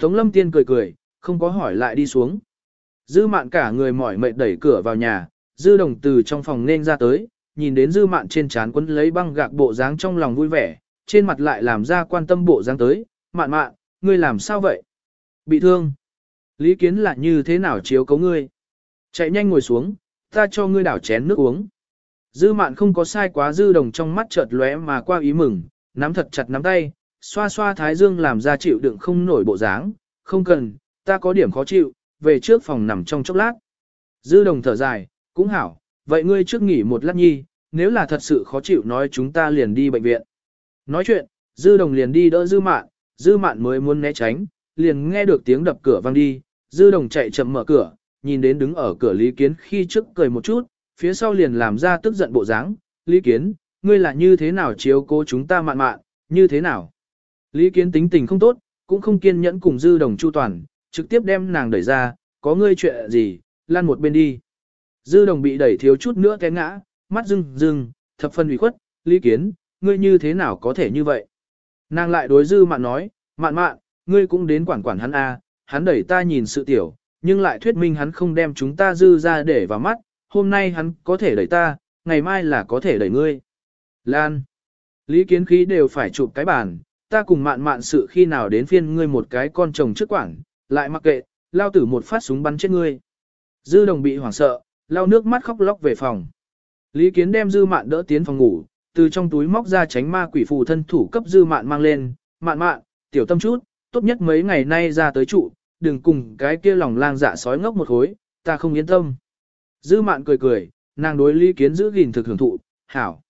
Tống lâm tiên cười cười, không có hỏi lại đi xuống. Dư mạn cả người mỏi mệt đẩy cửa vào nhà, dư đồng từ trong phòng nên ra tới, nhìn đến dư mạn trên trán quấn lấy băng gạc bộ dáng trong lòng vui vẻ, trên mặt lại làm ra quan tâm bộ dáng tới, mạn mạn, ngươi làm sao vậy? Bị thương. Lý kiến là như thế nào chiếu cấu ngươi? Chạy nhanh ngồi xuống, ta cho ngươi đảo chén nước uống. Dư mạn không có sai quá dư đồng trong mắt chợt lóe mà qua ý mừng, nắm thật chặt nắm tay, xoa xoa thái dương làm ra chịu đựng không nổi bộ dáng, không cần, ta có điểm khó chịu, về trước phòng nằm trong chốc lát. Dư đồng thở dài, cũng hảo, vậy ngươi trước nghỉ một lát nhi, nếu là thật sự khó chịu nói chúng ta liền đi bệnh viện. Nói chuyện, dư đồng liền đi đỡ dư mạn, dư mạn mới muốn né tránh, liền nghe được tiếng đập cửa vang đi, dư đồng chạy chậm mở cửa, nhìn đến đứng ở cửa Lý Kiến khi trước cười một chút, phía sau liền làm ra tức giận bộ dáng, Lý Kiến, ngươi là như thế nào chiếu cố chúng ta mạn mạn, như thế nào? Lý Kiến tính tình không tốt, cũng không kiên nhẫn cùng dư đồng chu toàn, trực tiếp đem nàng đẩy ra, có ngươi chuyện gì, lan một bên đi. Dư đồng bị đẩy thiếu chút nữa té ngã, mắt rưng rưng, thập phân ủy khuất, Lý Kiến, ngươi như thế nào có thể như vậy? Nàng lại đối dư mạn nói, mạn mạn, ngươi cũng đến quản quản hắn a, à, hắn đẩy ta nhìn sự tiểu, nhưng lại thuyết minh hắn không đem chúng ta dư ra để vào mắt, hôm nay hắn có thể đẩy ta, ngày mai là có thể đẩy ngươi. Lan. Lý kiến khí đều phải chụp cái bàn, ta cùng mạn mạn sự khi nào đến phiên ngươi một cái con chồng trước quảng, lại mặc kệ, lao tử một phát súng bắn chết ngươi. Dư đồng bị hoảng sợ, lao nước mắt khóc lóc về phòng. Lý kiến đem dư mạn đỡ tiến phòng ngủ, từ trong túi móc ra tránh ma quỷ phù thân thủ cấp dư mạn mang lên, mạn mạn, tiểu tâm chút, tốt nhất mấy ngày nay ra tới trụ, đừng cùng cái kia lòng lang dạ sói ngốc một khối, ta không yên tâm. Dư mạn cười cười, nàng đối lý kiến giữ gìn thực hưởng thụ, hảo.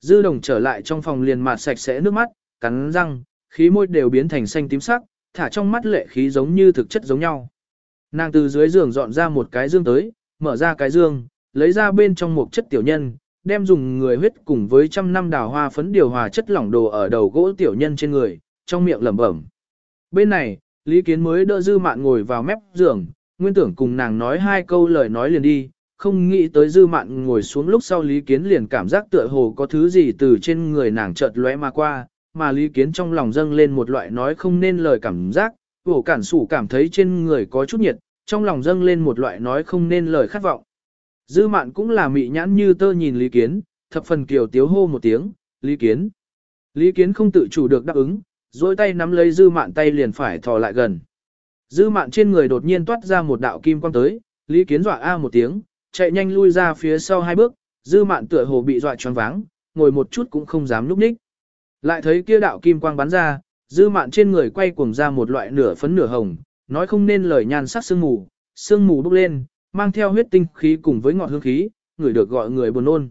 Dư đồng trở lại trong phòng liền mạt sạch sẽ nước mắt, cắn răng, khí môi đều biến thành xanh tím sắc, thả trong mắt lệ khí giống như thực chất giống nhau. Nàng từ dưới giường dọn ra một cái dương tới, mở ra cái dương, lấy ra bên trong một chất tiểu nhân, đem dùng người huyết cùng với trăm năm đào hoa phấn điều hòa chất lỏng đồ ở đầu gỗ tiểu nhân trên người, trong miệng lẩm bẩm. Bên này, Lý Kiến mới đỡ Dư Mạn ngồi vào mép giường, nguyên tưởng cùng nàng nói hai câu lời nói liền đi, không nghĩ tới Dư Mạn ngồi xuống lúc sau Lý Kiến liền cảm giác tựa hồ có thứ gì từ trên người nàng chợt lóe mà qua, mà Lý Kiến trong lòng dâng lên một loại nói không nên lời cảm giác, ổ cản sủ cảm thấy trên người có chút nhiệt, trong lòng dâng lên một loại nói không nên lời khát vọng. Dư Mạn cũng là mị nhãn như tơ nhìn Lý Kiến, thập phần kiều tiếu hô một tiếng, Lý Kiến. Lý Kiến không tự chủ được đáp ứng, dôi tay nắm lấy dư mạn tay liền phải thò lại gần. Dư mạn trên người đột nhiên toát ra một đạo kim quang tới, Lý Kiến dọa a một tiếng, chạy nhanh lui ra phía sau hai bước, dư mạn tựa hồ bị dọa choáng váng, ngồi một chút cũng không dám núp ních. Lại thấy kia đạo kim quang bắn ra, dư mạn trên người quay cuồng ra một loại nửa phấn nửa hồng, nói không nên lời nhan sắc sương mù, sương mù bốc lên, mang theo huyết tinh khí cùng với ngọn hương khí, người được gọi người buồn nôn.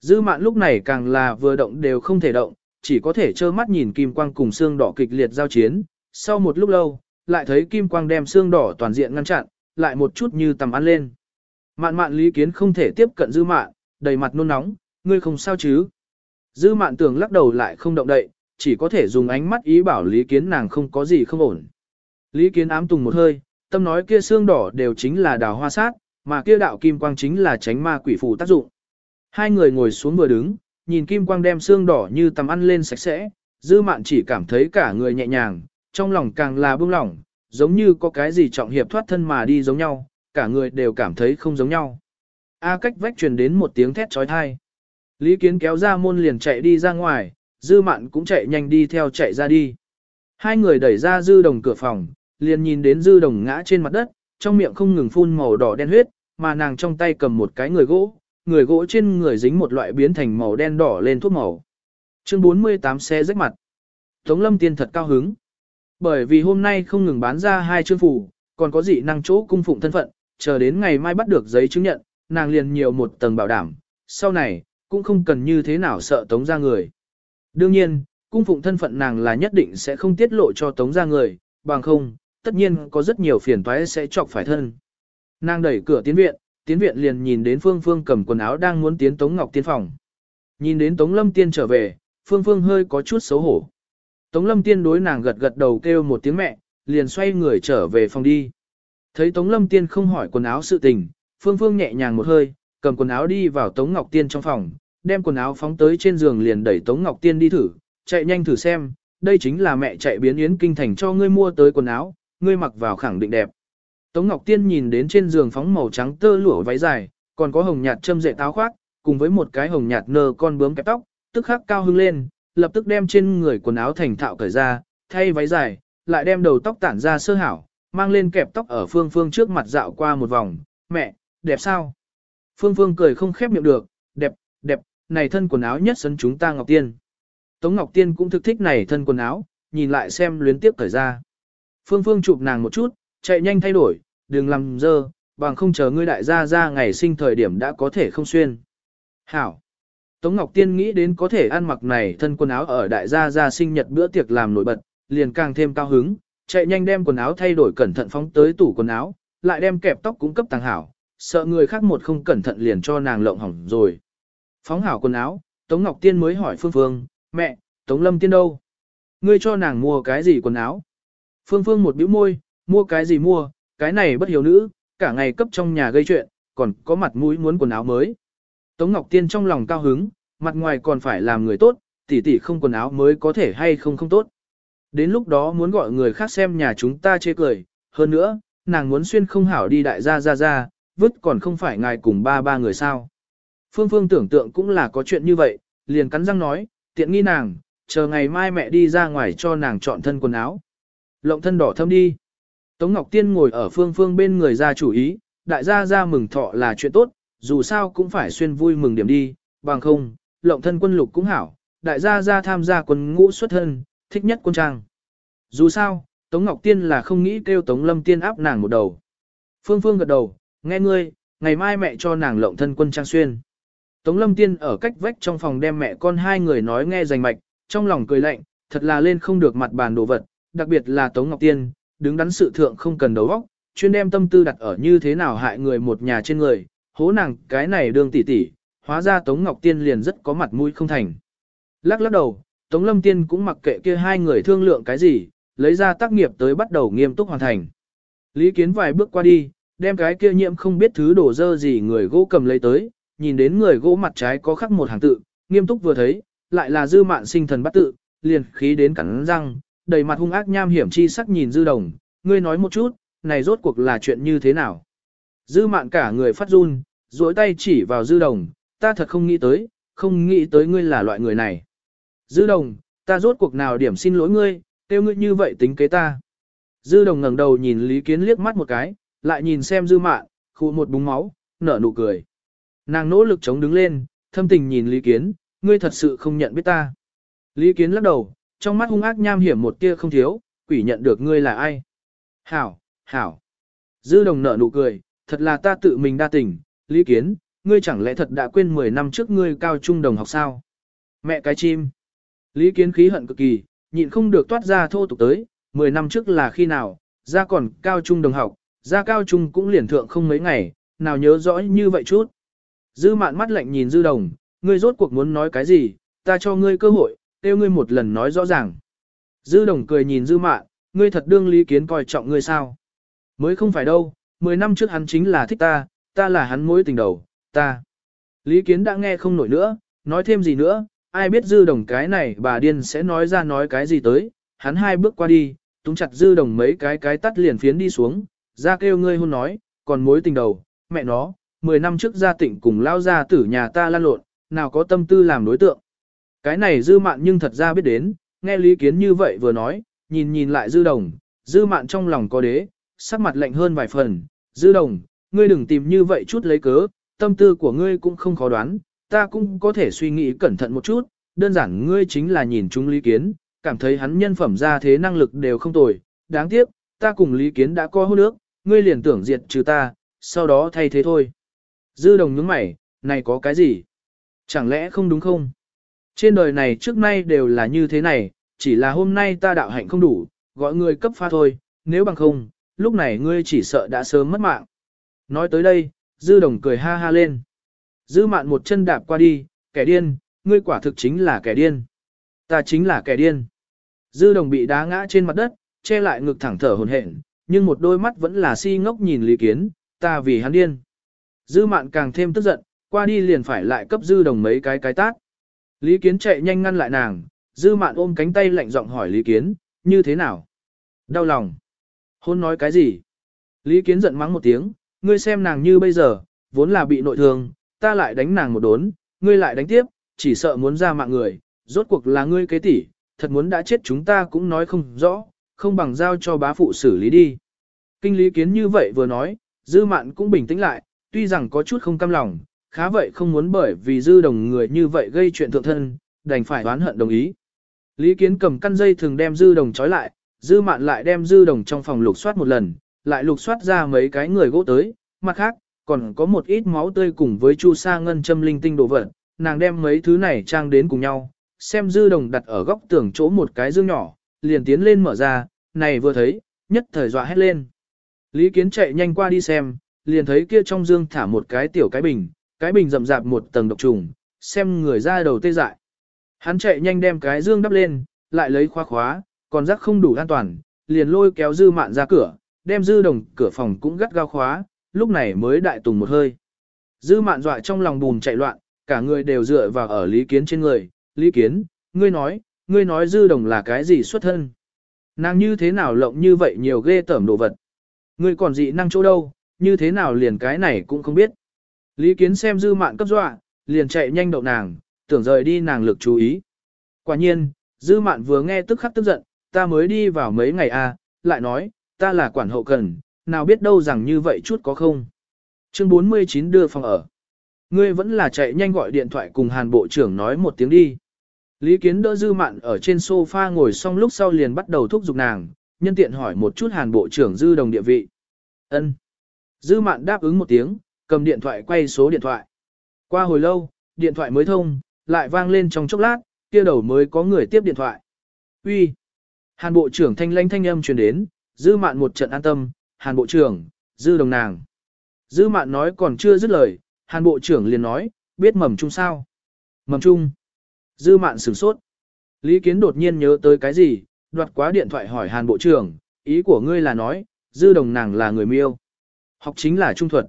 Dư mạn lúc này càng là vừa động đều không thể động, chỉ có thể trơ mắt nhìn kim quang cùng xương đỏ kịch liệt giao chiến, sau một lúc lâu, lại thấy kim quang đem xương đỏ toàn diện ngăn chặn, lại một chút như tầm ăn lên. Mạn mạn lý kiến không thể tiếp cận dư mạn, đầy mặt nôn nóng, ngươi không sao chứ. Dư mạn tường lắc đầu lại không động đậy, chỉ có thể dùng ánh mắt ý bảo lý kiến nàng không có gì không ổn. Lý kiến ám tùng một hơi, tâm nói kia xương đỏ đều chính là đào hoa sát, mà kia đạo kim quang chính là tránh ma quỷ phù tác dụng. Hai người ngồi xuống vừa đứng, nhìn kim quang đem xương đỏ như tầm ăn lên sạch sẽ, dư mạn chỉ cảm thấy cả người nhẹ nhàng, trong lòng càng là bưng lỏng, giống như có cái gì trọng hiệp thoát thân mà đi giống nhau, cả người đều cảm thấy không giống nhau. A cách vách truyền đến một tiếng thét trói thai. Lý Kiến kéo ra môn liền chạy đi ra ngoài, dư mạn cũng chạy nhanh đi theo chạy ra đi. Hai người đẩy ra dư đồng cửa phòng, liền nhìn đến dư đồng ngã trên mặt đất, trong miệng không ngừng phun màu đỏ đen huyết, mà nàng trong tay cầm một cái người gỗ, người gỗ trên người dính một loại biến thành màu đen đỏ lên thuốc màu. Chương 48 xe rách mặt. Tống lâm tiên thật cao hứng. Bởi vì hôm nay không ngừng bán ra hai chương phủ, còn có dị năng chỗ cung phụng thân phận, chờ đến ngày mai bắt được giấy chứng nhận, nàng liền nhiều một tầng bảo đảm, sau này, cũng không cần như thế nào sợ tống ra người. Đương nhiên, cung phụng thân phận nàng là nhất định sẽ không tiết lộ cho tống ra người, bằng không, tất nhiên có rất nhiều phiền toái sẽ chọc phải thân. Nàng đẩy cửa tiến viện, tiến viện liền nhìn đến Phương Phương cầm quần áo đang muốn tiến Tống Ngọc Tiên phòng. Nhìn đến Tống Lâm Tiên trở về, Phương Phương hơi có chút xấu hổ. Tống Lâm Tiên đối nàng gật gật đầu kêu một tiếng mẹ, liền xoay người trở về phòng đi. Thấy Tống Lâm Tiên không hỏi quần áo sự tình, Phương Phương nhẹ nhàng một hơi, cầm quần áo đi vào Tống Ngọc Tiên trong phòng, đem quần áo phóng tới trên giường liền đẩy Tống Ngọc Tiên đi thử, chạy nhanh thử xem, đây chính là mẹ chạy biến yến kinh thành cho ngươi mua tới quần áo, ngươi mặc vào khẳng định đẹp. Tống Ngọc Tiên nhìn đến trên giường phóng màu trắng tơ lụa váy dài, còn có hồng nhạt châm rễ táo khoác, cùng với một cái hồng nhạt nơ con bướm kẹp tóc, tức khắc cao hưng lên, lập tức đem trên người quần áo thành thạo cởi ra, thay váy dài, lại đem đầu tóc tản ra sơ hảo, mang lên kẹp tóc ở Phương Phương trước mặt dạo qua một vòng, mẹ, đẹp sao? Phương Phương cười không khép miệng được, đẹp, đẹp, này thân quần áo nhất sấn chúng ta Ngọc Tiên. Tống Ngọc Tiên cũng thực thích này thân quần áo, nhìn lại xem luyến tiếp cởi ra. Phương Phương chụp nàng một chút, chạy nhanh thay đổi, đừng làm dơ, bằng không chờ ngươi đại gia ra ngày sinh thời điểm đã có thể không xuyên. Hảo. Tống Ngọc Tiên nghĩ đến có thể ăn mặc này thân quần áo ở đại gia gia sinh nhật bữa tiệc làm nổi bật, liền càng thêm cao hứng, chạy nhanh đem quần áo thay đổi cẩn thận phóng tới tủ quần áo, lại đem kẹp tóc cũng cấp tàng hảo, sợ người khác một không cẩn thận liền cho nàng lộng hỏng rồi. Phóng hảo quần áo, Tống Ngọc Tiên mới hỏi Phương Phương, mẹ, Tống Lâm Tiên đâu? Ngươi cho nàng mua cái gì quần áo? Phương Phương một bĩu môi, mua cái gì mua, cái này bất hiểu nữ, cả ngày cấp trong nhà gây chuyện, còn có mặt mũi muốn quần áo mới. Tống Ngọc Tiên trong lòng cao hứng, mặt ngoài còn phải làm người tốt, tỷ tỷ không quần áo mới có thể hay không không tốt. Đến lúc đó muốn gọi người khác xem nhà chúng ta chê cười, hơn nữa, nàng muốn xuyên không hảo đi đại gia ra ra, vứt còn không phải ngài cùng ba ba người sao. Phương Phương tưởng tượng cũng là có chuyện như vậy, liền cắn răng nói, tiện nghi nàng, chờ ngày mai mẹ đi ra ngoài cho nàng chọn thân quần áo. Lộng thân đỏ thâm đi. Tống Ngọc Tiên ngồi ở Phương Phương bên người ra chủ ý, đại gia ra mừng thọ là chuyện tốt, dù sao cũng phải xuyên vui mừng điểm đi, bằng không, lộng thân quân lục cũng hảo, đại gia ra tham gia quân ngũ xuất thân, thích nhất quân trang. Dù sao, Tống Ngọc Tiên là không nghĩ kêu Tống Lâm Tiên áp nàng một đầu. Phương Phương gật đầu, nghe ngươi, ngày mai mẹ cho nàng lộng thân quân trang xuyên. Tống Lâm Tiên ở cách vách trong phòng đem mẹ con hai người nói nghe rành mạch, trong lòng cười lạnh, thật là lên không được mặt bàn đồ vật, đặc biệt là Tống Ngọc Tiên, đứng đắn sự thượng không cần đấu óc, chuyên đem tâm tư đặt ở như thế nào hại người một nhà trên người, hố nàng cái này đương tỷ tỷ, hóa ra Tống Ngọc Tiên liền rất có mặt mũi không thành. Lắc lắc đầu, Tống Lâm Tiên cũng mặc kệ kia hai người thương lượng cái gì, lấy ra tác nghiệp tới bắt đầu nghiêm túc hoàn thành. Lý Kiến vài bước qua đi, đem cái kia nhiễm không biết thứ đổ dơ gì người gỗ cầm lấy tới, nhìn đến người gỗ mặt trái có khắc một hàng tự, nghiêm túc vừa thấy, lại là dư mạn sinh thần bắt tự, liền khí đến cắn răng, đầy mặt hung ác nham hiểm chi sắc nhìn dư đồng, ngươi nói một chút, này rốt cuộc là chuyện như thế nào. Dư mạn cả người phát run, duỗi tay chỉ vào dư đồng, ta thật không nghĩ tới, không nghĩ tới ngươi là loại người này. Dư đồng, ta rốt cuộc nào điểm xin lỗi ngươi, tiêu ngươi như vậy tính kế ta. Dư đồng ngẩng đầu nhìn Lý Kiến liếc mắt một cái, lại nhìn xem dư mạn, khu một búng máu, nở nụ cười. Nàng nỗ lực chống đứng lên, thâm tình nhìn Lý Kiến, ngươi thật sự không nhận biết ta. Lý Kiến lắc đầu, trong mắt hung ác nham hiểm một tia không thiếu, quỷ nhận được ngươi là ai. Hảo, hảo. Dư đồng nở nụ cười, thật là ta tự mình đa tình, Lý Kiến, ngươi chẳng lẽ thật đã quên 10 năm trước ngươi cao trung đồng học sao? Mẹ cái chim. Lý Kiến khí hận cực kỳ, nhịn không được toát ra thô tục tới, 10 năm trước là khi nào, ra còn cao trung đồng học, ra cao trung cũng liền thượng không mấy ngày, nào nhớ rõ như vậy chút. Dư mạn mắt lạnh nhìn dư đồng, ngươi rốt cuộc muốn nói cái gì, ta cho ngươi cơ hội, kêu ngươi một lần nói rõ ràng. Dư đồng cười nhìn dư mạn, ngươi thật đương lý kiến coi trọng ngươi sao. Mới không phải đâu, 10 năm trước hắn chính là thích ta, ta là hắn mối tình đầu, ta. Lý kiến đã nghe không nổi nữa, nói thêm gì nữa, ai biết dư đồng cái này bà điên sẽ nói ra nói cái gì tới, hắn hai bước qua đi, túng chặt dư đồng mấy cái cái tắt liền phiến đi xuống, ra kêu ngươi hôn nói, còn mối tình đầu, mẹ nó, 10 năm trước gia tịnh cùng lao ra tử nhà ta lan lộn, nào có tâm tư làm đối tượng. Cái này dư mạn nhưng thật ra biết đến, nghe lý kiến như vậy vừa nói, nhìn nhìn lại dư đồng, dư mạn trong lòng có đế, sắc mặt lạnh hơn vài phần, dư đồng, ngươi đừng tìm như vậy chút lấy cớ, tâm tư của ngươi cũng không khó đoán, ta cũng có thể suy nghĩ cẩn thận một chút, đơn giản ngươi chính là nhìn chúng lý kiến, cảm thấy hắn nhân phẩm ra thế năng lực đều không tồi, đáng tiếc, ta cùng lý kiến đã có hôn nước, ngươi liền tưởng diệt trừ ta, sau đó thay thế thôi. Dư đồng nhướng mày, này có cái gì? Chẳng lẽ không đúng không? Trên đời này trước nay đều là như thế này, chỉ là hôm nay ta đạo hạnh không đủ, gọi ngươi cấp pha thôi, nếu bằng không, lúc này ngươi chỉ sợ đã sớm mất mạng. Nói tới đây, dư đồng cười ha ha lên. Dư mạn một chân đạp qua đi, kẻ điên, ngươi quả thực chính là kẻ điên. Ta chính là kẻ điên. Dư đồng bị đá ngã trên mặt đất, che lại ngực thẳng thở hồn hển, nhưng một đôi mắt vẫn là si ngốc nhìn Lý Kiến, ta vì hắn điên. Dư mạn càng thêm tức giận, qua đi liền phải lại cấp dư đồng mấy cái cái tát. Lý Kiến chạy nhanh ngăn lại nàng, dư mạn ôm cánh tay lạnh giọng hỏi Lý Kiến, như thế nào? Đau lòng. Hôn nói cái gì? Lý Kiến giận mắng một tiếng, ngươi xem nàng như bây giờ, vốn là bị nội thương, ta lại đánh nàng một đốn, ngươi lại đánh tiếp, chỉ sợ muốn ra mạng người, rốt cuộc là ngươi kế tỷ, thật muốn đã chết chúng ta cũng nói không rõ, không bằng giao cho bá phụ xử lý đi. Kinh lý kiến như vậy vừa nói, dư mạn cũng bình tĩnh lại, tuy rằng có chút không cam lòng, khá vậy không muốn bởi vì dư đồng người như vậy gây chuyện thượng thân, đành phải đoán hận đồng ý. Lý kiến cầm căn dây thường đem dư đồng trói lại, dư mạn lại đem dư đồng trong phòng lục soát một lần, lại lục soát ra mấy cái người gỗ tới, mặt khác, còn có một ít máu tươi cùng với chu sa ngân châm linh tinh đồ vật, nàng đem mấy thứ này trang đến cùng nhau, xem dư đồng đặt ở góc tường chỗ một cái dương nhỏ, liền tiến lên mở ra, này vừa thấy, nhất thời dọa hét lên. Lý Kiến chạy nhanh qua đi xem, liền thấy kia trong dương thả một cái tiểu cái bình, cái bình rậm rạp một tầng độc trùng, xem người ra đầu tê dại. Hắn chạy nhanh đem cái dương đắp lên, lại lấy khóa khóa, còn rắc không đủ an toàn, liền lôi kéo dư mạn ra cửa, đem dư đồng cửa phòng cũng gắt gao khóa, lúc này mới đại tùng một hơi. Dư mạn dọa trong lòng bùn chạy loạn, cả người đều dựa vào ở Lý Kiến trên người, Lý Kiến, ngươi nói, ngươi nói dư đồng là cái gì xuất thân? Nàng như thế nào lộng như vậy nhiều ghê tởm đồ vật? Ngươi còn dị năng chỗ đâu, như thế nào liền cái này cũng không biết. Lý Kiến xem dư mạn cấp dọa, liền chạy nhanh đậu nàng, tưởng rời đi nàng lực chú ý. Quả nhiên, dư mạn vừa nghe tức khắc tức giận, ta mới đi vào mấy ngày a, à, lại nói, ta là quản hậu cần, nào biết đâu rằng như vậy chút có không. Chương 49 đưa phòng ở. Ngươi vẫn là chạy nhanh gọi điện thoại cùng Hàn Bộ trưởng nói một tiếng đi. Lý Kiến đỡ Dư Mạn ở trên sofa ngồi xong lúc sau liền bắt đầu thúc giục nàng, nhân tiện hỏi một chút Hàn Bộ trưởng Dư đồng địa vị. Ân. Dư Mạn đáp ứng một tiếng, cầm điện thoại quay số điện thoại. Qua hồi lâu, điện thoại mới thông, lại vang lên trong chốc lát, kia đầu mới có người tiếp điện thoại. Uy. Hàn Bộ trưởng thanh lãnh thanh âm truyền đến, Dư Mạn một trận an tâm, Hàn Bộ trưởng, Dư đồng nàng. Dư Mạn nói còn chưa dứt lời, Hàn Bộ trưởng liền nói, biết mầm chung sao? Mầm chung. Dư Mạn sửng sốt. Lý Kiến đột nhiên nhớ tới cái gì, đoạt quá điện thoại hỏi Hàn Bộ trưởng, ý của ngươi là nói, Dư đồng nàng là người miêu. Học chính là trung thuật.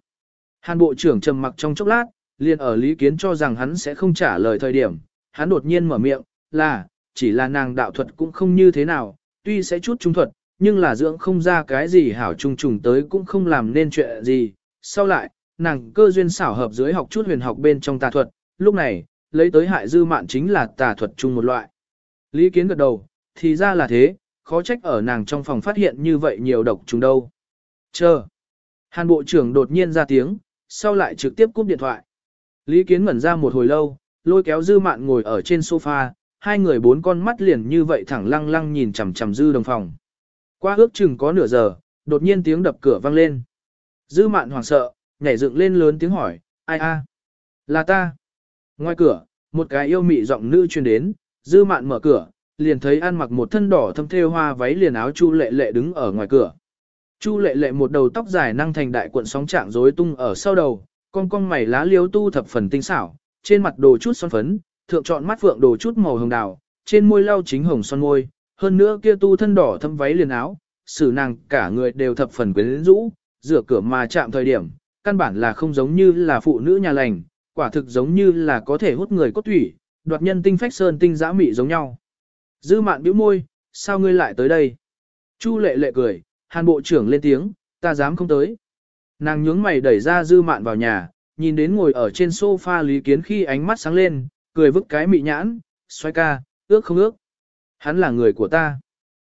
Hàn Bộ trưởng trầm mặc trong chốc lát, liền ở Lý Kiến cho rằng hắn sẽ không trả lời thời điểm, hắn đột nhiên mở miệng, là, chỉ là nàng đạo thuật cũng không như thế nào, tuy sẽ chút trung thuật, nhưng là dưỡng không ra cái gì hảo trung trùng tới cũng không làm nên chuyện gì. Sau lại, nàng cơ duyên xảo hợp dưới học chút huyền học bên trong tà thuật, lúc này, lấy tới hại dư mạn chính là tà thuật chung một loại. Lý kiến gật đầu, thì ra là thế, khó trách ở nàng trong phòng phát hiện như vậy nhiều độc trùng đâu. Chờ. Hàn bộ trưởng đột nhiên ra tiếng, sau lại trực tiếp cúp điện thoại. Lý kiến ngẩn ra một hồi lâu, lôi kéo dư mạn ngồi ở trên sofa, hai người bốn con mắt liền như vậy thẳng lăng lăng nhìn chằm chằm dư đồng phòng. Qua ước chừng có nửa giờ, đột nhiên tiếng đập cửa vang lên. Dư mạn hoảng sợ, nhảy dựng lên lớn tiếng hỏi, ai a? Là ta. Ngoài cửa, một cái yêu mị giọng nữ truyền đến, dư mạn mở cửa, liền thấy ăn mặc một thân đỏ thâm thêu hoa váy liền áo chu lệ lệ đứng ở ngoài cửa. Chu lệ lệ một đầu tóc dài năng thành đại cuộn sóng trạng rối tung ở sau đầu, con con mày lá liếu tu thập phần tinh xảo, trên mặt đồ chút son phấn, thượng chọn mắt phượng đồ chút màu hồng đào, trên môi lau chính hồng son môi, hơn nữa kia tu thân đỏ thâm váy liền áo, xử nàng cả người đều thập phần quyến rũ, rửa cửa mà chạm thời điểm, căn bản là không giống như là phụ nữ nhà lành, quả thực giống như là có thể hút người cốt thủy, đoạt nhân tinh phách sơn tinh dã mị giống nhau. Dư mạn bĩu môi, sao ngươi lại tới đây? Chu lệ lệ cười, hàn bộ trưởng lên tiếng, ta dám không tới. Nàng nhướng mày đẩy ra dư mạn vào nhà, nhìn đến ngồi ở trên sofa lý kiến khi ánh mắt sáng lên, cười vứt cái mị nhãn, xoay ca, ước không ước. Hắn là người của ta.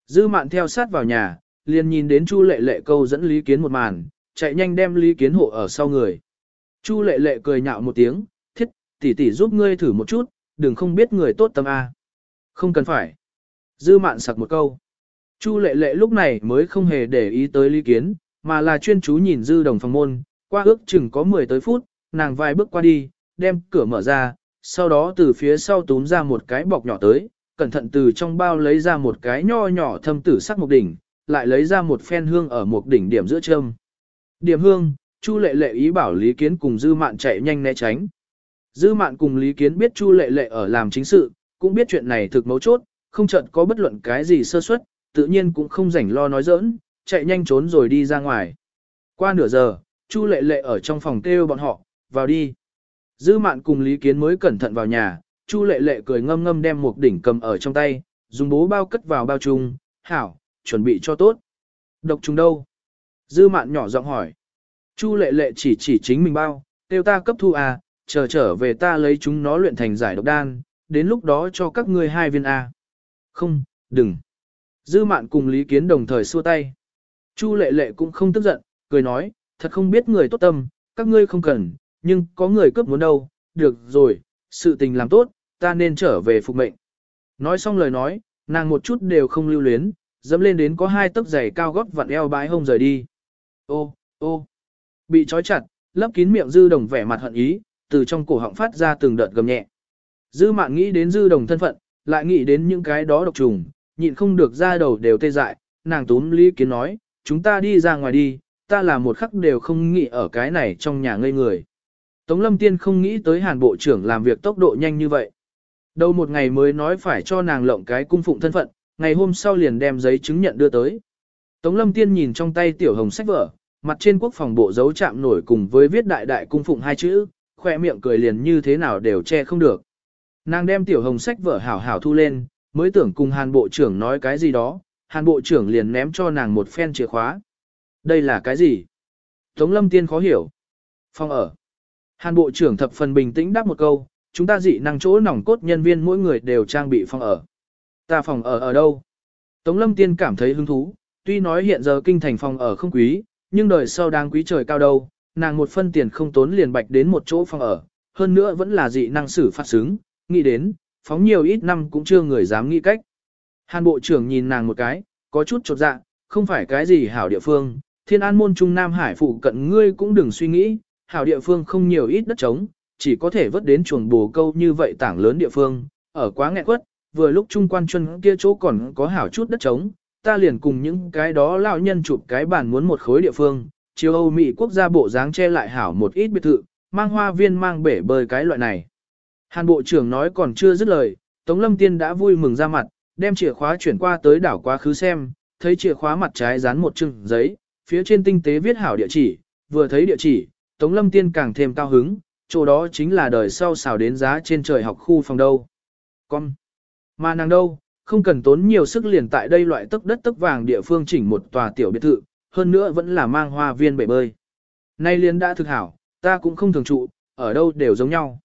Dư mạn theo sát vào nhà, liền nhìn đến Chu lệ lệ câu dẫn lý kiến một màn, chạy nhanh đem lý kiến hộ ở sau người. Chu lệ lệ cười nhạo một tiếng, thiết, tỷ tỷ giúp ngươi thử một chút, đừng không biết người tốt tâm A. Không cần phải. Dư mạn sặc một câu. Chu lệ lệ lúc này mới không hề để ý tới lý kiến, mà là chuyên chú nhìn dư đồng phòng môn, qua ước chừng có 10 tới phút, nàng vài bước qua đi, đem cửa mở ra, sau đó từ phía sau túm ra một cái bọc nhỏ tới, cẩn thận từ trong bao lấy ra một cái nho nhỏ thâm tử sắc một đỉnh, lại lấy ra một phen hương ở một đỉnh điểm giữa châm. Điểm hương, Chu lệ lệ ý bảo Lý Kiến cùng Dư Mạn chạy nhanh né tránh. Dư Mạn cùng Lý Kiến biết Chu lệ lệ ở làm chính sự, cũng biết chuyện này thực mấu chốt, không chợt có bất luận cái gì sơ suất, tự nhiên cũng không rảnh lo nói giỡn, chạy nhanh trốn rồi đi ra ngoài. Qua nửa giờ, Chu lệ lệ ở trong phòng kêu bọn họ, vào đi. Dư Mạn cùng Lý Kiến mới cẩn thận vào nhà, Chu lệ lệ cười ngâm ngâm đem một đỉnh cầm ở trong tay, dùng bố bao cất vào bao chung, hảo, chuẩn bị cho tốt. Độc trùng đâu? Dư mạn nhỏ giọng hỏi. Chu lệ lệ chỉ chỉ chính mình bao, tiêu ta cấp thu à, chờ trở về ta lấy chúng nó luyện thành giải độc đan, đến lúc đó cho các ngươi hai viên A. Không, đừng. Dư mạn cùng Lý Kiến đồng thời xua tay. Chu lệ lệ cũng không tức giận, cười nói, thật không biết người tốt tâm, các ngươi không cần, nhưng có người cướp muốn đâu, được rồi, sự tình làm tốt, ta nên trở về phục mệnh. Nói xong lời nói, nàng một chút đều không lưu luyến, dẫm lên đến có hai tấc giày cao gót vặn eo bãi hông rời đi. Ô, ô, bị trói chặt, lấp kín miệng dư đồng vẻ mặt hận ý, từ trong cổ họng phát ra từng đợt gầm nhẹ. Dư mạn nghĩ đến dư đồng thân phận, lại nghĩ đến những cái đó độc trùng, nhịn không được ra đầu đều tê dại, nàng túm lý kiến nói, chúng ta đi ra ngoài đi, ta là một khắc đều không nghĩ ở cái này trong nhà ngây người. Tống lâm tiên không nghĩ tới hàn bộ trưởng làm việc tốc độ nhanh như vậy. Đầu một ngày mới nói phải cho nàng lộng cái cung phụng thân phận, ngày hôm sau liền đem giấy chứng nhận đưa tới. Tống lâm tiên nhìn trong tay tiểu hồng sách vở, mặt trên quốc phòng bộ dấu chạm nổi cùng với viết đại đại cung phụng hai chữ, khoe miệng cười liền như thế nào đều che không được. Nàng đem tiểu hồng sách vở hảo hảo thu lên, mới tưởng cùng hàn bộ trưởng nói cái gì đó, hàn bộ trưởng liền ném cho nàng một phen chìa khóa. Đây là cái gì? Tống lâm tiên khó hiểu. Phòng ở. Hàn bộ trưởng thập phần bình tĩnh đáp một câu, chúng ta dị năng chỗ nòng cốt nhân viên mỗi người đều trang bị phòng ở. Ta phòng ở ở đâu? Tống lâm tiên cảm thấy hứng thú, tuy nói hiện giờ kinh thành phòng ở không quý, nhưng đời sau đang quý trời cao đâu, nàng một phân tiền không tốn liền bạch đến một chỗ phòng ở, hơn nữa vẫn là dị năng sử phát xứng, nghĩ đến, phóng nhiều ít năm cũng chưa người dám nghĩ cách. Hàn bộ trưởng nhìn nàng một cái, có chút chột dạ, không phải cái gì hảo địa phương, thiên an môn trung Nam Hải phụ cận ngươi cũng đừng suy nghĩ, hảo địa phương không nhiều ít đất trống, chỉ có thể vớt đến chuồng bồ câu như vậy tảng lớn địa phương, ở quá nghẹn quất, vừa lúc trung quan chân kia chỗ còn có hảo chút đất trống, ta liền cùng những cái đó lão nhân chụp cái bàn muốn một khối địa phương, chiều Âu Mỹ quốc gia bộ dáng che lại hảo một ít biệt thự, mang hoa viên mang bể bơi cái loại này. Hàn bộ trưởng nói còn chưa dứt lời, Tống Lâm Tiên đã vui mừng ra mặt, đem chìa khóa chuyển qua tới đảo quá khứ xem, thấy chìa khóa mặt trái dán một chừng giấy, phía trên tinh tế viết hảo địa chỉ, vừa thấy địa chỉ, Tống Lâm Tiên càng thêm cao hứng, chỗ đó chính là đời sau xào đến giá trên trời học khu phòng đâu. Con, mà nàng đâu, không cần tốn nhiều sức liền tại đây loại tức đất tức vàng địa phương chỉnh một tòa tiểu biệt thự, hơn nữa vẫn là mang hoa viên bể bơi. Nay liền đã thực hảo, ta cũng không thường trụ, ở đâu đều giống nhau.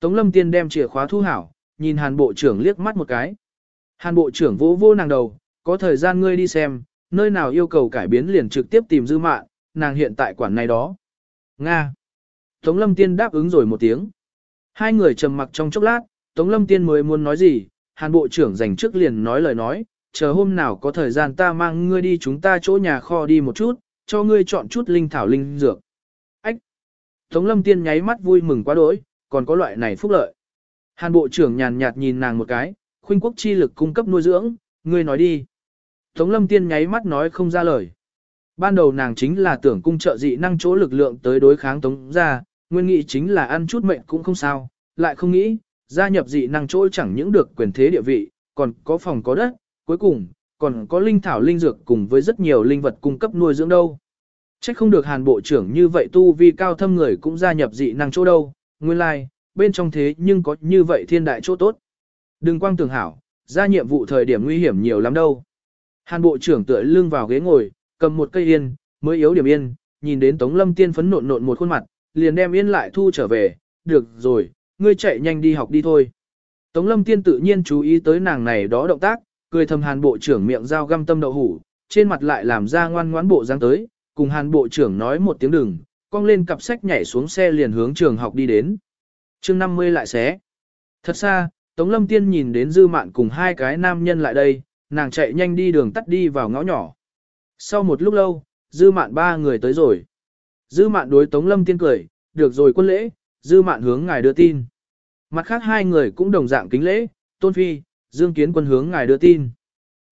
Tống lâm tiên đem chìa khóa thu hảo, nhìn hàn bộ trưởng liếc mắt một cái. Hàn bộ trưởng vỗ vô nàng đầu, có thời gian ngươi đi xem, nơi nào yêu cầu cải biến liền trực tiếp tìm dư mạn, nàng hiện tại quản này đó. Nga. Tống lâm tiên đáp ứng rồi một tiếng. Hai người trầm mặc trong chốc lát, Tống lâm tiên mới muốn nói gì, hàn bộ trưởng dành trước liền nói lời nói, chờ hôm nào có thời gian ta mang ngươi đi chúng ta chỗ nhà kho đi một chút, cho ngươi chọn chút linh thảo linh dược. Ách! Tống lâm tiên nháy mắt vui mừng quá đỗi, còn có loại này phúc lợi. Hàn bộ trưởng nhàn nhạt nhìn nàng một cái, khuynh quốc chi lực cung cấp nuôi dưỡng, ngươi nói đi. Tống lâm tiên nháy mắt nói không ra lời. Ban đầu nàng chính là tưởng cung trợ dị năng chỗ lực lượng tới đối kháng tống ra, nguyên nghĩ chính là ăn chút mệnh cũng không sao, lại không nghĩ, gia nhập dị năng chỗ chẳng những được quyền thế địa vị, còn có phòng có đất, cuối cùng, còn có linh thảo linh dược cùng với rất nhiều linh vật cung cấp nuôi dưỡng đâu. Chắc không được hàn bộ trưởng như vậy tu vi cao thâm người cũng gia nhập dị năng chỗ đâu, nguyên lai, like, bên trong thế nhưng có như vậy thiên đại chỗ tốt. Đừng quang tưởng hảo, ra nhiệm vụ thời điểm nguy hiểm nhiều lắm đâu. Hàn bộ trưởng tựa lưng vào ghế ngồi, cầm một cây yên, mới yếu điểm yên, nhìn đến Tống Lâm Tiên phấn nộn nộn một khuôn mặt, liền đem yên lại thu trở về, được rồi, ngươi chạy nhanh đi học đi thôi. Tống Lâm Tiên tự nhiên chú ý tới nàng này đó động tác, cười thầm hàn bộ trưởng miệng dao găm tâm đậu hủ, trên mặt lại làm ra ngoan ngoãn bộ dáng tới, cùng hàn bộ trưởng nói một tiếng đừng, cong lên cặp sách nhảy xuống xe liền hướng trường học đi đến. chương 50 lại xé. Thật xa, Tống Lâm Tiên nhìn đến dư mạn cùng hai cái nam nhân lại đây, nàng chạy nhanh đi đường tắt đi vào ngõ nhỏ. Sau một lúc lâu, dư mạn ba người tới rồi. Dư mạn đối Tống Lâm Tiên cười, được rồi quân lễ, dư mạn hướng ngài đưa tin. Mặt khác hai người cũng đồng dạng kính lễ, tôn phi, Dương Kiến quân hướng ngài đưa tin.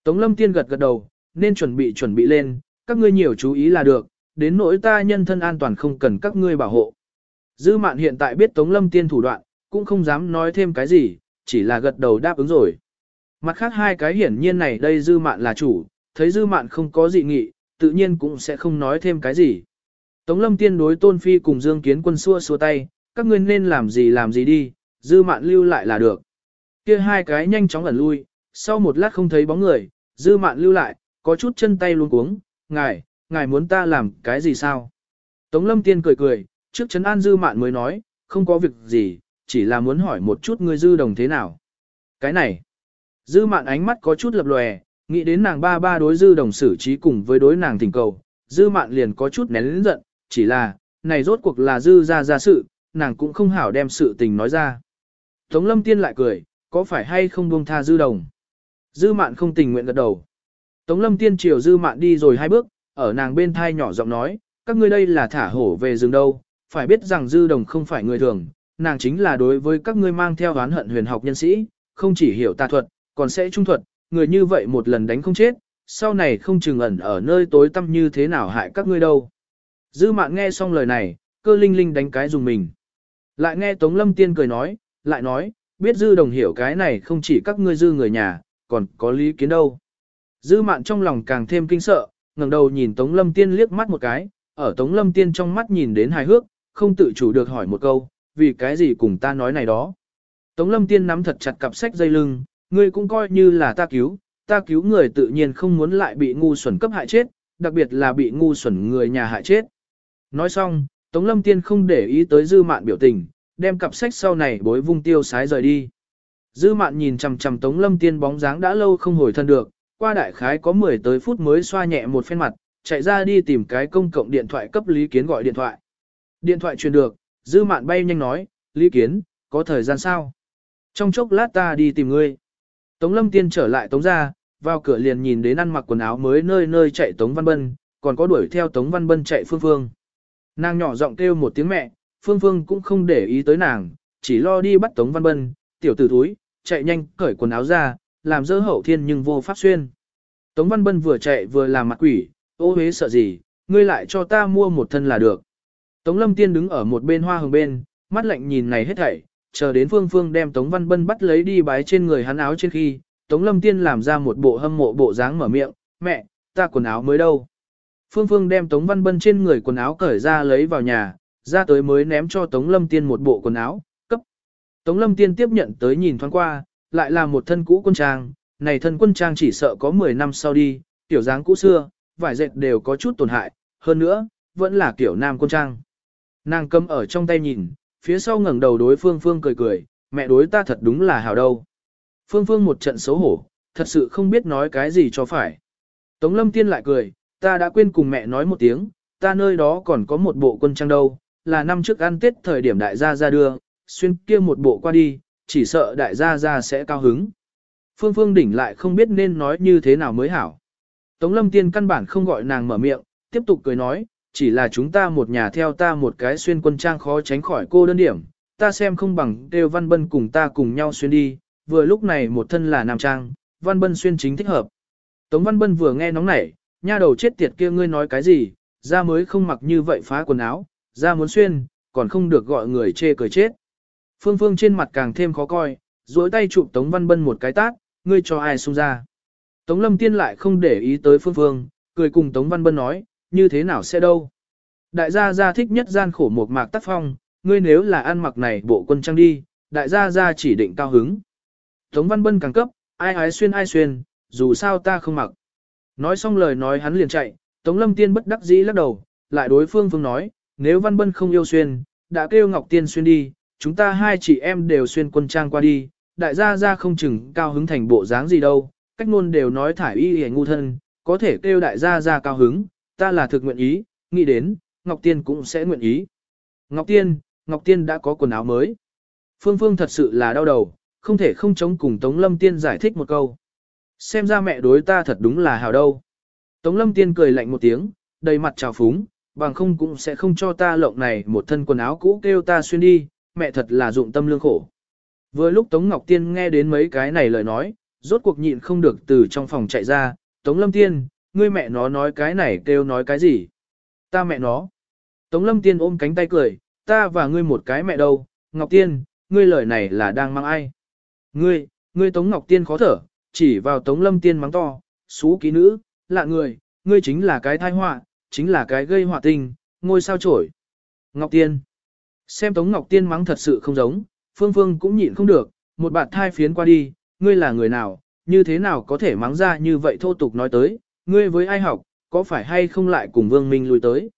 Tống Lâm Tiên gật gật đầu, nên chuẩn bị chuẩn bị lên, các ngươi nhiều chú ý là được, đến nỗi ta nhân thân an toàn không cần các ngươi bảo hộ. Dư Mạn hiện tại biết Tống Lâm Tiên thủ đoạn, cũng không dám nói thêm cái gì, chỉ là gật đầu đáp ứng rồi. Mặt khác hai cái hiển nhiên này đây Dư Mạn là chủ, thấy Dư Mạn không có dị nghị, tự nhiên cũng sẽ không nói thêm cái gì. Tống Lâm Tiên đối Tôn Phi cùng Dương Kiến quân xua xua tay, các ngươi nên làm gì làm gì đi, Dư Mạn lưu lại là được. Kia hai cái nhanh chóng ẩn lui, sau một lát không thấy bóng người, dư mạn lưu lại, có chút chân tay luôn cuống, ngài, ngài muốn ta làm cái gì sao? Tống lâm tiên cười cười, trước chấn an dư mạn mới nói, không có việc gì, chỉ là muốn hỏi một chút ngươi dư đồng thế nào. Cái này, dư mạn ánh mắt có chút lập lòe, nghĩ đến nàng ba ba đối dư đồng xử trí cùng với đối nàng thỉnh cầu, dư mạn liền có chút nén lĩnh giận, chỉ là, này rốt cuộc là dư ra ra sự, nàng cũng không hảo đem sự tình nói ra. Tống lâm tiên lại cười, có phải hay không buông tha dư đồng? Dư mạn không tình nguyện gật đầu. Tống lâm tiên chiều dư mạn đi rồi hai bước, ở nàng bên thai nhỏ giọng nói, các ngươi đây là thả hổ về rừng đâu, phải biết rằng dư đồng không phải người thường, nàng chính là đối với các ngươi mang theo oán hận huyền học nhân sĩ, không chỉ hiểu tà thuật, còn sẽ trung thuật, người như vậy một lần đánh không chết, sau này không chừng ẩn ở nơi tối tăm như thế nào hại các ngươi đâu. Dư mạn nghe xong lời này, cơ linh linh đánh cái dùng mình. Lại nghe Tống Lâm Tiên cười nói, lại nói, biết dư đồng hiểu cái này không chỉ các ngươi dư người nhà, còn có lý kiến đâu. Dư mạn trong lòng càng thêm kinh sợ, ngẩng đầu nhìn Tống Lâm Tiên liếc mắt một cái, ở Tống Lâm Tiên trong mắt nhìn đến hài hước, không tự chủ được hỏi một câu, vì cái gì cùng ta nói này đó. Tống Lâm Tiên nắm thật chặt cặp sách dây lưng, ngươi cũng coi như là ta cứu, ta cứu người tự nhiên không muốn lại bị ngu xuẩn cấp hại chết, đặc biệt là bị ngu xuẩn người nhà hại chết. Nói xong, Tống Lâm Tiên không để ý tới dư mạn biểu tình, đem cặp sách sau này bối vung tiêu sái rời đi. Dư mạn nhìn chằm chằm Tống Lâm Tiên bóng dáng đã lâu không hồi thân được, qua đại khái có 10 tới phút mới xoa nhẹ một phen mặt, chạy ra đi tìm cái công cộng điện thoại cấp Lý Kiến gọi điện thoại. Điện thoại truyền được, Dư Mạn bay nhanh nói, Lý Kiến, có thời gian sao? Trong chốc lát ta đi tìm ngươi. Tống Lâm Tiên trở lại Tống ra, vào cửa liền nhìn đến ăn mặc quần áo mới nơi nơi chạy Tống Văn Bân, còn có đuổi theo Tống Văn Bân chạy Phương Phương. Nàng nhỏ giọng kêu một tiếng mẹ, Phương Phương cũng không để ý tới nàng, chỉ lo đi bắt Tống Văn Bân, tiểu tử túi, chạy nhanh cởi quần áo ra, làm dơ hậu thiên nhưng vô pháp xuyên. Tống Văn Bân vừa chạy vừa làm mặt quỷ, ô hế sợ gì, ngươi lại cho ta mua một thân là được. Tống Lâm Tiên đứng ở một bên hoa hồng bên, mắt lạnh nhìn này hết thảy, chờ đến Phương Phương đem Tống Văn Bân bắt lấy đi bái trên người hắn áo trên khi, Tống Lâm Tiên làm ra một bộ hâm mộ bộ dáng mở miệng, mẹ, ta quần áo mới đâu. Phương Phương đem Tống Văn Bân trên người quần áo cởi ra lấy vào nhà, ra tới mới ném cho Tống Lâm Tiên một bộ quần áo, cấp. Tống Lâm Tiên tiếp nhận tới nhìn thoáng qua, lại là một thân cũ quân trang, này thân quân trang chỉ sợ có 10 năm sau đi, tiểu dáng cũ xưa, vải dệt đều có chút tổn hại, hơn nữa, vẫn là kiểu nam quân trang. Nàng cầm ở trong tay nhìn, phía sau ngẩng đầu đối phương phương cười cười, mẹ đối ta thật đúng là hảo đâu. Phương phương một trận xấu hổ, thật sự không biết nói cái gì cho phải. Tống lâm tiên lại cười, ta đã quên cùng mẹ nói một tiếng, ta nơi đó còn có một bộ quân trang đâu, là năm trước ăn tết thời điểm đại gia ra đưa, xuyên kia một bộ qua đi, chỉ sợ đại gia ra sẽ cao hứng. Phương Phương đỉnh lại không biết nên nói như thế nào mới hảo. Tống lâm tiên căn bản không gọi nàng mở miệng, tiếp tục cười nói, chỉ là chúng ta một nhà theo ta một cái xuyên quân trang khó tránh khỏi cô đơn điểm, ta xem không bằng đều văn bân cùng ta cùng nhau xuyên đi, vừa lúc này một thân là nam trang, văn bân xuyên chính thích hợp. Tống văn bân vừa nghe nóng nảy, nha đầu chết tiệt kia ngươi nói cái gì, ra mới không mặc như vậy phá quần áo, ra muốn xuyên, còn không được gọi người chê cười chết. Phương Phương trên mặt càng thêm khó coi, duỗi tay chụp Tống Văn Bân một cái tát, ngươi cho ai xung ra. Tống Lâm Tiên lại không để ý tới Phương Phương, cười cùng Tống Văn Bân nói, như thế nào sẽ đâu. Đại gia gia thích nhất gian khổ một mạc tác phong, ngươi nếu là ăn mặc này bộ quân trang đi, đại gia gia chỉ định cao hứng. Tống Văn Bân càng cấp, ai ái xuyên ai xuyên, dù sao ta không mặc. Nói xong lời nói hắn liền chạy, Tống Lâm Tiên bất đắc dĩ lắc đầu, lại đối phương phương nói, nếu Văn Bân không yêu xuyên, đã kêu Ngọc Tiên xuyên đi, chúng ta hai chị em đều xuyên quân trang qua đi, đại gia gia không chừng cao hứng thành bộ dáng gì đâu, cách ngôn đều nói thải y hề ngu thân, có thể kêu đại gia gia cao hứng, ta là thực nguyện ý, nghĩ đến, Ngọc Tiên cũng sẽ nguyện ý. Ngọc Tiên, Ngọc Tiên đã có quần áo mới. Phương Phương thật sự là đau đầu, không thể không chống cùng Tống Lâm Tiên giải thích một câu. Xem ra mẹ đối ta thật đúng là hào đâu. Tống Lâm Tiên cười lạnh một tiếng, đầy mặt trào phúng, bằng không cũng sẽ không cho ta lộng này một thân quần áo cũ kêu ta xuyên đi, mẹ thật là dụng tâm lương khổ. Vừa lúc Tống Ngọc Tiên nghe đến mấy cái này lời nói, rốt cuộc nhịn không được từ trong phòng chạy ra, Tống Lâm Tiên, ngươi mẹ nó nói cái này kêu nói cái gì? Ta mẹ nó. Tống Lâm Tiên ôm cánh tay cười, ta và ngươi một cái mẹ đâu, Ngọc Tiên, ngươi lời này là đang mang ai? Ngươi, ngươi Tống Ngọc Tiên khó thở, chỉ vào Tống Lâm Tiên mắng to, xú ký nữ, lạ người, ngươi chính là cái thai họa, chính là cái gây họa tình, ngôi sao trổi. Ngọc Tiên. Xem Tống Ngọc Tiên mắng thật sự không giống, Phương Phương cũng nhịn không được, một bạn thai phiến qua đi, ngươi là người nào, như thế nào có thể mắng ra như vậy thô tục nói tới, ngươi với ai học, có phải hay không lại cùng Vương Minh lui tới.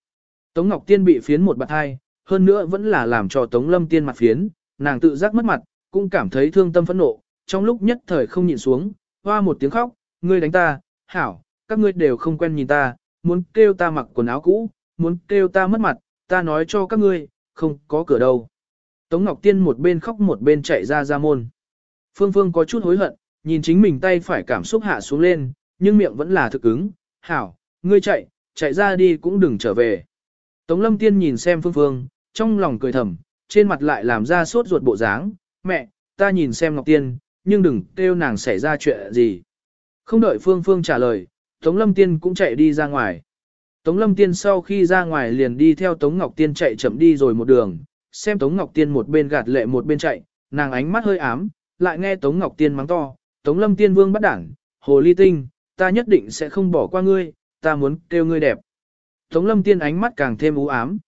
Tống Ngọc Tiên bị phiến một bạt thai, hơn nữa vẫn là làm cho Tống Lâm Tiên mặt phiến, nàng tự giác mất mặt, cũng cảm thấy thương tâm phẫn nộ, trong lúc nhất thời không nhịn xuống, hoa một tiếng khóc, ngươi đánh ta, hảo, các ngươi đều không quen nhìn ta, muốn kêu ta mặc quần áo cũ, muốn kêu ta mất mặt, ta nói cho các ngươi, không có cửa đâu. Tống Ngọc Tiên một bên khóc một bên chạy ra ra môn. Phương Phương có chút hối hận, nhìn chính mình tay phải cảm xúc hạ xuống lên, nhưng miệng vẫn là thực ứng, hảo, ngươi chạy, chạy ra đi cũng đừng trở về. Tống Lâm Tiên nhìn xem Phương Phương, trong lòng cười thầm, trên mặt lại làm ra sốt ruột bộ dáng, mẹ, ta nhìn xem Ngọc Tiên, nhưng đừng kêu nàng xảy ra chuyện gì. Không đợi Phương Phương trả lời, Tống Lâm Tiên cũng chạy đi ra ngoài. Tống Lâm Tiên sau khi ra ngoài liền đi theo Tống Ngọc Tiên chạy chậm đi rồi một đường, xem Tống Ngọc Tiên một bên gạt lệ một bên chạy, nàng ánh mắt hơi ám, lại nghe Tống Ngọc Tiên mắng to, Tống Lâm Tiên vương bắt đảng, hồ ly tinh, ta nhất định sẽ không bỏ qua ngươi, ta muốn kêu ngươi đẹp. Tống Lâm Tiên ánh mắt càng thêm u ám.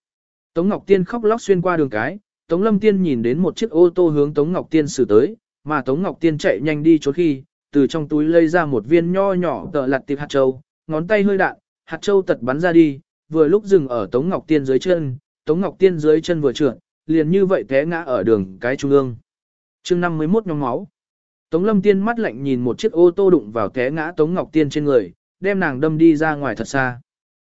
Tống Ngọc Tiên khóc lóc xuyên qua đường cái, Tống Lâm Tiên nhìn đến một chiếc ô tô hướng Tống Ngọc Tiên xử tới, mà Tống Ngọc Tiên chạy nhanh đi trốn khi, từ trong túi lấy ra một viên nho nhỏ tờ lặt tiệp hạt châu, ngón tay hơi đạn, hạt châu tật bắn ra đi, vừa lúc dừng ở Tống Ngọc Tiên dưới chân, Tống Ngọc Tiên dưới chân vừa trượt, liền như vậy té ngã ở đường cái trung ương. chương 51 nhóm máu. Tống Lâm Tiên mắt lạnh nhìn một chiếc ô tô đụng vào té ngã Tống Ngọc Tiên trên người, đem nàng đâm đi ra ngoài thật xa.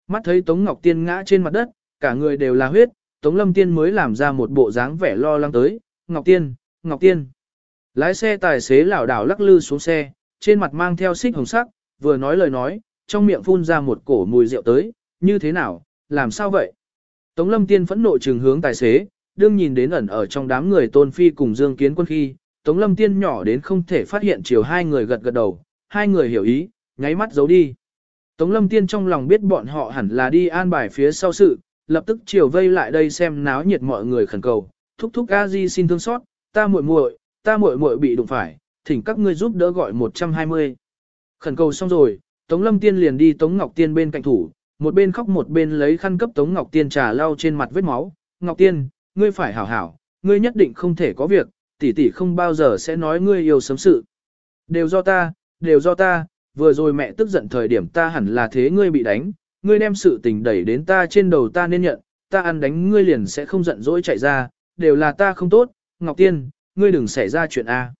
Mắt thấy Tống Ngọc Tiên ngã trên mặt đất, cả người đều là huyết, Tống Lâm Tiên mới làm ra một bộ dáng vẻ lo lắng tới, Ngọc Tiên, Ngọc Tiên. Lái xe tài xế lảo đảo lắc lư xuống xe, trên mặt mang theo xích hồng sắc, vừa nói lời nói, trong miệng phun ra một cổ mùi rượu tới, như thế nào, làm sao vậy? Tống Lâm Tiên phẫn nộ trừng hướng tài xế, đương nhìn đến ẩn ở trong đám người Tôn Phi cùng Dương Kiến Quân khi, Tống Lâm Tiên nhỏ đến không thể phát hiện chiều hai người gật gật đầu, hai người hiểu ý, nháy mắt giấu đi. Tống Lâm Tiên trong lòng biết bọn họ hẳn là đi an bài phía sau sự, lập tức chiều vây lại đây xem náo nhiệt mọi người khẩn cầu, thúc thúc a di xin thương xót, ta muội muội, ta muội muội bị đụng phải, thỉnh các ngươi giúp đỡ gọi 120. Khẩn cầu xong rồi, Tống Lâm Tiên liền đi Tống Ngọc Tiên bên cạnh thủ, một bên khóc một bên lấy khăn cấp Tống Ngọc Tiên trà lau trên mặt vết máu. Ngọc Tiên, ngươi phải hảo hảo, ngươi nhất định không thể có việc, tỷ tỷ không bao giờ sẽ nói ngươi yêu sớm sự. Đều do ta, đều do ta, vừa rồi mẹ tức giận thời điểm ta hẳn là thế ngươi bị đánh, ngươi đem sự tình đẩy đến ta trên đầu ta nên nhận, ta ăn đánh ngươi liền sẽ không giận dỗi chạy ra, đều là ta không tốt, Ngọc Tiên, ngươi đừng xảy ra chuyện A.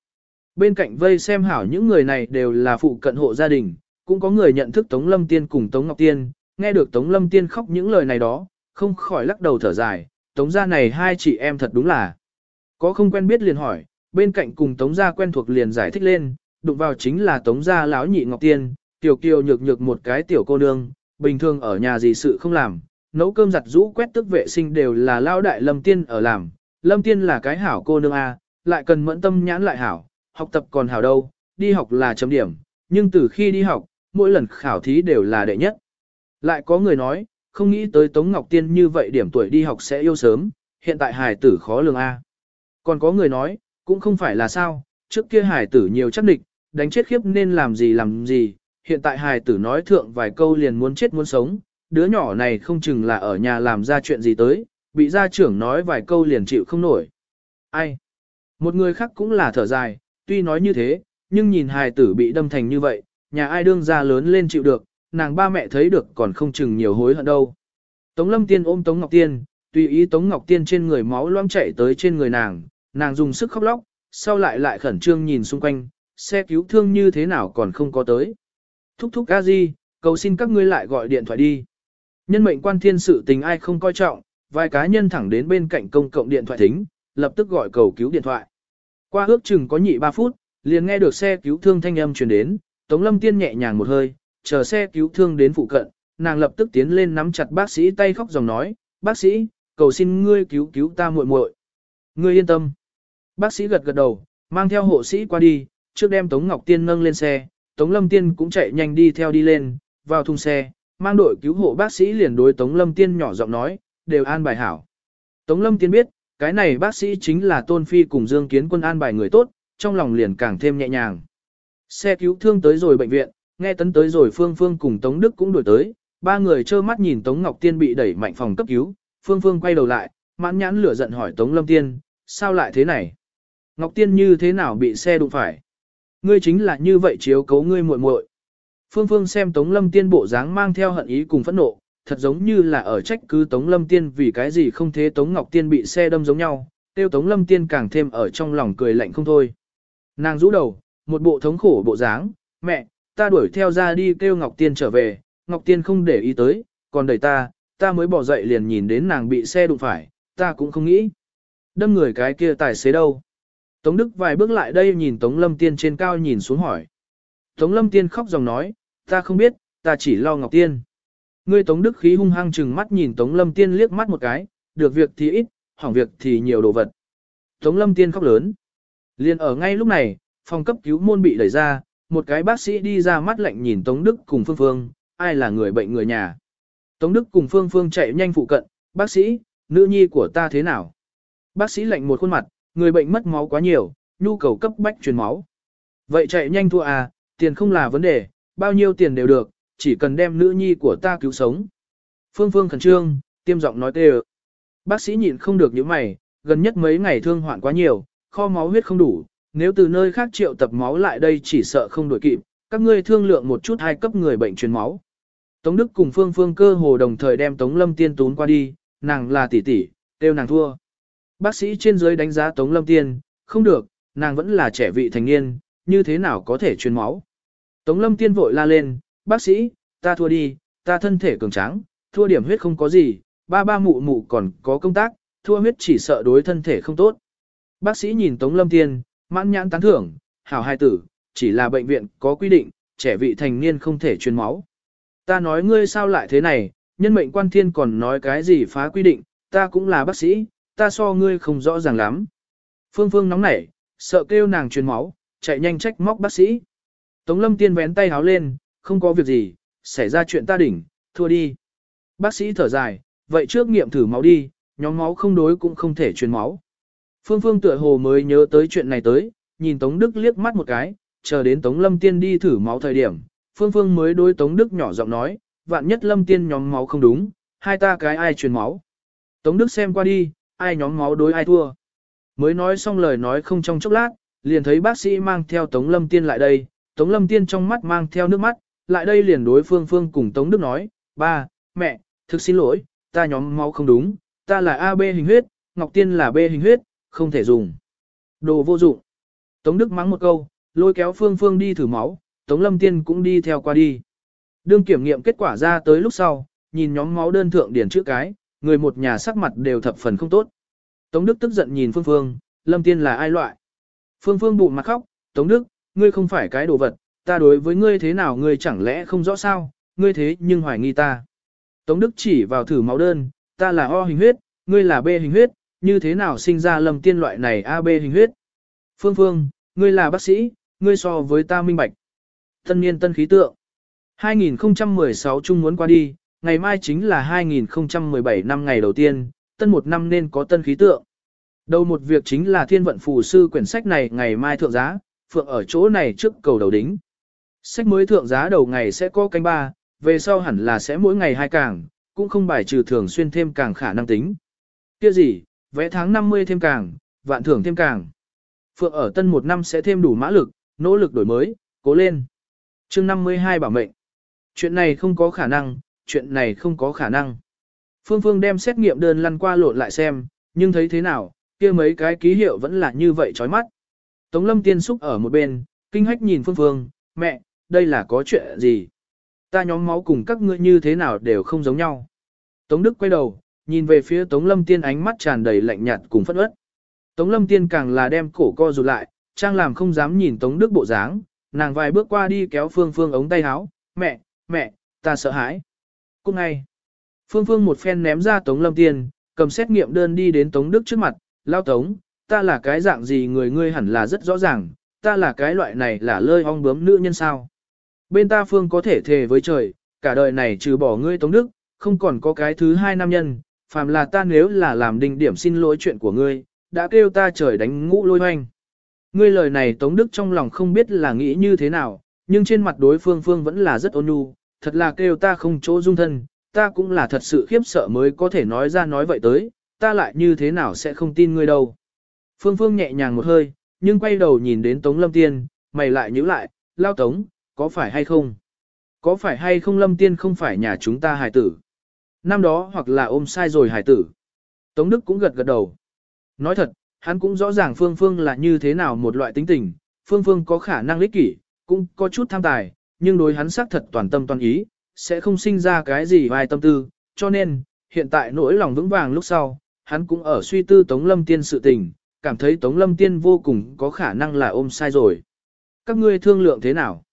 Bên cạnh vây xem hảo những người này đều là phụ cận hộ gia đình, cũng có người nhận thức Tống Lâm Tiên cùng Tống Ngọc Tiên, nghe được Tống Lâm Tiên khóc những lời này đó, không khỏi lắc đầu thở dài, Tống gia này hai chị em thật đúng là. Có không quen biết liền hỏi, bên cạnh cùng Tống gia quen thuộc liền giải thích lên, đụng vào chính là Tống gia lão nhị Ngọc Tiên, tiểu kiều nhược nhược một cái tiểu cô nương, bình thường ở nhà gì sự không làm, nấu cơm giặt rũ quét tức vệ sinh đều là lao đại Lâm Tiên ở làm, Lâm Tiên là cái hảo cô nương A, lại cần mẫn tâm nhãn lại hảo, học tập còn hảo đâu, đi học là chấm điểm, nhưng từ khi đi học, mỗi lần khảo thí đều là đệ nhất. Lại có người nói, không nghĩ tới Tống Ngọc Tiên như vậy điểm tuổi đi học sẽ yêu sớm, hiện tại hài tử khó lường A. Còn có người nói, cũng không phải là sao, trước kia hài tử nhiều chắc địch, đánh chết khiếp nên làm gì làm gì, hiện tại hài tử nói thượng vài câu liền muốn chết muốn sống, đứa nhỏ này không chừng là ở nhà làm ra chuyện gì tới, bị gia trưởng nói vài câu liền chịu không nổi. Ai? Một người khác cũng là thở dài, tuy nói như thế, nhưng nhìn hài tử bị đâm thành như vậy, nhà ai đương ra lớn lên chịu được, nàng ba mẹ thấy được còn không chừng nhiều hối hận đâu. Tống Lâm Tiên ôm Tống Ngọc Tiên, tùy ý Tống Ngọc Tiên trên người máu loang chảy tới trên người nàng, nàng dùng sức khóc lóc, sau lại lại khẩn trương nhìn xung quanh, xe cứu thương như thế nào còn không có tới. Thúc thúc a di, cầu xin các ngươi lại gọi điện thoại đi. Nhân mệnh quan thiên sự tình ai không coi trọng, vài cá nhân thẳng đến bên cạnh công cộng điện thoại thính, lập tức gọi cầu cứu điện thoại. Qua ước chừng có nhị 3 phút, liền nghe được xe cứu thương thanh âm truyền đến, Tống Lâm Tiên nhẹ nhàng một hơi, chờ xe cứu thương đến phụ cận, nàng lập tức tiến lên nắm chặt bác sĩ tay khóc dòng nói, bác sĩ, cầu xin ngươi cứu cứu ta muội muội. Ngươi yên tâm. Bác sĩ gật gật đầu, mang theo hộ sĩ qua đi, trước đem Tống Ngọc Tiên nâng lên xe, Tống Lâm Tiên cũng chạy nhanh đi theo đi lên, vào thùng xe, mang đội cứu hộ bác sĩ liền đối Tống Lâm Tiên nhỏ giọng nói, đều an bài hảo. Tống Lâm Tiên biết, cái này bác sĩ chính là Tôn Phi cùng Dương Kiến Quân an bài người tốt, trong lòng liền càng thêm nhẹ nhàng. Xe cứu thương tới rồi bệnh viện, nghe tấn tới rồi Phương Phương cùng Tống Đức cũng đuổi tới, ba người trơ mắt nhìn Tống Ngọc Tiên bị đẩy mạnh phòng cấp cứu, Phương Phương quay đầu lại, mãn nhãn lửa giận hỏi Tống Lâm Tiên, sao lại thế này? Ngọc Tiên như thế nào bị xe đụng phải? Ngươi chính là như vậy chiếu cấu ngươi muội muội. Phương Phương xem Tống Lâm Tiên bộ dáng mang theo hận ý cùng phẫn nộ, thật giống như là ở trách cứ Tống Lâm Tiên vì cái gì không thế Tống Ngọc Tiên bị xe đâm giống nhau, tiêu Tống Lâm Tiên càng thêm ở trong lòng cười lạnh không thôi. Nàng rũ đầu, một bộ thống khổ bộ dáng, mẹ, ta đuổi theo ra đi kêu Ngọc Tiên trở về, Ngọc Tiên không để ý tới, còn đẩy ta, ta mới bỏ dậy liền nhìn đến nàng bị xe đụng phải, ta cũng không nghĩ. Đâm người cái kia tài xế đâu? Tống Đức vài bước lại đây nhìn Tống Lâm Tiên trên cao nhìn xuống hỏi. Tống Lâm Tiên khóc dòng nói, ta không biết, ta chỉ lo Ngọc Tiên. Ngươi Tống Đức khí hung hăng chừng mắt nhìn Tống Lâm Tiên liếc mắt một cái, được việc thì ít, hỏng việc thì nhiều đồ vật. Tống Lâm Tiên khóc lớn. Liên ở ngay lúc này, phòng cấp cứu môn bị đẩy ra, một cái bác sĩ đi ra mắt lạnh nhìn Tống Đức cùng Phương Phương, ai là người bệnh người nhà. Tống Đức cùng Phương Phương chạy nhanh phụ cận, bác sĩ, nữ nhi của ta thế nào? Bác sĩ lạnh một khuôn mặt, người bệnh mất máu quá nhiều, nhu cầu cấp bách truyền máu. Vậy chạy nhanh thua à, tiền không là vấn đề, bao nhiêu tiền đều được, chỉ cần đem nữ nhi của ta cứu sống. Phương Phương khẩn trương, tiêm giọng nói tê Bác sĩ nhịn không được những mày, gần nhất mấy ngày thương hoạn quá nhiều, kho máu huyết không đủ, nếu từ nơi khác triệu tập máu lại đây chỉ sợ không đổi kịp, các ngươi thương lượng một chút hai cấp người bệnh truyền máu. Tống Đức cùng Phương Phương cơ hồ đồng thời đem Tống Lâm Tiên tún qua đi, nàng là tỷ tỷ, tiêu nàng thua. Bác sĩ trên dưới đánh giá Tống Lâm Tiên, không được, nàng vẫn là trẻ vị thành niên, như thế nào có thể truyền máu. Tống Lâm Tiên vội la lên, bác sĩ, ta thua đi, ta thân thể cường tráng, thua điểm huyết không có gì, ba ba mụ mụ còn có công tác, thua huyết chỉ sợ đối thân thể không tốt. Bác sĩ nhìn Tống Lâm Tiên, mãn nhãn tán thưởng, hảo hai tử, chỉ là bệnh viện có quy định, trẻ vị thành niên không thể truyền máu. Ta nói ngươi sao lại thế này, nhân mệnh quan thiên còn nói cái gì phá quy định, ta cũng là bác sĩ, ta so ngươi không rõ ràng lắm. Phương Phương nóng nảy, sợ kêu nàng truyền máu, chạy nhanh trách móc bác sĩ. Tống lâm tiên vén tay háo lên, không có việc gì, xảy ra chuyện ta đỉnh, thua đi. Bác sĩ thở dài, vậy trước nghiệm thử máu đi, nhóm máu không đối cũng không thể truyền máu. Phương Phương tựa hồ mới nhớ tới chuyện này tới, nhìn Tống Đức liếc mắt một cái, chờ đến Tống Lâm Tiên đi thử máu thời điểm, Phương Phương mới đối Tống Đức nhỏ giọng nói, vạn nhất Lâm Tiên nhóm máu không đúng, hai ta cái ai truyền máu. Tống Đức xem qua đi, ai nhóm máu đối ai thua. Mới nói xong lời nói không trong chốc lát, liền thấy bác sĩ mang theo Tống Lâm Tiên lại đây, Tống Lâm Tiên trong mắt mang theo nước mắt, lại đây liền đối Phương Phương cùng Tống Đức nói, ba, mẹ, thực xin lỗi, ta nhóm máu không đúng, ta là AB hình huyết, Ngọc Tiên là B hình huyết, không thể dùng. Đồ vô dụng. Tống Đức mắng một câu, lôi kéo Phương Phương đi thử máu, Tống Lâm Tiên cũng đi theo qua đi. Đương kiểm nghiệm kết quả ra tới lúc sau, nhìn nhóm máu đơn thượng điển chữ cái, người một nhà sắc mặt đều thập phần không tốt. Tống Đức tức giận nhìn Phương Phương, Lâm Tiên là ai loại? Phương Phương bụng mặt khóc, Tống Đức, ngươi không phải cái đồ vật, ta đối với ngươi thế nào ngươi chẳng lẽ không rõ sao, ngươi thế nhưng hoài nghi ta. Tống Đức chỉ vào thử máu đơn, ta là O hình huyết, ngươi là B hình huyết, như thế nào sinh ra Lâm Tiên loại này AB hình huyết? Phương Phương, ngươi là bác sĩ, ngươi so với ta minh bạch. Tân niên tân khí tượng. 2016 chung muốn qua đi, ngày mai chính là 2017 năm ngày đầu tiên, tân một năm nên có tân khí tượng. Đầu một việc chính là thiên vận phù sư quyển sách này ngày mai thượng giá, phượng ở chỗ này trước cầu đầu đính. Sách mới thượng giá đầu ngày sẽ có canh ba, về sau hẳn là sẽ mỗi ngày hai càng, cũng không bài trừ thường xuyên thêm càng khả năng tính. Kia gì, vẽ tháng 50 thêm càng, vạn thưởng thêm càng. Phượng ở tân một năm sẽ thêm đủ mã lực, nỗ lực đổi mới, cố lên. chương 52 bảo mệnh. Chuyện này không có khả năng, chuyện này không có khả năng. Phương Phương đem xét nghiệm đơn lăn qua lộn lại xem, nhưng thấy thế nào, kia mấy cái ký hiệu vẫn là như vậy chói mắt. Tống lâm tiên xúc ở một bên, kinh hách nhìn Phương Phương, mẹ, đây là có chuyện gì? Ta nhóm máu cùng các ngươi như thế nào đều không giống nhau. Tống Đức quay đầu, nhìn về phía Tống lâm tiên ánh mắt tràn đầy lạnh nhạt cùng phất ớt. Tống lâm tiên càng là đem cổ co rụt lại, trang làm không dám nhìn Tống Đức bộ dáng, nàng vài bước qua đi kéo Phương Phương ống tay áo, mẹ, mẹ, ta sợ hãi. Cũng ngay, Phương Phương một phen ném ra Tống Lâm Tiên, cầm xét nghiệm đơn đi đến Tống Đức trước mặt, lao Tống, ta là cái dạng gì người ngươi hẳn là rất rõ ràng, ta là cái loại này là lơi ong bướm nữ nhân sao. Bên ta Phương có thể thề với trời, cả đời này trừ bỏ ngươi Tống Đức, không còn có cái thứ hai nam nhân, phàm là ta nếu là làm đỉnh điểm xin lỗi chuyện của ngươi, đã kêu ta trời đánh ngũ lôi hoanh. Ngươi lời này Tống Đức trong lòng không biết là nghĩ như thế nào, nhưng trên mặt đối phương Phương vẫn là rất ôn nhu, thật là kêu ta không chỗ dung thân, ta cũng là thật sự khiếp sợ mới có thể nói ra nói vậy tới, ta lại như thế nào sẽ không tin ngươi đâu. Phương Phương nhẹ nhàng một hơi, nhưng quay đầu nhìn đến Tống Lâm Tiên, mày lại nhíu lại, lao Tống, có phải hay không? Có phải hay không lâm tiên không phải nhà chúng ta hài tử? Năm đó hoặc là ôm sai rồi hài tử. Tống Đức cũng gật gật đầu. Nói thật, hắn cũng rõ ràng Phương Phương là như thế nào một loại tính tình, Phương Phương có khả năng ích kỷ, cũng có chút tham tài, nhưng đối hắn xác thật toàn tâm toàn ý, sẽ không sinh ra cái gì vài tâm tư, cho nên, hiện tại nỗi lòng vững vàng lúc sau, hắn cũng ở suy tư Tống Lâm Tiên sự tình, cảm thấy Tống Lâm Tiên vô cùng có khả năng là ôm sai rồi. Các ngươi thương lượng thế nào?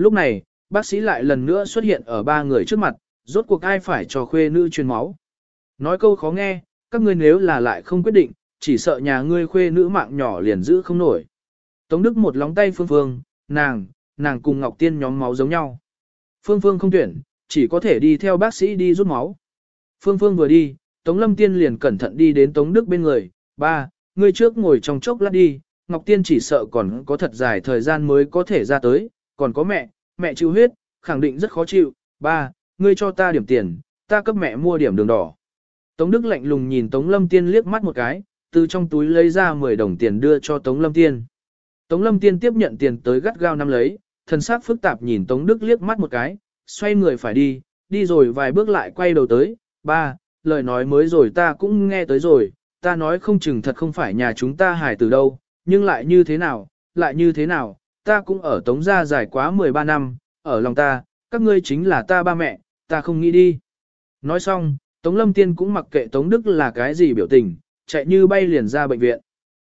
Lúc này, bác sĩ lại lần nữa xuất hiện ở ba người trước mặt, rốt cuộc ai phải cho khuê nữ truyền máu. Nói câu khó nghe, các ngươi nếu là lại không quyết định, chỉ sợ nhà ngươi khuê nữ mạng nhỏ liền giữ không nổi. Tống Đức một lóng tay Phương Phương, nàng, nàng cùng Ngọc Tiên nhóm máu giống nhau. Phương Phương không tuyển, chỉ có thể đi theo bác sĩ đi rút máu. Phương Phương vừa đi, Tống Lâm Tiên liền cẩn thận đi đến Tống Đức bên người, ba, ngươi trước ngồi trong chốc lát đi, Ngọc Tiên chỉ sợ còn có thật dài thời gian mới có thể ra tới, còn có mẹ, mẹ chịu huyết, khẳng định rất khó chịu, ba, ngươi cho ta điểm tiền, ta cấp mẹ mua điểm đường đỏ. Tống Đức lạnh lùng nhìn Tống Lâm Tiên liếc mắt một cái, từ trong túi lấy ra 10 đồng tiền đưa cho Tống Lâm Tiên. Tống Lâm Tiên tiếp nhận tiền tới gắt gao nắm lấy, thân sắc phức tạp nhìn Tống Đức liếc mắt một cái, xoay người phải đi, đi rồi vài bước lại quay đầu tới, ba, lời nói mới rồi ta cũng nghe tới rồi, ta nói không chừng thật không phải nhà chúng ta hài từ đâu, nhưng lại như thế nào, lại như thế nào, ta cũng ở Tống gia dài quá 13 năm, ở lòng ta, các ngươi chính là ta ba mẹ, ta không nghĩ đi. Nói xong, Tống Lâm Tiên cũng mặc kệ Tống Đức là cái gì biểu tình, chạy như bay liền ra bệnh viện.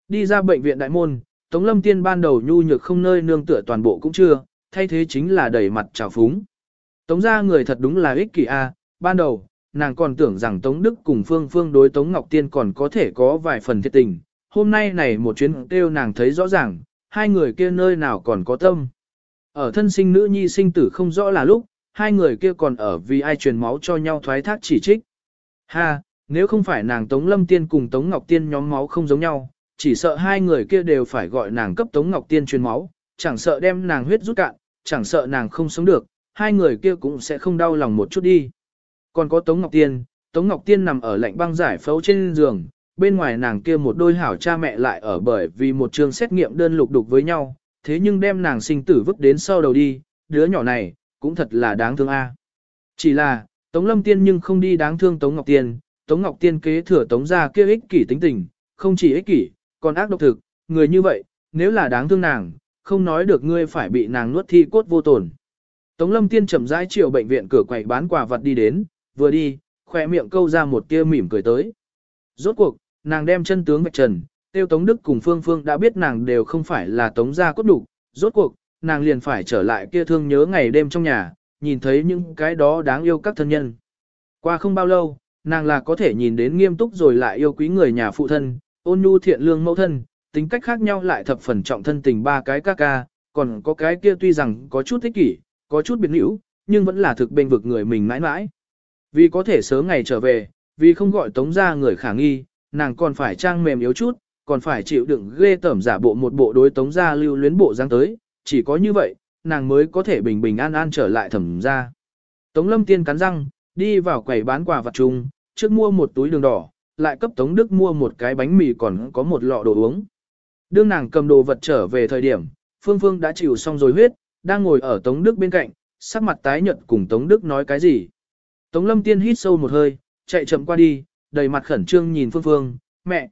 Đi ra bệnh viện đại môn, Tống Lâm Tiên ban đầu nhu nhược không nơi nương tựa toàn bộ cũng chưa, thay thế chính là đẩy mặt trào phúng. Tống gia người thật đúng là ích kỷ a, ban đầu, nàng còn tưởng rằng Tống Đức cùng Phương Phương đối Tống Ngọc Tiên còn có thể có vài phần thiệt tình. Hôm nay này một chuyến kêu nàng thấy rõ ràng, hai người kia nơi nào còn có tâm. Ở thân sinh nữ nhi sinh tử không rõ là lúc, hai người kia còn ở vì ai truyền máu cho nhau thoái thác chỉ trích. Ha, nếu không phải nàng Tống Lâm Tiên cùng Tống Ngọc Tiên nhóm máu không giống nhau, chỉ sợ hai người kia đều phải gọi nàng cấp Tống Ngọc Tiên truyền máu, chẳng sợ đem nàng huyết rút cạn, chẳng sợ nàng không sống được, hai người kia cũng sẽ không đau lòng một chút đi. Còn có Tống Ngọc Tiên, Tống Ngọc Tiên nằm ở lạnh băng giải phẫu trên giường, bên ngoài nàng kia một đôi hảo cha mẹ lại ở bởi vì một trường xét nghiệm đơn lục đục với nhau, thế nhưng đem nàng sinh tử vứt đến sau đầu đi, đứa nhỏ này, cũng thật là đáng thương a. Chỉ là, Tống Lâm Tiên nhưng không đi đáng thương Tống Ngọc Tiên, Tống Ngọc Tiên kế thừa Tống ra kia ích kỷ tính tình, không chỉ ích kỷ, còn ác độc thực, người như vậy, nếu là đáng thương nàng, không nói được ngươi phải bị nàng nuốt thi cốt vô tổn. Tống Lâm Tiên chậm rãi chiều bệnh viện cửa quầy bán quà vật đi đến, vừa đi, khỏe miệng câu ra một tia mỉm cười tới. Rốt cuộc, nàng đem chân tướng vạch trần, tiêu Tống Đức cùng Phương Phương đã biết nàng đều không phải là Tống gia cốt đủ, rốt cuộc, nàng liền phải trở lại kia thương nhớ ngày đêm trong nhà, nhìn thấy những cái đó đáng yêu các thân nhân. Qua không bao lâu, nàng là có thể nhìn đến nghiêm túc rồi lại yêu quý người nhà phụ thân, ôn nhu thiện lương mẫu thân, tính cách khác nhau lại thập phần trọng thân tình ba cái ca ca, còn có cái kia tuy rằng có chút thích kỷ, có chút biệt hữu, nhưng vẫn là thực bên vực người mình mãi mãi. Vì có thể sớm ngày trở về, vì không gọi tống ra người khả nghi, nàng còn phải trang mềm yếu chút, còn phải chịu đựng ghê tẩm giả bộ một bộ đối tống gia lưu luyến bộ dáng tới, chỉ có như vậy, nàng mới có thể bình bình an an trở lại thẩm gia. Tống lâm tiên cắn răng, đi vào quầy bán quà vặt chung, trước mua một túi đường đỏ, lại cấp Tống Đức mua một cái bánh mì còn có một lọ đồ uống. Đương nàng cầm đồ vật trở về thời điểm, Phương Phương đã chịu xong rồi huyết, đang ngồi ở Tống Đức bên cạnh, sắc mặt tái nhợt cùng Tống Đức nói cái gì. Tống Lâm Tiên hít sâu một hơi, chạy chậm qua đi, đầy mặt khẩn trương nhìn Phương Phương, mẹ.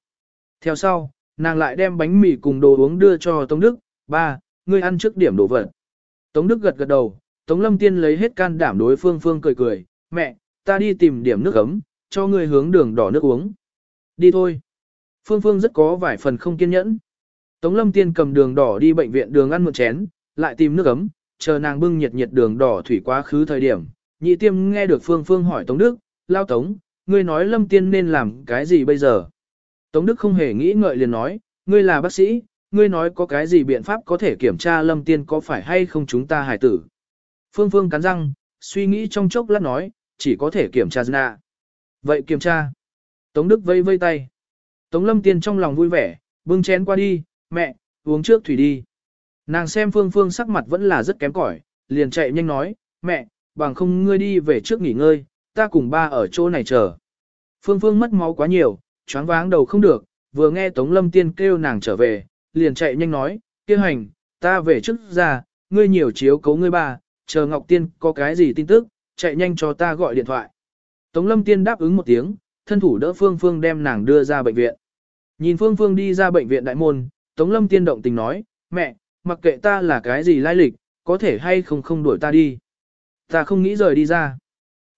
Theo sau, nàng lại đem bánh mì cùng đồ uống đưa cho Tống Đức, ba, ngươi ăn trước điểm đồ vật. Tống Đức gật gật đầu, Tống Lâm Tiên lấy hết can đảm đối Phương Phương cười cười, mẹ, ta đi tìm điểm nước ấm, cho ngươi hướng đường đỏ nước uống. Đi thôi. Phương Phương rất có vài phần không kiên nhẫn. Tống Lâm Tiên cầm đường đỏ đi bệnh viện đường ăn một chén, lại tìm nước ấm, chờ nàng bưng nhiệt nhiệt đường đỏ thủy quá khứ thời điểm. Nhị tiêm nghe được Phương Phương hỏi Tống Đức, lao Tống, ngươi nói Lâm Tiên nên làm cái gì bây giờ? Tống Đức không hề nghĩ ngợi liền nói, ngươi là bác sĩ, ngươi nói có cái gì biện pháp có thể kiểm tra Lâm Tiên có phải hay không chúng ta hài tử. Phương Phương cắn răng, suy nghĩ trong chốc lát nói, chỉ có thể kiểm tra Zna. Vậy kiểm tra. Tống Đức vây vây tay. Tống Lâm Tiên trong lòng vui vẻ, bưng chén qua đi, mẹ, uống trước thủy đi. Nàng xem Phương Phương sắc mặt vẫn là rất kém cỏi, liền chạy nhanh nói, mẹ, bằng không ngươi đi về trước nghỉ ngơi, ta cùng ba ở chỗ này chờ. Phương Phương mất máu quá nhiều, choáng váng đầu không được, vừa nghe Tống Lâm Tiên kêu nàng trở về, liền chạy nhanh nói, kia hành, ta về trước ra, ngươi nhiều chiếu cấu ngươi ba, chờ Ngọc Tiên có cái gì tin tức, chạy nhanh cho ta gọi điện thoại. Tống Lâm Tiên đáp ứng một tiếng, thân thủ đỡ Phương Phương đem nàng đưa ra bệnh viện. Nhìn Phương Phương đi ra bệnh viện đại môn, Tống Lâm Tiên động tình nói, mẹ, mặc kệ ta là cái gì lai lịch, có thể hay không không đuổi ta đi. Ta không nghĩ rời đi ra.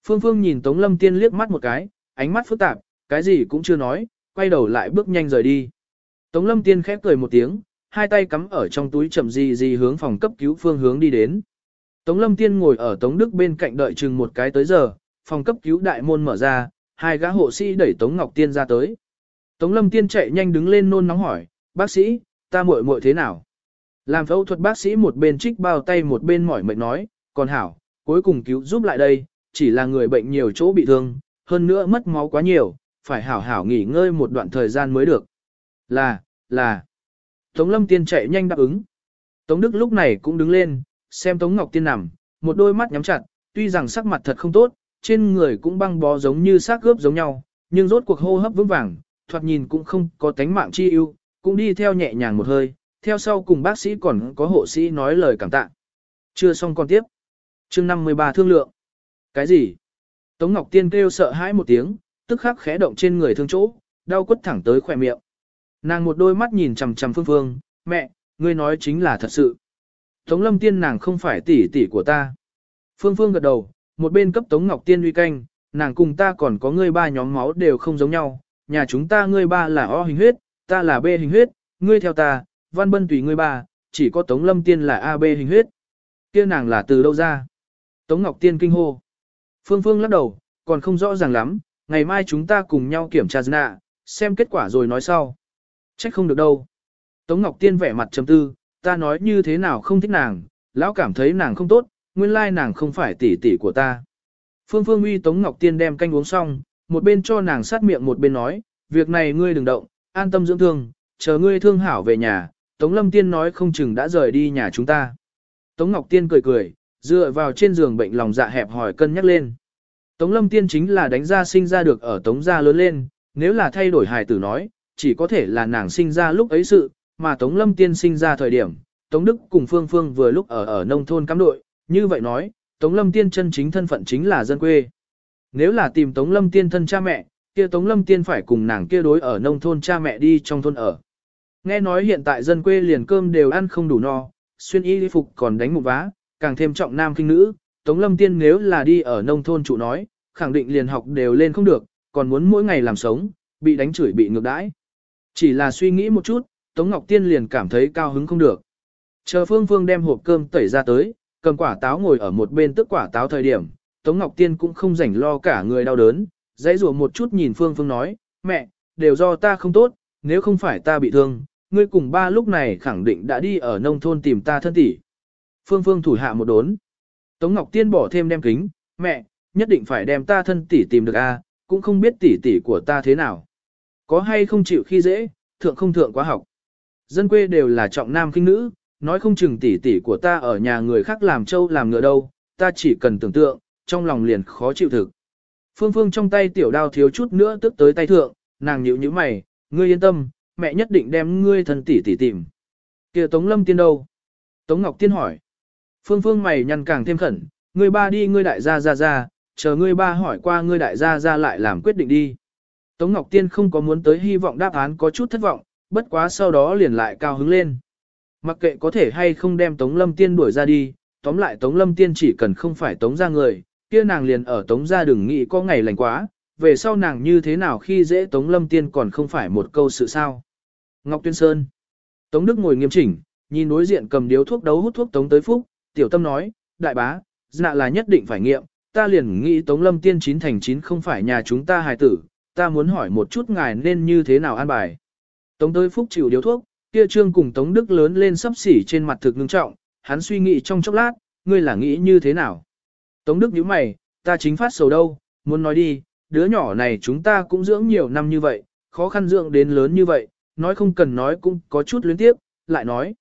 Phương Phương nhìn Tống Lâm Tiên liếc mắt một cái, ánh mắt phức tạp, cái gì cũng chưa nói, quay đầu lại bước nhanh rời đi. Tống Lâm Tiên khép cười một tiếng, hai tay cắm ở trong túi chậm gì gì hướng phòng cấp cứu phương hướng đi đến. Tống Lâm Tiên ngồi ở Tống Đức bên cạnh đợi chừng một cái tới giờ, phòng cấp cứu đại môn mở ra, hai gã hộ sĩ đẩy Tống Ngọc Tiên ra tới. Tống Lâm Tiên chạy nhanh đứng lên nôn nóng hỏi, bác sĩ, ta muội muội thế nào? Làm phẫu thuật bác sĩ một bên trích bao tay một bên mỏi mệt nói, còn hảo, cuối cùng cứu giúp lại đây, chỉ là người bệnh nhiều chỗ bị thương, hơn nữa mất máu quá nhiều, phải hảo hảo nghỉ ngơi một đoạn thời gian mới được. Là, là. Tống Lâm Tiên chạy nhanh đáp ứng. Tống Đức lúc này cũng đứng lên, xem Tống Ngọc Tiên nằm, một đôi mắt nhắm chặt, tuy rằng sắc mặt thật không tốt, trên người cũng băng bó giống như xác gớp giống nhau, nhưng rốt cuộc hô hấp vững vàng, thoạt nhìn cũng không có tánh mạng chi ưu, cũng đi theo nhẹ nhàng một hơi, theo sau cùng bác sĩ còn có hộ sĩ nói lời cảm tạ. Chưa xong còn tiếp. chương 53 thương lượng. Cái gì? Tống Ngọc Tiên kêu sợ hãi một tiếng, tức khắc khẽ động trên người thương chỗ, đau quất thẳng tới khỏe miệng. Nàng một đôi mắt nhìn chằm chằm Phương Phương, mẹ, ngươi nói chính là thật sự. Tống Lâm Tiên nàng không phải tỷ tỷ của ta. Phương Phương gật đầu, một bên cấp Tống Ngọc Tiên uy canh, nàng cùng ta còn có ngươi ba nhóm máu đều không giống nhau, nhà chúng ta ngươi ba là O hình huyết, ta là B hình huyết, ngươi theo ta, văn bân tùy ngươi ba, chỉ có Tống Lâm Tiên là AB hình huyết. Kia nàng là từ đâu ra? Tống Ngọc Tiên kinh hô. Phương Phương lắc đầu, còn không rõ ràng lắm, ngày mai chúng ta cùng nhau kiểm tra nạ, xem kết quả rồi nói sau. Trách không được đâu. Tống Ngọc Tiên vẻ mặt trầm tư, ta nói như thế nào không thích nàng, lão cảm thấy nàng không tốt, nguyên lai nàng không phải tỷ tỷ của ta. Phương Phương uy Tống Ngọc Tiên đem canh uống xong, một bên cho nàng sát miệng một bên nói, việc này ngươi đừng động, an tâm dưỡng thương, chờ ngươi thương hảo về nhà, Tống Lâm Tiên nói không chừng đã rời đi nhà chúng ta. Tống Ngọc Tiên cười cười, dựa vào trên giường bệnh lòng dạ hẹp hỏi cân nhắc lên. Tống Lâm Tiên chính là đánh ra sinh ra được ở Tống gia lớn lên, nếu là thay đổi hài tử nói, chỉ có thể là nàng sinh ra lúc ấy sự, mà Tống Lâm Tiên sinh ra thời điểm, Tống Đức cùng Phương Phương vừa lúc ở ở nông thôn cắm đội, như vậy nói, Tống Lâm Tiên chân chính thân phận chính là dân quê. Nếu là tìm Tống Lâm Tiên thân cha mẹ, kia Tống Lâm Tiên phải cùng nàng kia đối ở nông thôn cha mẹ đi trong thôn ở. Nghe nói hiện tại dân quê liền cơm đều ăn không đủ no, xuyên y đi phục còn đánh một vá, càng thêm trọng nam kinh nữ, Tống Lâm Tiên nếu là đi ở nông thôn trụ nói, khẳng định liền học đều lên không được, còn muốn mỗi ngày làm sống, bị đánh chửi bị ngược đãi. Chỉ là suy nghĩ một chút, Tống Ngọc Tiên liền cảm thấy cao hứng không được. Chờ Phương Phương đem hộp cơm tẩy ra tới, cầm quả táo ngồi ở một bên tức quả táo thời điểm, Tống Ngọc Tiên cũng không rảnh lo cả người đau đớn, dãy rủa một chút nhìn Phương Phương nói, mẹ, đều do ta không tốt, nếu không phải ta bị thương, ngươi cùng ba lúc này khẳng định đã đi ở nông thôn tìm ta thân tỷ. Phương Phương thủ hạ một đốn. Tống Ngọc Tiên bỏ thêm đem kính, mẹ, nhất định phải đem ta thân tỷ tìm được a, cũng không biết tỷ tỷ của ta thế nào. Có hay không chịu khi dễ, thượng không thượng quá học. Dân quê đều là trọng nam kinh nữ, nói không chừng tỷ tỷ của ta ở nhà người khác làm trâu làm ngựa đâu, ta chỉ cần tưởng tượng, trong lòng liền khó chịu thực. Phương Phương trong tay tiểu đao thiếu chút nữa tức tới tay thượng, nàng nhíu nhíu mày, ngươi yên tâm, mẹ nhất định đem ngươi thân tỷ tỷ tìm. Kia Tống Lâm Tiên đâu? Tống Ngọc Tiên hỏi. Phương Phương mày nhăn càng thêm khẩn, ngươi ba đi ngươi đại gia ra ra, chờ ngươi ba hỏi qua ngươi đại gia ra lại làm quyết định đi. Tống Ngọc Tiên không có muốn tới hy vọng đáp án có chút thất vọng, bất quá sau đó liền lại cao hứng lên. Mặc kệ có thể hay không đem Tống Lâm Tiên đuổi ra đi, tóm lại Tống Lâm Tiên chỉ cần không phải Tống ra người, kia nàng liền ở Tống ra đừng nghĩ có ngày lành quá, về sau nàng như thế nào khi dễ Tống Lâm Tiên còn không phải một câu sự sao. Ngọc Tuyên Sơn Tống Đức ngồi nghiêm chỉnh, nhìn đối diện cầm điếu thuốc đấu hút thuốc Tống tới phúc, tiểu tâm nói, đại bá, dạ là nhất định phải nghiệm, ta liền nghĩ Tống Lâm Tiên chín thành chín không phải nhà chúng ta hài tử, ta muốn hỏi một chút ngài nên như thế nào an bài. Tống tới phúc chịu điếu thuốc, kia trương cùng Tống Đức lớn lên sắp xỉ trên mặt thực ngưng trọng, hắn suy nghĩ trong chốc lát, ngươi là nghĩ như thế nào. Tống Đức nhíu mày, ta chính phát sầu đâu, muốn nói đi, đứa nhỏ này chúng ta cũng dưỡng nhiều năm như vậy, khó khăn dưỡng đến lớn như vậy, nói không cần nói cũng có chút luyến tiếp, lại nói.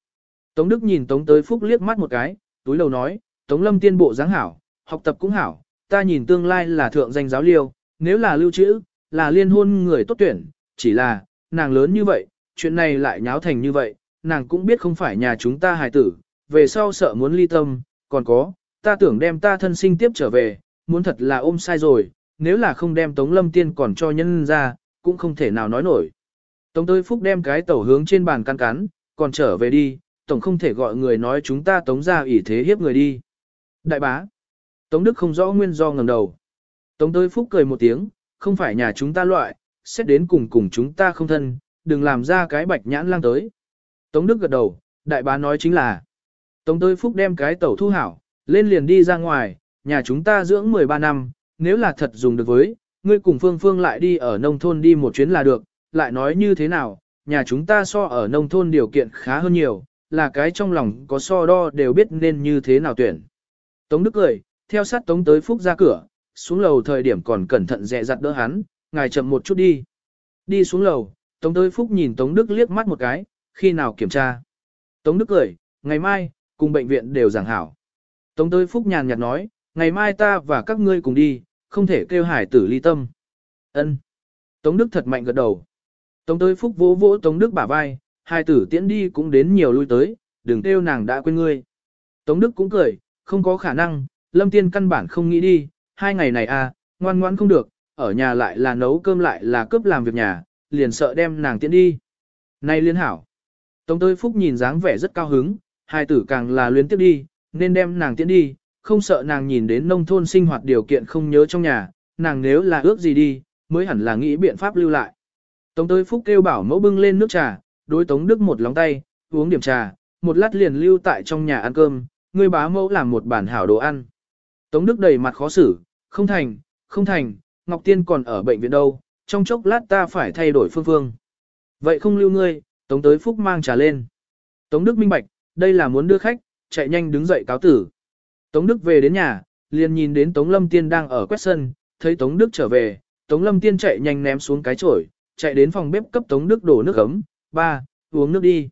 Tống Đức nhìn Tống tới phúc liếc mắt một cái, túi lầu nói, Tống Lâm tiên bộ dáng hảo, học tập cũng hảo, ta nhìn tương lai là thượng danh giáo liêu, nếu là lưu trữ, là liên hôn người tốt tuyển, chỉ là, nàng lớn như vậy, chuyện này lại nháo thành như vậy, nàng cũng biết không phải nhà chúng ta hài tử, về sau sợ muốn ly tâm, còn có, ta tưởng đem ta thân sinh tiếp trở về, muốn thật là ôm sai rồi, nếu là không đem Tống Lâm Tiên còn cho nhân ra, cũng không thể nào nói nổi. Tống tới phúc đem cái tẩu hướng trên bàn căn cắn, còn trở về đi, tổng không thể gọi người nói chúng ta tống ra ủy thế hiếp người đi. Đại bá. Tống Đức không rõ nguyên do ngầm đầu. Tống tới phúc cười một tiếng, không phải nhà chúng ta loại, xét đến cùng cùng chúng ta không thân, đừng làm ra cái bạch nhãn lang tới. Tống Đức gật đầu, đại bá nói chính là. Tống tới phúc đem cái tẩu thu hảo, lên liền đi ra ngoài, nhà chúng ta dưỡng 13 năm, nếu là thật dùng được với, ngươi cùng Phương Phương lại đi ở nông thôn đi một chuyến là được, lại nói như thế nào, nhà chúng ta so ở nông thôn điều kiện khá hơn nhiều, là cái trong lòng có so đo đều biết nên như thế nào tuyển. Tống Đức cười, theo sát Tống tới Phúc ra cửa, xuống lầu thời điểm còn cẩn thận dè dặt đỡ hắn, ngài chậm một chút đi. Đi xuống lầu, Tống tới Phúc nhìn Tống Đức liếc mắt một cái, khi nào kiểm tra. Tống Đức cười, ngày mai, cùng bệnh viện đều giảng hảo. Tống tới Phúc nhàn nhạt nói, ngày mai ta và các ngươi cùng đi, không thể kêu hải tử ly tâm. Ân. Tống Đức thật mạnh gật đầu. Tống tới Phúc vỗ vỗ Tống Đức bả vai, hai tử tiễn đi cũng đến nhiều lui tới, đừng kêu nàng đã quên ngươi. Tống Đức cũng cười, không có khả năng, Lâm Tiên căn bản không nghĩ đi, hai ngày này à, ngoan ngoãn không được, ở nhà lại là nấu cơm lại là cướp làm việc nhà, liền sợ đem nàng tiễn đi. Này liên hảo. Tống tới Phúc nhìn dáng vẻ rất cao hứng, hai tử càng là luyến tiếp đi, nên đem nàng tiễn đi, không sợ nàng nhìn đến nông thôn sinh hoạt điều kiện không nhớ trong nhà, nàng nếu là ước gì đi, mới hẳn là nghĩ biện pháp lưu lại. Tống tới Phúc kêu bảo mẫu bưng lên nước trà, đối Tống Đức một lóng tay, uống điểm trà, một lát liền lưu tại trong nhà ăn cơm, người bá mẫu làm một bản hảo đồ ăn. Tống Đức đầy mặt khó xử, không thành, không thành, Ngọc Tiên còn ở bệnh viện đâu, trong chốc lát ta phải thay đổi phương phương. Vậy không lưu ngươi, Tống tới Phúc mang trà lên. Tống Đức minh bạch, đây là muốn đưa khách, chạy nhanh đứng dậy cáo tử. Tống Đức về đến nhà, liền nhìn đến Tống Lâm Tiên đang ở quét sân, thấy Tống Đức trở về, Tống Lâm Tiên chạy nhanh ném xuống cái chổi, chạy đến phòng bếp cấp Tống Đức đổ nước ấm, ba, uống nước đi.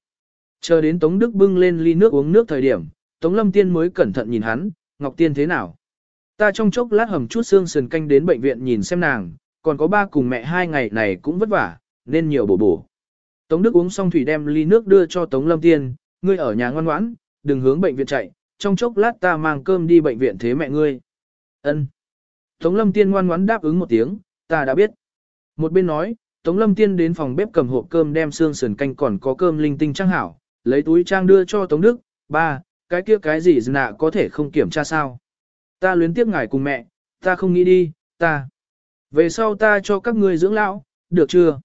Chờ đến Tống Đức bưng lên ly nước uống nước thời điểm, Tống Lâm Tiên mới cẩn thận nhìn hắn, Ngọc Tiên thế nào? Ta trong chốc lát hầm chút xương sườn canh đến bệnh viện nhìn xem nàng, còn có ba cùng mẹ hai ngày này cũng vất vả, nên nhiều bổ bổ. Tống Đức uống xong thủy đem ly nước đưa cho Tống Lâm Tiên, ngươi ở nhà ngoan ngoãn, đừng hướng bệnh viện chạy, trong chốc lát ta mang cơm đi bệnh viện thế mẹ ngươi. Ân. Tống Lâm Tiên ngoan ngoãn đáp ứng một tiếng, ta đã biết. Một bên nói, Tống Lâm Tiên đến phòng bếp cầm hộp cơm đem xương sườn canh còn có cơm linh tinh trang hảo, lấy túi trang đưa cho Tống Đức, ba, cái kia cái gì nạ có thể không kiểm tra sao. Ta luyến tiếc ngài cùng mẹ, ta không nghĩ đi, ta. Về sau ta cho các ngươi dưỡng lão, được chưa?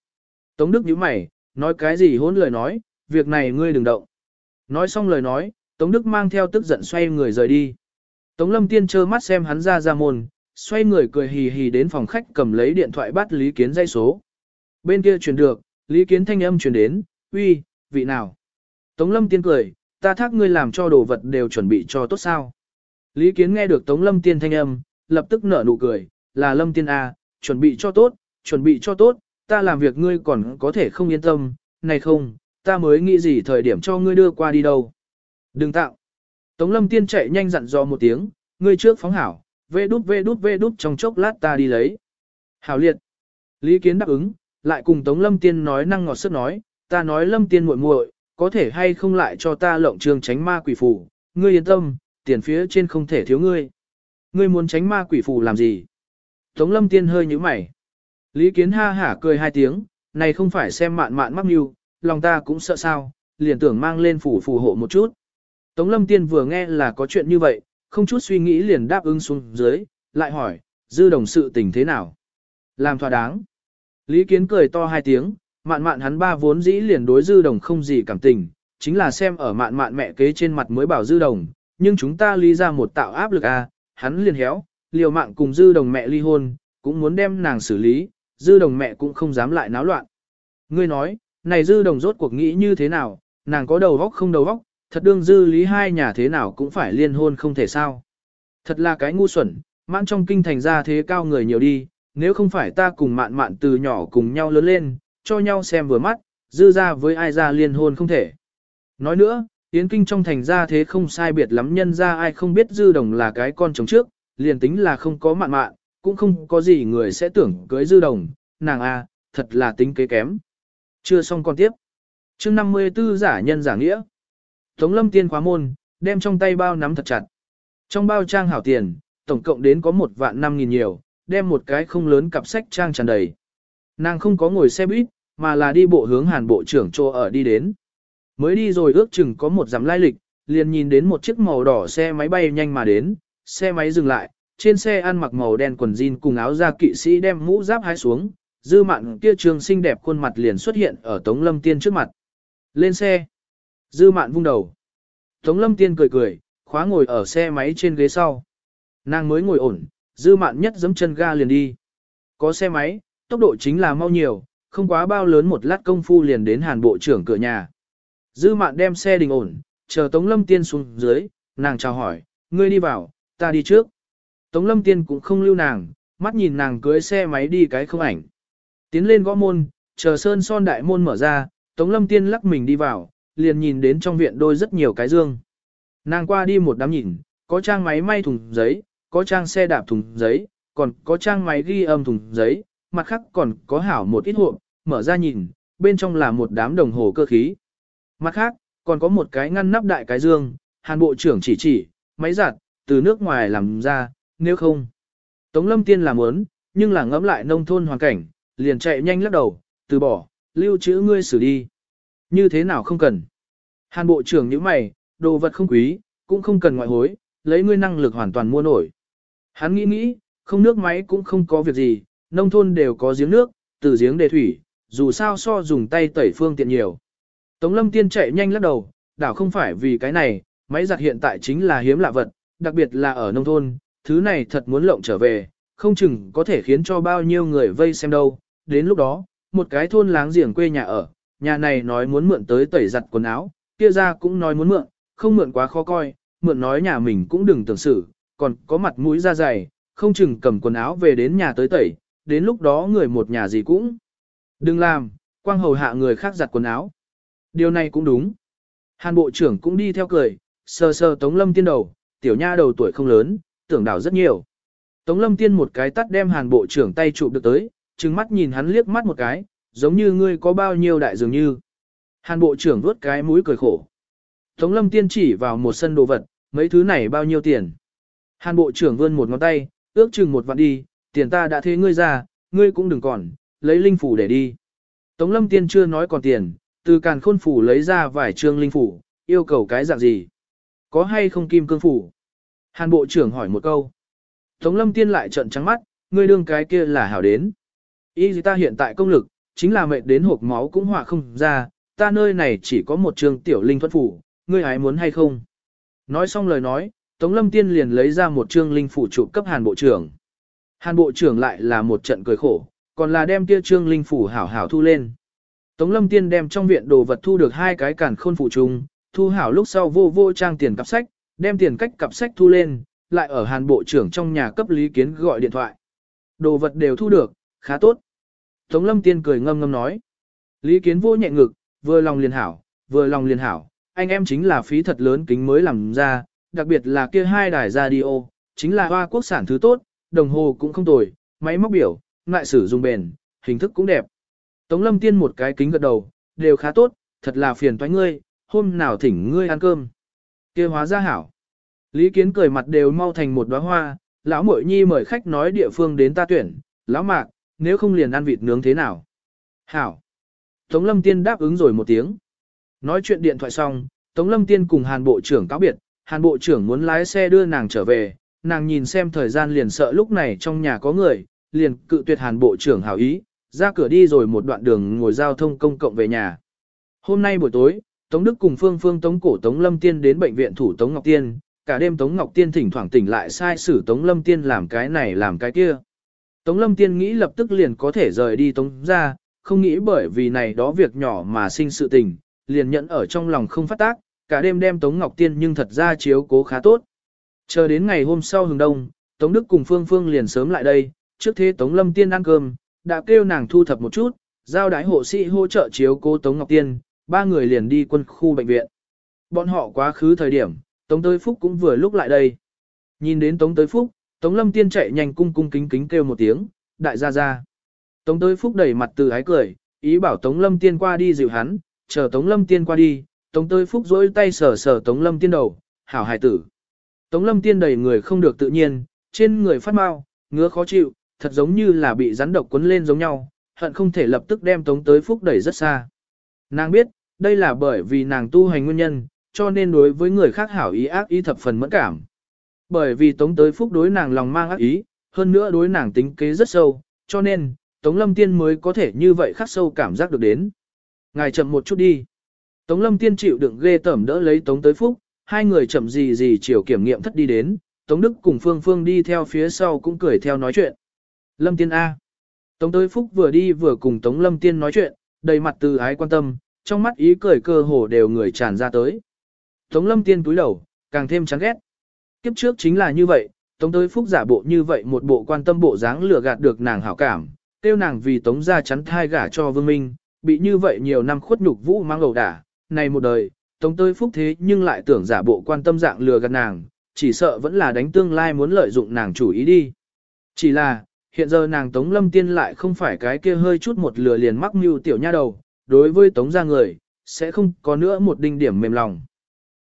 Tống Đức nhíu mày, nói cái gì hỗn lời nói, việc này ngươi đừng động. Nói xong lời nói, Tống Đức mang theo tức giận xoay người rời đi. Tống Lâm Tiên trơ mắt xem hắn ra ra môn, xoay người cười hì hì đến phòng khách cầm lấy điện thoại bắt Lý Kiến dây số. Bên kia truyền được, Lý Kiến thanh âm truyền đến, uy, vị nào? Tống Lâm Tiên cười, ta thác ngươi làm cho đồ vật đều chuẩn bị cho tốt sao. Lý Kiến nghe được Tống Lâm Tiên thanh âm, lập tức nở nụ cười, là Lâm Tiên A, chuẩn bị cho tốt, chuẩn bị cho tốt, ta làm việc ngươi còn có thể không yên tâm, này không, ta mới nghĩ gì thời điểm cho ngươi đưa qua đi đâu. Đừng tạo. Tống Lâm Tiên chạy nhanh dặn dò một tiếng, ngươi trước phóng hảo, vê đút vê đút vê đút trong chốc lát ta đi lấy. Hảo liệt. Lý Kiến đáp ứng, lại cùng Tống Lâm Tiên nói năng ngọt sức nói, ta nói Lâm Tiên muội muội, có thể hay không lại cho ta lộng trường tránh ma quỷ phù, ngươi yên tâm, tiền phía trên không thể thiếu ngươi. Ngươi muốn tránh ma quỷ phù làm gì? Tống Lâm Tiên hơi nhíu mày. Lý Kiến ha hả cười hai tiếng, này không phải xem mạn mạn mắc mưu, lòng ta cũng sợ sao, liền tưởng mang lên phủ phù hộ một chút. Tống Lâm Tiên vừa nghe là có chuyện như vậy, không chút suy nghĩ liền đáp ứng xuống dưới, lại hỏi, dư đồng sự tình thế nào? Làm thỏa đáng. Lý Kiến cười to hai tiếng, mạn mạn hắn ba vốn dĩ liền đối dư đồng không gì cảm tình, chính là xem ở mạn mạn mẹ kế trên mặt mới bảo dư đồng, nhưng chúng ta lý ra một tạo áp lực à, hắn liền héo, liều mạng cùng dư đồng mẹ ly hôn, cũng muốn đem nàng xử lý, dư đồng mẹ cũng không dám lại náo loạn. Ngươi nói, này dư đồng rốt cuộc nghĩ như thế nào, nàng có đầu vóc không đầu vóc? thật đương dư lý hai nhà thế nào cũng phải liên hôn không thể sao. Thật là cái ngu xuẩn, mãn trong kinh thành ra thế cao người nhiều đi, nếu không phải ta cùng mạn mạn từ nhỏ cùng nhau lớn lên, cho nhau xem vừa mắt, dư ra với ai ra liên hôn không thể. Nói nữa, Yến Kinh trong thành ra thế không sai biệt lắm nhân ra ai không biết dư đồng là cái con chồng trước, liền tính là không có mạn mạn, cũng không có gì người sẽ tưởng cưới dư đồng, nàng a thật là tính kế kém. Chưa xong con tiếp. chương 54 giả nhân giả nghĩa. Tống lâm tiên khóa môn, đem trong tay bao nắm thật chặt. Trong bao trang hảo tiền, tổng cộng đến có một vạn năm nghìn nhiều, đem một cái không lớn cặp sách trang tràn đầy. Nàng không có ngồi xe buýt, mà là đi bộ hướng hàn bộ trưởng chỗ ở đi đến. Mới đi rồi ước chừng có một dặm lai lịch, liền nhìn đến một chiếc màu đỏ xe máy bay nhanh mà đến, xe máy dừng lại, trên xe ăn mặc màu đen quần jean cùng áo da kỵ sĩ đem mũ giáp hái xuống, dư mạn kia trường xinh đẹp khuôn mặt liền xuất hiện ở Tống Lâm Tiên trước mặt. Lên xe. Dư mạn vung đầu. Tống Lâm Tiên cười cười, khóa ngồi ở xe máy trên ghế sau. Nàng mới ngồi ổn, dư mạn nhất giẫm chân ga liền đi. Có xe máy, tốc độ chính là mau nhiều, không quá bao lớn một lát công phu liền đến hàn bộ trưởng cửa nhà. Dư mạn đem xe đình ổn, chờ Tống Lâm Tiên xuống dưới, nàng chào hỏi, ngươi đi vào, ta đi trước. Tống Lâm Tiên cũng không lưu nàng, mắt nhìn nàng cưới xe máy đi cái không ảnh. Tiến lên gõ môn, chờ sơn son đại môn mở ra, Tống Lâm Tiên lắc mình đi vào, liền nhìn đến trong viện đôi rất nhiều cái dương. Nàng qua đi một đám nhìn, có trang máy may thùng giấy, có trang xe đạp thùng giấy, còn có trang máy ghi âm thùng giấy, mặt khác còn có hảo một ít hộp, mở ra nhìn, bên trong là một đám đồng hồ cơ khí. Mặt khác, còn có một cái ngăn nắp đại cái dương, hàn bộ trưởng chỉ chỉ, máy giặt, từ nước ngoài làm ra, nếu không. Tống lâm tiên làm muốn, nhưng là ngẫm lại nông thôn hoàn cảnh, liền chạy nhanh lắc đầu, từ bỏ, lưu trữ ngươi xử đi. Như thế nào không cần. Hàn bộ trưởng như mày, đồ vật không quý, cũng không cần ngoại hối, lấy ngươi năng lực hoàn toàn mua nổi. Hắn nghĩ nghĩ, không nước máy cũng không có việc gì, nông thôn đều có giếng nước, từ giếng đề thủy, dù sao so dùng tay tẩy phương tiện nhiều. Tống lâm tiên chạy nhanh lắc đầu, đảo không phải vì cái này, máy giặt hiện tại chính là hiếm lạ vật, đặc biệt là ở nông thôn, thứ này thật muốn lộng trở về, không chừng có thể khiến cho bao nhiêu người vây xem đâu. Đến lúc đó, một cái thôn láng giềng quê nhà ở, nhà này nói muốn mượn tới tẩy giặt quần áo, kia ra cũng nói muốn mượn, không mượn quá khó coi, mượn nói nhà mình cũng đừng tưởng xử, còn có mặt mũi da dày, không chừng cầm quần áo về đến nhà tới tẩy, đến lúc đó người một nhà gì cũng. Đừng làm, quang hầu hạ người khác giặt quần áo. Điều này cũng đúng. Hàn bộ trưởng cũng đi theo cười, sờ sờ Tống Lâm Tiên đầu, tiểu nha đầu tuổi không lớn, tưởng đảo rất nhiều. Tống Lâm Tiên một cái tắt đem Hàn bộ trưởng tay chụp được tới, trừng mắt nhìn hắn liếc mắt một cái, giống như ngươi có bao nhiêu đại dường như. Hàn bộ trưởng vuốt cái mũi cười khổ. Tống Lâm Tiên chỉ vào một sân đồ vật, mấy thứ này bao nhiêu tiền. Hàn bộ trưởng vươn một ngón tay, ước chừng một vạn đi, tiền ta đã thế ngươi ra, ngươi cũng đừng còn, lấy linh phủ để đi. Tống Lâm Tiên chưa nói còn tiền, từ càn khôn phủ lấy ra vài trương linh phủ, yêu cầu cái dạng gì? Có hay không kim cương phủ? Hàn bộ trưởng hỏi một câu. Tống Lâm Tiên lại trợn trắng mắt, ngươi đương cái kia là hảo đến. Ý gì ta hiện tại công lực, chính là mệt đến hộp máu cũng họa không ra, ta nơi này chỉ có một trường tiểu linh thuẫn phủ, ngươi hái muốn hay không? Nói xong lời nói, Tống Lâm Tiên liền lấy ra một trương linh phủ trụ cấp Hàn Bộ trưởng. Hàn Bộ trưởng lại là một trận cười khổ, còn là đem kia trương linh phủ hảo hảo thu lên. Tống Lâm Tiên đem trong viện đồ vật thu được hai cái cản khôn phủ trùng, thu hảo lúc sau vô vô trang tiền cặp sách, đem tiền cách cặp sách thu lên, lại ở Hàn Bộ trưởng trong nhà cấp Lý Kiến gọi điện thoại. Đồ vật đều thu được, khá tốt. Tống Lâm Tiên cười ngâm ngâm nói. Lý Kiến vô nhẹ ngực, vừa lòng liền hảo, vừa lòng liền hảo, anh em chính là phí thật lớn kính mới làm ra, đặc biệt là kia hai đài radio, chính là hoa quốc sản thứ tốt, đồng hồ cũng không tồi, máy móc biểu, ngại sử dụng bền, hình thức cũng đẹp. Tống Lâm Tiên một cái kính gật đầu, đều khá tốt, thật là phiền toái ngươi, hôm nào thỉnh ngươi ăn cơm. kia hóa ra hảo. Lý Kiến cười mặt đều mau thành một đóa hoa, lão muội nhi mời khách nói địa phương đến ta tuyển, lão mạc, nếu không liền ăn vịt nướng thế nào. Hảo. Tống Lâm Tiên đáp ứng rồi một tiếng. Nói chuyện điện thoại xong, Tống Lâm Tiên cùng Hàn Bộ trưởng cáo biệt, Hàn Bộ trưởng muốn lái xe đưa nàng trở về, nàng nhìn xem thời gian liền sợ lúc này trong nhà có người, liền cự tuyệt Hàn Bộ trưởng hảo ý, ra cửa đi rồi một đoạn đường ngồi giao thông công cộng về nhà. Hôm nay buổi tối, Tống Đức cùng Phương Phương Tống Cổ Tống Lâm Tiên đến bệnh viện thủ Tống Ngọc Tiên, cả đêm Tống Ngọc Tiên thỉnh thoảng tỉnh lại sai sử Tống Lâm Tiên làm cái này làm cái kia. Tống Lâm Tiên nghĩ lập tức liền có thể rời đi Tống ra, không nghĩ bởi vì này đó việc nhỏ mà sinh sự tình, liền nhận ở trong lòng không phát tác, cả đêm đem Tống Ngọc Tiên nhưng thật ra chiếu cố khá tốt. Chờ đến ngày hôm sau hừng đông, Tống Đức cùng Phương Phương liền sớm lại đây, trước thế Tống Lâm Tiên ăn cơm, đã kêu nàng thu thập một chút, giao đái hộ sĩ hỗ trợ chiếu cố Tống Ngọc Tiên, ba người liền đi quân khu bệnh viện. Bọn họ quá khứ thời điểm, Tống Tới Phúc cũng vừa lúc lại đây. Nhìn đến Tống Tới Phúc, Tống Lâm Tiên chạy nhanh cung cung kính kính kêu một tiếng, đại gia gia. Tống Tới Phúc đẩy mặt từ ái cười, ý bảo Tống Lâm Tiên qua đi dịu hắn, chờ Tống Lâm Tiên qua đi, Tống Tới Phúc dỗi tay sờ sờ Tống Lâm Tiên đầu, hảo hài tử. Tống lâm tiên đầy người không được tự nhiên, trên người phát mau, ngứa khó chịu, thật giống như là bị rắn độc quấn lên giống nhau, hận không thể lập tức đem tống tới phúc đẩy rất xa. Nàng biết, đây là bởi vì nàng tu hành nguyên nhân, cho nên đối với người khác hảo ý ác ý thập phần mẫn cảm. Bởi vì tống tới phúc đối nàng lòng mang ác ý, hơn nữa đối nàng tính kế rất sâu, cho nên, tống lâm tiên mới có thể như vậy khắc sâu cảm giác được đến. Ngài chậm một chút đi. Tống lâm tiên chịu đựng ghê tẩm đỡ lấy tống tới phúc, hai người chậm gì gì chiều kiểm nghiệm thất đi đến, tống đức cùng phương phương đi theo phía sau cũng cười theo nói chuyện. Lâm tiên A. Tống tới phúc vừa đi vừa cùng tống lâm tiên nói chuyện, đầy mặt từ ái quan tâm, trong mắt ý cười cơ hồ đều người tràn ra tới. Tống lâm tiên túi đầu, càng thêm chán ghét. Kiếp trước chính là như vậy, tống tới phúc giả bộ như vậy một bộ quan tâm bộ dáng lừa gạt được nàng hảo cảm, tiêu nàng vì tống ra chắn thai gả cho vương minh, bị như vậy nhiều năm khuất nhục vũ mang ẩu đả, này một đời, tống Tơi phúc thế nhưng lại tưởng giả bộ quan tâm dạng lừa gạt nàng, chỉ sợ vẫn là đánh tương lai muốn lợi dụng nàng chủ ý đi. Chỉ là, hiện giờ nàng tống lâm tiên lại không phải cái kia hơi chút một lừa liền mắc mưu tiểu nha đầu, đối với tống gia người, sẽ không có nữa một đinh điểm mềm lòng.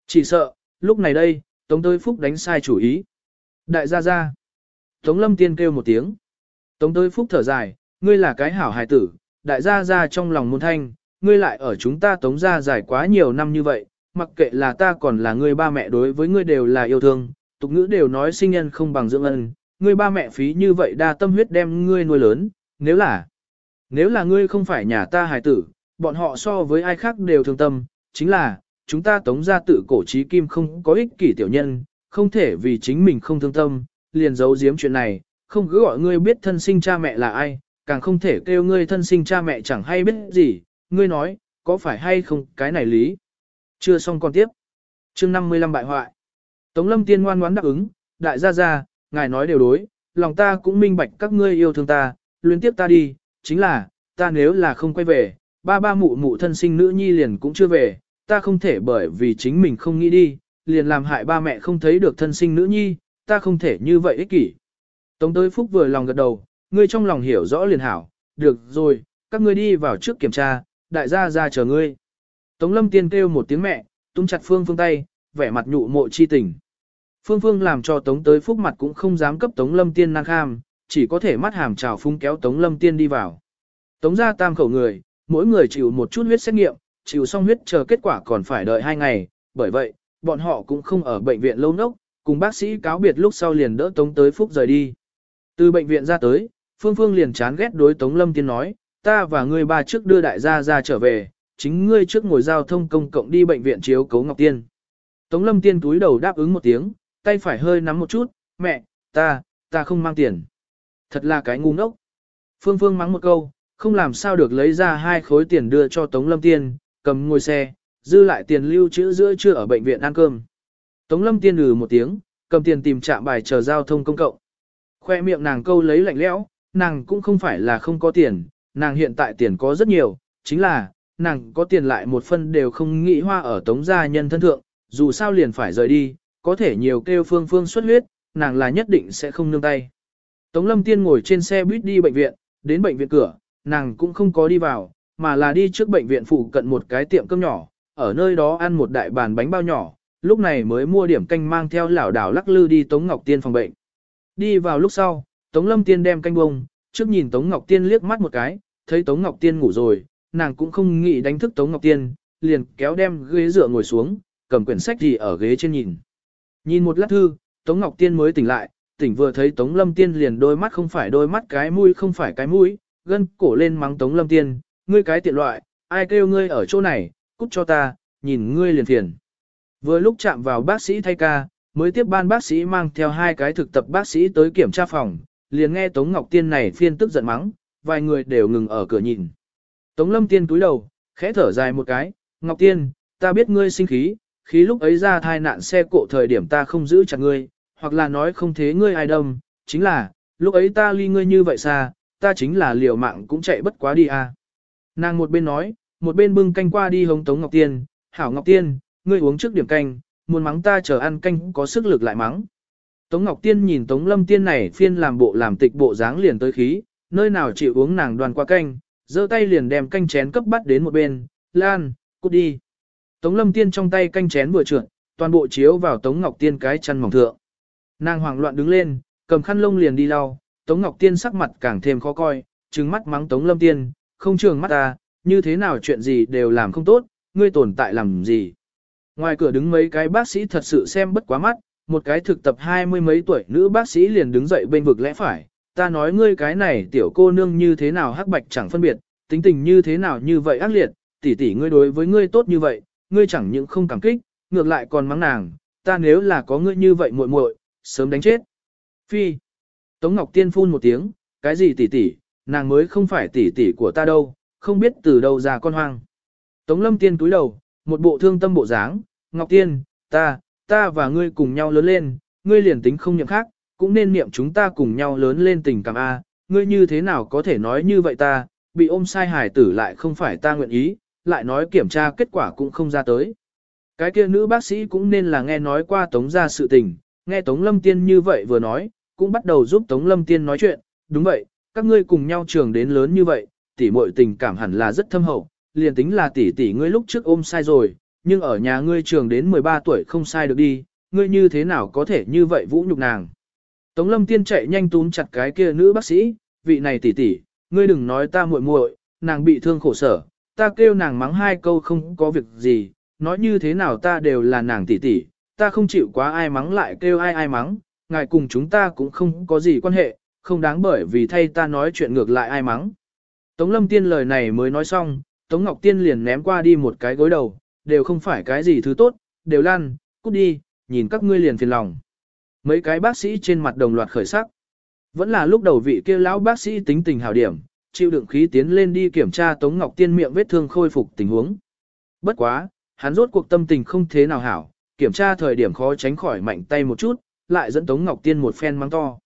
Chỉ sợ, lúc này đây, tống Tơi phúc đánh sai chủ ý. Đại gia gia. Tống lâm tiên kêu một tiếng. Tống Tơi phúc thở dài, ngươi là cái hảo hài tử, đại gia gia trong lòng môn thanh, ngươi lại ở chúng ta tống gia dài quá nhiều năm như vậy, mặc kệ là ta còn là ngươi ba mẹ đối với ngươi đều là yêu thương, tục ngữ đều nói sinh nhân không bằng dưỡng ân, ngươi ba mẹ phí như vậy đa tâm huyết đem ngươi nuôi lớn, nếu là, nếu là ngươi không phải nhà ta hài tử, bọn họ so với ai khác đều thương tâm, chính là, chúng ta tống gia tự cổ trí kim không có ích kỷ tiểu nhân, không thể vì chính mình không thương tâm, liền giấu giếm chuyện này, không cứ gọi ngươi biết thân sinh cha mẹ là ai, càng không thể kêu ngươi thân sinh cha mẹ chẳng hay biết gì, ngươi nói, có phải hay không cái này lý. Chưa xong còn tiếp. chương 55 bại hoại. Tống lâm tiên ngoan ngoãn đáp ứng, đại gia gia, ngài nói đều đối, lòng ta cũng minh bạch các ngươi yêu thương ta, luyến tiếp ta đi, chính là, ta nếu là không quay về, ba ba mụ mụ thân sinh nữ nhi liền cũng chưa về, ta không thể bởi vì chính mình không nghĩ đi, liền làm hại ba mẹ không thấy được thân sinh nữ nhi, ta không thể như vậy ích kỷ. Tống tới phúc vừa lòng gật đầu, ngươi trong lòng hiểu rõ liền hảo, được rồi, các ngươi đi vào trước kiểm tra, đại gia ra chờ ngươi. Tống lâm tiên kêu một tiếng mẹ, tung chặt phương phương tay, vẻ mặt nhụ mộ chi tình. Phương phương làm cho tống tới phúc mặt cũng không dám cấp tống lâm tiên năng kham, chỉ có thể mắt hàm trào phung kéo tống lâm tiên đi vào. Tống ra tam khẩu người, mỗi người chịu một chút huyết xét nghiệm, chịu xong huyết chờ kết quả còn phải đợi hai ngày, bởi vậy, bọn họ cũng không ở bệnh viện lâu nốc, cùng bác sĩ cáo biệt lúc sau liền đỡ tống tới phúc rời đi. Từ bệnh viện ra tới, Phương Phương liền chán ghét đối Tống Lâm Tiên nói, ta và ngươi ba trước đưa đại gia ra trở về, chính ngươi trước ngồi giao thông công cộng đi bệnh viện chiếu cấu Ngọc Tiên. Tống Lâm Tiên túi đầu đáp ứng một tiếng, tay phải hơi nắm một chút, mẹ, ta, ta không mang tiền. Thật là cái ngu ngốc. Phương Phương mắng một câu, không làm sao được lấy ra hai khối tiền đưa cho Tống Lâm Tiên, cầm ngồi xe, dư lại tiền lưu trữ giữa trưa ở bệnh viện ăn cơm. Tống Lâm Tiên lừ một tiếng, cầm tiền tìm trạm bài chờ giao thông công cộng. Khoe miệng nàng câu lấy lạnh lẽo, nàng cũng không phải là không có tiền, nàng hiện tại tiền có rất nhiều, chính là, nàng có tiền lại một phân đều không nghĩ hoa ở tống gia nhân thân thượng, dù sao liền phải rời đi, có thể nhiều kêu phương phương xuất huyết, nàng là nhất định sẽ không nương tay. Tống lâm tiên ngồi trên xe buýt đi bệnh viện, đến bệnh viện cửa, nàng cũng không có đi vào, mà là đi trước bệnh viện phụ cận một cái tiệm cơm nhỏ, ở nơi đó ăn một đại bàn bánh bao nhỏ, lúc này mới mua điểm canh mang theo lảo đảo lắc lư đi Tống Ngọc Tiên phòng bệnh. Đi vào lúc sau, Tống Lâm Tiên đem canh bông, trước nhìn Tống Ngọc Tiên liếc mắt một cái, thấy Tống Ngọc Tiên ngủ rồi, nàng cũng không nghĩ đánh thức Tống Ngọc Tiên, liền kéo đem ghế dựa ngồi xuống, cầm quyển sách gì ở ghế trên nhìn. Nhìn một lát thư, Tống Ngọc Tiên mới tỉnh lại, tỉnh vừa thấy Tống Lâm Tiên liền đôi mắt không phải đôi mắt cái mũi không phải cái mũi, gân cổ lên mắng Tống Lâm Tiên, ngươi cái tiện loại, ai kêu ngươi ở chỗ này, cút cho ta, nhìn ngươi liền phiền. Vừa lúc chạm vào bác sĩ thay ca, mới tiếp ban bác sĩ mang theo hai cái thực tập bác sĩ tới kiểm tra phòng, liền nghe Tống Ngọc Tiên này phiên tức giận mắng, vài người đều ngừng ở cửa nhìn. Tống Lâm Tiên cúi đầu, khẽ thở dài một cái, Ngọc Tiên, ta biết ngươi sinh khí, khí lúc ấy ra thai nạn xe cộ thời điểm ta không giữ chặt ngươi, hoặc là nói không thế ngươi ai đâm, chính là, lúc ấy ta ly ngươi như vậy xa, ta chính là liều mạng cũng chạy bất quá đi à. Nàng một bên nói, một bên bưng canh qua đi hống Tống Ngọc Tiên, hảo Ngọc Tiên, ngươi uống trước điểm canh, muốn mắng ta chờ ăn canh có sức lực lại mắng. Tống Ngọc Tiên nhìn Tống Lâm Tiên này phiên làm bộ làm tịch bộ dáng liền tới khí, nơi nào chịu uống nàng đoàn qua canh, giơ tay liền đem canh chén cấp bắt đến một bên, lan, cút đi. Tống Lâm Tiên trong tay canh chén vừa trượt, toàn bộ chiếu vào Tống Ngọc Tiên cái chăn mỏng thượng. Nàng hoảng loạn đứng lên, cầm khăn lông liền đi lau, Tống Ngọc Tiên sắc mặt càng thêm khó coi, trừng mắt mắng Tống Lâm Tiên, không trường mắt ta, như thế nào chuyện gì đều làm không tốt, ngươi tồn tại làm gì. Ngoài cửa đứng mấy cái bác sĩ thật sự xem bất quá mắt, một cái thực tập hai mươi mấy tuổi nữ bác sĩ liền đứng dậy bên vực lẽ phải, ta nói ngươi cái này tiểu cô nương như thế nào hắc bạch chẳng phân biệt, tính tình như thế nào như vậy ác liệt, tỷ tỷ ngươi đối với ngươi tốt như vậy, ngươi chẳng những không cảm kích, ngược lại còn mắng nàng, ta nếu là có ngươi như vậy muội muội, sớm đánh chết. Phi. Tống Ngọc Tiên phun một tiếng, cái gì tỷ tỷ, nàng mới không phải tỷ tỷ của ta đâu, không biết từ đâu ra con hoang. Tống Lâm Tiên cúi đầu, một bộ thương tâm bộ dáng, Ngọc Tiên, ta, ta và ngươi cùng nhau lớn lên, ngươi liền tính không nhận khác, cũng nên niệm chúng ta cùng nhau lớn lên tình cảm A, à, ngươi như thế nào có thể nói như vậy ta, bị ôm sai hải tử lại không phải ta nguyện ý, lại nói kiểm tra kết quả cũng không ra tới. Cái kia nữ bác sĩ cũng nên là nghe nói qua Tống ra sự tình, nghe Tống Lâm Tiên như vậy vừa nói, cũng bắt đầu giúp Tống Lâm Tiên nói chuyện, đúng vậy, các ngươi cùng nhau trường đến lớn như vậy, tỷ muội tình cảm hẳn là rất thâm hậu, liền tính là tỷ tỷ ngươi lúc trước ôm sai rồi, nhưng ở nhà ngươi trường đến 13 tuổi không sai được đi, ngươi như thế nào có thể như vậy vũ nhục nàng. Tống Lâm Tiên chạy nhanh túm chặt cái kia nữ bác sĩ, vị này tỷ tỷ, ngươi đừng nói ta muội muội, nàng bị thương khổ sở, ta kêu nàng mắng hai câu không có việc gì, nói như thế nào ta đều là nàng tỷ tỷ, ta không chịu quá ai mắng lại kêu ai ai mắng, ngài cùng chúng ta cũng không có gì quan hệ, không đáng bởi vì thay ta nói chuyện ngược lại ai mắng. Tống Lâm Tiên lời này mới nói xong, Tống Ngọc Tiên liền ném qua đi một cái gối đầu, đều không phải cái gì thứ tốt, đều lan, cút đi, nhìn các ngươi liền phiền lòng. Mấy cái bác sĩ trên mặt đồng loạt khởi sắc. Vẫn là lúc đầu vị kia lão bác sĩ tính tình hảo điểm, chịu đựng khí tiến lên đi kiểm tra Tống Ngọc Tiên miệng vết thương khôi phục tình huống. Bất quá, hắn rốt cuộc tâm tình không thế nào hảo, kiểm tra thời điểm khó tránh khỏi mạnh tay một chút, lại dẫn Tống Ngọc Tiên một phen mắng to.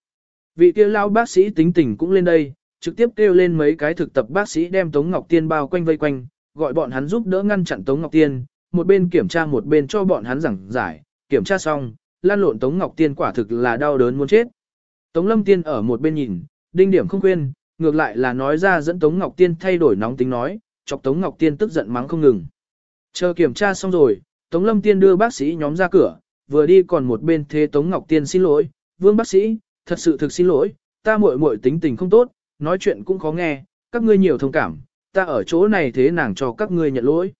Vị kia lão bác sĩ tính tình cũng lên đây, trực tiếp kêu lên mấy cái thực tập bác sĩ đem Tống Ngọc Tiên bao quanh vây quanh, gọi bọn hắn giúp đỡ ngăn chặn Tống Ngọc Tiên, một bên kiểm tra một bên cho bọn hắn giảng giải, kiểm tra xong, lan lộn Tống Ngọc Tiên quả thực là đau đớn muốn chết. Tống Lâm Tiên ở một bên nhìn, đinh điểm không quên, ngược lại là nói ra dẫn Tống Ngọc Tiên thay đổi nóng tính nói, chọc Tống Ngọc Tiên tức giận mắng không ngừng. Chờ kiểm tra xong rồi, Tống Lâm Tiên đưa bác sĩ nhóm ra cửa, vừa đi còn một bên thế Tống Ngọc Tiên xin lỗi, vương bác sĩ, thật sự thực xin lỗi, ta muội muội tính tình không tốt, nói chuyện cũng khó nghe, các ngươi nhiều thông cảm, ta ở chỗ này thế nàng cho các ngươi nhận lỗi.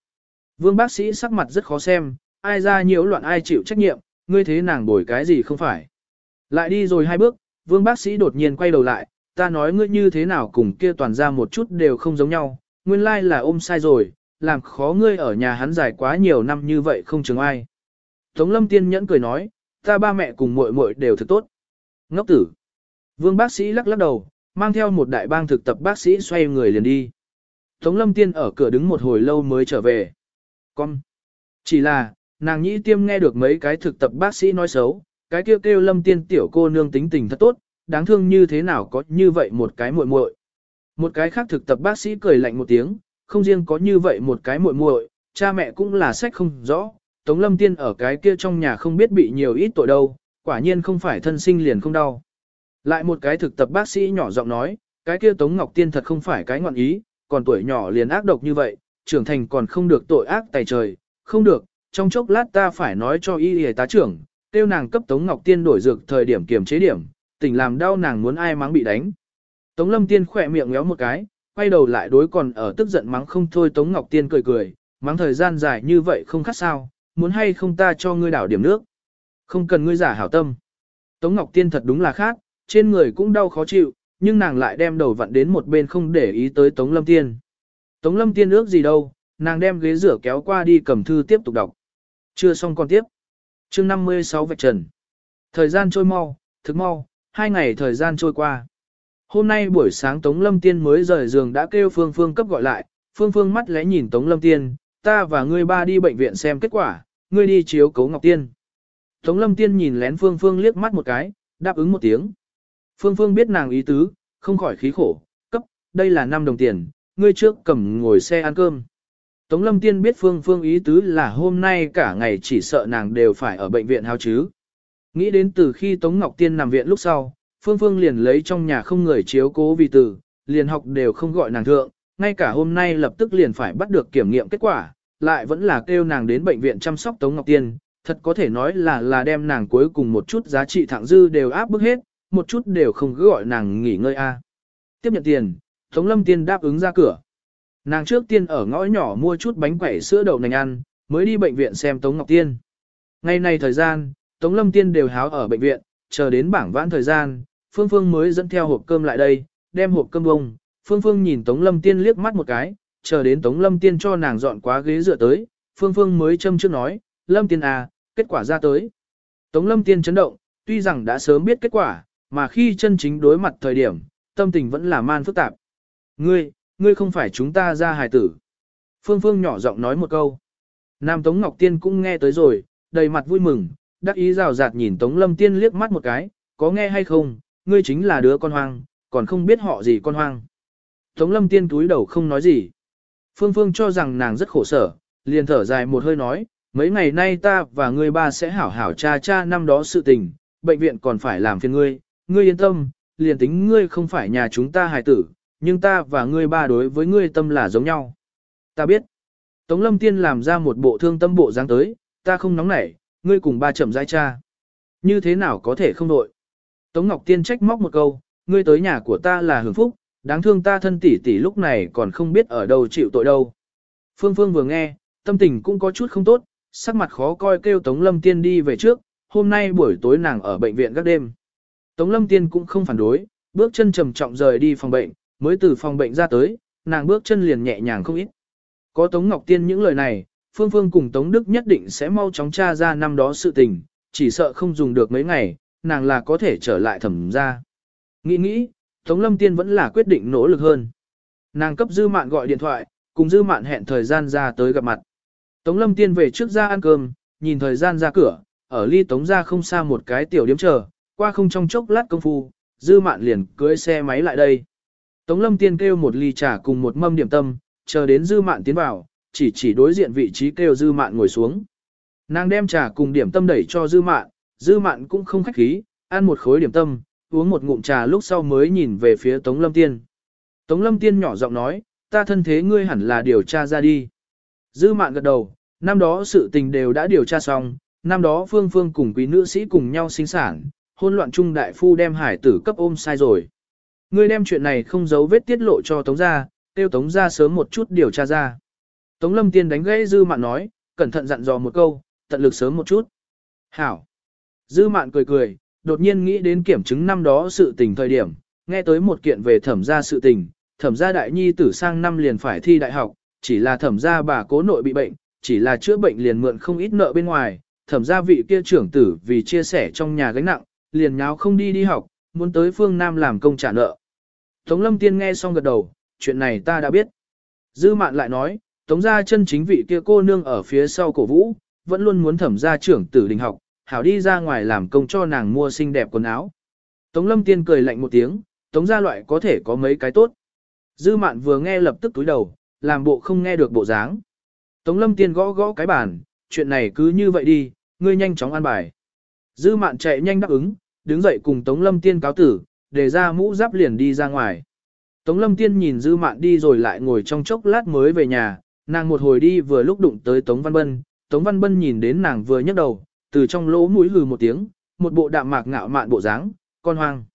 Vương bác sĩ sắc mặt rất khó xem, ai ra nhiễu loạn ai chịu trách nhiệm, ngươi thế nàng bồi cái gì không phải. Lại đi rồi hai bước, vương bác sĩ đột nhiên quay đầu lại, ta nói ngươi như thế nào cùng kia toàn ra một chút đều không giống nhau, nguyên lai là ôm sai rồi, làm khó ngươi ở nhà hắn dài quá nhiều năm như vậy không chừng ai. Tống lâm tiên nhẫn cười nói, ta ba mẹ cùng muội muội đều thật tốt. Ngốc tử. Vương bác sĩ lắc lắc đầu, mang theo một đại bang thực tập bác sĩ xoay người liền đi. Tống lâm tiên ở cửa đứng một hồi lâu mới trở về. Con. Chỉ là, nàng nhĩ tiêm nghe được mấy cái thực tập bác sĩ nói xấu, cái kêu kêu lâm tiên tiểu cô nương tính tình thật tốt, đáng thương như thế nào có như vậy một cái muội muội. Một cái khác thực tập bác sĩ cười lạnh một tiếng, không riêng có như vậy một cái muội muội, cha mẹ cũng là sách không rõ, Tống Lâm Tiên ở cái kia trong nhà không biết bị nhiều ít tội đâu, quả nhiên không phải thân sinh liền không đau. Lại một cái thực tập bác sĩ nhỏ giọng nói, cái kia Tống Ngọc Tiên thật không phải cái ngoạn ý, còn tuổi nhỏ liền ác độc như vậy, trưởng thành còn không được tội ác tài trời, không được, trong chốc lát ta phải nói cho y y tá trưởng, tiêu nàng cấp Tống Ngọc Tiên đổi dược thời điểm kiểm chế điểm, tỉnh làm đau nàng muốn ai mắng bị đánh. Tống Lâm Tiên khỏe miệng ngéo một cái, quay đầu lại đối còn ở tức giận mắng không thôi Tống Ngọc Tiên cười cười, mắng thời gian dài như vậy không khác sao, muốn hay không ta cho ngươi đảo điểm nước. Không cần ngươi giả hảo tâm. Tống Ngọc Tiên thật đúng là khác, trên người cũng đau khó chịu, nhưng nàng lại đem đầu vặn đến một bên không để ý tới Tống Lâm Tiên. Tống Lâm Tiên ước gì đâu, nàng đem ghế rửa kéo qua đi cầm thư tiếp tục đọc. Chưa xong còn tiếp. chương 56 vạch trần. Thời gian trôi mau, thực mau, hai ngày thời gian trôi qua. Hôm nay buổi sáng Tống Lâm Tiên mới rời giường đã kêu Phương Phương cấp gọi lại, Phương Phương mắt lẽ nhìn Tống Lâm Tiên, ta và ngươi ba đi bệnh viện xem kết quả, ngươi đi chiếu cấu Ngọc Tiên. Tống Lâm Tiên nhìn lén Phương Phương liếc mắt một cái, đáp ứng một tiếng. Phương Phương biết nàng ý tứ, không khỏi khí khổ, cấp, đây là 5 đồng tiền, ngươi trước cầm ngồi xe ăn cơm. Tống Lâm Tiên biết Phương Phương ý tứ là hôm nay cả ngày chỉ sợ nàng đều phải ở bệnh viện hao chứ. Nghĩ đến từ khi Tống Ngọc Tiên nằm viện lúc sau, Phương Phương liền lấy trong nhà không người chiếu cố vì từ, liền học đều không gọi nàng thượng, ngay cả hôm nay lập tức liền phải bắt được kiểm nghiệm kết quả, lại vẫn là kêu nàng đến bệnh viện chăm sóc Tống Ngọc Tiên, thật có thể nói là là đem nàng cuối cùng một chút giá trị thẳng dư đều áp bức hết, một chút đều không cứ gọi nàng nghỉ ngơi a. Tiếp nhận tiền, Tống Lâm Tiên đáp ứng ra cửa. Nàng trước tiên ở ngõ nhỏ mua chút bánh quẩy sữa đậu nành ăn, mới đi bệnh viện xem Tống Ngọc Tiên. Ngày này thời gian, Tống Lâm Tiên đều háo ở bệnh viện, chờ đến bảng vãn thời gian, Phương Phương mới dẫn theo hộp cơm lại đây, đem hộp cơm bông. Phương Phương nhìn Tống Lâm Tiên liếc mắt một cái, chờ đến Tống Lâm Tiên cho nàng dọn quá ghế dựa tới, Phương Phương mới châm trước nói, Lâm Tiên à, kết quả ra tới. Tống Lâm Tiên chấn động, tuy rằng đã sớm biết kết quả, mà khi chân chính đối mặt thời điểm, tâm tình vẫn là man phức tạp. Ngươi, ngươi không phải chúng ta ra hài tử. Phương Phương nhỏ giọng nói một câu. Nam Tống Ngọc Tiên cũng nghe tới rồi, đầy mặt vui mừng, đắc ý rào rạt nhìn Tống Lâm Tiên liếc mắt một cái, có nghe hay không, ngươi chính là đứa con hoang, còn không biết họ gì con hoang. Tống Lâm Tiên túi đầu không nói gì. Phương Phương cho rằng nàng rất khổ sở, liền thở dài một hơi nói, mấy ngày nay ta và ngươi ba sẽ hảo hảo cha cha năm đó sự tình, bệnh viện còn phải làm phiền ngươi, ngươi yên tâm, liền tính ngươi không phải nhà chúng ta hài tử, nhưng ta và ngươi ba đối với ngươi tâm là giống nhau. Ta biết. Tống Lâm Tiên làm ra một bộ thương tâm bộ dáng tới, ta không nóng nảy, ngươi cùng ba chậm rãi cha. Như thế nào có thể không đội? Tống Ngọc Tiên trách móc một câu, ngươi tới nhà của ta là hưởng phúc, đáng thương ta thân tỷ tỷ lúc này còn không biết ở đâu chịu tội đâu. Phương Phương vừa nghe, tâm tình cũng có chút không tốt, sắc mặt khó coi kêu Tống Lâm Tiên đi về trước, hôm nay buổi tối nàng ở bệnh viện các đêm. Tống Lâm Tiên cũng không phản đối, bước chân trầm trọng rời đi phòng bệnh, mới từ phòng bệnh ra tới, nàng bước chân liền nhẹ nhàng không ít. Có Tống Ngọc Tiên những lời này, Phương Phương cùng Tống Đức nhất định sẽ mau chóng tra ra năm đó sự tình, chỉ sợ không dùng được mấy ngày, nàng là có thể trở lại thẩm ra. Nghĩ nghĩ, Tống Lâm Tiên vẫn là quyết định nỗ lực hơn. Nàng cấp Dư Mạn gọi điện thoại, cùng Dư Mạn hẹn thời gian ra tới gặp mặt. Tống Lâm Tiên về trước ra ăn cơm, nhìn thời gian ra cửa, ở ly Tống ra không xa một cái tiểu điếm chờ, qua không trong chốc lát công phu, Dư Mạn liền cưỡi xe máy lại đây. Tống Lâm Tiên kêu một ly trà cùng một mâm điểm tâm, chờ đến Dư Mạn tiến vào, chỉ chỉ đối diện vị trí kêu Dư Mạn ngồi xuống. Nàng đem trà cùng điểm tâm đẩy cho Dư Mạn, Dư Mạn cũng không khách khí, ăn một khối điểm tâm, uống một ngụm trà lúc sau mới nhìn về phía Tống Lâm Tiên. Tống Lâm Tiên nhỏ giọng nói, ta thân thế ngươi hẳn là điều tra ra đi. Dư Mạn gật đầu, năm đó sự tình đều đã điều tra xong, năm đó Phương Phương cùng quý nữ sĩ cùng nhau sinh sản, hôn loạn trung đại phu đem hải tử cấp ôm sai rồi. Ngươi đem chuyện này không giấu vết tiết lộ cho Tống gia, tiêu Tống gia sớm một chút điều tra ra. Tống Lâm Tiên đánh gãy Dư Mạn nói, cẩn thận dặn dò một câu, tận lực sớm một chút. Hảo. Dư Mạn cười cười, đột nhiên nghĩ đến kiểm chứng năm đó sự tình thời điểm, nghe tới một kiện về thẩm gia sự tình, thẩm gia đại nhi tử sang năm liền phải thi đại học, chỉ là thẩm gia bà cố nội bị bệnh, chỉ là chữa bệnh liền mượn không ít nợ bên ngoài, thẩm gia vị kia trưởng tử vì chia sẻ trong nhà gánh nặng, liền nháo không đi đi học, muốn tới phương Nam làm công trả nợ. Tống lâm tiên nghe xong gật đầu, chuyện này ta đã biết. Dư mạn lại nói, tống gia chân chính vị kia cô nương ở phía sau cổ vũ, vẫn luôn muốn thẩm gia trưởng tử đình học, hảo đi ra ngoài làm công cho nàng mua xinh đẹp quần áo. Tống lâm tiên cười lạnh một tiếng, tống gia loại có thể có mấy cái tốt. Dư mạn vừa nghe lập tức túi đầu, làm bộ không nghe được bộ dáng. Tống lâm tiên gõ gõ cái bàn, chuyện này cứ như vậy đi, ngươi nhanh chóng ăn bài. Dư mạn chạy nhanh đáp ứng, đứng dậy cùng Tống lâm tiên cáo tử, để ra mũ giáp liền đi ra ngoài. Tống lâm tiên nhìn dư mạn đi rồi lại ngồi trong chốc lát mới về nhà, nàng một hồi đi vừa lúc đụng tới Tống Văn Bân, Tống Văn Bân nhìn đến nàng vừa nhấc đầu, từ trong lỗ mũi hừ một tiếng, một bộ đạm mạc ngạo mạn bộ dáng, con hoang.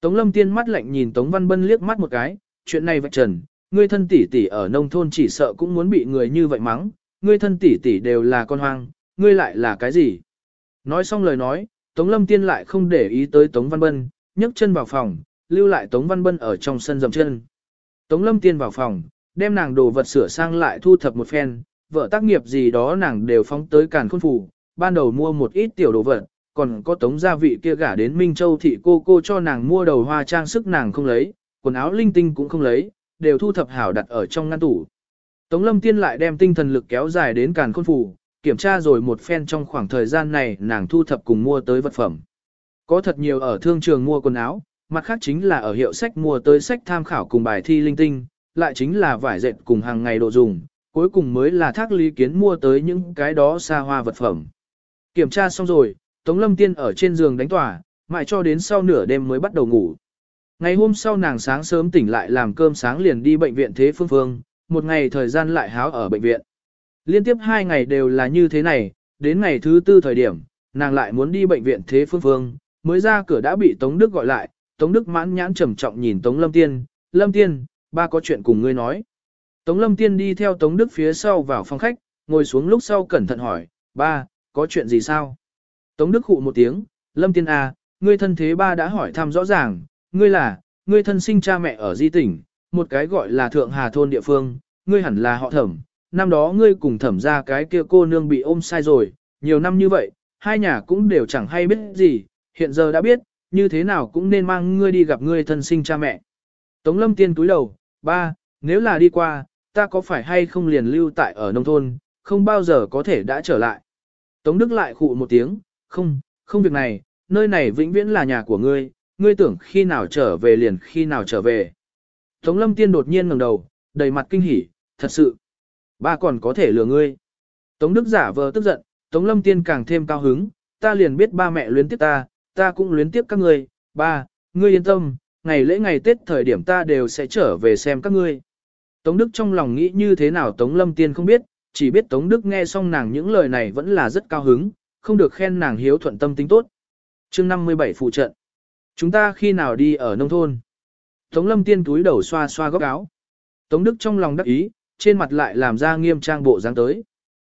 Tống Lâm Tiên mắt lạnh nhìn Tống Văn Bân liếc mắt một cái, chuyện này vạch trần, ngươi thân tỷ tỷ ở nông thôn chỉ sợ cũng muốn bị người như vậy mắng, ngươi thân tỷ tỷ đều là con hoang, ngươi lại là cái gì? Nói xong lời nói, Tống Lâm Tiên lại không để ý tới Tống Văn Bân, nhấc chân vào phòng, lưu lại Tống Văn Bân ở trong sân dầm chân. Tống Lâm Tiên vào phòng, đem nàng đồ vật sửa sang lại thu thập một phen, vợ tác nghiệp gì đó nàng đều phóng tới càn khôn phủ, ban đầu mua một ít tiểu đồ vật, còn có tống gia vị kia gả đến Minh Châu thị cô cô cho nàng mua đầu hoa trang sức nàng không lấy, quần áo linh tinh cũng không lấy, đều thu thập hảo đặt ở trong ngăn tủ. Tống lâm tiên lại đem tinh thần lực kéo dài đến càn khôn phủ, kiểm tra rồi một phen trong khoảng thời gian này nàng thu thập cùng mua tới vật phẩm. Có thật nhiều ở thương trường mua quần áo, mặt khác chính là ở hiệu sách mua tới sách tham khảo cùng bài thi linh tinh, lại chính là vải dệt cùng hàng ngày đồ dùng, cuối cùng mới là thác lý kiến mua tới những cái đó xa hoa vật phẩm. Kiểm tra xong rồi, Tống Lâm Tiên ở trên giường đánh tỏa, mãi cho đến sau nửa đêm mới bắt đầu ngủ. Ngày hôm sau nàng sáng sớm tỉnh lại làm cơm sáng liền đi bệnh viện Thế Phương Phương, một ngày thời gian lại háo ở bệnh viện. Liên tiếp hai ngày đều là như thế này, đến ngày thứ tư thời điểm, nàng lại muốn đi bệnh viện thế phương phương, mới ra cửa đã bị Tống Đức gọi lại, Tống Đức mãn nhãn trầm trọng nhìn Tống Lâm Tiên, Lâm Tiên, ba có chuyện cùng ngươi nói. Tống Lâm Tiên đi theo Tống Đức phía sau vào phòng khách, ngồi xuống lúc sau cẩn thận hỏi, ba, có chuyện gì sao? Tống Đức hụ một tiếng, Lâm Tiên à, ngươi thân thế ba đã hỏi thăm rõ ràng, ngươi là, ngươi thân sinh cha mẹ ở di tỉnh, một cái gọi là Thượng Hà Thôn địa phương, ngươi hẳn là họ thẩm, năm đó ngươi cùng thẩm ra cái kia cô nương bị ôm sai rồi, nhiều năm như vậy, hai nhà cũng đều chẳng hay biết gì, hiện giờ đã biết, như thế nào cũng nên mang ngươi đi gặp ngươi thân sinh cha mẹ. Tống lâm tiên túi đầu, ba, nếu là đi qua, ta có phải hay không liền lưu tại ở nông thôn, không bao giờ có thể đã trở lại. Tống Đức lại khụ một tiếng, không, không việc này, nơi này vĩnh viễn là nhà của ngươi, ngươi tưởng khi nào trở về liền khi nào trở về. Tống lâm tiên đột nhiên ngẩng đầu, đầy mặt kinh hỉ, thật sự. Ba còn có thể lừa ngươi. Tống Đức giả vờ tức giận, Tống lâm tiên càng thêm cao hứng, ta liền biết ba mẹ luyến tiếc ta, ta cũng luyến tiếp các ngươi, ba, ngươi yên tâm, ngày lễ ngày Tết thời điểm ta đều sẽ trở về xem các ngươi. Tống Đức trong lòng nghĩ như thế nào Tống Lâm Tiên không biết, chỉ biết Tống Đức nghe xong nàng những lời này vẫn là rất cao hứng, không được khen nàng hiếu thuận tâm tính tốt. chương 57 phụ trận. Chúng ta khi nào đi ở nông thôn? Tống Lâm Tiên túi đầu xoa xoa góc áo. Tống Đức trong lòng đắc ý, trên mặt lại làm ra nghiêm trang bộ dáng tới.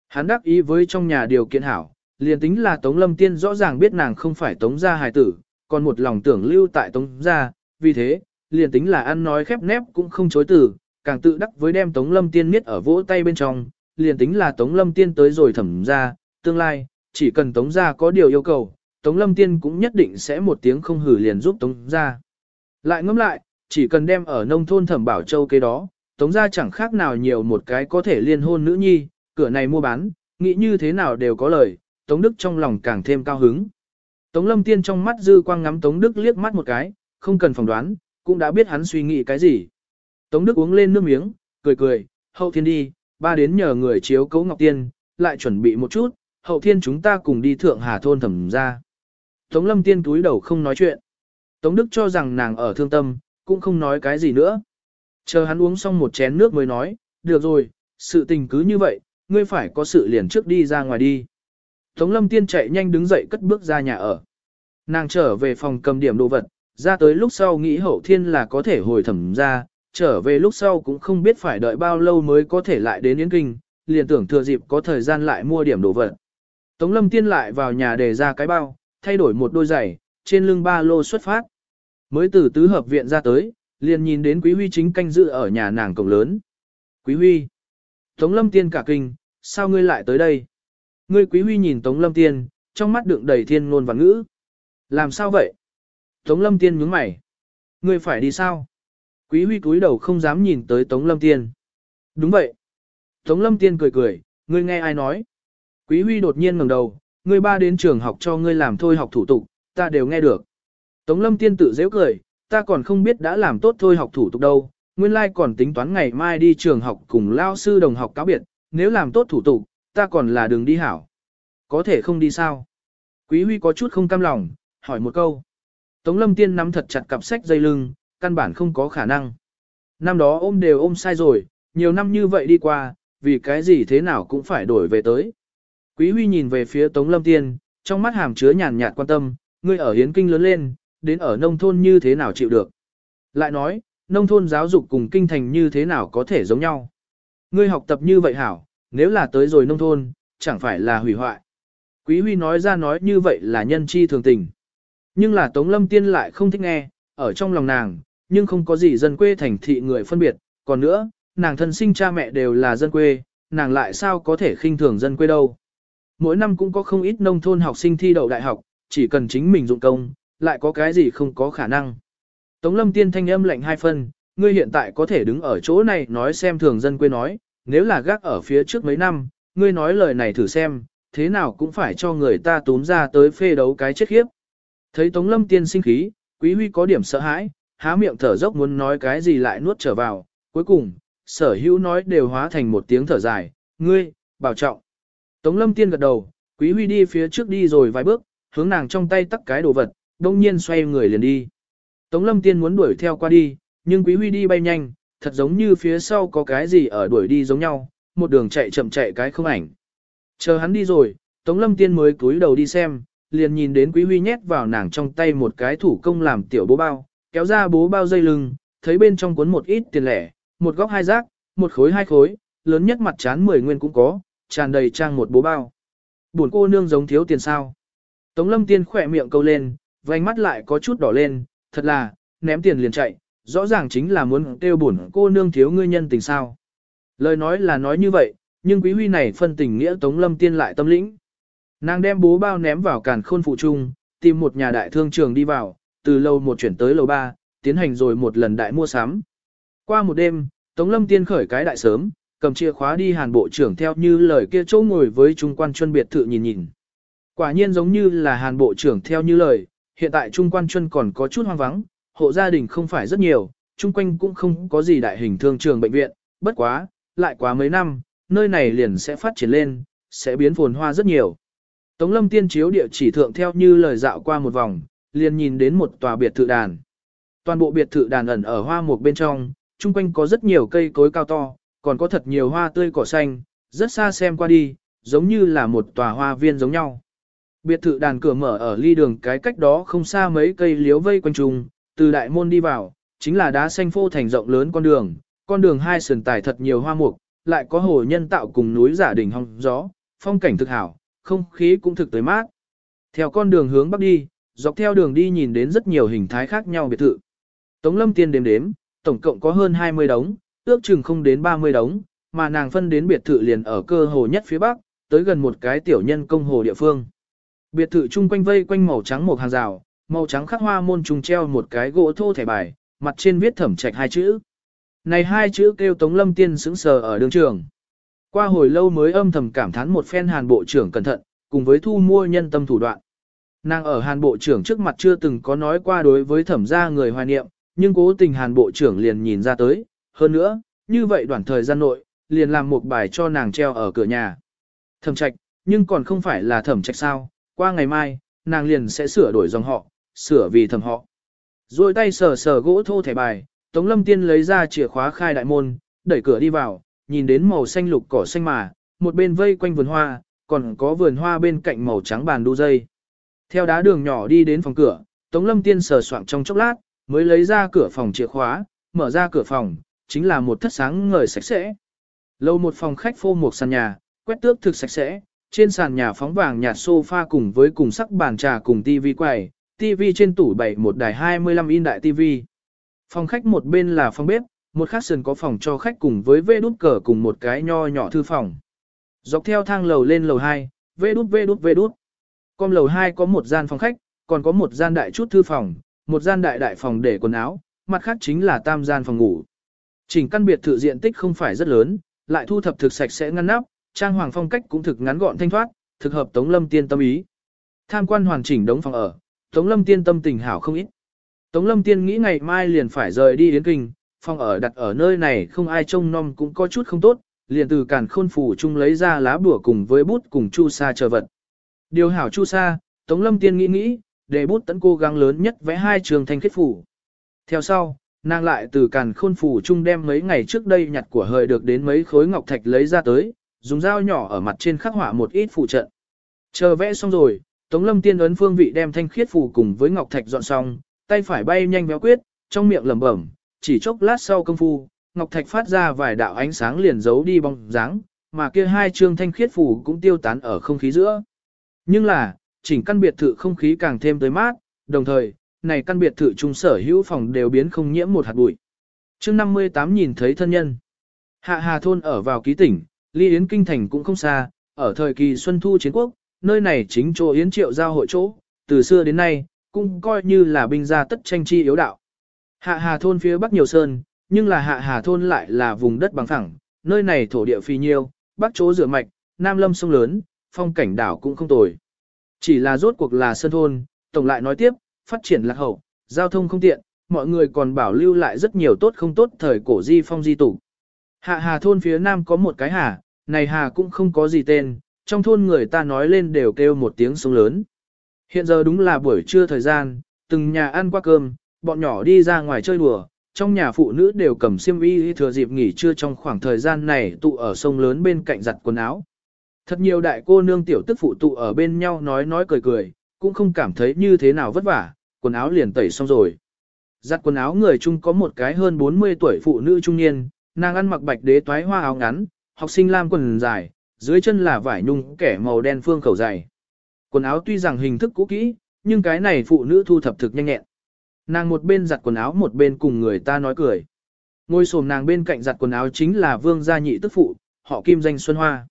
Hắn đắc ý với trong nhà điều kiện hảo, liền tính là Tống Lâm Tiên rõ ràng biết nàng không phải Tống gia hài tử, còn một lòng tưởng lưu tại Tống gia, vì thế, liền tính là ăn nói khép nép cũng không chối từ, càng tự đắc với đem Tống Lâm Tiên miết ở vỗ tay bên trong, liền tính là Tống Lâm Tiên tới rồi thẩm ra, tương lai, chỉ cần Tống gia có điều yêu cầu, Tống Lâm Tiên cũng nhất định sẽ một tiếng không hử liền giúp Tống gia. Lại ngẫm lại, chỉ cần đem ở nông thôn thẩm bảo châu cái đó, Tống gia chẳng khác nào nhiều một cái có thể liên hôn nữ nhi, cửa này mua bán, nghĩ như thế nào đều có lời, Tống Đức trong lòng càng thêm cao hứng. Tống Lâm Tiên trong mắt dư quang ngắm Tống Đức liếc mắt một cái, không cần phỏng đoán, cũng đã biết hắn suy nghĩ cái gì. Tống Đức uống lên nước miếng, cười cười, hậu thiên đi, ba đến nhờ người chiếu cấu Ngọc Tiên, lại chuẩn bị một chút, hậu thiên chúng ta cùng đi thượng hà thôn thẩm ra. Tống Lâm Tiên túi đầu không nói chuyện. Tống Đức cho rằng nàng ở thương tâm, cũng không nói cái gì nữa. Chờ hắn uống xong một chén nước mới nói, được rồi, sự tình cứ như vậy, ngươi phải có sự liền trước đi ra ngoài đi. Tống Lâm Tiên chạy nhanh đứng dậy cất bước ra nhà ở. Nàng trở về phòng cầm điểm đồ vật, ra tới lúc sau nghĩ hậu thiên là có thể hồi thẩm ra, trở về lúc sau cũng không biết phải đợi bao lâu mới có thể lại đến Yến Kinh, liền tưởng thừa dịp có thời gian lại mua điểm đồ vật. Tống Lâm Tiên lại vào nhà để ra cái bao, thay đổi một đôi giày, trên lưng ba lô xuất phát. Mới từ tứ hợp viện ra tới, liền nhìn đến Quý Huy chính canh giữ ở nhà nàng cổng lớn. Quý Huy. Tống Lâm Tiên cả kinh, sao ngươi lại tới đây? Ngươi Quý Huy nhìn Tống Lâm Tiên, trong mắt đựng đầy thiên ngôn và ngữ. Làm sao vậy? Tống Lâm Tiên nhướng mày. Ngươi phải đi sao? Quý Huy cúi đầu không dám nhìn tới Tống Lâm Tiên. Đúng vậy. Tống Lâm Tiên cười cười, ngươi nghe ai nói? Quý Huy đột nhiên ngẩng đầu, ngươi ba đến trường học cho ngươi làm thôi học thủ tục, ta đều nghe được. Tống Lâm Tiên tự dễ cười, ta còn không biết đã làm tốt thôi học thủ tục đâu, nguyên lai like còn tính toán ngày mai đi trường học cùng lao sư đồng học cáo biệt, nếu làm tốt thủ tục, ta còn là đường đi hảo. Có thể không đi sao? Quý Huy có chút không cam lòng, hỏi một câu. Tống Lâm Tiên nắm thật chặt cặp sách dây lưng, căn bản không có khả năng. Năm đó ôm đều ôm sai rồi, nhiều năm như vậy đi qua, vì cái gì thế nào cũng phải đổi về tới. Quý Huy nhìn về phía Tống Lâm Tiên, trong mắt hàm chứa nhàn nhạt quan tâm, ngươi ở hiến kinh lớn lên, đến ở nông thôn như thế nào chịu được. Lại nói, nông thôn giáo dục cùng kinh thành như thế nào có thể giống nhau. Ngươi học tập như vậy hảo, nếu là tới rồi nông thôn, chẳng phải là hủy hoại. Quý Huy nói ra nói như vậy là nhân chi thường tình. Nhưng là Tống Lâm Tiên lại không thích nghe, ở trong lòng nàng, nhưng không có gì dân quê thành thị người phân biệt, còn nữa, nàng thân sinh cha mẹ đều là dân quê, nàng lại sao có thể khinh thường dân quê đâu. Mỗi năm cũng có không ít nông thôn học sinh thi đậu đại học, chỉ cần chính mình dụng công, lại có cái gì không có khả năng. Tống lâm tiên thanh âm lạnh hai phân, ngươi hiện tại có thể đứng ở chỗ này nói xem thường dân quê nói, nếu là gác ở phía trước mấy năm, ngươi nói lời này thử xem, thế nào cũng phải cho người ta túm ra tới phê đấu cái chết khiếp. Thấy Tống lâm tiên sinh khí, quý huy có điểm sợ hãi, há miệng thở dốc muốn nói cái gì lại nuốt trở vào, cuối cùng, sở hữu nói đều hóa thành một tiếng thở dài, ngươi, bảo trọng. Tống lâm tiên gật đầu, quý huy đi phía trước đi rồi vài bước, hướng nàng trong tay tắt cái đồ vật, đông nhiên xoay người liền đi. Tống lâm tiên muốn đuổi theo qua đi, nhưng quý huy đi bay nhanh, thật giống như phía sau có cái gì ở đuổi đi giống nhau, một đường chạy chậm chạy cái không ảnh. Chờ hắn đi rồi, Tống Lâm Tiên mới cúi đầu đi xem, liền nhìn đến Quý Huy nhét vào nàng trong tay một cái thủ công làm tiểu bố bao, kéo ra bố bao dây lưng, thấy bên trong cuốn một ít tiền lẻ, một góc hai rác, một khối hai khối, lớn nhất mặt chán 10 nguyên cũng có, tràn đầy trang một bố bao. Buồn cô nương giống thiếu tiền sao. Tống Lâm Tiên khỏe miệng câu lên, vành mắt lại có chút đỏ lên, thật là, ném tiền liền chạy, rõ ràng chính là muốn kêu bổn cô nương thiếu ngươi nhân tình sao. Lời nói là nói như vậy, nhưng quý huy này phân tình nghĩa Tống Lâm Tiên lại tâm lĩnh. Nàng đem bố bao ném vào càn khôn phụ trung, tìm một nhà đại thương trường đi vào, từ lầu một chuyển tới lầu ba, tiến hành rồi một lần đại mua sắm. Qua một đêm, Tống Lâm Tiên khởi cái đại sớm, cầm chìa khóa đi hàn bộ trưởng theo như lời kia chỗ ngồi với trung quan chuân biệt thự nhìn nhìn. Quả nhiên giống như là hàn bộ trưởng theo như lời, hiện tại trung quan chuân còn có chút hoang vắng, hộ gia đình không phải rất nhiều, chung quanh cũng không có gì đại hình thương trường bệnh viện, bất quá, lại quá mấy năm, nơi này liền sẽ phát triển lên, sẽ biến phồn hoa rất nhiều. Tống lâm tiên chiếu địa chỉ thượng theo như lời dạo qua một vòng, liền nhìn đến một tòa biệt thự đàn. Toàn bộ biệt thự đàn ẩn ở hoa mục bên trong, chung quanh có rất nhiều cây cối cao to, còn có thật nhiều hoa tươi cỏ xanh, rất xa xem qua đi, giống như là một tòa hoa viên giống nhau. Biệt thự đàn cửa mở ở ly đường cái cách đó không xa mấy cây liếu vây quanh trùng, từ đại môn đi vào, chính là đá xanh phô thành rộng lớn con đường, con đường hai sườn tải thật nhiều hoa mục, lại có hồ nhân tạo cùng núi giả đỉnh hong gió, phong cảnh thực hảo, không khí cũng thực tới mát. Theo con đường hướng bắc đi, dọc theo đường đi nhìn đến rất nhiều hình thái khác nhau biệt thự. Tống lâm tiên đếm đếm, tổng cộng có hơn 20 đống, ước chừng không đến 30 đống, mà nàng phân đến biệt thự liền ở cơ hồ nhất phía bắc, tới gần một cái tiểu nhân công hồ địa phương. Biệt thự chung quanh vây quanh màu trắng một hàng rào, màu trắng khắc hoa môn trùng treo một cái gỗ thô thẻ bài, mặt trên viết thẩm trạch hai chữ. Này hai chữ kêu Tống Lâm Tiên sững sờ ở đường trường. Qua hồi lâu mới âm thầm cảm thán một phen Hàn Bộ trưởng cẩn thận, cùng với thu mua nhân tâm thủ đoạn. Nàng ở Hàn Bộ trưởng trước mặt chưa từng có nói qua đối với thẩm gia người hoài niệm, nhưng cố tình Hàn Bộ trưởng liền nhìn ra tới, hơn nữa, như vậy đoạn thời gian nội, liền làm một bài cho nàng treo ở cửa nhà. Thẩm trạch, nhưng còn không phải là thẩm trạch sao, qua ngày mai, nàng liền sẽ sửa đổi dòng họ, sửa vì thẩm họ. Rồi tay sờ sờ gỗ thô thẻ bài, Tống Lâm Tiên lấy ra chìa khóa khai đại môn, đẩy cửa đi vào, nhìn đến màu xanh lục cỏ xanh mà, một bên vây quanh vườn hoa, còn có vườn hoa bên cạnh màu trắng bàn đu dây. Theo đá đường nhỏ đi đến phòng cửa, Tống Lâm Tiên sờ soạng trong chốc lát, mới lấy ra cửa phòng chìa khóa, mở ra cửa phòng, chính là một thất sáng ngời sạch sẽ. Lâu một phòng khách phô một sàn nhà, quét tước thực sạch sẽ, trên sàn nhà phóng vàng nhạt sofa cùng với cùng sắc bàn trà cùng tivi quầy, TV trên tủ bày một đài 25 in đại TV. Phòng khách một bên là phòng bếp, một khác sườn có phòng cho khách cùng với vê đút cờ cùng một cái nho nhỏ thư phòng. Dọc theo thang lầu lên lầu 2, vê đút vê đút vê đút. Con lầu 2 có một gian phòng khách, còn có một gian đại chút thư phòng, một gian đại đại phòng để quần áo, mặt khác chính là tam gian phòng ngủ. Chỉnh căn biệt thự diện tích không phải rất lớn, lại thu thập thực sạch sẽ ngăn nắp, trang hoàng phong cách cũng thực ngắn gọn thanh thoát, thực hợp Tống Lâm Tiên tâm ý. Tham quan hoàn chỉnh đống phòng ở, Tống Lâm Tiên tâm tình hảo không ít. Tống Lâm Tiên nghĩ ngày mai liền phải rời đi Yến Kinh, phòng ở đặt ở nơi này không ai trông nom cũng có chút không tốt, liền từ càn khôn phủ chung lấy ra lá bùa cùng với bút cùng chu sa chờ vật. Điều hảo chu sa, Tống Lâm Tiên nghĩ nghĩ, để bút tấn cố gắng lớn nhất vẽ hai trường thanh kết phủ. Theo sau, nàng lại từ càn khôn phủ chung đem mấy ngày trước đây nhặt của hời được đến mấy khối ngọc thạch lấy ra tới, dùng dao nhỏ ở mặt trên khắc họa một ít phụ trận. Chờ vẽ xong rồi, Tống Lâm Tiên ấn phương vị đem thanh khiết phủ cùng với ngọc thạch dọn xong, tay phải bay nhanh véo quyết, trong miệng lẩm bẩm, chỉ chốc lát sau công phu, ngọc thạch phát ra vài đạo ánh sáng liền giấu đi bóng dáng, mà kia hai trương thanh khiết phủ cũng tiêu tán ở không khí giữa. Nhưng là, chỉnh căn biệt thự không khí càng thêm tới mát, đồng thời, này căn biệt thự trung sở hữu phòng đều biến không nhiễm một hạt bụi. Chương 58 nhìn thấy thân nhân. Hạ Hà thôn ở vào ký tỉnh, ly Yến kinh thành cũng không xa, ở thời kỳ xuân thu chiến quốc, nơi này chính chỗ Yến Triệu giao hội chỗ, từ xưa đến nay, cũng coi như là binh gia tất tranh chi yếu đạo. Hạ Hà thôn phía bắc nhiều sơn, nhưng là Hạ Hà thôn lại là vùng đất bằng phẳng, nơi này thổ địa phi nhiêu, bắc chỗ rửa mạch, nam lâm sông lớn, phong cảnh đảo cũng không tồi. Chỉ là rốt cuộc là sơn thôn, tổng lại nói tiếp, phát triển lạc hậu, giao thông không tiện, mọi người còn bảo lưu lại rất nhiều tốt không tốt thời cổ di phong di tủ. Hạ Hà thôn phía nam có một cái hà, này hà cũng không có gì tên, trong thôn người ta nói lên đều kêu một tiếng sông lớn. Hiện giờ đúng là buổi trưa thời gian, từng nhà ăn qua cơm, bọn nhỏ đi ra ngoài chơi đùa, trong nhà phụ nữ đều cầm xiêm y thừa dịp nghỉ trưa trong khoảng thời gian này tụ ở sông lớn bên cạnh giặt quần áo. Thật nhiều đại cô nương tiểu tức phụ tụ ở bên nhau nói nói cười cười, cũng không cảm thấy như thế nào vất vả, quần áo liền tẩy xong rồi. Giặt quần áo người chung có một cái hơn 40 tuổi phụ nữ trung niên, nàng ăn mặc bạch đế toái hoa áo ngắn, học sinh lam quần dài, dưới chân là vải nhung kẻ màu đen phương khẩu dày. Quần áo tuy rằng hình thức cũ kỹ, nhưng cái này phụ nữ thu thập thực nhanh nhẹn. Nàng một bên giặt quần áo một bên cùng người ta nói cười. Ngôi sồm nàng bên cạnh giặt quần áo chính là vương gia nhị tức phụ, họ Kim danh Xuân Hoa.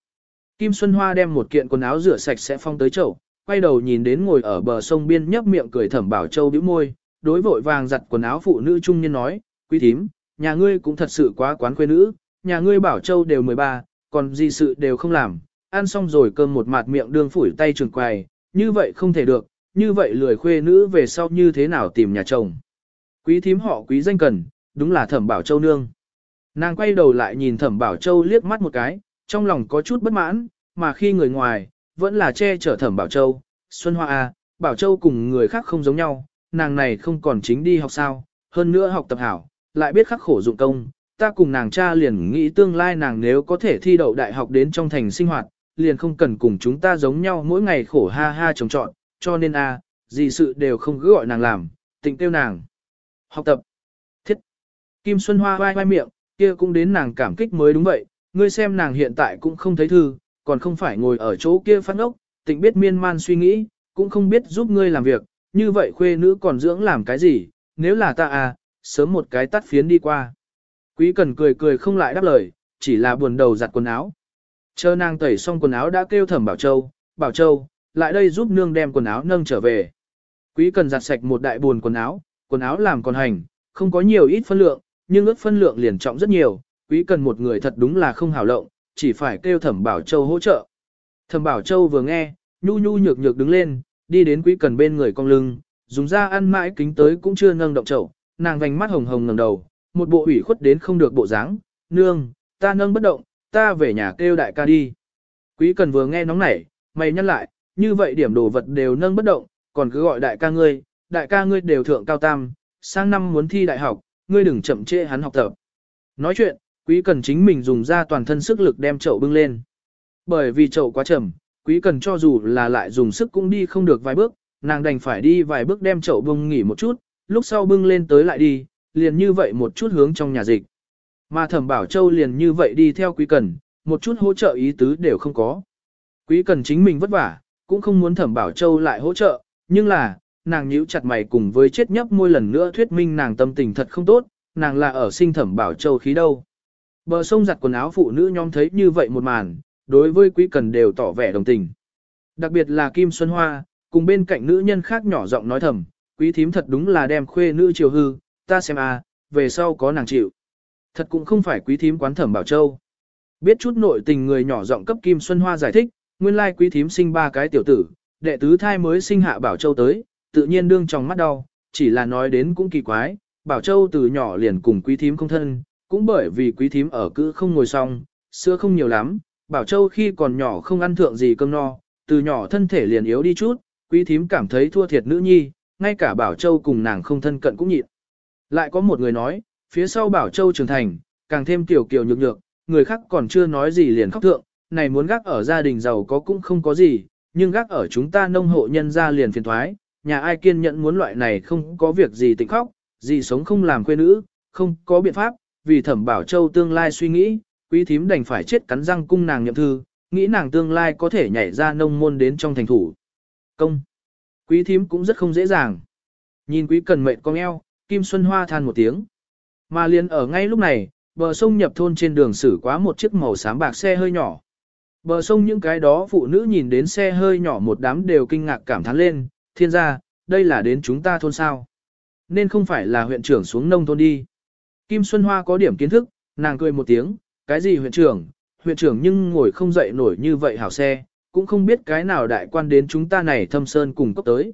Kim Xuân Hoa đem một kiện quần áo rửa sạch sẽ phong tới chậu, quay đầu nhìn đến ngồi ở bờ sông biên nhấp miệng cười thẩm bảo châu bĩu môi, đối vội vàng giặt quần áo phụ nữ trung niên nói, quý thím, nhà ngươi cũng thật sự quá quán quê nữ, nhà ngươi bảo châu đều 13, còn gì sự đều không làm, ăn xong rồi cơm một mạt miệng đương phủi tay trường quài, như vậy không thể được, như vậy lười khuê nữ về sau như thế nào tìm nhà chồng. Quý thím họ quý danh cần, đúng là thẩm bảo châu nương. Nàng quay đầu lại nhìn thẩm bảo châu liếc mắt một cái, trong lòng có chút bất mãn, mà khi người ngoài, vẫn là che chở thẩm bảo châu. Xuân Hoa à bảo châu cùng người khác không giống nhau, nàng này không còn chính đi học sao, hơn nữa học tập hảo, lại biết khắc khổ dụng công. Ta cùng nàng cha liền nghĩ tương lai nàng nếu có thể thi đậu đại học đến trong thành sinh hoạt, liền không cần cùng chúng ta giống nhau mỗi ngày khổ ha ha trồng trọn, cho nên a, gì sự đều không cứ gọi nàng làm, tịnh tiêu nàng. Học tập. Thiết. Kim Xuân Hoa vai vai miệng, kia cũng đến nàng cảm kích mới đúng vậy, ngươi xem nàng hiện tại cũng không thấy thư, còn không phải ngồi ở chỗ kia phát ốc, tịnh biết miên man suy nghĩ, cũng không biết giúp ngươi làm việc, như vậy khuê nữ còn dưỡng làm cái gì, nếu là ta à, sớm một cái tắt phiến đi qua. Quý cần cười cười không lại đáp lời, chỉ là buồn đầu giặt quần áo. Chờ nàng tẩy xong quần áo đã kêu thẩm Bảo Châu, Bảo Châu, lại đây giúp nương đem quần áo nâng trở về. Quý cần giặt sạch một đại buồn quần áo, quần áo làm còn hành, không có nhiều ít phân lượng, nhưng ước phân lượng liền trọng rất nhiều, quý cần một người thật đúng là không hảo lộng, chỉ phải kêu thẩm Bảo Châu hỗ trợ. Thẩm Bảo Châu vừa nghe, nhu nhu nhược nhược đứng lên, đi đến quý cần bên người cong lưng, dùng ra ăn mãi kính tới cũng chưa nâng động chậu, nàng vành mắt hồng hồng ngẩng đầu, một bộ ủy khuất đến không được bộ dáng, nương, ta nâng bất động, ta về nhà kêu đại ca đi. Quý cần vừa nghe nóng nảy, mày nhắc lại, như vậy điểm đồ vật đều nâng bất động, còn cứ gọi đại ca ngươi, đại ca ngươi đều thượng cao tam, sang năm muốn thi đại học, ngươi đừng chậm trễ hắn học tập. Nói chuyện, quý cần chính mình dùng ra toàn thân sức lực đem chậu bưng lên. Bởi vì chậu quá chậm, quý cần cho dù là lại dùng sức cũng đi không được vài bước, nàng đành phải đi vài bước đem chậu bưng nghỉ một chút, lúc sau bưng lên tới lại đi, liền như vậy một chút hướng trong nhà dịch. Mà thẩm bảo châu liền như vậy đi theo quý cần, một chút hỗ trợ ý tứ đều không có. Quý cần chính mình vất vả, cũng không muốn thẩm bảo châu lại hỗ trợ, nhưng là, nàng nhíu chặt mày cùng với chết nhấp môi lần nữa thuyết minh nàng tâm tình thật không tốt, nàng là ở sinh thẩm bảo châu khí đâu. Bờ sông giặt quần áo phụ nữ nhóm thấy như vậy một màn, đối với quý cần đều tỏ vẻ đồng tình. Đặc biệt là Kim Xuân Hoa, cùng bên cạnh nữ nhân khác nhỏ giọng nói thầm, quý thím thật đúng là đem khuê nữ chiều hư, ta xem à, về sau có nàng chịu. Thật cũng không phải quý thím quán thẩm bảo châu. Biết chút nội tình người nhỏ giọng cấp Kim Xuân Hoa giải thích, nguyên lai quý thím sinh ba cái tiểu tử, đệ tứ thai mới sinh hạ bảo châu tới, tự nhiên đương trong mắt đau, chỉ là nói đến cũng kỳ quái, bảo châu từ nhỏ liền cùng quý thím không thân, cũng bởi vì quý thím ở cữ không ngồi xong, sữa không nhiều lắm, bảo châu khi còn nhỏ không ăn thượng gì cơm no, từ nhỏ thân thể liền yếu đi chút, quý thím cảm thấy thua thiệt nữ nhi, ngay cả bảo châu cùng nàng không thân cận cũng nhịn. Lại có một người nói, phía sau bảo châu trưởng thành, càng thêm tiểu kiều nhược nhược, người khác còn chưa nói gì liền khóc thượng, này muốn gác ở gia đình giàu có cũng không có gì, nhưng gác ở chúng ta nông hộ nhân gia liền phiền thoái, nhà ai kiên nhẫn muốn loại này không có việc gì tỉnh khóc, gì sống không làm quê nữ, không có biện pháp, vì thẩm bảo châu tương lai suy nghĩ, quý thím đành phải chết cắn răng cung nàng nhậm thư, nghĩ nàng tương lai có thể nhảy ra nông môn đến trong thành thủ. Công. Quý thím cũng rất không dễ dàng. Nhìn quý cần mệnh con eo, Kim Xuân Hoa than một tiếng. Mà liền ở ngay lúc này, bờ sông nhập thôn trên đường xử quá một chiếc màu xám bạc xe hơi nhỏ. Bờ sông những cái đó phụ nữ nhìn đến xe hơi nhỏ một đám đều kinh ngạc cảm thán lên, thiên gia, đây là đến chúng ta thôn sao. Nên không phải là huyện trưởng xuống nông thôn đi. Kim Xuân Hoa có điểm kiến thức, nàng cười một tiếng, cái gì huyện trưởng, huyện trưởng nhưng ngồi không dậy nổi như vậy hảo xe, cũng không biết cái nào đại quan đến chúng ta này thâm sơn cùng cấp tới.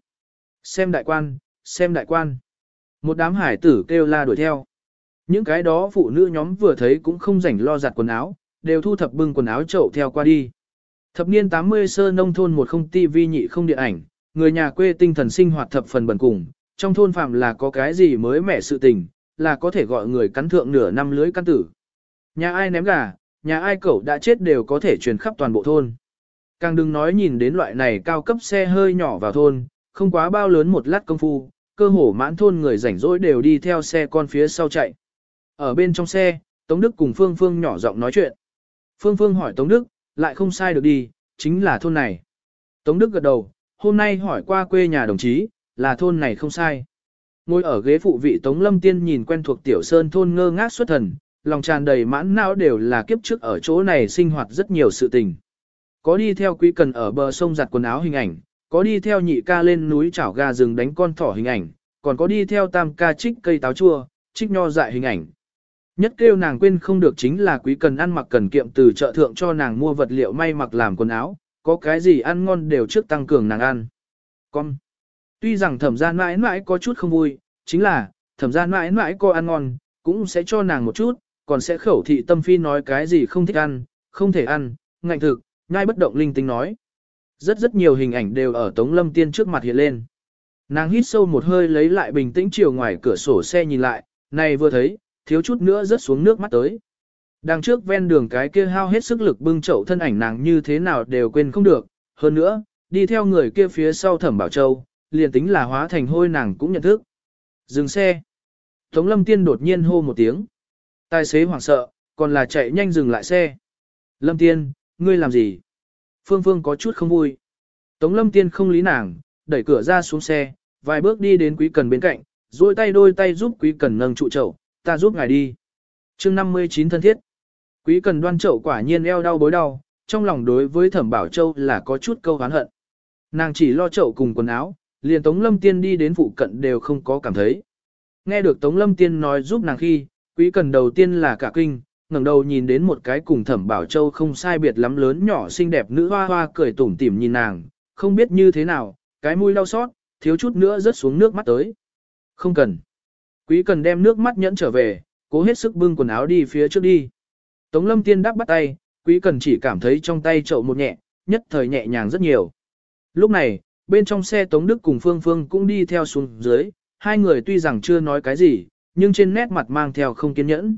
Xem đại quan, xem đại quan. Một đám hải tử kêu la đuổi theo. Những cái đó phụ nữ nhóm vừa thấy cũng không rảnh lo giặt quần áo, đều thu thập bưng quần áo chậu theo qua đi. Thập niên 80 sơ nông thôn một không tivi nhị không điện ảnh, người nhà quê tinh thần sinh hoạt thập phần bẩn cùng, trong thôn phạm là có cái gì mới mẻ sự tình, là có thể gọi người cắn thượng nửa năm lưới căn tử. Nhà ai ném gà, nhà ai cẩu đã chết đều có thể truyền khắp toàn bộ thôn. Càng đừng nói nhìn đến loại này cao cấp xe hơi nhỏ vào thôn, không quá bao lớn một lát công phu, cơ hồ mãn thôn người rảnh rỗi đều đi theo xe con phía sau chạy. Ở bên trong xe, Tống Đức cùng Phương Phương nhỏ giọng nói chuyện. Phương Phương hỏi Tống Đức, lại không sai được đi, chính là thôn này. Tống Đức gật đầu, hôm nay hỏi qua quê nhà đồng chí, là thôn này không sai. Ngồi ở ghế phụ vị Tống Lâm Tiên nhìn quen thuộc tiểu sơn thôn ngơ ngác xuất thần, lòng tràn đầy mãn não đều là kiếp trước ở chỗ này sinh hoạt rất nhiều sự tình. Có đi theo quý cần ở bờ sông giặt quần áo hình ảnh, có đi theo nhị ca lên núi chảo gà rừng đánh con thỏ hình ảnh, còn có đi theo tam ca trích cây táo chua, trích nho dại hình ảnh. Nhất kêu nàng quên không được chính là quý cần ăn mặc cần kiệm từ chợ thượng cho nàng mua vật liệu may mặc làm quần áo, có cái gì ăn ngon đều trước tăng cường nàng ăn. Con. Tuy rằng thẩm gia mãi mãi có chút không vui, chính là, thẩm gia mãi mãi có ăn ngon, cũng sẽ cho nàng một chút, còn sẽ khẩu thị tâm phi nói cái gì không thích ăn, không thể ăn, ngạnh thực, ngay bất động linh tinh nói. Rất rất nhiều hình ảnh đều ở Tống Lâm Tiên trước mặt hiện lên. Nàng hít sâu một hơi lấy lại bình tĩnh chiều ngoài cửa sổ xe nhìn lại, này vừa thấy, thiếu chút nữa rớt xuống nước mắt tới. Đằng trước ven đường cái kia hao hết sức lực bưng chậu thân ảnh nàng như thế nào đều quên không được, hơn nữa, đi theo người kia phía sau thẩm bảo châu, liền tính là hóa thành hôi nàng cũng nhận thức. Dừng xe. Tống lâm tiên đột nhiên hô một tiếng. Tài xế hoảng sợ, còn là chạy nhanh dừng lại xe. Lâm tiên, ngươi làm gì? Phương Phương có chút không vui. Tống lâm tiên không lý nàng, đẩy cửa ra xuống xe, vài bước đi đến quý cần bên cạnh, duỗi tay đôi tay giúp quý cần nâng trụ chậu, ta giúp ngài đi. chương 59 thân thiết. Quý cần đoan chậu quả nhiên eo đau bối đau, trong lòng đối với thẩm bảo châu là có chút câu hán hận. Nàng chỉ lo chậu cùng quần áo, liền Tống Lâm Tiên đi đến phụ cận đều không có cảm thấy. Nghe được Tống Lâm Tiên nói giúp nàng khi, quý cần đầu tiên là cả kinh, ngẩng đầu nhìn đến một cái cùng thẩm bảo châu không sai biệt lắm lớn nhỏ xinh đẹp nữ hoa hoa cười tủm tỉm nhìn nàng, không biết như thế nào, cái mũi đau xót, thiếu chút nữa rớt xuống nước mắt tới. Không cần. Quý cần đem nước mắt nhẫn trở về, cố hết sức bưng quần áo đi phía trước đi. Tống lâm tiên đáp bắt tay, quý cần chỉ cảm thấy trong tay chậu một nhẹ, nhất thời nhẹ nhàng rất nhiều. Lúc này, bên trong xe Tống Đức cùng Phương Phương cũng đi theo xuống dưới, hai người tuy rằng chưa nói cái gì, nhưng trên nét mặt mang theo không kiên nhẫn.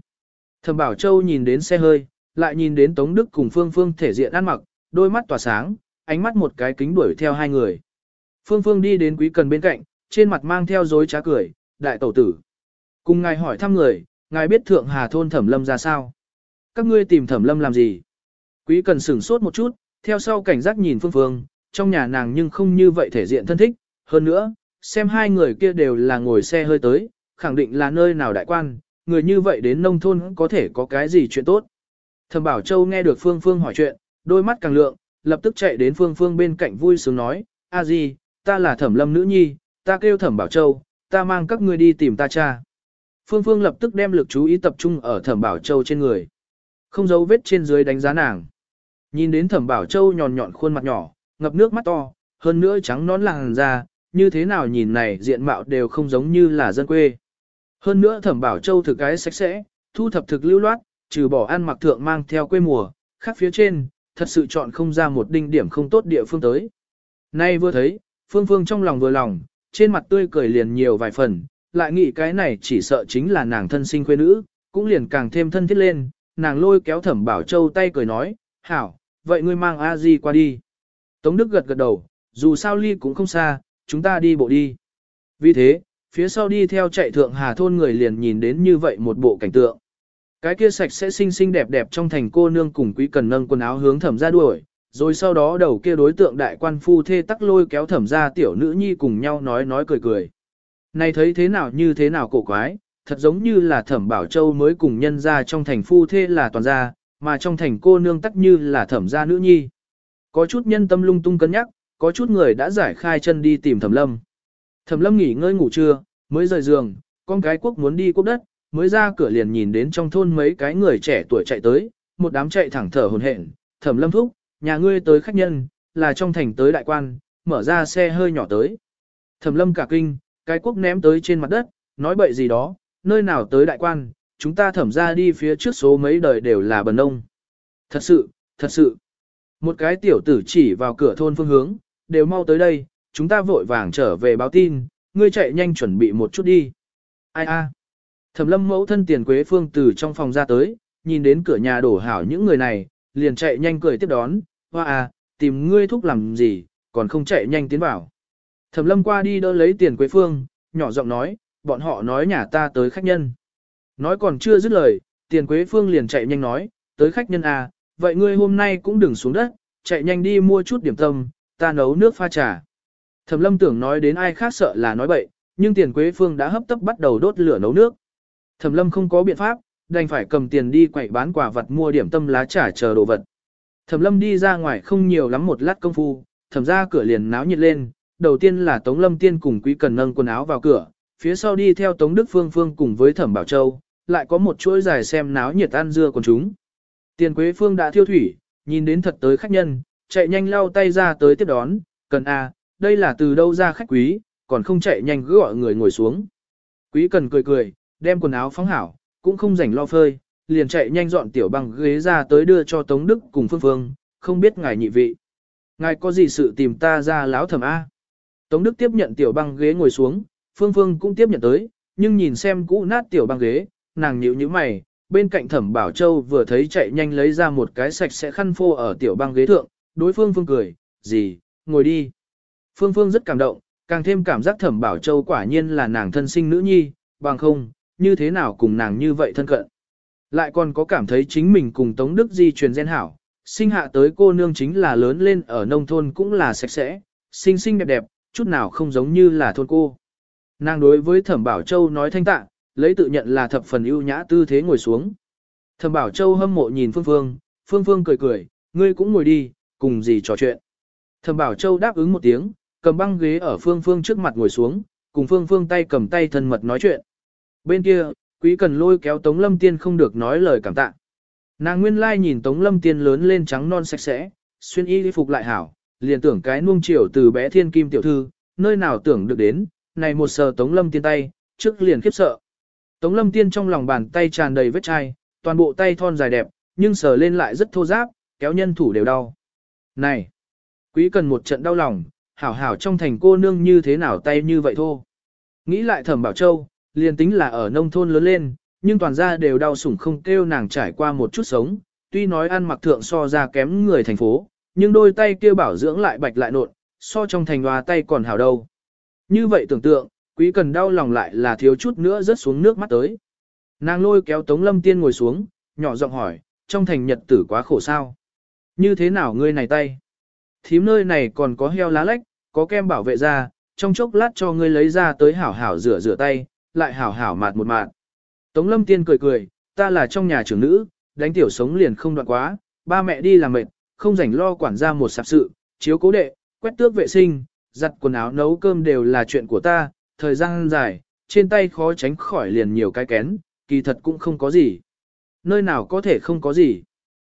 Thẩm Bảo Châu nhìn đến xe hơi, lại nhìn đến Tống Đức cùng Phương Phương thể diện ăn mặc, đôi mắt tỏa sáng, ánh mắt một cái kính đuổi theo hai người. Phương Phương đi đến quý cần bên cạnh, trên mặt mang theo dối trá cười, đại tẩu tử. Cùng ngài hỏi thăm người, ngài biết thượng hà thôn thẩm lâm ra sao? Các ngươi tìm thẩm lâm làm gì? Quý cần sửng sốt một chút, theo sau cảnh giác nhìn Phương Phương, trong nhà nàng nhưng không như vậy thể diện thân thích. Hơn nữa, xem hai người kia đều là ngồi xe hơi tới, khẳng định là nơi nào đại quan, người như vậy đến nông thôn có thể có cái gì chuyện tốt. Thẩm Bảo Châu nghe được Phương Phương hỏi chuyện, đôi mắt càng lượng, lập tức chạy đến Phương Phương bên cạnh vui sướng nói, a gì, ta là thẩm lâm nữ nhi, ta kêu thẩm Bảo Châu, ta mang các ngươi đi tìm ta cha. Phương Phương lập tức đem lực chú ý tập trung ở thẩm Bảo Châu trên người. Không giấu vết trên dưới đánh giá nàng. Nhìn đến thẩm Bảo Châu nhòn nhọn khuôn mặt nhỏ, ngập nước mắt to, hơn nữa trắng nón làn da, như thế nào nhìn này diện mạo đều không giống như là dân quê. Hơn nữa thẩm bảo châu thực cái sạch sẽ, thu thập thực lưu loát, trừ bỏ ăn mặc thượng mang theo quê mùa, khác phía trên, thật sự chọn không ra một đinh điểm không tốt địa phương tới. Nay vừa thấy, phương phương trong lòng vừa lòng, trên mặt tươi cười liền nhiều vài phần, lại nghĩ cái này chỉ sợ chính là nàng thân sinh quê nữ, cũng liền càng thêm thân thiết lên, nàng lôi kéo thẩm bảo châu tay cười nói, hảo, vậy ngươi mang a di qua đi. Tống Đức gật gật đầu, dù sao ly cũng không xa, chúng ta đi bộ đi. Vì thế, phía sau đi theo chạy thượng hà thôn người liền nhìn đến như vậy một bộ cảnh tượng. Cái kia sạch sẽ xinh xinh đẹp đẹp trong thành cô nương cùng quý cần nâng quần áo hướng thẩm ra đuổi, rồi sau đó đầu kia đối tượng đại quan phu thê tắc lôi kéo thẩm ra tiểu nữ nhi cùng nhau nói nói cười cười. Này thấy thế nào như thế nào cổ quái, thật giống như là thẩm bảo châu mới cùng nhân ra trong thành phu thê là toàn gia, mà trong thành cô nương tắc như là thẩm gia nữ nhi. Có chút nhân tâm lung tung cân nhắc, có chút người đã giải khai chân đi tìm thẩm lâm. Thẩm lâm nghỉ ngơi ngủ trưa, mới rời giường, con cái quốc muốn đi quốc đất, mới ra cửa liền nhìn đến trong thôn mấy cái người trẻ tuổi chạy tới, một đám chạy thẳng thở hồn hển. Thẩm lâm thúc, nhà ngươi tới khách nhân, là trong thành tới đại quan, mở ra xe hơi nhỏ tới. Thẩm lâm cả kinh, cái quốc ném tới trên mặt đất, nói bậy gì đó, nơi nào tới đại quan, chúng ta thẩm ra đi phía trước số mấy đời đều là bần nông. Thật sự, thật sự. Một cái tiểu tử chỉ vào cửa thôn phương hướng, đều mau tới đây, chúng ta vội vàng trở về báo tin, ngươi chạy nhanh chuẩn bị một chút đi. Ai a? Thẩm lâm mẫu thân tiền quế phương từ trong phòng ra tới, nhìn đến cửa nhà đổ hảo những người này, liền chạy nhanh cười tiếp đón, hoa à, tìm ngươi thúc làm gì, còn không chạy nhanh tiến vào. Thẩm lâm qua đi đỡ lấy tiền quế phương, nhỏ giọng nói, bọn họ nói nhà ta tới khách nhân. Nói còn chưa dứt lời, tiền quế phương liền chạy nhanh nói, tới khách nhân à, vậy ngươi hôm nay cũng đừng xuống đất, chạy nhanh đi mua chút điểm tâm, ta nấu nước pha trà. Thẩm lâm tưởng nói đến ai khác sợ là nói bậy, nhưng tiền quế phương đã hấp tấp bắt đầu đốt lửa nấu nước. Thẩm lâm không có biện pháp, đành phải cầm tiền đi quậy bán quả vật mua điểm tâm lá trà chờ đồ vật. Thẩm lâm đi ra ngoài không nhiều lắm một lát công phu, thẩm ra cửa liền náo nhiệt lên, đầu tiên là Tống Lâm Tiên cùng Quý Cần nâng quần áo vào cửa, phía sau đi theo Tống Đức Phương Phương cùng với Thẩm Bảo Châu, lại có một chuỗi dài xem náo nhiệt ăn dưa của chúng. Tiền Quế Phương đã thiêu thủy, nhìn đến thật tới khách nhân, chạy nhanh lau tay ra tới tiếp đón, cần a, à, đây là từ đâu ra khách quý, còn không chạy nhanh cứ gọi người ngồi xuống. Quý cần cười cười, đem quần áo phóng hảo, cũng không rảnh lo phơi, liền chạy nhanh dọn tiểu băng ghế ra tới đưa cho Tống Đức cùng Phương Phương, không biết ngài nhị vị. Ngài có gì sự tìm ta ra láo thầm A. Tống Đức tiếp nhận tiểu băng ghế ngồi xuống, Phương Phương cũng tiếp nhận tới, nhưng nhìn xem cũ nát tiểu băng ghế, nàng nhíu như mày, bên cạnh Thẩm Bảo Châu vừa thấy chạy nhanh lấy ra một cái sạch sẽ khăn phô ở tiểu băng ghế thượng, đối phương Phương cười, gì, ngồi đi. Phương Phương rất cảm động, càng thêm cảm giác Thẩm Bảo Châu quả nhiên là nàng thân sinh nữ nhi, bằng không, như thế nào cùng nàng như vậy thân cận. Lại còn có cảm thấy chính mình cùng Tống Đức Di truyền gen hảo, sinh hạ tới cô nương chính là lớn lên ở nông thôn cũng là sạch sẽ, xinh xinh đẹp đẹp, chút nào không giống như là thôn cô. Nàng đối với Thẩm Bảo Châu nói thanh tạ, lấy tự nhận là thập phần ưu nhã tư thế ngồi xuống. Thẩm Bảo Châu hâm mộ nhìn Phương Phương, Phương Phương cười cười, ngươi cũng ngồi đi, cùng gì trò chuyện. Thẩm Bảo Châu đáp ứng một tiếng, cầm băng ghế ở Phương Phương trước mặt ngồi xuống, cùng Phương Phương tay cầm tay thân mật nói chuyện. Bên kia, Quý Cần lôi kéo Tống Lâm Tiên không được nói lời cảm tạ. Nàng nguyên lai nhìn Tống Lâm Tiên lớn lên trắng non sạch sẽ, xuyên y phục lại hảo, liền tưởng cái nuông chiều từ bé thiên kim tiểu thư, nơi nào tưởng được đến, này một sờ Tống Lâm Tiên tay, trước liền khiếp sợ. Tống Lâm Tiên trong lòng bàn tay tràn đầy vết chai, toàn bộ tay thon dài đẹp, nhưng sờ lên lại rất thô ráp, kéo nhân thủ đều đau. Này, quý cần một trận đau lòng, hảo hảo trong thành cô nương như thế nào tay như vậy thô. Nghĩ lại thẩm bảo châu, liền tính là ở nông thôn lớn lên, nhưng toàn gia đều đau sủng không kêu nàng trải qua một chút sống, tuy nói ăn mặc thượng so ra kém người thành phố, nhưng đôi tay kia bảo dưỡng lại bạch lại nộn, so trong thành hòa tay còn hảo đâu. Như vậy tưởng tượng, quý cần đau lòng lại là thiếu chút nữa rớt xuống nước mắt tới. Nàng lôi kéo Tống Lâm Tiên ngồi xuống, nhỏ giọng hỏi, trong thành nhật tử quá khổ sao? Như thế nào ngươi này tay? Thím nơi này còn có heo lá lách, có kem bảo vệ da, trong chốc lát cho ngươi lấy ra tới hảo hảo rửa rửa tay, lại hảo hảo mạt một mạt. Tống Lâm Tiên cười cười, ta là trong nhà trưởng nữ, đánh tiểu sống liền không đoạn quá, ba mẹ đi làm mệt, không rảnh lo quản gia một sạp sự, chiếu cố đệ, quét tước vệ sinh, giặt quần áo nấu cơm đều là chuyện của ta, thời gian dài, trên tay khó tránh khỏi liền nhiều cái kén, kỳ thật cũng không có gì. Nơi nào có thể không có gì.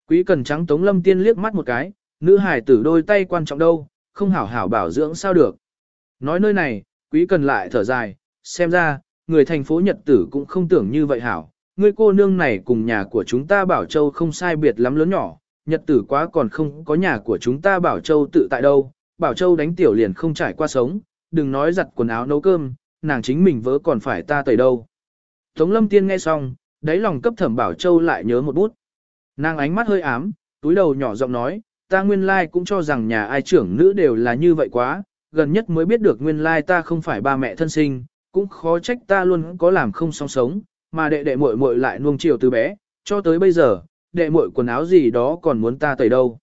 Quý cần trắng Tống Lâm Tiên liếc mắt một cái, nữ hải tử đôi tay quan trọng đâu, không hảo hảo bảo dưỡng sao được. Nói nơi này, quý cần lại thở dài, xem ra, người thành phố Nhật tử cũng không tưởng như vậy hảo. Người cô nương này cùng nhà của chúng ta Bảo Châu không sai biệt lắm lớn nhỏ, Nhật tử quá còn không có nhà của chúng ta Bảo Châu tự tại đâu, Bảo Châu đánh tiểu liền không trải qua sống, đừng nói giặt quần áo nấu cơm, nàng chính mình vớ còn phải ta tẩy đâu. Tống Lâm Tiên nghe xong, đáy lòng cấp thẩm Bảo Châu lại nhớ một bút. Nàng ánh mắt hơi ám, túi đầu nhỏ giọng nói, ta nguyên lai cũng cho rằng nhà ai trưởng nữ đều là như vậy quá, gần nhất mới biết được nguyên lai ta không phải ba mẹ thân sinh, cũng khó trách ta luôn có làm không song sống, mà đệ đệ muội muội lại nuông chiều từ bé, cho tới bây giờ, đệ muội quần áo gì đó còn muốn ta tẩy đâu.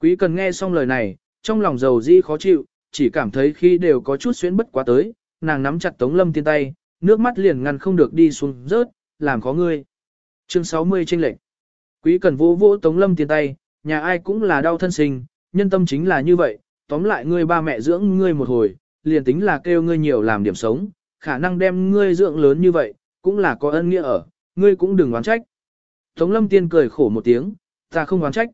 Quý cần nghe xong lời này, trong lòng dầu di khó chịu, chỉ cảm thấy khi đều có chút xuyến bất quá tới, nàng nắm chặt Tống Lâm tiên tay, nước mắt liền ngăn không được đi xuống rớt, làm khó ngươi. Chương 60 tranh lệnh. Quý cần vô vô Tống Lâm tiên tay, nhà ai cũng là đau thân sinh, nhân tâm chính là như vậy, tóm lại ngươi ba mẹ dưỡng ngươi một hồi, liền tính là kêu ngươi nhiều làm điểm sống, khả năng đem ngươi dưỡng lớn như vậy, cũng là có ân nghĩa ở, ngươi cũng đừng oán trách. Tống lâm tiên cười khổ một tiếng, ta không oán trách.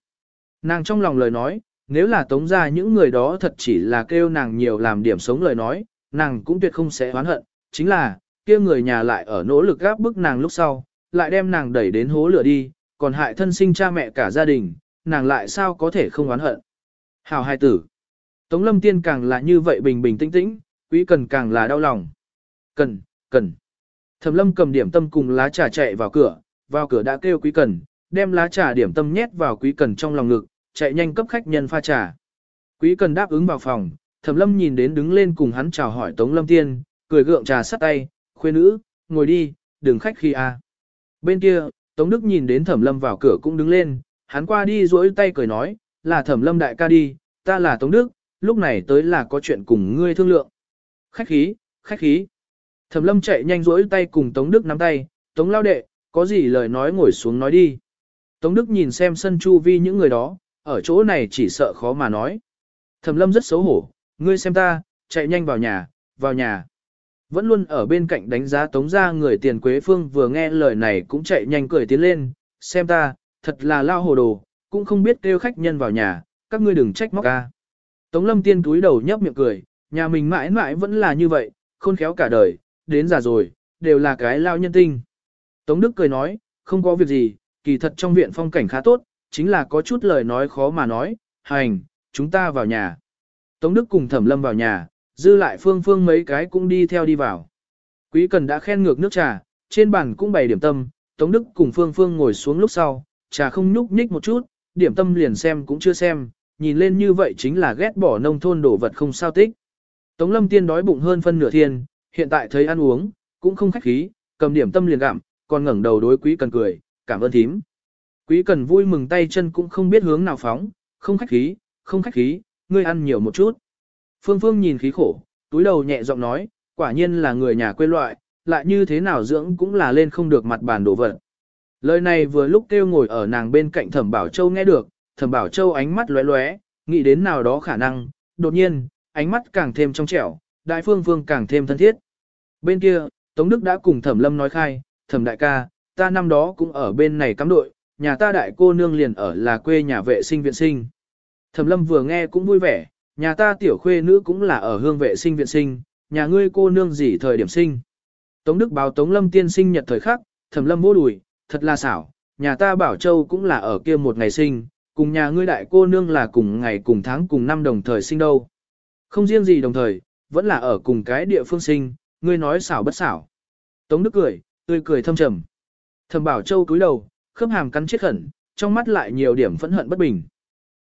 Nàng trong lòng lời nói, nếu là tống ra những người đó thật chỉ là kêu nàng nhiều làm điểm sống lời nói, nàng cũng tuyệt không sẽ oán hận, chính là, kia người nhà lại ở nỗ lực gáp bức nàng lúc sau, lại đem nàng đẩy đến hố lửa đi, còn hại thân sinh cha mẹ cả gia đình, nàng lại sao có thể không oán hận. Hảo hai tử. Tống lâm tiên càng là như vậy bình bình tĩnh tĩnh, quý cần càng là đau lòng. Cần, cần. Thẩm lâm cầm điểm tâm cùng lá trà chạy vào cửa, vào cửa đã kêu quý cần, đem lá trà điểm tâm nhét vào quý cần trong lòng ngực, chạy nhanh cấp khách nhân pha trà. Quý cần đáp ứng vào phòng, thẩm lâm nhìn đến đứng lên cùng hắn chào hỏi Tống Lâm Tiên, cười gượng trà sắt tay, khuê nữ, ngồi đi, đừng khách khi a. Bên kia, Tống Đức nhìn đến thẩm lâm vào cửa cũng đứng lên, hắn qua đi duỗi tay cười nói, là thẩm lâm đại ca đi, ta là Tống Đức, lúc này tới là có chuyện cùng ngươi thương lượng. Khách khí, khách khí. Thẩm lâm chạy nhanh duỗi tay cùng Tống Đức nắm tay, Tống lao đệ, có gì lời nói ngồi xuống nói đi. Tống Đức nhìn xem sân chu vi những người đó, ở chỗ này chỉ sợ khó mà nói. Thẩm lâm rất xấu hổ, ngươi xem ta, chạy nhanh vào nhà, vào nhà. Vẫn luôn ở bên cạnh đánh giá tống ra người tiền quế phương vừa nghe lời này cũng chạy nhanh cười tiến lên, xem ta, thật là lao hồ đồ, cũng không biết kêu khách nhân vào nhà, các ngươi đừng trách móc ca. Tống lâm tiên túi đầu nhấp miệng cười, nhà mình mãi mãi vẫn là như vậy, khôn khéo cả đời, đến già rồi, đều là cái lao nhân tinh. Tống Đức cười nói, không có việc gì, kỳ thật trong viện phong cảnh khá tốt, chính là có chút lời nói khó mà nói, hành, chúng ta vào nhà. Tống Đức cùng Thẩm Lâm vào nhà, dư lại phương phương mấy cái cũng đi theo đi vào. Quý Cần đã khen ngược nước trà, trên bàn cũng bày điểm tâm, Tống Đức cùng phương phương ngồi xuống lúc sau, trà không nhúc nhích một chút, điểm tâm liền xem cũng chưa xem, nhìn lên như vậy chính là ghét bỏ nông thôn đổ vật không sao tích. Tống Lâm Tiên đói bụng hơn phân nửa thiên, hiện tại thấy ăn uống, cũng không khách khí, cầm điểm tâm liền gặm, còn ngẩng đầu đối Quý Cần cười, cảm ơn thím. Quý Cần vui mừng tay chân cũng không biết hướng nào phóng, không khách khí, không khách khí, ngươi ăn nhiều một chút. Phương Phương nhìn khí khổ, túi đầu nhẹ giọng nói, quả nhiên là người nhà quê loại, lại như thế nào dưỡng cũng là lên không được mặt bàn đổ vật. Lời này vừa lúc kêu ngồi ở nàng bên cạnh Thẩm Bảo Châu nghe được, Thẩm Bảo Châu ánh mắt lóe lóe, nghĩ đến nào đó khả năng, đột nhiên, ánh mắt càng thêm trong trẻo, đại phương phương càng thêm thân thiết. Bên kia, Tống Đức đã cùng Thẩm Lâm nói khai, Thẩm đại ca, ta năm đó cũng ở bên này cắm đội, nhà ta đại cô nương liền ở là quê nhà vệ sinh viện sinh. Thẩm Lâm vừa nghe cũng vui vẻ, nhà ta tiểu khuê nữ cũng là ở hương vệ sinh viện sinh, nhà ngươi cô nương gì thời điểm sinh. Tống Đức báo Tống Lâm tiên sinh nhật thời khắc, Thẩm Lâm vô đùi, thật là xảo, nhà ta Bảo Châu cũng là ở kia một ngày sinh, cùng nhà ngươi đại cô nương là cùng ngày cùng tháng cùng năm đồng thời sinh đâu. Không riêng gì đồng thời, vẫn là ở cùng cái địa phương sinh, ngươi nói xảo bất xảo. Tống Đức cười, tươi cười thâm trầm. Thẩm Bảo Châu cúi đầu, khớp hàm cắn chết khẩn, trong mắt lại nhiều điểm phẫn hận bất bình.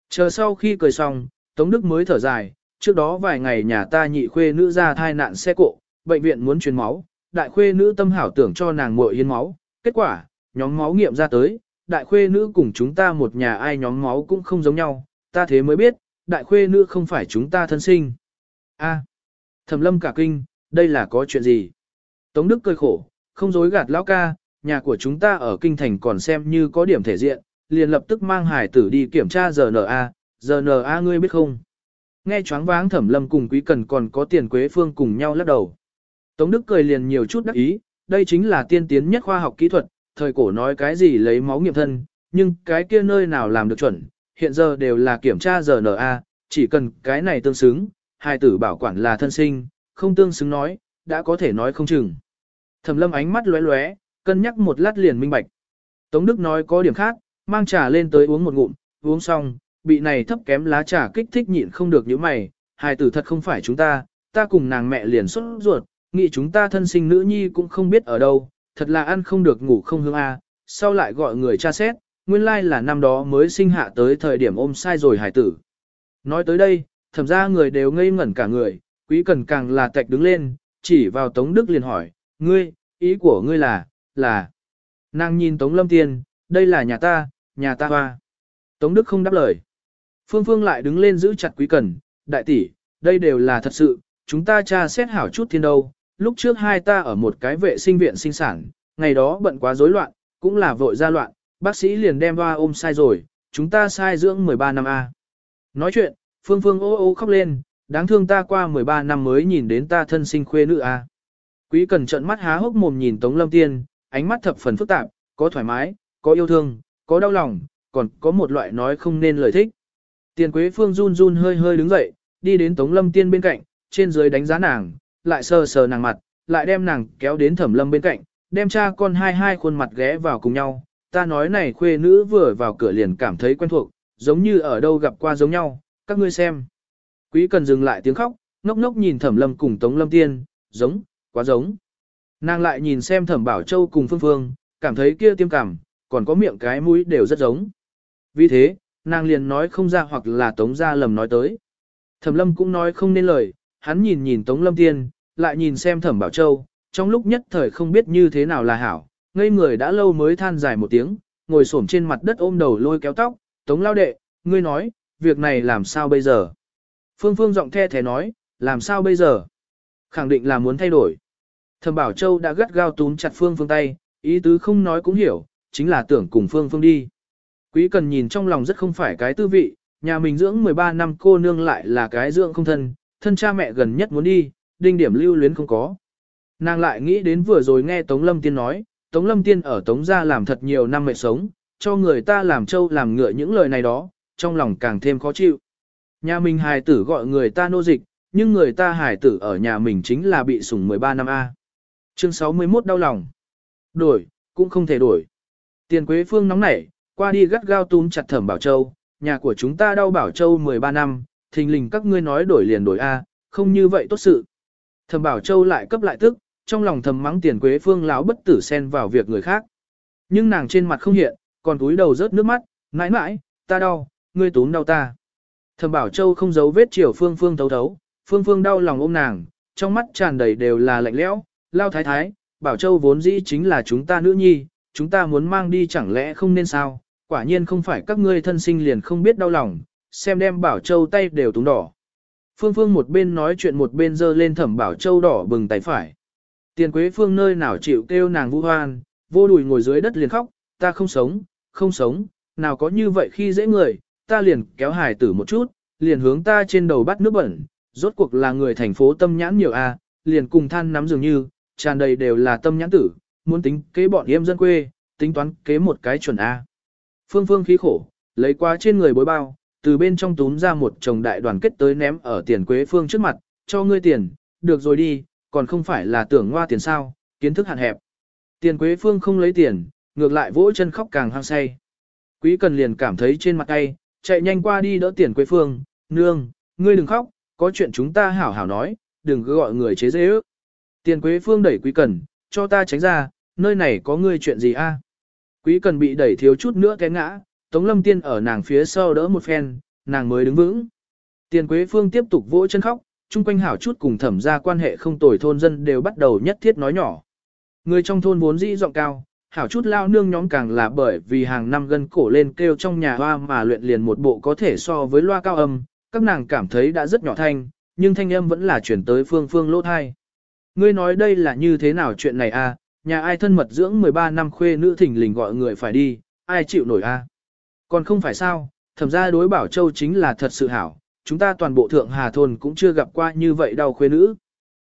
Chờ sau khi cười xong, Tống Đức mới thở dài, trước đó vài ngày nhà ta nhị khuê nữ ra thai nạn xe cộ, bệnh viện muốn truyền máu, đại khuê nữ tâm hảo tưởng cho nàng muội hiến máu, kết quả, nhóm máu nghiệm ra tới, đại khuê nữ cùng chúng ta một nhà ai nhóm máu cũng không giống nhau, ta thế mới biết, đại khuê nữ không phải chúng ta thân sinh. A. Thẩm lâm cả kinh, đây là có chuyện gì? Tống Đức cười khổ, không dối gạt lão ca, nhà của chúng ta ở kinh thành còn xem như có điểm thể diện, liền lập tức mang hải tử đi kiểm tra RNA, RNA ngươi biết không? Nghe choáng váng thẩm lâm cùng quý cần còn có tiền quế phương cùng nhau lắc đầu. Tống Đức cười liền nhiều chút đắc ý, đây chính là tiên tiến nhất khoa học kỹ thuật, thời cổ nói cái gì lấy máu nghiệm thân, nhưng cái kia nơi nào làm được chuẩn, hiện giờ đều là kiểm tra RNA, chỉ cần cái này tương xứng, hai tử bảo quản là thân sinh, không tương xứng nói, đã có thể nói không chừng. Thẩm lâm ánh mắt lóe lóe, cân nhắc một lát liền minh bạch. Tống Đức nói có điểm khác, mang trà lên tới uống một ngụm, uống xong, bị này thấp kém lá trà kích thích nhịn không được những mày, hài tử thật không phải chúng ta, ta cùng nàng mẹ liền xuất ruột, nghĩ chúng ta thân sinh nữ nhi cũng không biết ở đâu, thật là ăn không được ngủ không hương a, sau lại gọi người cha xét, nguyên lai là năm đó mới sinh hạ tới thời điểm ôm sai rồi hải tử. Nói tới đây, thẩm ra người đều ngây ngẩn cả người, quý cần càng là tạch đứng lên, chỉ vào Tống Đức liền hỏi, ngươi, ý của ngươi là, là, nàng nhìn Tống Lâm Tiên, đây là nhà ta, nhà ta hoa. Tống Đức không đáp lời. Phương Phương lại đứng lên giữ chặt Quý Cần, đại tỷ, đây đều là thật sự, chúng ta tra xét hảo chút thiên đâu. Lúc trước hai ta ở một cái vệ sinh viện sinh sản, ngày đó bận quá rối loạn, cũng là vội ra loạn, bác sĩ liền đem hoa ôm sai rồi, chúng ta sai dưỡng 13 năm A. Nói chuyện, Phương Phương ô ô khóc lên, đáng thương ta qua 13 năm mới nhìn đến ta thân sinh khuê nữ A. Quý Cần trợn mắt há hốc mồm nhìn Tống Lâm Tiên, ánh mắt thập phần phức tạp, có thoải mái, có yêu thương, có đau lòng, còn có một loại nói không nên lời thích. Tiền Quế Phương run run hơi hơi đứng dậy, đi đến Tống Lâm Tiên bên cạnh, trên dưới đánh giá nàng, lại sờ sờ nàng mặt, lại đem nàng kéo đến Thẩm Lâm bên cạnh, đem cha con hai hai khuôn mặt ghé vào cùng nhau. Ta nói này khuê nữ vừa vào cửa liền cảm thấy quen thuộc, giống như ở đâu gặp qua giống nhau, các ngươi xem. Quý cần dừng lại tiếng khóc, ngốc ngốc nhìn Thẩm Lâm cùng Tống Lâm Tiên, giống, quá giống. Nàng lại nhìn xem Thẩm Bảo Châu cùng Phương Phương, cảm thấy kia tiêm cảm, còn có miệng cái mũi đều rất giống. Vì thế, nàng liền nói không ra hoặc là tống ra lầm nói tới. Thẩm lâm cũng nói không nên lời, hắn nhìn nhìn Tống Lâm Tiên, lại nhìn xem Thẩm Bảo Châu, trong lúc nhất thời không biết như thế nào là hảo, ngây người đã lâu mới than dài một tiếng, ngồi xổm trên mặt đất ôm đầu lôi kéo tóc, Tống Lao Đệ, ngươi nói, việc này làm sao bây giờ? Phương Phương giọng the thế nói, làm sao bây giờ? Khẳng định là muốn thay đổi. Thẩm Bảo Châu đã gắt gao túm chặt Phương Phương tay, ý tứ không nói cũng hiểu, chính là tưởng cùng Phương Phương đi. Quý cần nhìn trong lòng rất không phải cái tư vị, nhà mình dưỡng 13 năm cô nương lại là cái dưỡng không thân, thân cha mẹ gần nhất muốn đi, đinh điểm lưu luyến không có. Nàng lại nghĩ đến vừa rồi nghe Tống Lâm Tiên nói, Tống Lâm Tiên ở Tống gia làm thật nhiều năm mệt sống, cho người ta làm trâu làm ngựa những lời này đó, trong lòng càng thêm khó chịu. Nhà mình hài tử gọi người ta nô dịch, nhưng người ta hài tử ở nhà mình chính là bị sủng 13 năm A. Chương 61 đau lòng. Đổi, cũng không thể đổi. Tiền Quế Phương nóng nảy, qua đi gắt gao túm chặt Thẩm Bảo Châu, nhà của chúng ta đau Bảo Châu 13 năm, thình lình các ngươi nói đổi liền đổi A, không như vậy tốt sự. Thẩm Bảo Châu lại cấp lại tức, trong lòng thầm mắng Tiền Quế Phương lão bất tử xen vào việc người khác. Nhưng nàng trên mặt không hiện, còn túi đầu rớt nước mắt, mãi mãi, ta đau, ngươi túm đau ta. Thẩm Bảo Châu không giấu vết chiều Phương Phương thấu thấu, Phương Phương đau lòng ôm nàng, trong mắt tràn đầy đều là lạnh lẽo, lao thái thái, Bảo Châu vốn dĩ chính là chúng ta nữ nhi, chúng ta muốn mang đi chẳng lẽ không nên sao, quả nhiên không phải các ngươi thân sinh liền không biết đau lòng, xem đem Bảo Châu tay đều túng đỏ. Phương Phương một bên nói chuyện một bên giơ lên thẩm Bảo Châu đỏ bừng tay phải. Tiền Quế Phương nơi nào chịu kêu nàng vũ hoan, vô đùi ngồi dưới đất liền khóc, ta không sống, không sống, nào có như vậy khi dễ người, ta liền kéo hải tử một chút, liền hướng ta trên đầu bắt nước bẩn, rốt cuộc là người thành phố tâm nhãn nhiều a, liền cùng than nắm dường như, tràn đầy đều là tâm nhãn tử, muốn tính kế bọn em dân quê, tính toán kế một cái chuẩn A. Phương Phương khí khổ, lấy qua trên người bối bao, từ bên trong túm ra một chồng đại đoàn kết tới ném ở tiền quế phương trước mặt, cho ngươi tiền, được rồi đi, còn không phải là tưởng ngoa tiền sao, kiến thức hạn hẹp. Tiền quế phương không lấy tiền, ngược lại vỗ chân khóc càng hăng say. Quý cần liền cảm thấy trên mặt tay, chạy nhanh qua đi đỡ tiền quế phương, nương, ngươi đừng khóc, có chuyện chúng ta hảo hảo nói, đừng cứ gọi người chế dễ ước. Tiền quế phương đẩy quý cần, cho ta tránh ra, nơi này có ngươi chuyện gì a? Quý cần bị đẩy thiếu chút nữa té ngã, Tống Lâm Tiên ở nàng phía sau đỡ một phen, nàng mới đứng vững. Tiền Quế Phương tiếp tục vỗ chân khóc, chung quanh hảo chút cùng thẩm ra quan hệ không tồi thôn dân đều bắt đầu nhất thiết nói nhỏ. Người trong thôn vốn dĩ giọng cao, hảo chút lao nương nhóm càng là bởi vì hàng năm gân cổ lên kêu trong nhà hoa mà luyện liền một bộ có thể so với loa cao âm, các nàng cảm thấy đã rất nhỏ thanh, nhưng thanh âm vẫn là chuyển tới phương phương lỗ thai. Ngươi nói đây là như thế nào chuyện này a? nhà ai thân mật dưỡng 13 năm khuê nữ thỉnh lình gọi người phải đi, ai chịu nổi a? Còn không phải sao, thẩm ra đối bảo châu chính là thật sự hảo, chúng ta toàn bộ thượng hà thôn cũng chưa gặp qua như vậy đau khuê nữ.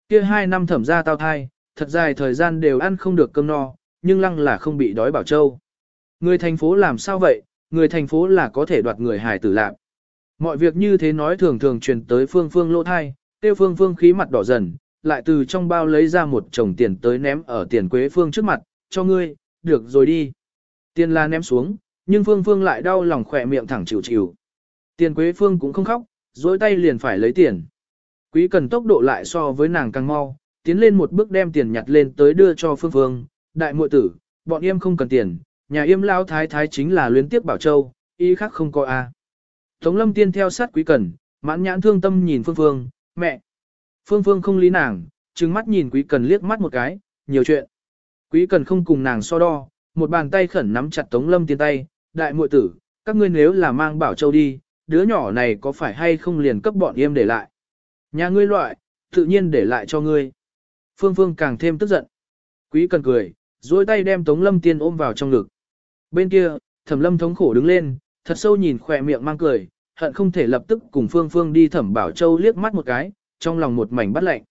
Kia hai năm thẩm ra tao thai, thật dài thời gian đều ăn không được cơm no, nhưng lăng là không bị đói bảo châu. Người thành phố làm sao vậy, người thành phố là có thể đoạt người hài tử lạc. Mọi việc như thế nói thường thường truyền tới phương phương lỗ thai, tiêu phương phương khí mặt đỏ dần, lại từ trong bao lấy ra một chồng tiền tới ném ở tiền quế phương trước mặt, cho ngươi, được rồi đi. Tiền là ném xuống, nhưng phương phương lại đau lòng khỏe miệng thẳng chịu chịu. Tiền quế phương cũng không khóc, dối tay liền phải lấy tiền. Quý cần tốc độ lại so với nàng càng mau, tiến lên một bước đem tiền nhặt lên tới đưa cho phương phương, đại muội tử, bọn em không cần tiền, nhà em lao thái thái chính là luyến tiếp bảo châu, ý khác không coi a. Tống lâm tiên theo sát quý cần, mãn nhãn thương tâm nhìn phương phương, mẹ. Phương Phương không lý nàng, trừng mắt nhìn Quý Cần liếc mắt một cái, nhiều chuyện. Quý Cần không cùng nàng so đo, một bàn tay khẩn nắm chặt Tống Lâm tiên tay, đại muội tử, các ngươi nếu là mang Bảo Châu đi, đứa nhỏ này có phải hay không liền cấp bọn em để lại. Nhà ngươi loại, tự nhiên để lại cho ngươi. Phương Phương càng thêm tức giận. Quý Cần cười, duỗi tay đem Tống Lâm tiên ôm vào trong ngực. Bên kia, Thẩm Lâm thống khổ đứng lên, thật sâu nhìn khỏe miệng mang cười, hận không thể lập tức cùng Phương Phương đi Thẩm Bảo Châu liếc mắt một cái, trong lòng một mảnh bắt lạnh.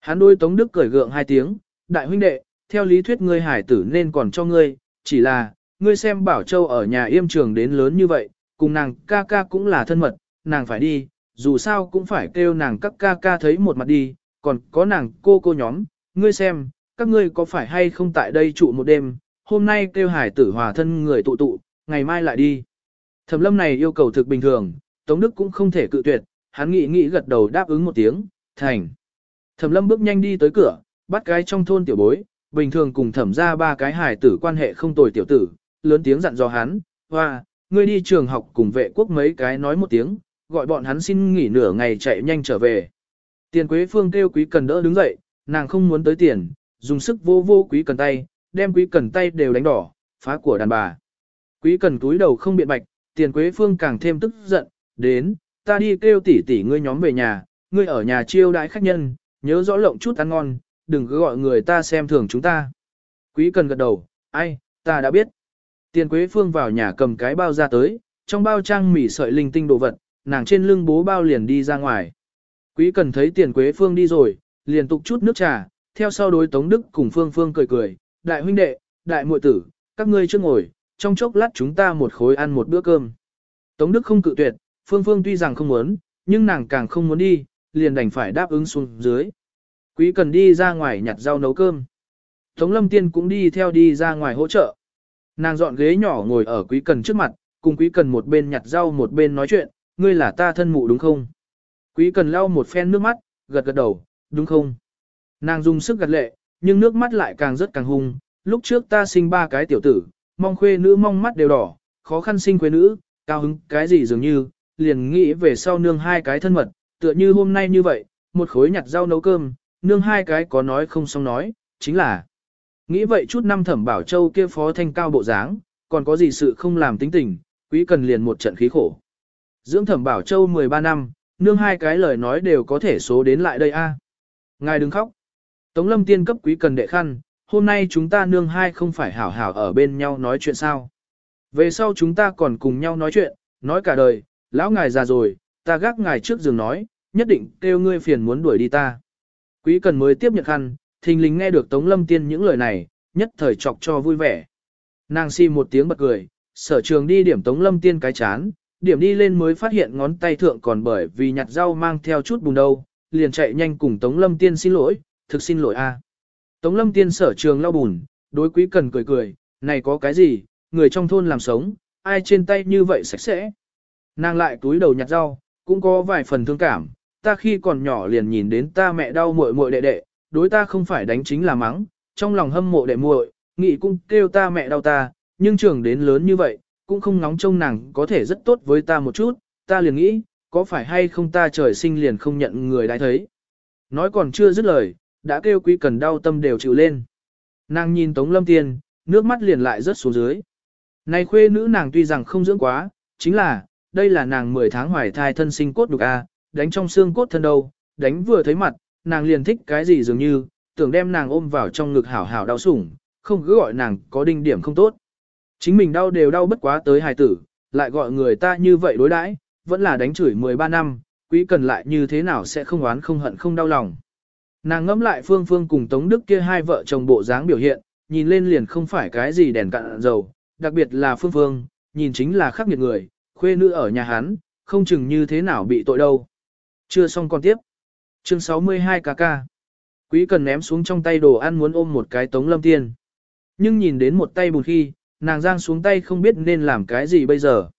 Hắn đôi Tống Đức cười gượng hai tiếng, đại huynh đệ, theo lý thuyết ngươi hải tử nên còn cho ngươi, chỉ là, ngươi xem Bảo Châu ở nhà yêm trường đến lớn như vậy, cùng nàng ca ca cũng là thân mật, nàng phải đi, dù sao cũng phải kêu nàng các ca ca thấy một mặt đi, còn có nàng cô cô nhóm, ngươi xem, các ngươi có phải hay không tại đây trụ một đêm, hôm nay kêu hải tử hòa thân người tụ tụ, ngày mai lại đi. Thẩm lâm này yêu cầu thực bình thường, Tống Đức cũng không thể cự tuyệt, hắn nghĩ nghĩ gật đầu đáp ứng một tiếng, thành. Thẩm lâm bước nhanh đi tới cửa, bắt cái trong thôn tiểu bối, bình thường cùng thẩm ra ba cái Hải tử quan hệ không tồi tiểu tử, lớn tiếng dặn dò hắn, hoa, ngươi đi trường học cùng vệ quốc mấy cái nói một tiếng, gọi bọn hắn xin nghỉ nửa ngày chạy nhanh trở về. Tiền Quế Phương kêu Quý Cần đỡ đứng dậy, nàng không muốn tới tiền, dùng sức vô vô Quý Cần tay, đem Quý Cần tay đều đánh đỏ, phá của đàn bà. Quý Cần túi đầu không biện bạch, Tiền Quế Phương càng thêm tức giận, đến, ta đi kêu tỷ tỷ ngươi nhóm về nhà, ngươi ở nhà chiêu đãi khách nhân, nhớ rõ lộng chút ăn ngon, đừng cứ gọi người ta xem thường chúng ta. Quý Cần gật đầu, ai, ta đã biết. Tiền Quế Phương vào nhà cầm cái bao ra tới, trong bao trang mỉ sợi linh tinh đồ vật, nàng trên lưng bố bao liền đi ra ngoài. Quý cần thấy tiền Quế Phương đi rồi, liền tục chút nước trà, theo sau đối Tống Đức cùng Phương Phương cười cười, đại huynh đệ, đại muội tử, các ngươi chưa ngồi, trong chốc lát chúng ta một khối ăn một bữa cơm. Tống Đức không cự tuyệt, Phương Phương tuy rằng không muốn, nhưng nàng càng không muốn đi, liền đành phải đáp ứng xuống dưới. Quý cần đi ra ngoài nhặt rau nấu cơm. Tống Lâm Tiên cũng đi theo đi ra ngoài hỗ trợ. Nàng dọn ghế nhỏ ngồi ở Quý Cần trước mặt, cùng Quý Cần một bên nhặt rau một bên nói chuyện, ngươi là ta thân mụ đúng không? Quý Cần lau một phen nước mắt, gật gật đầu, đúng không? Nàng dùng sức gật lệ, nhưng nước mắt lại càng rất càng hung. Lúc trước ta sinh ba cái tiểu tử, mong khuê nữ mong mắt đều đỏ, khó khăn sinh khuê nữ, cao hứng cái gì dường như, liền nghĩ về sau nương hai cái thân mật, tựa như hôm nay như vậy, một khối nhặt rau nấu cơm, nương hai cái có nói không xong nói, chính là Nghĩ vậy chút năm thẩm bảo châu kia phó thanh cao bộ dáng, còn có gì sự không làm tính tình, quý cần liền một trận khí khổ. Dưỡng thẩm bảo châu 13 năm, nương hai cái lời nói đều có thể số đến lại đây a. Ngài đừng khóc. Tống lâm tiên cấp quý cần đệ khăn, hôm nay chúng ta nương hai không phải hảo hảo ở bên nhau nói chuyện sao. Về sau chúng ta còn cùng nhau nói chuyện, nói cả đời, lão ngài già rồi, ta gác ngài trước giường nói, nhất định kêu ngươi phiền muốn đuổi đi ta. Quý cần mới tiếp nhận khăn, thình lình nghe được Tống Lâm Tiên những lời này, nhất thời chọc cho vui vẻ. Nàng si một tiếng bật cười, sở trường đi điểm Tống Lâm Tiên cái chán, điểm đi lên mới phát hiện ngón tay thượng còn bởi vì nhặt rau mang theo chút bùn đâu, liền chạy nhanh cùng Tống Lâm Tiên xin lỗi, thực xin lỗi a. Tống Lâm Tiên sở trường lau bùn, đối quý cần cười cười, này có cái gì, người trong thôn làm sống, ai trên tay như vậy sạch sẽ. Nàng lại túi đầu nhặt rau, cũng có vài phần thương cảm, ta khi còn nhỏ liền nhìn đến ta mẹ đau muội muội đệ đệ, đối ta không phải đánh chính là mắng, trong lòng hâm mộ đệ muội, nghĩ cũng kêu ta mẹ đau ta, nhưng trưởng đến lớn như vậy, cũng không nóng trông nàng có thể rất tốt với ta một chút, ta liền nghĩ, có phải hay không ta trời sinh liền không nhận người đã thấy. Nói còn chưa dứt lời, đã kêu quý cần đau tâm đều chịu lên. Nàng nhìn Tống Lâm Tiên, nước mắt liền lại rớt xuống dưới. Này khuê nữ nàng tuy rằng không dưỡng quá, chính là, đây là nàng 10 tháng hoài thai thân sinh cốt đục a, đánh trong xương cốt thân đâu, đánh vừa thấy mặt, nàng liền thích cái gì dường như, tưởng đem nàng ôm vào trong ngực hảo hảo đau sủng, không cứ gọi nàng có đinh điểm không tốt. Chính mình đau đều đau bất quá tới hài tử, lại gọi người ta như vậy đối đãi, vẫn là đánh chửi 13 năm, quý cần lại như thế nào sẽ không oán không hận không đau lòng. Nàng ngẫm lại Phương Phương cùng Tống Đức kia hai vợ chồng bộ dáng biểu hiện, nhìn lên liền không phải cái gì đèn cạn dầu, đặc biệt là Phương Phương, nhìn chính là khắc nghiệt người, khuê nữ ở nhà hắn, không chừng như thế nào bị tội đâu. Chưa xong còn tiếp. Chương 62 KK. Quý cần ném xuống trong tay đồ ăn muốn ôm một cái tống lâm tiên. Nhưng nhìn đến một tay bùn khi, nàng giang xuống tay không biết nên làm cái gì bây giờ.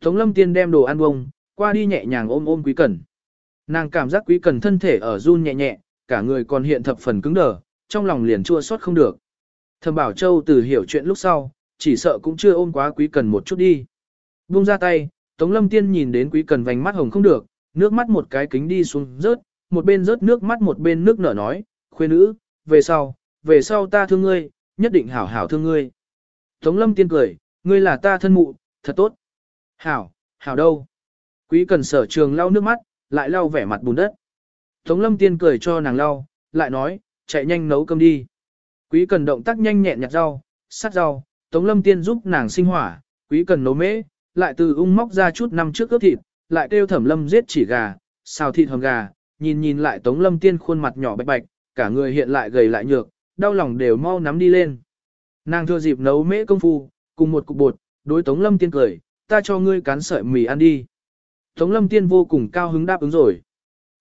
Tống lâm tiên đem đồ ăn bông, qua đi nhẹ nhàng ôm ôm quý cần. Nàng cảm giác quý cần thân thể ở run nhẹ nhẹ, cả người còn hiện thập phần cứng đờ, trong lòng liền chua xót không được. Thầm bảo châu từ hiểu chuyện lúc sau, chỉ sợ cũng chưa ôm quá quý cần một chút đi. Buông ra tay, Tống lâm tiên nhìn đến quý cần vành mắt hồng không được, nước mắt một cái kính đi xuống rớt, một bên rớt nước mắt một bên nước nở nói, khuê nữ, về sau, về sau ta thương ngươi, nhất định hảo hảo thương ngươi. Tống lâm tiên cười, ngươi là ta thân mụ, thật tốt. Hảo, hảo đâu. Quý cần sở trường lau nước mắt, lại lau vẻ mặt bùn đất. Tống lâm tiên cười cho nàng lau, lại nói, chạy nhanh nấu cơm đi. Quý cần động tác nhanh nhẹn nhặt rau, sát rau, Tống lâm tiên giúp nàng sinh hỏa, quý cần nấu mễ, lại từ ung móc ra chút năm trước cướp thịt, lại kêu thẩm lâm giết chỉ gà, xào thịt hầm gà, nhìn nhìn lại Tống Lâm Tiên khuôn mặt nhỏ bạch bạch, cả người hiện lại gầy lại nhược, đau lòng đều mau nắm đi lên. Nàng thừa dịp nấu mễ công phu, cùng một cục bột, đối Tống Lâm Tiên cười, ta cho ngươi cán sợi mì ăn đi. Tống Lâm Tiên vô cùng cao hứng đáp ứng rồi.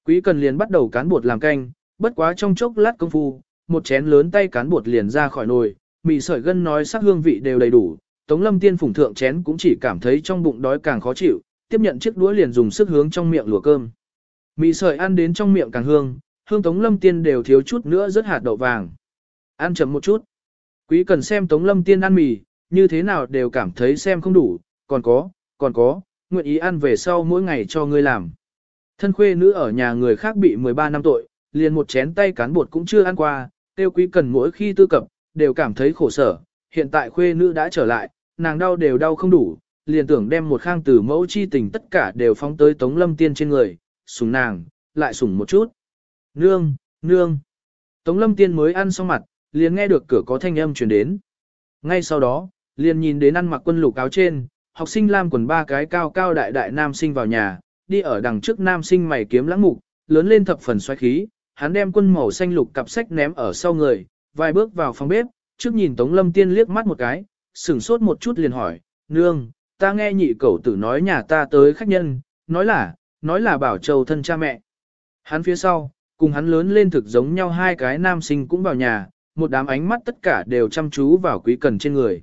Quý cần liền bắt đầu cán bột làm canh, bất quá trong chốc lát công phu, một chén lớn tay cán bột liền ra khỏi nồi, mì sợi gân nói sắc hương vị đều đầy đủ. Tống Lâm Tiên phủng thượng chén cũng chỉ cảm thấy trong bụng đói càng khó chịu, tiếp nhận chiếc đũa liền dùng sức hướng trong miệng lùa cơm. Mì sợi ăn đến trong miệng càng hương, hương Tống Lâm Tiên đều thiếu chút nữa rớt hạt đậu vàng. Ăn chậm một chút. Quý cần xem Tống Lâm Tiên ăn mì, như thế nào đều cảm thấy xem không đủ, còn có, còn có, nguyện ý ăn về sau mỗi ngày cho ngươi làm. Thân khuê nữ ở nhà người khác bị 13 năm tội, liền một chén tay cán bột cũng chưa ăn qua, tiêu quý cần mỗi khi tư cập, đều cảm thấy khổ sở, hiện tại khuê nữ đã trở lại, nàng đau đều đau không đủ, liền tưởng đem một khang tử mẫu chi tình tất cả đều phóng tới tống lâm tiên trên người, sủng nàng, lại sủng một chút. Nương, nương. Tống lâm tiên mới ăn xong mặt, liền nghe được cửa có thanh âm truyền đến. Ngay sau đó, liền nhìn đến ăn mặc quân lục áo trên, học sinh lam quần ba cái cao cao đại đại nam sinh vào nhà, đi ở đằng trước nam sinh mày kiếm lãng mục, lớn lên thập phần xoáy khí, hắn đem quân màu xanh lục cặp sách ném ở sau người, vài bước vào phòng bếp, trước nhìn Tống Lâm Tiên liếc mắt một cái, sửng sốt một chút liền hỏi, nương, ta nghe nhị cậu tử nói nhà ta tới khách nhân, nói là, nói là bảo châu thân cha mẹ. Hắn phía sau, cùng hắn lớn lên thực giống nhau hai cái nam sinh cũng vào nhà, một đám ánh mắt tất cả đều chăm chú vào quý cần trên người.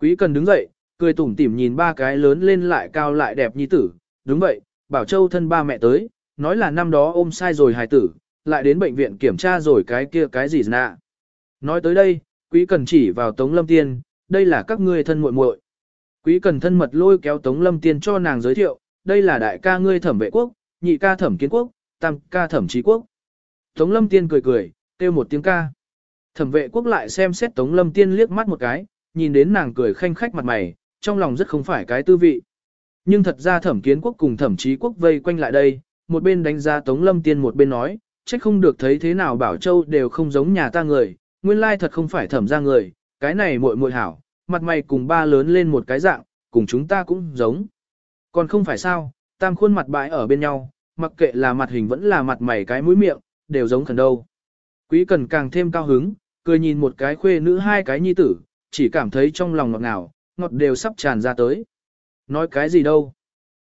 Quý cần đứng dậy, cười tủm tỉm nhìn ba cái lớn lên lại cao lại đẹp nhi tử, đúng vậy, bảo châu thân ba mẹ tới, nói là năm đó ôm sai rồi hài tử, lại đến bệnh viện kiểm tra rồi cái kia cái gì nạ. Nói tới đây, quý cần chỉ vào Tống Lâm Tiên, đây là các ngươi thân muội muội. Quý cần thân mật lôi kéo Tống Lâm Tiên cho nàng giới thiệu, đây là đại ca ngươi thẩm vệ quốc, nhị ca thẩm kiến quốc, tam ca thẩm trí quốc. Tống Lâm Tiên cười cười, kêu một tiếng ca. Thẩm vệ quốc lại xem xét Tống Lâm Tiên liếc mắt một cái, nhìn đến nàng cười khanh khách mặt mày, trong lòng rất không phải cái tư vị. Nhưng thật ra thẩm kiến quốc cùng thẩm trí quốc vây quanh lại đây, một bên đánh giá Tống Lâm Tiên một bên nói, trách không được thấy thế nào Bảo Châu đều không giống nhà ta người, nguyên lai thật không phải thẩm ra người, cái này muội muội hảo, mặt mày cùng ba lớn lên một cái dạng, cùng chúng ta cũng giống. Còn không phải sao, tam khuôn mặt bãi ở bên nhau, mặc kệ là mặt hình vẫn là mặt mày cái mũi miệng, đều giống khẩn đâu. Quý cần càng thêm cao hứng, cười nhìn một cái khuê nữ hai cái nhi tử, chỉ cảm thấy trong lòng ngọt ngào, ngọt đều sắp tràn ra tới. Nói cái gì đâu?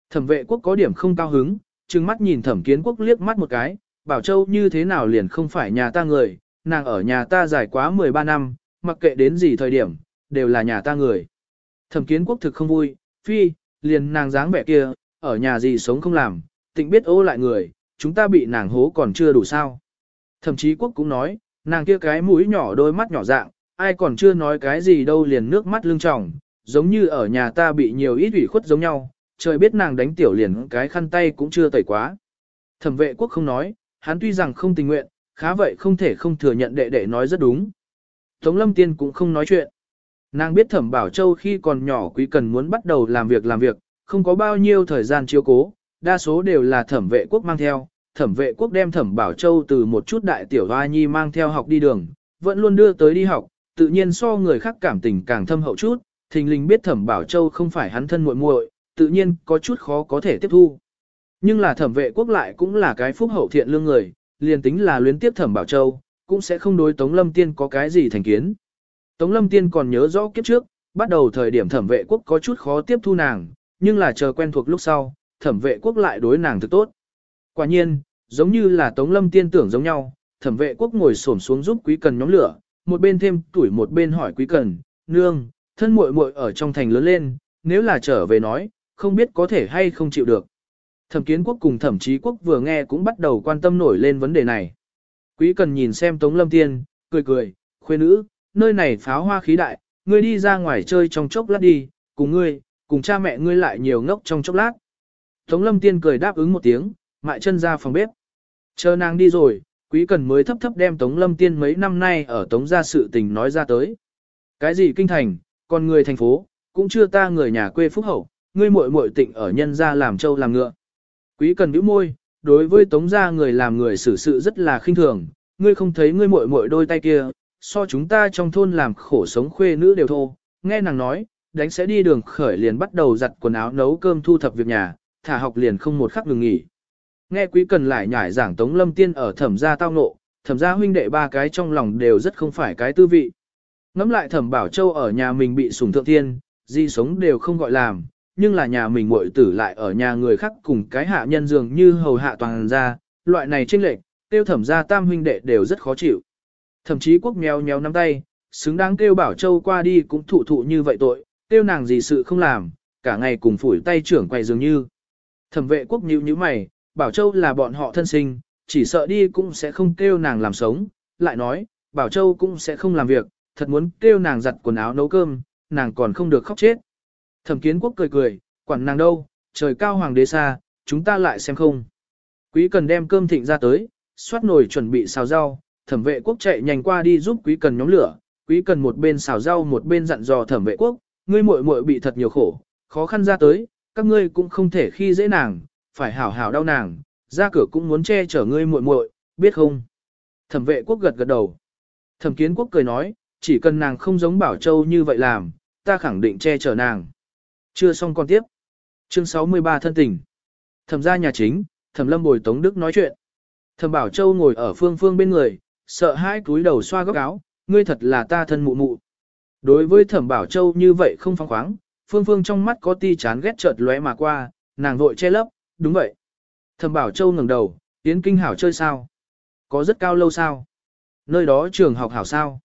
Thẩm vệ quốc có điểm không cao hứng, trừng mắt nhìn thẩm kiến quốc liếc mắt một cái, bảo châu như thế nào liền không phải nhà ta người, nàng ở nhà ta dài quá 13 năm, mặc kệ đến gì thời điểm, đều là nhà ta người. Thẩm kiến quốc thực không vui, phi, liền nàng dáng vẻ kia, ở nhà gì sống không làm, tịnh biết ô lại người, chúng ta bị nàng hố còn chưa đủ sao. Thậm chí quốc cũng nói, nàng kia cái mũi nhỏ đôi mắt nhỏ dạng, ai còn chưa nói cái gì đâu liền nước mắt lưng tròng, giống như ở nhà ta bị nhiều ít ủy khuất giống nhau, trời biết nàng đánh tiểu liền cái khăn tay cũng chưa tẩy quá. Thẩm vệ quốc không nói, hắn tuy rằng không tình nguyện, khá vậy không thể không thừa nhận đệ đệ nói rất đúng. Tống lâm tiên cũng không nói chuyện. Nàng biết thẩm bảo châu khi còn nhỏ quý cần muốn bắt đầu làm việc làm việc, không có bao nhiêu thời gian chiếu cố, đa số đều là thẩm vệ quốc mang theo. Thẩm vệ quốc đem thẩm bảo châu từ một chút đại tiểu hoa nhi mang theo học đi đường, vẫn luôn đưa tới đi học, tự nhiên so người khác cảm tình càng thâm hậu chút, thình lình biết thẩm bảo châu không phải hắn thân muội muội, tự nhiên có chút khó có thể tiếp thu. Nhưng là thẩm vệ quốc lại cũng là cái phúc hậu thiện lương người, liền tính là luyến tiếp thẩm bảo châu, cũng sẽ không đối Tống Lâm Tiên có cái gì thành kiến. Tống Lâm Tiên còn nhớ rõ kiếp trước, bắt đầu thời điểm thẩm vệ quốc có chút khó tiếp thu nàng, nhưng là chờ quen thuộc lúc sau, thẩm vệ quốc lại đối nàng thực tốt. Quả nhiên, giống như là Tống Lâm Tiên tưởng giống nhau, thẩm vệ quốc ngồi xổm xuống giúp quý cần nhóm lửa, một bên thêm tuổi một bên hỏi quý cần, nương, thân muội muội ở trong thành lớn lên, nếu là trở về nói, không biết có thể hay không chịu được. Thẩm kiến quốc cùng thẩm chí quốc vừa nghe cũng bắt đầu quan tâm nổi lên vấn đề này. Quý cần nhìn xem Tống Lâm Tiên, cười cười, khuê nữ, nơi này pháo hoa khí đại, ngươi đi ra ngoài chơi trong chốc lát đi, cùng ngươi, cùng cha mẹ ngươi lại nhiều ngốc trong chốc lát. Tống Lâm Tiên cười đáp ứng một tiếng, mại chân ra phòng bếp. Chờ nàng đi rồi, Quý Cần mới thấp thấp đem Tống Lâm Tiên mấy năm nay ở Tống gia sự tình nói ra tới. Cái gì kinh thành, còn người thành phố, cũng chưa ta người nhà quê phúc hậu, ngươi muội muội tịnh ở nhân gia làm trâu làm ngựa. Quý Cần bĩu môi, đối với Tống gia người làm người xử sự rất là khinh thường, ngươi không thấy ngươi muội muội đôi tay kia, so chúng ta trong thôn làm khổ sống khuê nữ đều thô, nghe nàng nói, đánh sẽ đi đường khởi liền bắt đầu giặt quần áo nấu cơm thu thập việc nhà, thả học liền không một khắc ngừng nghỉ. Nghe quý cần lại nhải giảng Tống Lâm Tiên ở thẩm gia tao nộ, thẩm gia huynh đệ ba cái trong lòng đều rất không phải cái tư vị. Ngắm lại thẩm bảo châu ở nhà mình bị sủng thượng thiên, di sống đều không gọi làm, nhưng là nhà mình muội tử lại ở nhà người khác cùng cái hạ nhân dường như hầu hạ toàn gia, loại này chênh lệch, tiêu thẩm gia tam huynh đệ đều rất khó chịu. Thậm chí quốc mèo nhéo nắm tay, xứng đáng kêu bảo châu qua đi cũng thụ thụ như vậy tội, kêu nàng gì sự không làm, cả ngày cùng phủi tay trưởng quay dường như. Thẩm vệ quốc nhíu như mày, bảo châu là bọn họ thân sinh, chỉ sợ đi cũng sẽ không kêu nàng làm sống, lại nói, bảo châu cũng sẽ không làm việc, thật muốn kêu nàng giặt quần áo nấu cơm, nàng còn không được khóc chết. Thẩm kiến quốc cười cười, quản nàng đâu, trời cao hoàng đế xa, chúng ta lại xem không. Quý cần đem cơm thịnh ra tới, xoát nồi chuẩn bị xào rau, thẩm vệ quốc chạy nhanh qua đi giúp quý cần nhóm lửa, quý cần một bên xào rau một bên dặn dò thẩm vệ quốc, ngươi muội muội bị thật nhiều khổ, khó khăn ra tới, các ngươi cũng không thể khi dễ nàng, phải hảo hảo đau nàng, ra cửa cũng muốn che chở ngươi muội muội, biết không? Thẩm vệ quốc gật gật đầu. Thẩm kiến quốc cười nói, chỉ cần nàng không giống Bảo Châu như vậy làm, ta khẳng định che chở nàng. Chưa xong con tiếp. Chương 63 thân tình. Thẩm gia nhà chính, Thẩm Lâm bồi Tống Đức nói chuyện. Thẩm Bảo Châu ngồi ở phương phương bên người, sợ hãi cúi đầu xoa góc áo, ngươi thật là ta thân mụ mụ. Đối với Thẩm Bảo Châu như vậy không phong khoáng, phương phương trong mắt có ti chán ghét chợt lóe mà qua, nàng vội che lấp, đúng vậy. Thẩm Bảo Châu ngẩng đầu, tiến kinh hảo chơi sao? Có rất cao lâu sao? Nơi đó trường học hảo sao?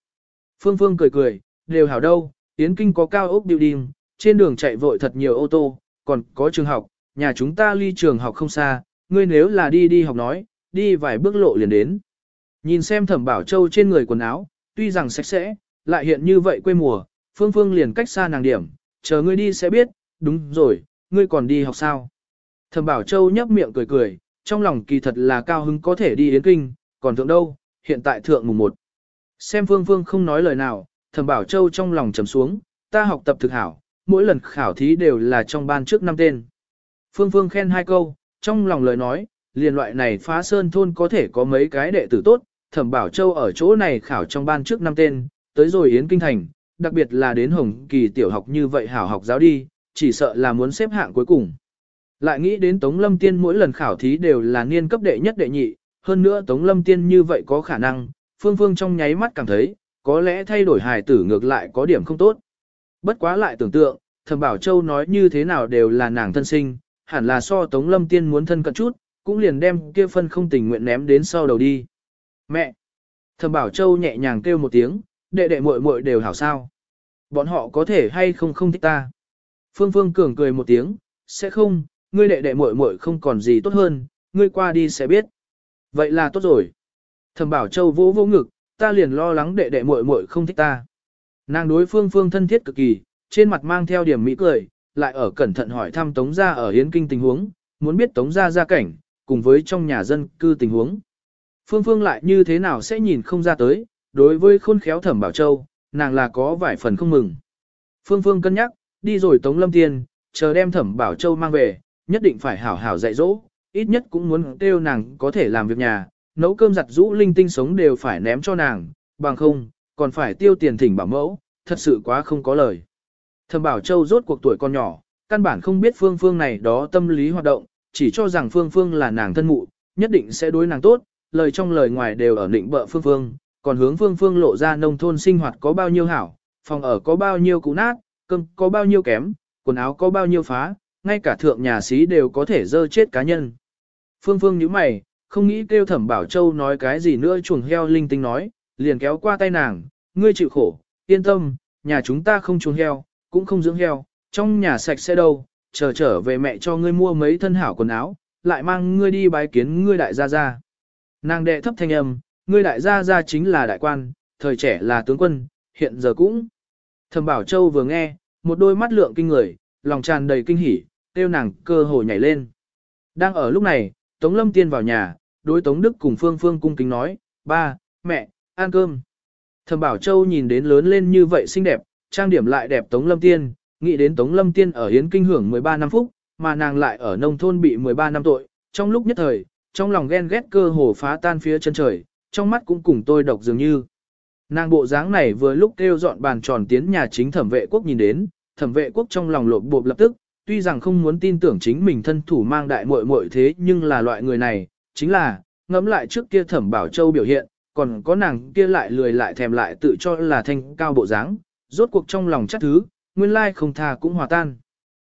Phương Phương cười cười, đều hảo đâu, tiến kinh có cao ốc điên. trên đường chạy vội thật nhiều ô tô, còn có trường học, nhà chúng ta ly trường học không xa, ngươi nếu là đi đi học nói, đi vài bước lộ liền đến. Nhìn xem thẩm bảo châu trên người quần áo, tuy rằng sạch sẽ, lại hiện như vậy quê mùa, phương phương liền cách xa nàng điểm, chờ ngươi đi sẽ biết, đúng rồi, ngươi còn đi học sao. Thẩm bảo châu nhấp miệng cười cười, trong lòng kỳ thật là cao hứng có thể đi yến kinh, còn thượng đâu, hiện tại thượng mùng 1. Xem phương phương không nói lời nào, thẩm bảo châu trong lòng trầm xuống, ta học tập thực hảo, mỗi lần khảo thí đều là trong ban trước năm tên. Phương phương khen hai câu, trong lòng lời nói, liền loại này phá sơn thôn có thể có mấy cái đệ tử tốt, thẩm bảo châu ở chỗ này khảo trong ban trước năm tên, tới rồi Yến Kinh Thành, đặc biệt là đến Hồng Kỳ tiểu học như vậy hảo học giáo đi, chỉ sợ là muốn xếp hạng cuối cùng. Lại nghĩ đến Tống Lâm Tiên mỗi lần khảo thí đều là niên cấp đệ nhất đệ nhị, hơn nữa Tống Lâm Tiên như vậy có khả năng, Phương Phương trong nháy mắt cảm thấy, có lẽ thay đổi hài tử ngược lại có điểm không tốt. Bất quá lại tưởng tượng, Thẩm Bảo Châu nói như thế nào đều là nàng thân sinh, hẳn là so Tống Lâm Tiên muốn thân cận chút, cũng liền đem kia phân không tình nguyện ném đến sau đầu đi. Mẹ! Thẩm Bảo Châu nhẹ nhàng kêu một tiếng, đệ đệ muội muội đều hảo sao. Bọn họ có thể hay không không thích ta. Phương Phương cường cười một tiếng, sẽ không, ngươi đệ đệ muội muội không còn gì tốt hơn, ngươi qua đi sẽ biết. Vậy là tốt rồi. Thẩm Bảo Châu vỗ vỗ ngực, ta liền lo lắng đệ đệ muội muội không thích ta. Nàng đối Phương Phương thân thiết cực kỳ, trên mặt mang theo điểm mỹ cười, lại ở cẩn thận hỏi thăm Tống gia ở Hiến Kinh tình huống, muốn biết Tống gia gia cảnh, cùng với trong nhà dân cư tình huống. Phương Phương lại như thế nào sẽ nhìn không ra tới, đối với khôn khéo Thẩm Bảo Châu, nàng là có vài phần không mừng. Phương Phương cân nhắc, đi rồi Tống Lâm Tiên, chờ đem Thẩm Bảo Châu mang về, nhất định phải hảo hảo dạy dỗ, ít nhất cũng muốn kêu nàng có thể làm việc nhà, nấu cơm giặt rũ linh tinh sống đều phải ném cho nàng, bằng không, còn phải tiêu tiền thỉnh bảo mẫu, thật sự quá không có lời. Thẩm Bảo Châu rốt cuộc tuổi con nhỏ, căn bản không biết Phương Phương này đó tâm lý hoạt động, chỉ cho rằng Phương Phương là nàng thân mụ, nhất định sẽ đối nàng tốt, lời trong lời ngoài đều ở định bợ Phương Phương, còn hướng Phương Phương lộ ra nông thôn sinh hoạt có bao nhiêu hảo, phòng ở có bao nhiêu cũ nát, cơm có bao nhiêu kém, quần áo có bao nhiêu phá, ngay cả thượng nhà sĩ đều có thể dơ chết cá nhân. Phương Phương nhíu mày, không nghĩ kêu Thẩm Bảo Châu nói cái gì nữa chuồng heo linh tinh nói, liền kéo qua tay nàng, ngươi chịu khổ, yên tâm, nhà chúng ta không chuồng heo, cũng không dưỡng heo, trong nhà sạch sẽ đâu, chờ trở về mẹ cho ngươi mua mấy thân hảo quần áo, lại mang ngươi đi bái kiến ngươi đại gia gia. Nàng đệ thấp thanh âm, ngươi đại gia gia chính là đại quan, thời trẻ là tướng quân, hiện giờ cũng. Thẩm Bảo Châu vừa nghe, một đôi mắt lượng kinh người, lòng tràn đầy kinh hỉ, tiêu nàng cơ hồ nhảy lên. Đang ở lúc này, Tống Lâm Tiên vào nhà, đối Tống Đức cùng Phương Phương cung kính nói, ba, mẹ, ăn cơm. Thẩm Bảo Châu nhìn đến lớn lên như vậy xinh đẹp, trang điểm lại đẹp Tống Lâm Tiên, nghĩ đến Tống Lâm Tiên ở Hiến Kinh hưởng 13 năm phúc, mà nàng lại ở nông thôn bị 13 năm tội, trong lúc nhất thời, trong lòng ghen ghét cơ hồ phá tan phía chân trời, trong mắt cũng cùng tôi độc dường như. Nàng bộ dáng này vừa lúc kêu dọn bàn tròn tiến nhà chính thẩm vệ quốc nhìn đến, thẩm vệ quốc trong lòng lộp bộp lập tức, tuy rằng không muốn tin tưởng chính mình thân thủ mang đại muội muội thế nhưng là loại người này, chính là, ngẫm lại trước kia thẩm bảo châu biểu hiện, còn có nàng kia lại lười lại thèm lại tự cho là thanh cao bộ dáng, rốt cuộc trong lòng chắc thứ, nguyên lai không tha cũng hòa tan.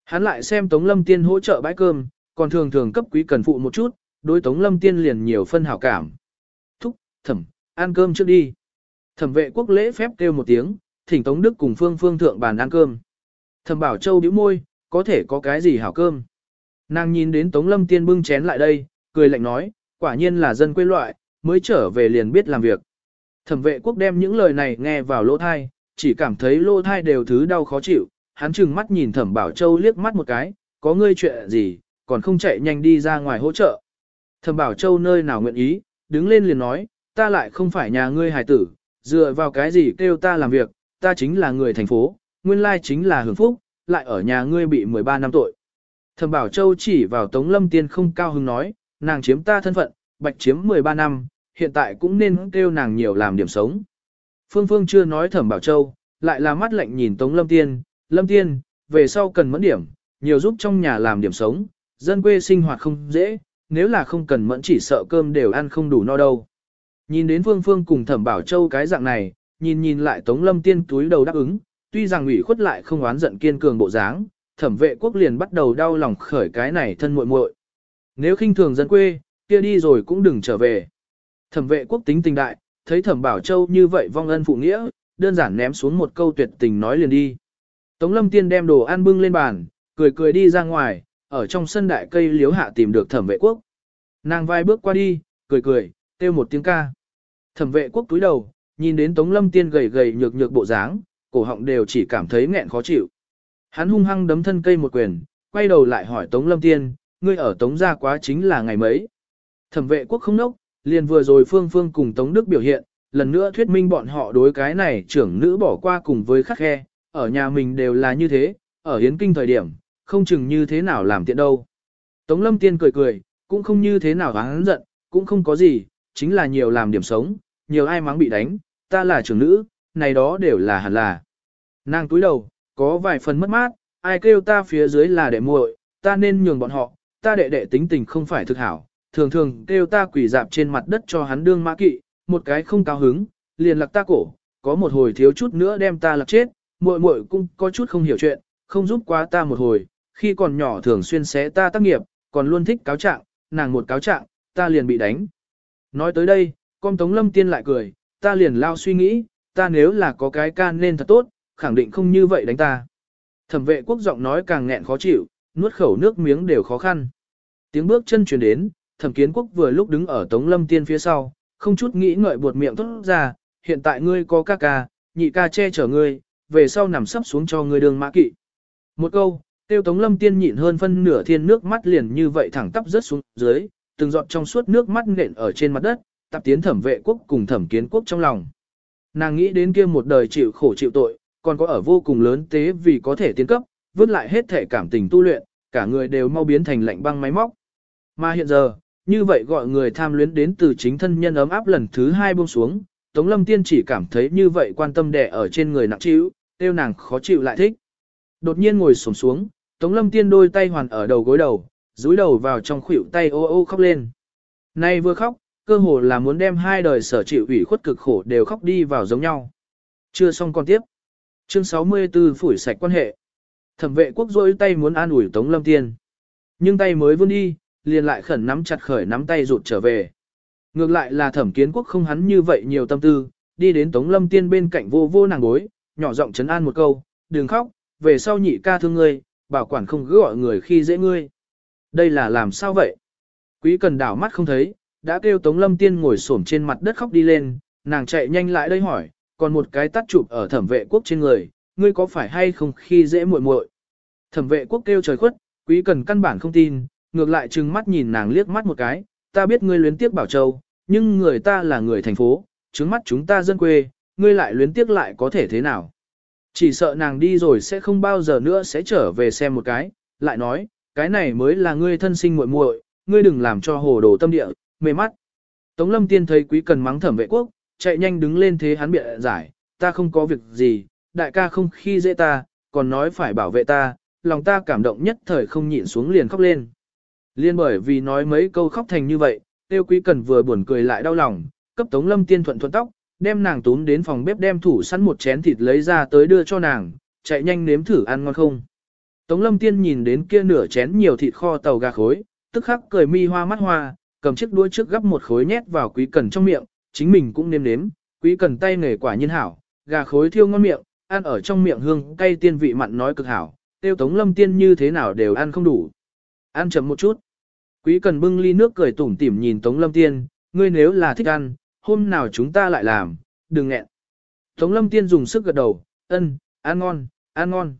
Hắn lại xem Tống Lâm Tiên hỗ trợ bãi cơm, còn thường thường cấp quý cần phụ một chút, đối Tống Lâm Tiên liền nhiều phân hảo cảm. Thúc, thẩm, ăn cơm trước đi. Thẩm vệ quốc lễ phép kêu một tiếng, thỉnh Tống Đức cùng Phương Phương thượng bàn ăn cơm. Thẩm Bảo Châu bĩu môi, có thể có cái gì hảo cơm. Nàng nhìn đến Tống Lâm Tiên bưng chén lại đây, cười lạnh nói, quả nhiên là dân quê loại, mới trở về liền biết làm việc. Thẩm vệ quốc đem những lời này nghe vào lỗ thai, chỉ cảm thấy lô thai đều thứ đau khó chịu, hắn chừng mắt nhìn Thẩm Bảo Châu liếc mắt một cái, có ngươi chuyện gì, còn không chạy nhanh đi ra ngoài hỗ trợ. Thẩm Bảo Châu nơi nào nguyện ý, đứng lên liền nói, ta lại không phải nhà ngươi hài tử, dựa vào cái gì kêu ta làm việc, ta chính là người thành phố, nguyên lai chính là hưởng phúc, lại ở nhà ngươi bị 13 năm tội. Thẩm Bảo Châu chỉ vào Tống Lâm Tiên không cao hứng nói, nàng chiếm ta thân phận, bạch chiếm 13 năm, hiện tại cũng nên kêu nàng nhiều làm điểm sống. Phương Phương chưa nói Thẩm Bảo Châu, lại là mắt lạnh nhìn Tống Lâm Tiên, Lâm Tiên, về sau cần mẫn điểm, nhiều giúp trong nhà làm điểm sống, dân quê sinh hoạt không dễ, nếu là không cần mẫn chỉ sợ cơm đều ăn không đủ no đâu. Nhìn đến Phương Phương cùng Thẩm Bảo Châu cái dạng này, nhìn nhìn lại Tống Lâm Tiên túi đầu đáp ứng, tuy rằng ủy khuất lại không oán giận kiên cường bộ dáng, Thẩm Vệ Quốc liền bắt đầu đau lòng khởi cái này thân muội muội. Nếu khinh thường dân quê, kia đi rồi cũng đừng trở về. Thẩm Vệ Quốc tính tình đại, thấy Thẩm Bảo Châu như vậy vong ân phụ nghĩa, đơn giản ném xuống một câu tuyệt tình nói liền đi. Tống Lâm Tiên đem đồ ăn bưng lên bàn, cười cười đi ra ngoài, ở trong sân đại cây liếu hạ tìm được Thẩm Vệ Quốc. Nàng vai bước qua đi, cười cười, kêu một tiếng ca. Thẩm vệ quốc túi đầu, nhìn đến Tống Lâm Tiên gầy gầy nhược nhược bộ dáng, cổ họng đều chỉ cảm thấy nghẹn khó chịu. Hắn hung hăng đấm thân cây một quyền, quay đầu lại hỏi Tống Lâm Tiên, ngươi ở Tống gia quá chính là ngày mấy. Thẩm vệ quốc không nốc, liền vừa rồi Phương Phương cùng Tống Đức biểu hiện, lần nữa thuyết minh bọn họ đối cái này trưởng nữ bỏ qua cùng với khắc khe, ở nhà mình đều là như thế, ở hiến kinh thời điểm, không chừng như thế nào làm tiện đâu. Tống Lâm Tiên cười cười, cũng không như thế nào hắn giận, cũng không có gì, chính là nhiều làm điểm sống, nhiều ai mắng bị đánh, ta là trưởng nữ, này đó đều là hẳn là. Nàng túi đầu, có vài phần mất mát, ai kêu ta phía dưới là đệ muội, ta nên nhường bọn họ, ta đệ đệ tính tình không phải thực hảo, thường thường kêu ta quỷ dạp trên mặt đất cho hắn đương mã kỵ, một cái không cao hứng, liền lạc ta cổ, có một hồi thiếu chút nữa đem ta lạc chết, muội muội cũng có chút không hiểu chuyện, không giúp quá ta một hồi, khi còn nhỏ thường xuyên xé ta tác nghiệp, còn luôn thích cáo trạng, nàng một cáo trạng, ta liền bị đánh. Nói tới đây, con Tống Lâm Tiên lại cười, ta liền lao suy nghĩ, ta nếu là có cái can nên thật tốt, khẳng định không như vậy đánh ta. Thẩm vệ quốc giọng nói càng nghẹn khó chịu, nuốt khẩu nước miếng đều khó khăn. Tiếng bước chân chuyển đến, thẩm kiến quốc vừa lúc đứng ở Tống Lâm Tiên phía sau, không chút nghĩ ngợi buột miệng thốt ra, hiện tại ngươi có ca ca, nhị ca che chở ngươi, về sau nằm sấp xuống cho ngươi đường mã kỵ. Một câu, tiêu Tống Lâm Tiên nhịn hơn phân nửa thiên nước mắt liền như vậy thẳng tắp rớt xuống dưới, từng giọt trong suốt nước mắt nện ở trên mặt đất, tập tiến thẩm vệ quốc cùng thẩm kiến quốc trong lòng. Nàng nghĩ đến kia một đời chịu khổ chịu tội, còn có ở vô cùng lớn tế vì có thể tiến cấp, vứt lại hết thể cảm tình tu luyện, cả người đều mau biến thành lạnh băng máy móc. Mà hiện giờ, như vậy gọi người tham luyến đến từ chính thân nhân ấm áp lần thứ hai buông xuống, Tống Lâm Tiên chỉ cảm thấy như vậy quan tâm đẻ ở trên người nặng chịu, tiêu nàng khó chịu lại thích. Đột nhiên ngồi xổm xuống, Tống Lâm Tiên đôi tay hoàn ở đầu gối đầu, dúi đầu vào trong khuỷu tay ô ô khóc lên. Nay vừa khóc, cơ hồ là muốn đem hai đời sở chịu ủy khuất cực khổ đều khóc đi vào giống nhau. Chưa xong còn tiếp. Chương 64 phủi sạch quan hệ. Thẩm vệ quốc rỗi tay muốn an ủi Tống Lâm Tiên. Nhưng tay mới vươn đi, liền lại khẩn nắm chặt khởi nắm tay rụt trở về. Ngược lại là thẩm kiến quốc không hắn như vậy nhiều tâm tư, đi đến Tống Lâm Tiên bên cạnh vô vô nàng bối, nhỏ giọng chấn an một câu, đừng khóc, về sau nhị ca thương ngươi, bảo quản không cứ gọi người khi dễ ngươi. Đây là làm sao vậy? Quý cần đảo mắt không thấy, đã kêu Tống Lâm Tiên ngồi xổm trên mặt đất khóc đi lên, nàng chạy nhanh lại đây hỏi, còn một cái tắt chụp ở thẩm vệ quốc trên người, ngươi có phải hay không khi dễ muội muội? Thẩm vệ quốc kêu trời khuất, quý cần căn bản không tin, ngược lại trừng mắt nhìn nàng liếc mắt một cái, ta biết ngươi luyến tiếc bảo châu, nhưng người ta là người thành phố, trứng mắt chúng ta dân quê, ngươi lại luyến tiếc lại có thể thế nào? Chỉ sợ nàng đi rồi sẽ không bao giờ nữa sẽ trở về xem một cái, lại nói, cái này mới là ngươi thân sinh muội muội, ngươi đừng làm cho hồ đồ tâm địa, mê mắt. Tống lâm tiên thấy quý cần mắng thẩm vệ quốc, chạy nhanh đứng lên thế hắn bịa giải, ta không có việc gì, đại ca không khi dễ ta, còn nói phải bảo vệ ta, lòng ta cảm động nhất thời không nhịn xuống liền khóc lên. Liên bởi vì nói mấy câu khóc thành như vậy, tiêu quý cần vừa buồn cười lại đau lòng, cấp tống lâm tiên thuận thuận tóc, đem nàng túm đến phòng bếp đem thủ sẵn một chén thịt lấy ra tới đưa cho nàng, chạy nhanh nếm thử ăn ngon không. Tống lâm tiên nhìn đến kia nửa chén nhiều thịt kho tàu gà khối, tức khắc cười mi hoa mắt hoa, cầm chiếc đuôi trước gấp một khối nhét vào quý cần trong miệng, chính mình cũng nếm nếm, quý cần tay nghề quả nhiên hảo, gà khối thiêu ngon miệng, ăn ở trong miệng hương cay tiên vị mặn nói cực hảo, tiêu tống lâm tiên như thế nào đều ăn không đủ. Ăn chậm một chút. Quý cần bưng ly nước cười tủm tỉm nhìn tống lâm tiên, ngươi nếu là thích ăn, hôm nào chúng ta lại làm, đừng nghẹn. Tống lâm tiên dùng sức gật đầu, ân, ăn ngon, ăn ngon.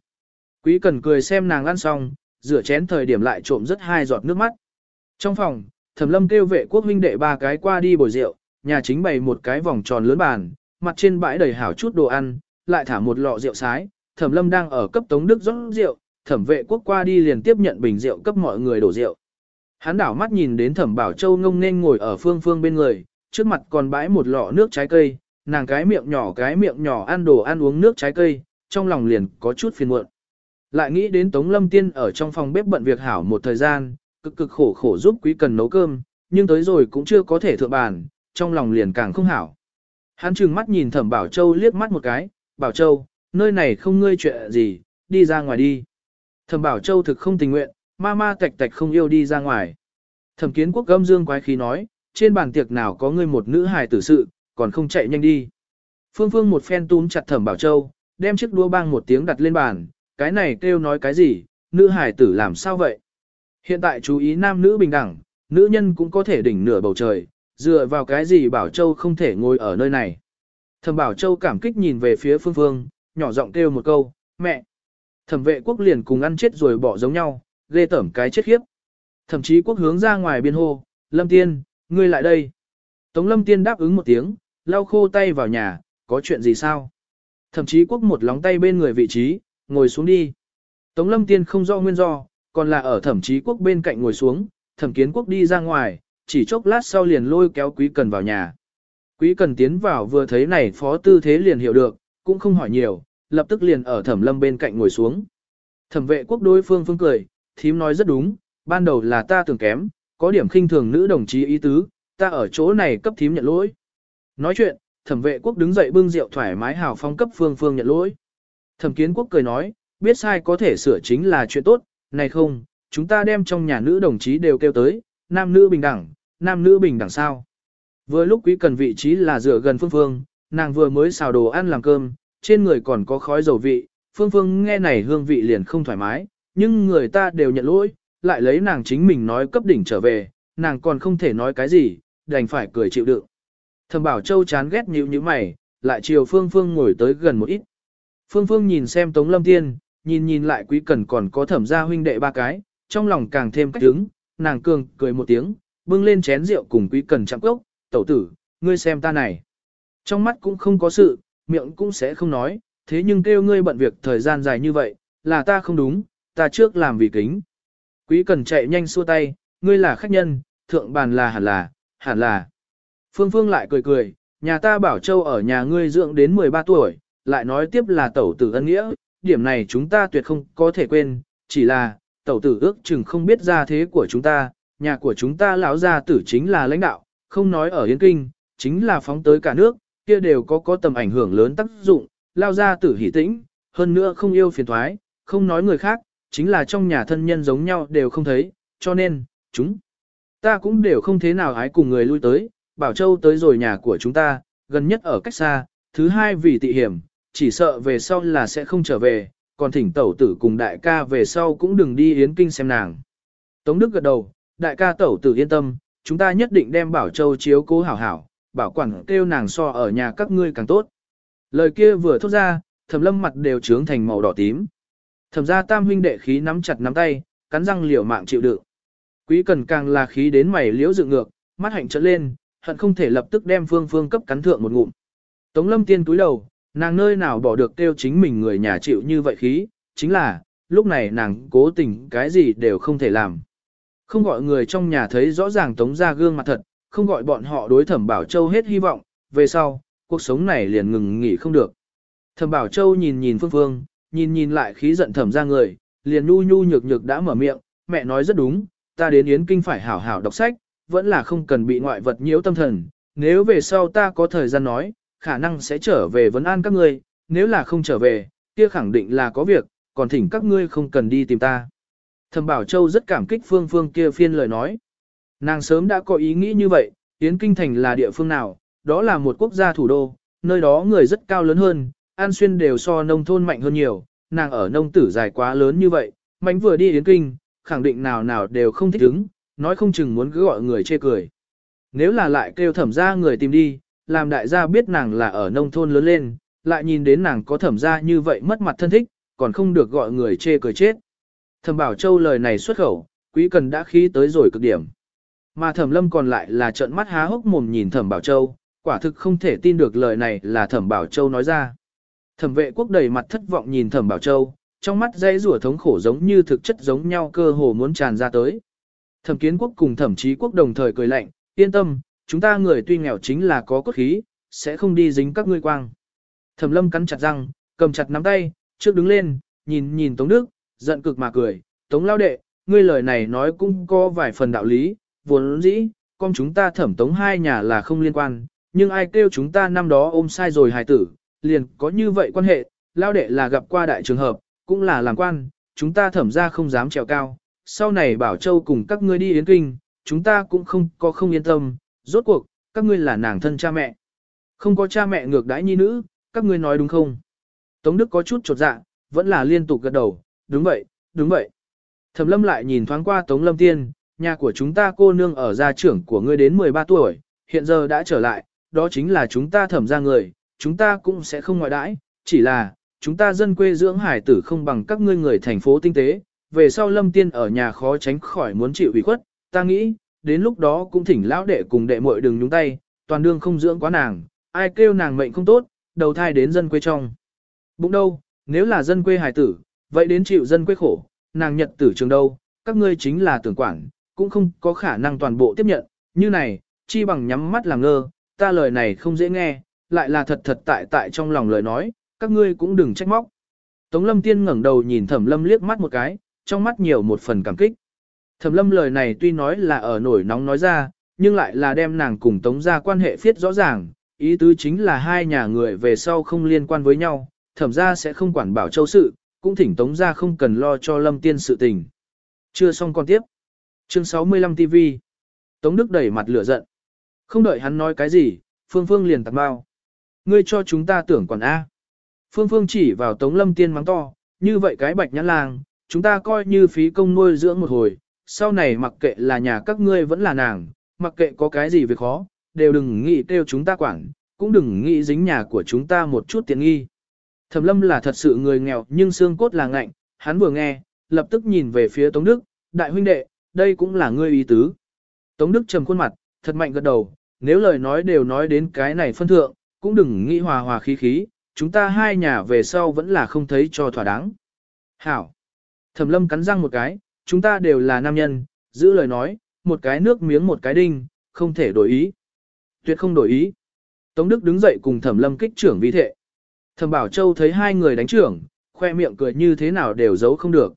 Quý cần cười xem nàng ăn xong, rửa chén thời điểm lại trộm rất hai giọt nước mắt. Trong phòng, Thẩm Lâm kêu vệ quốc huynh đệ ba cái qua đi bồi rượu, nhà chính bày một cái vòng tròn lớn bàn, mặt trên bãi đầy hảo chút đồ ăn, lại thả một lọ rượu sái, Thẩm Lâm đang ở cấp Tống Đức rót rượu, Thẩm Vệ Quốc qua đi liền tiếp nhận bình rượu cấp mọi người đổ rượu. Hắn đảo mắt nhìn đến Thẩm Bảo Châu ngông nên ngồi ở phương phương bên người, trước mặt còn bãi một lọ nước trái cây, nàng cái miệng nhỏ cái miệng nhỏ ăn đồ ăn uống nước trái cây, trong lòng liền có chút phiền muộn. Lại nghĩ đến Tống Lâm Tiên ở trong phòng bếp bận việc hảo một thời gian, cực cực khổ khổ giúp quý cần nấu cơm, nhưng tới rồi cũng chưa có thể thượng bàn, trong lòng liền càng không hảo. Hắn trừng mắt nhìn Thẩm Bảo Châu liếc mắt một cái, Bảo Châu, nơi này không ngươi chuyện gì, đi ra ngoài đi. Thẩm Bảo Châu thực không tình nguyện, ma ma tạch tạch không yêu đi ra ngoài. Thẩm Kiến Quốc gâm dương quái khí nói, trên bàn tiệc nào có ngươi một nữ hài tử sự, còn không chạy nhanh đi. Phương Phương một phen túm chặt Thẩm Bảo Châu, đem chiếc đũa bang một tiếng đặt lên bàn, cái này kêu nói cái gì, nữ hài tử làm sao vậy? Hiện tại chú ý nam nữ bình đẳng, nữ nhân cũng có thể đỉnh nửa bầu trời, dựa vào cái gì Bảo Châu không thể ngồi ở nơi này. Thẩm Bảo Châu cảm kích nhìn về phía Phương Phương, nhỏ giọng kêu một câu, mẹ. Thẩm vệ quốc liền cùng ăn chết rồi bỏ giống nhau, ghê tởm cái chết khiếp. Thậm chí quốc hướng ra ngoài biên hô, Lâm Tiên, ngươi lại đây. Tống Lâm Tiên đáp ứng một tiếng, lau khô tay vào nhà, có chuyện gì sao? Thậm chí quốc một lóng tay bên người vị trí, ngồi xuống đi. Tống Lâm Tiên không do nguyên do, còn là ở thẩm chí quốc bên cạnh ngồi xuống, thẩm kiến quốc đi ra ngoài, chỉ chốc lát sau liền lôi kéo quý cần vào nhà. Quý cần tiến vào vừa thấy này phó tư thế liền hiểu được, cũng không hỏi nhiều, lập tức liền ở thẩm lâm bên cạnh ngồi xuống. Thẩm vệ quốc đối phương phương cười, thím nói rất đúng, ban đầu là ta tưởng kém, có điểm khinh thường nữ đồng chí ý tứ, ta ở chỗ này cấp thím nhận lỗi. Nói chuyện, thẩm vệ quốc đứng dậy bưng rượu thoải mái hào phong cấp phương phương nhận lỗi. Thẩm kiến quốc cười nói, biết sai có thể sửa chính là chuyện tốt, này không, chúng ta đem trong nhà nữ đồng chí đều kêu tới, nam nữ bình đẳng, nam nữ bình đẳng sao. Vừa lúc quý cần vị trí là dựa gần phương phương, nàng vừa mới xào đồ ăn làm cơm, trên người còn có khói dầu vị, phương phương nghe này hương vị liền không thoải mái, nhưng người ta đều nhận lỗi, lại lấy nàng chính mình nói cấp đỉnh trở về, nàng còn không thể nói cái gì, đành phải cười chịu đựng. Thẩm bảo châu chán ghét nhíu như mày, lại chiều phương phương ngồi tới gần một ít. Phương phương nhìn xem Tống Lâm Tiên, nhìn nhìn lại quý cần còn có thẩm gia huynh đệ ba cái, trong lòng càng thêm cách đứng, nàng cường cười một tiếng, bưng lên chén rượu cùng quý cần chạm cốc, tẩu tử, ngươi xem ta này. Trong mắt cũng không có sự, miệng cũng sẽ không nói, thế nhưng kêu ngươi bận việc thời gian dài như vậy, là ta không đúng, ta trước làm vì kính. Quý cần chạy nhanh xua tay, ngươi là khách nhân, thượng bàn là hẳn là, hẳn là. Phương Phương lại cười cười, nhà ta bảo châu ở nhà ngươi dưỡng đến 13 tuổi, lại nói tiếp là tẩu tử ân nghĩa, điểm này chúng ta tuyệt không có thể quên, chỉ là, tẩu tử ước chừng không biết ra thế của chúng ta, nhà của chúng ta lão gia tử chính là lãnh đạo, không nói ở Yên Kinh, chính là phóng tới cả nước, kia đều có có tầm ảnh hưởng lớn tác dụng, lao gia tử hỷ tĩnh, hơn nữa không yêu phiền thoái, không nói người khác, chính là trong nhà thân nhân giống nhau đều không thấy, cho nên, chúng ta cũng đều không thế nào hái cùng người lui tới, Bảo Châu tới rồi nhà của chúng ta, gần nhất ở cách xa, thứ hai vì tị hiểm, chỉ sợ về sau là sẽ không trở về, còn thỉnh tẩu tử cùng đại ca về sau cũng đừng đi yến kinh xem nàng. Tống Đức gật đầu, đại ca tẩu tử yên tâm, chúng ta nhất định đem Bảo Châu chiếu cố hảo hảo, bảo quản kêu nàng so ở nhà các ngươi càng tốt. Lời kia vừa thốt ra, thẩm lâm mặt đều trướng thành màu đỏ tím. Thẩm ra tam huynh đệ khí nắm chặt nắm tay, cắn răng liều mạng chịu đựng. Quý cần càng là khí đến mày liễu dựng ngược, mắt hạnh trợn lên, hận không thể lập tức đem phương phương cấp cắn thượng một ngụm. Tống lâm tiên túi đầu, nàng nơi nào bỏ được kêu chính mình người nhà chịu như vậy khí, chính là, lúc này nàng cố tình cái gì đều không thể làm. Không gọi người trong nhà thấy rõ ràng tống ra gương mặt thật, không gọi bọn họ đối thẩm Bảo Châu hết hy vọng, về sau, cuộc sống này liền ngừng nghỉ không được. Thẩm Bảo Châu nhìn nhìn Phương Phương, nhìn nhìn lại khí giận thẩm ra người, liền nhu nhu nhược nhược đã mở miệng, mẹ nói rất đúng, ta đến Yến Kinh phải hảo hảo đọc sách, vẫn là không cần bị ngoại vật nhiễu tâm thần, nếu về sau ta có thời gian nói, khả năng sẽ trở về vấn an các ngươi, nếu là không trở về, kia khẳng định là có việc, còn thỉnh các ngươi không cần đi tìm ta. Thẩm Bảo Châu rất cảm kích Phương Phương kia phiên lời nói. Nàng sớm đã có ý nghĩ như vậy, Yến Kinh Thành là địa phương nào, đó là một quốc gia thủ đô, nơi đó người rất cao lớn hơn, an xuyên đều so nông thôn mạnh hơn nhiều, nàng ở nông tử dài quá lớn như vậy, mạnh vừa đi Yến Kinh, khẳng định nào nào đều không thích ứng, nói không chừng muốn cứ gọi người chê cười. Nếu là lại kêu thẩm ra người tìm đi, làm đại gia biết nàng là ở nông thôn lớn lên, lại nhìn đến nàng có thẩm ra như vậy mất mặt thân thích, còn không được gọi người chê cười chết. Thẩm Bảo Châu lời này xuất khẩu, Quý Cần đã khí tới rồi cực điểm. Mà Thẩm Lâm còn lại là trợn mắt há hốc mồm nhìn Thẩm Bảo Châu, quả thực không thể tin được lời này là Thẩm Bảo Châu nói ra. Thẩm vệ quốc đầy mặt thất vọng nhìn Thẩm Bảo Châu, trong mắt dây rủa thống khổ giống như thực chất giống nhau cơ hồ muốn tràn ra tới. Thẩm kiến quốc cùng thẩm chí quốc đồng thời cười lạnh, yên tâm, chúng ta người tuy nghèo chính là có cốt khí, sẽ không đi dính các ngươi quang. Thẩm lâm cắn chặt răng, cầm chặt nắm tay, trước đứng lên, nhìn nhìn Tống Đức, giận cực mà cười, Tống lao đệ, ngươi lời này nói cũng có vài phần đạo lý, vốn dĩ, con chúng ta thẩm tống hai nhà là không liên quan, nhưng ai kêu chúng ta năm đó ôm sai rồi hài tử, liền có như vậy quan hệ, lao đệ là gặp qua đại trường hợp, cũng là làm quan, chúng ta thẩm ra không dám trèo cao, sau này bảo châu cùng các ngươi đi yến kinh, chúng ta cũng không có không yên tâm, rốt cuộc, các ngươi là nàng thân cha mẹ. Không có cha mẹ ngược đãi nhi nữ, các ngươi nói đúng không? Tống Đức có chút trột dạ, vẫn là liên tục gật đầu, đúng vậy, đúng vậy. Thẩm lâm lại nhìn thoáng qua Tống Lâm Tiên, nhà của chúng ta cô nương ở gia trưởng của ngươi đến 13 tuổi, hiện giờ đã trở lại, đó chính là chúng ta thẩm ra người, chúng ta cũng sẽ không ngoại đãi, chỉ là, chúng ta dân quê dưỡng hải tử không bằng các ngươi người thành phố tinh tế, về sau lâm tiên ở nhà khó tránh khỏi muốn chịu ủy khuất, ta nghĩ, đến lúc đó cũng thỉnh lão đệ cùng đệ muội đừng nhúng tay, toàn đương không dưỡng quá nàng, ai kêu nàng mệnh không tốt, đầu thai đến dân quê trong. Bụng đâu, nếu là dân quê hải tử, vậy đến chịu dân quê khổ, nàng nhật tử trường đâu, các ngươi chính là tưởng quản, cũng không có khả năng toàn bộ tiếp nhận, như này, chi bằng nhắm mắt làm ngơ, ta lời này không dễ nghe, lại là thật thật tại tại trong lòng lời nói, các ngươi cũng đừng trách móc. Tống lâm tiên ngẩng đầu nhìn thẩm lâm liếc mắt một cái, trong mắt nhiều một phần cảm kích. Thẩm lâm lời này tuy nói là ở nổi nóng nói ra, nhưng lại là đem nàng cùng tống ra quan hệ phiết rõ ràng, ý tứ chính là hai nhà người về sau không liên quan với nhau, thẩm ra sẽ không quản bảo châu sự, cũng thỉnh tống ra không cần lo cho lâm tiên sự tình. Chưa xong còn tiếp. Chương 65 TV. Tống Đức đẩy mặt lửa giận. Không đợi hắn nói cái gì, Phương Phương liền tạt bao. Ngươi cho chúng ta tưởng còn A. Phương Phương chỉ vào Tống Lâm Tiên mắng to, như vậy cái bạch nhãn lang, chúng ta coi như phí công nuôi dưỡng một hồi, sau này mặc kệ là nhà các ngươi vẫn là nàng, mặc kệ có cái gì việc khó, đều đừng nghĩ kêu chúng ta quản, cũng đừng nghĩ dính nhà của chúng ta một chút tiện nghi. Thẩm lâm là thật sự người nghèo nhưng xương cốt là ngạnh, hắn vừa nghe, lập tức nhìn về phía Tống Đức, đại huynh đệ, đây cũng là ngươi ý tứ. Tống Đức trầm khuôn mặt, thật mạnh gật đầu, nếu lời nói đều nói đến cái này phân thượng, cũng đừng nghĩ hòa hòa khí khí, chúng ta hai nhà về sau vẫn là không thấy cho thỏa đáng. Hảo. Thẩm lâm cắn răng một cái, chúng ta đều là nam nhân, giữ lời nói, một cái nước miếng một cái đinh, không thể đổi ý. Tuyệt không đổi ý. Tống Đức đứng dậy cùng thẩm lâm kích trưởng vi thệ. Thẩm Bảo Châu thấy hai người đánh trưởng, khoe miệng cười như thế nào đều giấu không được.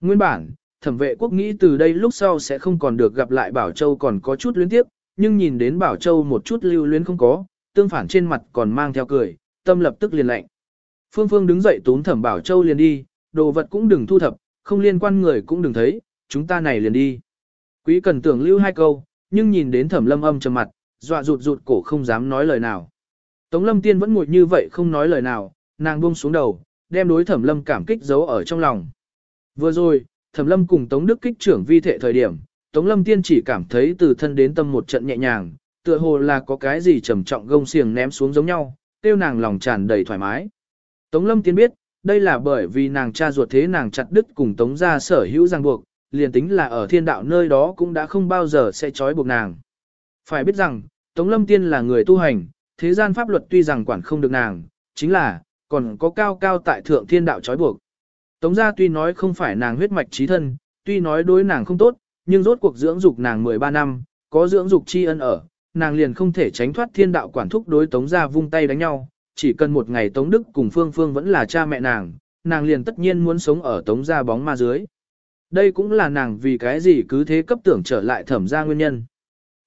Nguyên bản, thẩm vệ quốc nghĩ từ đây lúc sau sẽ không còn được gặp lại Bảo Châu còn có chút luyến tiếp, nhưng nhìn đến Bảo Châu một chút lưu luyến không có, tương phản trên mặt còn mang theo cười, tâm lập tức liền lạnh. Phương Phương đứng dậy tốn thẩm Bảo Châu liền đi, đồ vật cũng đừng thu thập, không liên quan người cũng đừng thấy, chúng ta này liền đi. Quý cần tưởng lưu hai câu, nhưng nhìn đến thẩm lâm âm trầm mặt, dọa rụt rụt cổ không dám nói lời nào. Tống lâm tiên vẫn ngồi như vậy không nói lời nào, nàng buông xuống đầu, đem đối thẩm lâm cảm kích giấu ở trong lòng. Vừa rồi, thẩm lâm cùng Tống Đức kích trưởng vi thể thời điểm, Tống lâm tiên chỉ cảm thấy từ thân đến tâm một trận nhẹ nhàng, tựa hồ là có cái gì trầm trọng gông xiềng ném xuống giống nhau, tiêu nàng lòng tràn đầy thoải mái. Tống lâm tiên biết, đây là bởi vì nàng cha ruột thế nàng chặt đứt cùng tống gia sở hữu ràng buộc, liền tính là ở thiên đạo nơi đó cũng đã không bao giờ sẽ trói buộc nàng. Phải biết rằng, Tống Lâm Tiên là người tu hành, thế gian pháp luật tuy rằng quản không được nàng, chính là, còn có cao cao tại thượng thiên đạo trói buộc. Tống gia tuy nói không phải nàng huyết mạch trí thân, tuy nói đối nàng không tốt, nhưng rốt cuộc dưỡng dục nàng 13 năm, có dưỡng dục tri ân ở, nàng liền không thể tránh thoát thiên đạo quản thúc đối Tống gia vung tay đánh nhau, chỉ cần một ngày Tống Đức cùng Phương Phương vẫn là cha mẹ nàng, nàng liền tất nhiên muốn sống ở Tống gia bóng ma dưới. Đây cũng là nàng vì cái gì cứ thế cấp tưởng trở lại thẩm gia nguyên nhân.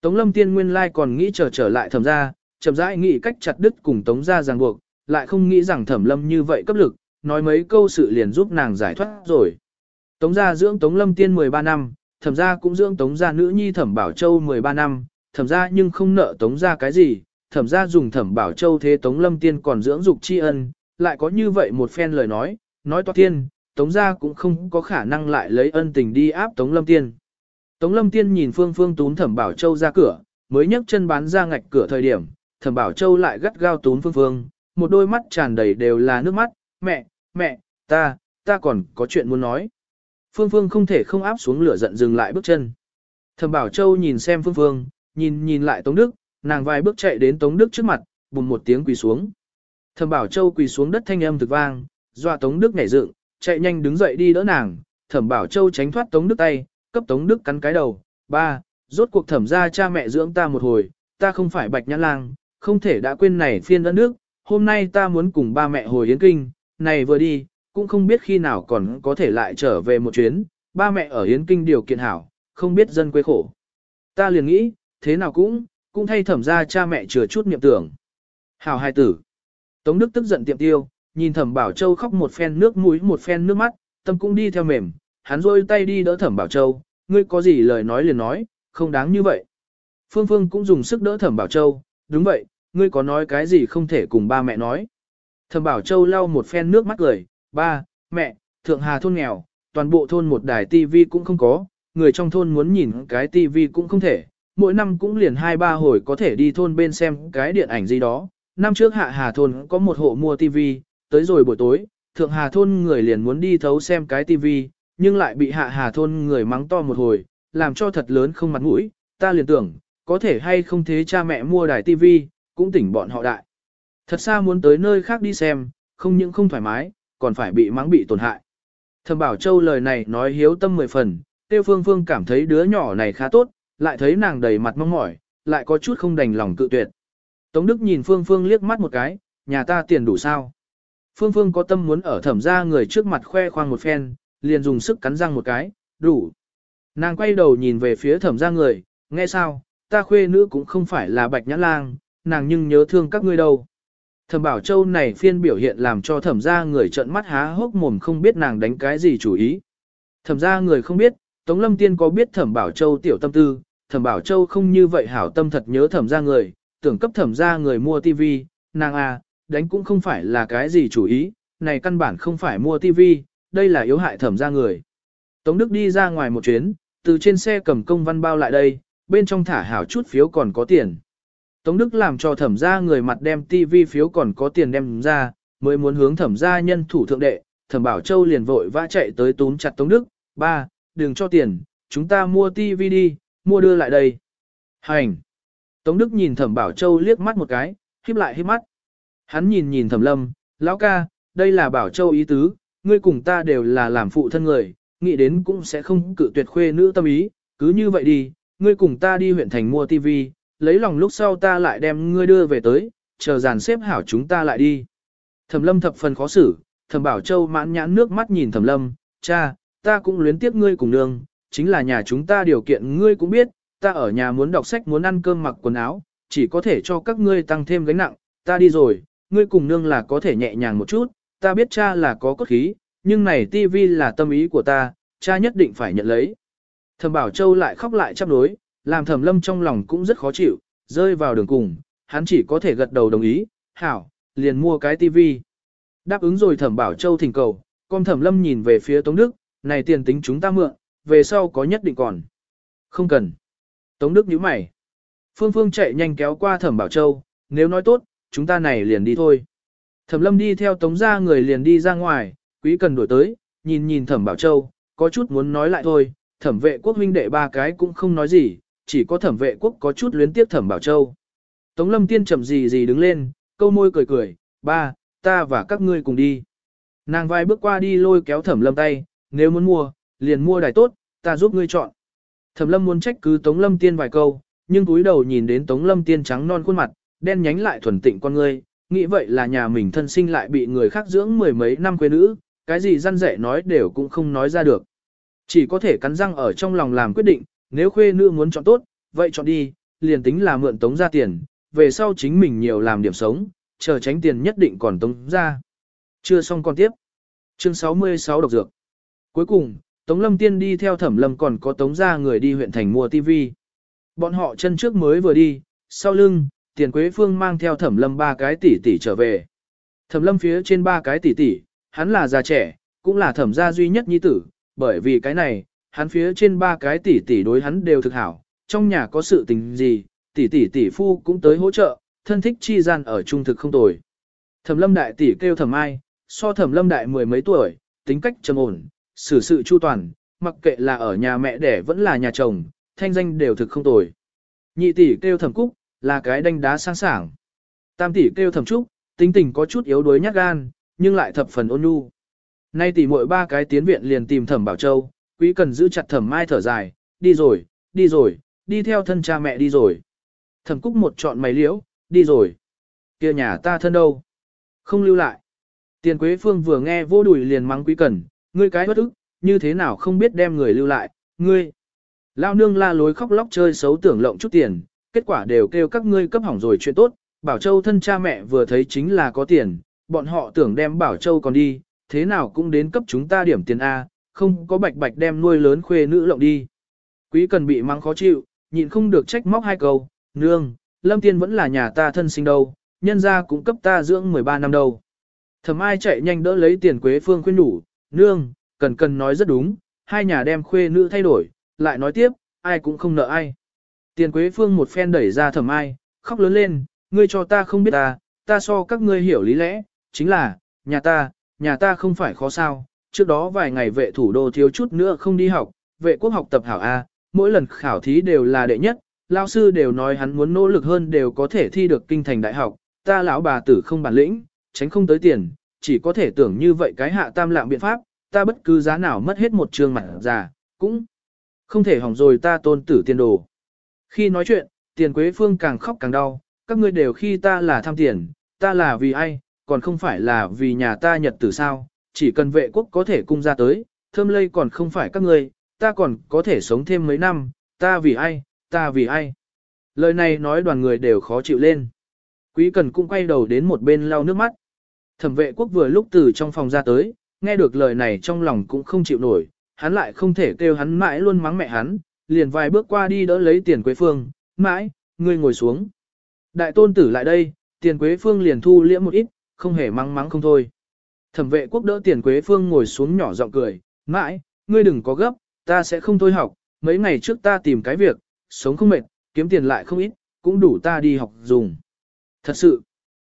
Tống Lâm Tiên nguyên lai còn nghĩ trở trở lại thẩm gia, chậm rãi nghĩ cách chặt đứt cùng Tống gia ràng buộc, lại không nghĩ rằng thẩm lâm như vậy cấp lực, nói mấy câu sự liền giúp nàng giải thoát rồi. Tống gia dưỡng Tống Lâm Tiên 13 năm, thẩm gia cũng dưỡng Tống gia nữ nhi thẩm Bảo Châu 13 năm, thẩm gia nhưng không nợ Tống gia cái gì, thẩm gia dùng thẩm bảo châu thế Tống Lâm Tiên còn dưỡng dục tri ân, lại có như vậy một phen lời nói, nói toát tiên, Tống gia cũng không có khả năng lại lấy ân tình đi áp Tống Lâm Tiên. Tống Lâm Tiên nhìn Phương Phương tún thẩm bảo châu ra cửa, mới nhấc chân bán ra ngạch cửa thời điểm, thẩm bảo châu lại gắt gao tún Phương Phương, một đôi mắt tràn đầy đều là nước mắt, mẹ, mẹ, ta, ta còn có chuyện muốn nói. Phương Phương không thể không áp xuống lửa giận dừng lại bước chân. Thẩm Bảo Châu nhìn xem Phương Phương, nhìn nhìn lại Tống Đức, nàng vài bước chạy đến Tống Đức trước mặt, bùm một tiếng quỳ xuống. Thẩm Bảo Châu quỳ xuống đất thanh âm thực vang, dọa Tống Đức nhảy dựng, chạy nhanh đứng dậy đi đỡ nàng. Thẩm Bảo Châu tránh thoát Tống Đức tay, cấp Tống Đức cắn cái đầu. Ba, rốt cuộc thẩm ra cha mẹ dưỡng ta một hồi, ta không phải bạch nhãn lang, không thể đã quên này phiên đất nước. Hôm nay ta muốn cùng ba mẹ hồi Yến Kinh, này vừa đi, cũng không biết khi nào còn có thể lại trở về một chuyến. Ba mẹ ở Yến Kinh điều kiện hảo, không biết dân quê khổ. Ta liền nghĩ, thế nào cũng, cũng thay thẩm ra cha mẹ chừa chút niệm tưởng. Hảo hai tử. Tống Đức tức giận tiệm tiêu, nhìn thẩm Bảo Châu khóc một phen nước mũi một phen nước mắt, tâm cũng đi theo mềm, hắn rôi tay đi đỡ thẩm Bảo Châu, ngươi có gì lời nói liền nói, không đáng như vậy. Phương Phương cũng dùng sức đỡ thẩm Bảo Châu, đúng vậy, ngươi có nói cái gì không thể cùng ba mẹ nói. Thẩm Bảo Châu lau một phen nước mắt cười, ba, mẹ, thượng hà thôn nghèo, toàn bộ thôn một đài tivi cũng không có, người trong thôn muốn nhìn cái tivi cũng không thể, mỗi năm cũng liền hai ba hồi có thể đi thôn bên xem cái điện ảnh gì đó. Năm trước hạ hà thôn có một hộ mua tivi, tới rồi buổi tối, thượng hà thôn người liền muốn đi thấu xem cái tivi, nhưng lại bị hạ hà thôn người mắng to một hồi, làm cho thật lớn không mặt mũi, ta liền tưởng, có thể hay không thế cha mẹ mua đài tivi, cũng tỉnh bọn họ đại. Thật xa muốn tới nơi khác đi xem, không những không thoải mái, còn phải bị mắng bị tổn hại. Thẩm Bảo Châu lời này nói hiếu tâm mười phần, Tiêu Phương Phương cảm thấy đứa nhỏ này khá tốt, lại thấy nàng đầy mặt mong mỏi, lại có chút không đành lòng cự tuyệt. Tống Đức nhìn Phương Phương liếc mắt một cái, nhà ta tiền đủ sao? Phương Phương có tâm muốn ở thẩm ra người trước mặt khoe khoang một phen, liền dùng sức cắn răng một cái, đủ. Nàng quay đầu nhìn về phía thẩm ra người, nghe sao, ta khuê nữ cũng không phải là bạch nhã lang, nàng nhưng nhớ thương các ngươi đâu. Thẩm Bảo Châu này phiên biểu hiện làm cho thẩm ra người trợn mắt há hốc mồm không biết nàng đánh cái gì chủ ý. Thẩm ra người không biết, Tống Lâm Tiên có biết Thẩm Bảo Châu tiểu tâm tư, Thẩm Bảo Châu không như vậy hảo tâm thật nhớ thẩm ra người, tưởng cấp thẩm ra người mua tivi, nàng à, đánh cũng không phải là cái gì chủ ý, này căn bản không phải mua tivi, đây là yếu hại thẩm ra người. Tống Đức đi ra ngoài một chuyến, từ trên xe cầm công văn bao lại đây, bên trong thả hảo chút phiếu còn có tiền. Tống Đức làm cho thẩm ra người mặt đem tivi phiếu còn có tiền đem ra, mới muốn hướng thẩm ra nhân thủ thượng đệ, thẩm bảo châu liền vội vã chạy tới túm chặt Tống Đức, ba, đừng cho tiền, chúng ta mua tivi đi, mua đưa lại đây. Hành! Tống Đức nhìn thẩm bảo châu liếc mắt một cái, híp lại híp mắt. Hắn nhìn nhìn thẩm lâm, lão ca, đây là bảo châu ý tứ, ngươi cùng ta đều là làm phụ thân người, nghĩ đến cũng sẽ không cự tuyệt khuê nữ tâm ý, cứ như vậy đi, ngươi cùng ta đi huyện thành mua tivi, lấy lòng lúc sau ta lại đem ngươi đưa về tới, chờ dàn xếp hảo chúng ta lại đi. Thẩm lâm thập phần khó xử, thẩm bảo châu mãn nhãn nước mắt nhìn thẩm lâm, cha, ta cũng luyến tiếc ngươi cùng nương, chính là nhà chúng ta điều kiện ngươi cũng biết, ta ở nhà muốn đọc sách muốn ăn cơm mặc quần áo, chỉ có thể cho các ngươi tăng thêm gánh nặng, ta đi rồi, ngươi cùng nương là có thể nhẹ nhàng một chút, ta biết cha là có cốt khí, nhưng này tivi là tâm ý của ta, cha nhất định phải nhận lấy. Thẩm Bảo Châu lại khóc lại chắp đối, làm Thẩm Lâm trong lòng cũng rất khó chịu, rơi vào đường cùng, hắn chỉ có thể gật đầu đồng ý, hảo, liền mua cái tivi. Đáp ứng rồi Thẩm Bảo Châu thỉnh cầu, con Thẩm Lâm nhìn về phía Tống Đức, này tiền tính chúng ta mượn, về sau có nhất định còn. Không cần. Tống Đức nhíu mày. Phương Phương chạy nhanh kéo qua Thẩm Bảo Châu, nếu nói tốt, chúng ta này liền đi thôi. Thẩm Lâm đi theo Tống gia người liền đi ra ngoài, quý cần đuổi tới, nhìn nhìn Thẩm Bảo Châu, có chút muốn nói lại thôi, Thẩm vệ quốc huynh đệ ba cái cũng không nói gì, chỉ có Thẩm vệ quốc có chút luyến tiếc Thẩm Bảo Châu. Tống Lâm tiên chậm gì gì đứng lên, câu môi cười cười, ba, ta và các ngươi cùng đi. Nàng vai bước qua đi lôi kéo Thẩm Lâm tay, nếu muốn mua, liền mua đài tốt, ta giúp ngươi chọn. Thẩm lâm muốn trách cứ Tống lâm tiên vài câu, nhưng túi đầu nhìn đến Tống lâm tiên trắng non khuôn mặt, đen nhánh lại thuần tịnh con ngươi, nghĩ vậy là nhà mình thân sinh lại bị người khác dưỡng mười mấy năm quê nữ, cái gì răn dạy nói đều cũng không nói ra được. Chỉ có thể cắn răng ở trong lòng làm quyết định, nếu khuê nữ muốn chọn tốt, vậy chọn đi, liền tính là mượn tống ra tiền, về sau chính mình nhiều làm điểm sống, chờ tránh tiền nhất định còn tống ra. Chưa xong con tiếp. Chương 66 độc dược. Cuối cùng, Tống Lâm Tiên đi theo Thẩm Lâm còn có Tống gia người đi huyện thành mua TV. Bọn họ chân trước mới vừa đi, sau lưng, Tiền Quế Phương mang theo Thẩm Lâm ba cái tỷ tỷ trở về. Thẩm Lâm phía trên ba cái tỷ tỷ, hắn là già trẻ, cũng là thẩm gia duy nhất nhi tử, bởi vì cái này, hắn phía trên ba cái tỷ tỷ đối hắn đều thực hảo, trong nhà có sự tình gì, tỷ tỷ tỷ phu cũng tới hỗ trợ, thân thích chi gian ở trung thực không tồi. Thẩm Lâm đại tỷ kêu Thẩm Ai, so Thẩm Lâm đại mười mấy tuổi, tính cách trầm ổn, xử sự chu toàn, mặc kệ là ở nhà mẹ đẻ vẫn là nhà chồng, thanh danh đều thực không tồi. Nhị tỷ kêu thẩm cúc, là cái đanh đá sang sảng. Tam tỷ kêu thẩm trúc, tính tình có chút yếu đuối nhát gan, nhưng lại thập phần ôn nhu. Nay tỷ muội ba cái tiến viện liền tìm thẩm bảo châu, quý cần giữ chặt thẩm mai thở dài, đi rồi, đi rồi, đi theo thân cha mẹ đi rồi. Thẩm cúc một chọn mày liễu, đi rồi. kia nhà ta thân đâu? Không lưu lại. Tiền Quế Phương vừa nghe vô đùi liền mắng quý cần, ngươi cái bất ức, như thế nào không biết đem người lưu lại, ngươi. Lao nương la lối khóc lóc chơi xấu tưởng lộng chút tiền, kết quả đều kêu các ngươi cấp hỏng rồi chuyện tốt, Bảo Châu thân cha mẹ vừa thấy chính là có tiền, bọn họ tưởng đem Bảo Châu còn đi, thế nào cũng đến cấp chúng ta điểm tiền A, không có bạch bạch đem nuôi lớn khuê nữ lộng đi. Quý cần bị mắng khó chịu, nhịn không được trách móc hai câu, nương, Lâm Tiên vẫn là nhà ta thân sinh đâu, nhân ra cũng cấp ta dưỡng 13 năm đâu. Thầm ai chạy nhanh đỡ lấy tiền Quế Phương khuyên đủ, nương, cần cần nói rất đúng, hai nhà đem khuê nữ thay đổi, lại nói tiếp, ai cũng không nợ ai. Tiền Quế Phương một phen đẩy ra thầm ai, khóc lớn lên, ngươi cho ta không biết ta, ta so các ngươi hiểu lý lẽ, chính là, nhà ta, nhà ta không phải khó sao, trước đó vài ngày vệ thủ đô thiếu chút nữa không đi học, vệ quốc học tập hảo A, mỗi lần khảo thí đều là đệ nhất, lao sư đều nói hắn muốn nỗ lực hơn đều có thể thi được kinh thành đại học, ta lão bà tử không bản lĩnh, tránh không tới tiền, chỉ có thể tưởng như vậy cái hạ tam lạng biện pháp, ta bất cứ giá nào mất hết một trường mặt già, cũng không thể hỏng rồi ta tôn tử tiền đồ. Khi nói chuyện, tiền quế phương càng khóc càng đau, các ngươi đều khi ta là tham tiền, ta là vì ai, còn không phải là vì nhà ta nhật tử sao, chỉ cần vệ quốc có thể cung ra tới, thơm lây còn không phải các ngươi, ta còn có thể sống thêm mấy năm, ta vì ai, ta vì ai. Lời này nói đoàn người đều khó chịu lên. Quý cần cũng quay đầu đến một bên lau nước mắt. Thẩm vệ quốc vừa lúc từ trong phòng ra tới, nghe được lời này trong lòng cũng không chịu nổi, hắn lại không thể kêu hắn mãi luôn mắng mẹ hắn, liền vài bước qua đi đỡ lấy tiền quế phương, mãi, ngươi ngồi xuống. Đại tôn tử lại đây, tiền quế phương liền thu liễm một ít, không hề mắng mắng không thôi. Thẩm vệ quốc đỡ tiền quế phương ngồi xuống nhỏ giọng cười, mãi, ngươi đừng có gấp, ta sẽ không thôi học, mấy ngày trước ta tìm cái việc, sống không mệt, kiếm tiền lại không ít, cũng đủ ta đi học dùng. Thật sự,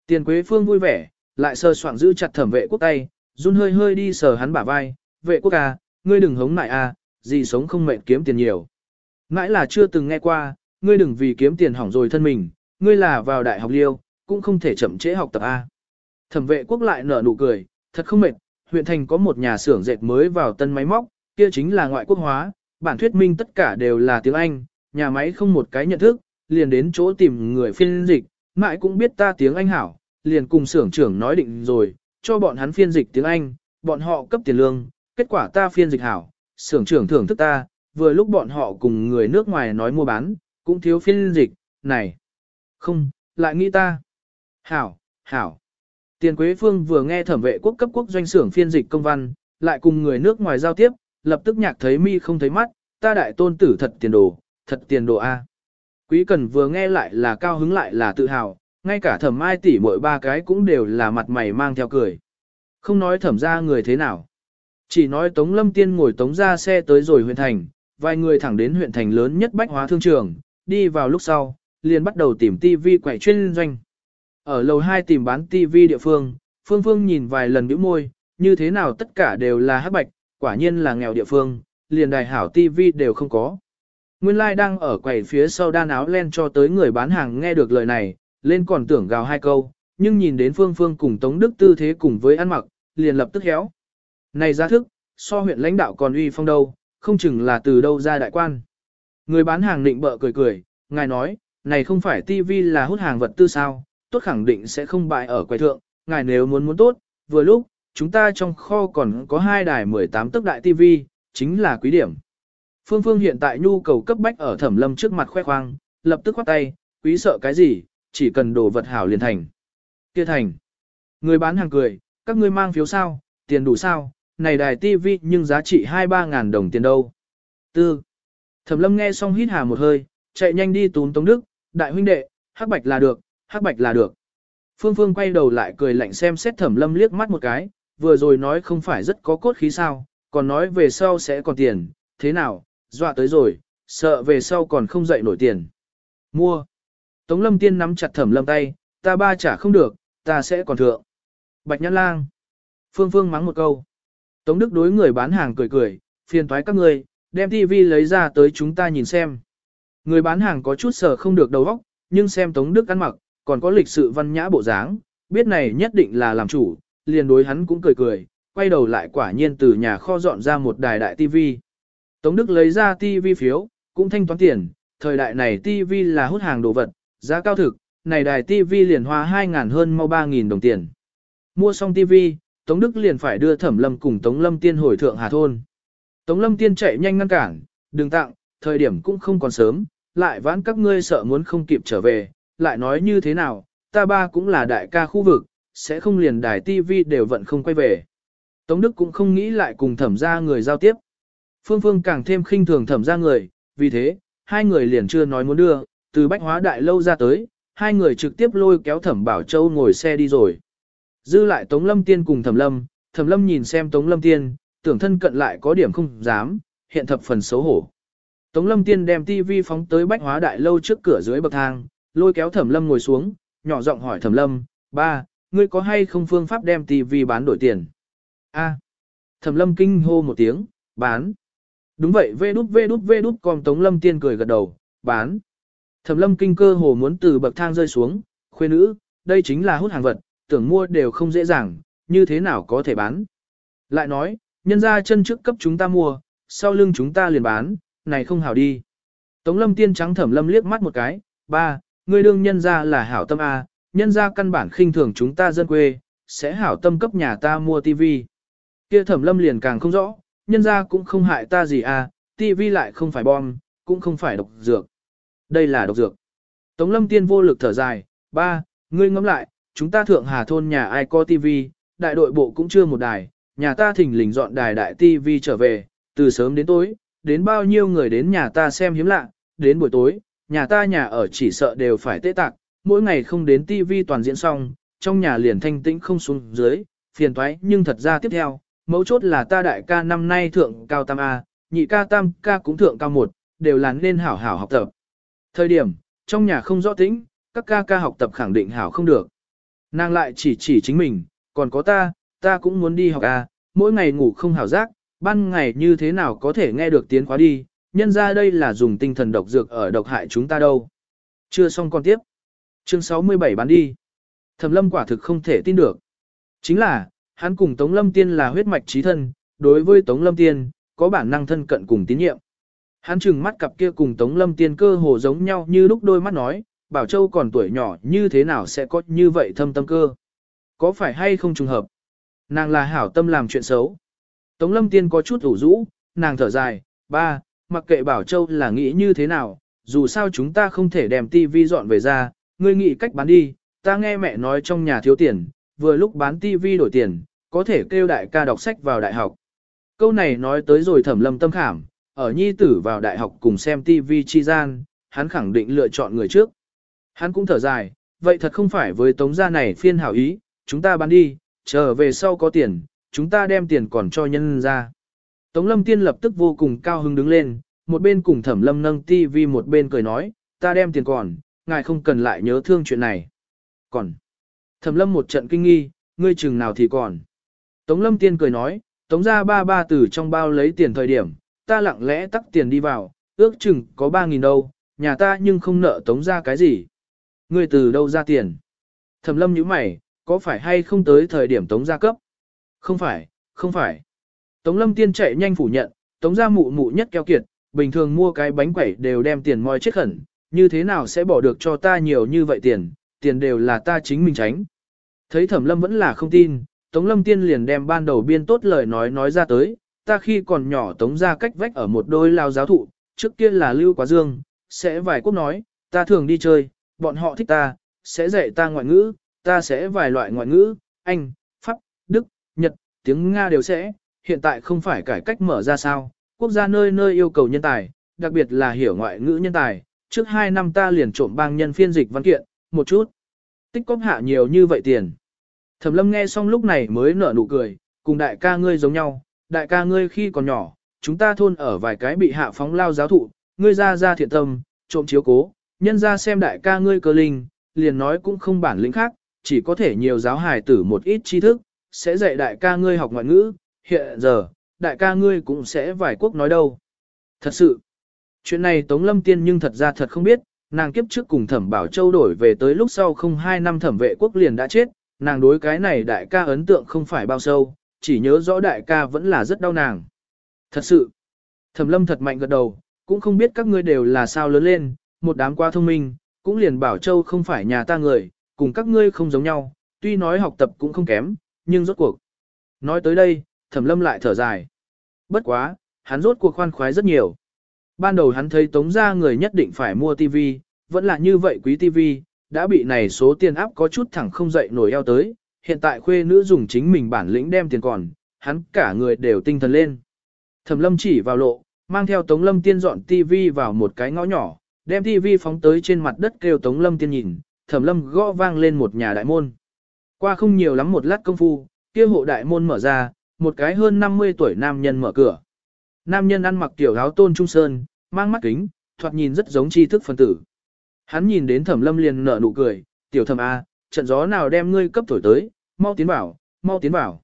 tiền quế phương vui vẻ, lại sờ soạn giữ chặt thẩm vệ quốc tay, run hơi hơi đi sờ hắn bả vai, vệ quốc à, ngươi đừng hống nại à, gì sống không mệt kiếm tiền nhiều. Mãi là chưa từng nghe qua, ngươi đừng vì kiếm tiền hỏng rồi thân mình, ngươi là vào đại học liêu, cũng không thể chậm trễ học tập A. Thẩm vệ quốc lại nở nụ cười, thật không mệt, huyện thành có một nhà xưởng dệt mới vào tân máy móc, kia chính là ngoại quốc hóa, bản thuyết minh tất cả đều là tiếng Anh, nhà máy không một cái nhận thức, liền đến chỗ tìm người phiên dịch, mãi cũng biết ta tiếng Anh hảo, liền cùng xưởng trưởng nói định rồi, cho bọn hắn phiên dịch tiếng Anh, bọn họ cấp tiền lương, kết quả ta phiên dịch hảo, xưởng trưởng thưởng thức ta, vừa lúc bọn họ cùng người nước ngoài nói mua bán, cũng thiếu phiên dịch, này, không, lại nghĩ ta. Hảo, hảo. Tiền Quế Phương vừa nghe thẩm vệ quốc cấp quốc doanh xưởng phiên dịch công văn, lại cùng người nước ngoài giao tiếp, lập tức nhạc thấy mi không thấy mắt, ta đại tôn tử thật tiền đồ, thật tiền đồ A. Quý Cần vừa nghe lại là cao hứng lại là tự hào, ngay cả thẩm ai tỷ mỗi ba cái cũng đều là mặt mày mang theo cười. Không nói thẩm ra người thế nào. Chỉ nói Tống Lâm Tiên ngồi Tống ra xe tới rồi huyện thành, vài người thẳng đến huyện thành lớn nhất bách hóa thương trường, đi vào lúc sau, liền bắt đầu tìm TV quậy chuyên doanh. Ở lầu 2 tìm bán TV địa phương, Phương Phương nhìn vài lần bĩu môi, như thế nào tất cả đều là hắc bạch, quả nhiên là nghèo địa phương, liền đài hảo TV đều không có. Nguyên lai like đang ở quầy phía sau đan áo len cho tới người bán hàng nghe được lời này, lên còn tưởng gào hai câu, nhưng nhìn đến Phương Phương cùng Tống Đức tư thế cùng với ăn mặc, liền lập tức héo. Này ra thức, so huyện lãnh đạo còn uy phong đâu, không chừng là từ đâu ra đại quan. Người bán hàng định bợ cười cười, ngài nói, này không phải tivi là hút hàng vật tư sao, tốt khẳng định sẽ không bại ở quầy thượng, ngài nếu muốn muốn tốt, vừa lúc, chúng ta trong kho còn có hai đài 18 tấc đại tivi, chính là quý điểm. Phương Phương hiện tại nhu cầu cấp bách ở thẩm lâm trước mặt khoe khoang, lập tức khoát tay, quý sợ cái gì, chỉ cần đồ vật hảo liền thành. Kia thành. Người bán hàng cười, các ngươi mang phiếu sao, tiền đủ sao, này đài tivi nhưng giá trị 2-3 ngàn đồng tiền đâu. Tư. Thẩm lâm nghe xong hít hà một hơi, chạy nhanh đi tún Tống Đức, đại huynh đệ, hắc bạch là được, hắc bạch là được. Phương Phương quay đầu lại cười lạnh xem xét thẩm lâm liếc mắt một cái, vừa rồi nói không phải rất có cốt khí sao, còn nói về sau sẽ còn tiền, thế nào, dọa tới rồi, sợ về sau còn không dậy nổi tiền. Mua. Tống lâm tiên nắm chặt thẩm lâm tay, ta ba trả không được, ta sẽ còn thượng. Bạch nhãn lang. Phương Phương mắng một câu. Tống Đức đối người bán hàng cười cười, phiền thoái các ngươi, đem TV lấy ra tới chúng ta nhìn xem. Người bán hàng có chút sở không được đầu óc, nhưng xem Tống Đức ăn mặc, còn có lịch sự văn nhã bộ dáng, biết này nhất định là làm chủ, liền đối hắn cũng cười cười, quay đầu lại quả nhiên từ nhà kho dọn ra một đài đại TV. Tống Đức lấy ra TV phiếu, cũng thanh toán tiền, thời đại này TV là hút hàng đồ vật, giá cao thực, này đài TV liền hoa 2.000 hơn mau 3.000 đồng tiền. Mua xong TV, Tống Đức liền phải đưa Thẩm Lâm cùng Tống Lâm Tiên hồi thượng Hà Thôn. Tống Lâm Tiên chạy nhanh ngăn cản, đừng tặng, thời điểm cũng không còn sớm, lại vãn các ngươi sợ muốn không kịp trở về, lại nói như thế nào, ta ba cũng là đại ca khu vực, sẽ không liền đài TV đều vận không quay về. Tống Đức cũng không nghĩ lại cùng thẩm ra người giao tiếp. Phương Phương càng thêm khinh thường thẩm ra người, vì thế, hai người liền chưa nói muốn đưa, từ bách hóa đại lâu ra tới, hai người trực tiếp lôi kéo thẩm bảo châu ngồi xe đi rồi. Dư lại Tống Lâm Tiên cùng thẩm lâm, thẩm lâm nhìn xem Tống Lâm Tiên, tưởng thân cận lại có điểm không dám, hiện thập phần xấu hổ. Tống Lâm Tiên đem TV phóng tới bách hóa đại lâu trước cửa dưới bậc thang, lôi kéo thẩm lâm ngồi xuống, nhỏ giọng hỏi thẩm lâm, ba, ngươi có hay không phương pháp đem TV bán đổi tiền? A. Thẩm lâm kinh hô một tiếng, bán. Đúng vậy vê đút vê đút vê đút còn Tống Lâm Tiên cười gật đầu, bán. Thẩm lâm kinh cơ hồ muốn từ bậc thang rơi xuống, khuê nữ, đây chính là hút hàng vật, tưởng mua đều không dễ dàng, như thế nào có thể bán. Lại nói, nhân ra chân trước cấp chúng ta mua, sau lưng chúng ta liền bán, này không hảo đi. Tống lâm tiên trắng thẩm lâm liếc mắt một cái, ba, ngươi đương nhân ra là hảo tâm A, nhân ra căn bản khinh thường chúng ta dân quê, sẽ hảo tâm cấp nhà ta mua tivi. Kia thẩm lâm liền càng không rõ, nhân ra cũng không hại ta gì à, tivi lại không phải bom, cũng không phải độc dược. Đây là độc dược. Tống lâm tiên vô lực thở dài, ba, ngươi ngẫm lại, chúng ta thượng hà thôn nhà ai có tivi, đại đội bộ cũng chưa một đài, nhà ta thỉnh lình dọn đài đại tivi trở về, từ sớm đến tối, đến bao nhiêu người đến nhà ta xem hiếm lạ, đến buổi tối, nhà ta nhà ở chỉ sợ đều phải tê tạc, mỗi ngày không đến tivi toàn diễn xong, trong nhà liền thanh tĩnh không xuống dưới, phiền toái nhưng thật ra tiếp theo, mấu chốt là ta đại ca năm nay thượng cao tam A, nhị ca tam ca cũng thượng cao một, đều là nên hảo hảo học tập. Thời điểm, trong nhà không rõ tĩnh, các ca ca học tập khẳng định hảo không được. Nàng lại chỉ chỉ chính mình, còn có ta, ta cũng muốn đi học à? mỗi ngày ngủ không hảo giác, ban ngày như thế nào có thể nghe được tiếng khóa đi, nhân ra đây là dùng tinh thần độc dược ở độc hại chúng ta đâu. Chưa xong còn tiếp. Chương 67 bán đi. Thẩm lâm quả thực không thể tin được. Chính là, hắn cùng Tống Lâm Tiên là huyết mạch trí thân, đối với Tống Lâm Tiên, có bản năng thân cận cùng tín nhiệm. Hắn chừng mắt cặp kia cùng Tống Lâm Tiên cơ hồ giống nhau như lúc đôi mắt nói, Bảo Châu còn tuổi nhỏ như thế nào sẽ có như vậy thâm tâm cơ. Có phải hay không trùng hợp? Nàng là hảo tâm làm chuyện xấu. Tống Lâm Tiên có chút ủ rũ, nàng thở dài, ba, mặc kệ Bảo Châu là nghĩ như thế nào, dù sao chúng ta không thể đem tivi dọn về ra, ngươi nghĩ cách bán đi, ta nghe mẹ nói trong nhà thiếu tiền, vừa lúc bán tivi đổi tiền, có thể kêu đại ca đọc sách vào đại học. Câu này nói tới rồi thẩm lâm tâm khảm, ở nhi tử vào đại học cùng xem TV chi gian, hắn khẳng định lựa chọn người trước. Hắn cũng thở dài, vậy thật không phải với tống gia này phiên hảo ý, chúng ta bán đi, trở về sau có tiền, chúng ta đem tiền còn cho nhân ra. Tống lâm tiên lập tức vô cùng cao hứng đứng lên, một bên cùng thẩm lâm nâng TV, một bên cười nói, ta đem tiền còn, ngài không cần lại nhớ thương chuyện này. Còn, thẩm lâm một trận kinh nghi, ngươi chừng nào thì còn. Tống lâm tiên cười nói, tống ra ba ba từ trong bao lấy tiền thời điểm, ta lặng lẽ tắc tiền đi vào, ước chừng có ba nghìn đâu, nhà ta nhưng không nợ tống ra cái gì. Ngươi từ đâu ra tiền? Thẩm lâm nhíu mày, có phải hay không tới thời điểm tống gia cấp? Không phải, không phải. Tống lâm tiên chạy nhanh phủ nhận, tống gia mụ mụ nhất keo kiệt, bình thường mua cái bánh quẩy đều đem tiền moi chết khẩn, như thế nào sẽ bỏ được cho ta nhiều như vậy tiền, tiền đều là ta chính mình tránh. Thấy thẩm lâm vẫn là không tin, Tống Lâm Tiên liền đem ban đầu biên tốt lời nói nói ra tới, ta khi còn nhỏ Tống ra cách vách ở một đôi lao giáo thụ, trước kia là Lưu Quá Dương, sẽ vài quốc nói, ta thường đi chơi, bọn họ thích ta, sẽ dạy ta ngoại ngữ, ta sẽ vài loại ngoại ngữ, Anh, Pháp, Đức, Nhật, tiếng Nga đều sẽ, hiện tại không phải cải cách mở ra sao, quốc gia nơi nơi yêu cầu nhân tài, đặc biệt là hiểu ngoại ngữ nhân tài, trước hai năm ta liền trộm bang nhân phiên dịch văn kiện, một chút. Tích cóp hạ nhiều như vậy tiền. Thẩm lâm nghe xong lúc này mới nở nụ cười, cùng đại ca ngươi giống nhau, đại ca ngươi khi còn nhỏ, chúng ta thôn ở vài cái bị hạ phóng lao giáo thụ, ngươi ra ra thiện tâm, trộm chiếu cố, nhân ra xem đại ca ngươi cơ linh, liền nói cũng không bản lĩnh khác, chỉ có thể nhiều giáo hài tử một ít tri thức, sẽ dạy đại ca ngươi học ngoại ngữ, hiện giờ, đại ca ngươi cũng sẽ vài quốc nói đâu. Thật sự, chuyện này Tống Lâm Tiên nhưng thật ra thật không biết, nàng kiếp trước cùng thẩm bảo châu đổi về tới lúc sau không hai năm thẩm vệ quốc liền đã chết, nàng đối cái này đại ca ấn tượng không phải bao sâu, chỉ nhớ rõ đại ca vẫn là rất đau nàng. Thật sự, thẩm lâm thật mạnh gật đầu, cũng không biết các ngươi đều là sao lớn lên, một đám quá thông minh, cũng liền bảo châu không phải nhà ta người, cùng các ngươi không giống nhau, tuy nói học tập cũng không kém, nhưng rốt cuộc. Nói tới đây, thẩm lâm lại thở dài. Bất quá, hắn rốt cuộc khoan khoái rất nhiều. Ban đầu hắn thấy tống ra người nhất định phải mua tivi, vẫn là như vậy quý tivi, đã bị này số tiền áp có chút thẳng không dậy nổi eo tới, hiện tại khuê nữ dùng chính mình bản lĩnh đem tiền còn, hắn cả người đều tinh thần lên. Thẩm lâm chỉ vào lộ, mang theo Tống Lâm Tiên dọn tivi vào một cái ngõ nhỏ, đem tivi phóng tới trên mặt đất kêu Tống Lâm Tiên nhìn, Thẩm lâm gõ vang lên một nhà đại môn. Qua không nhiều lắm một lát công phu, kia hộ đại môn mở ra, một cái hơn 50 tuổi nam nhân mở cửa. Nam nhân ăn mặc tiểu áo tôn trung sơn, mang mắt kính, thoạt nhìn rất giống tri thức phân tử. Hắn nhìn đến thẩm lâm liền nở nụ cười, tiểu thẩm A, trận gió nào đem ngươi cấp thổi tới, mau tiến vào, mau tiến vào.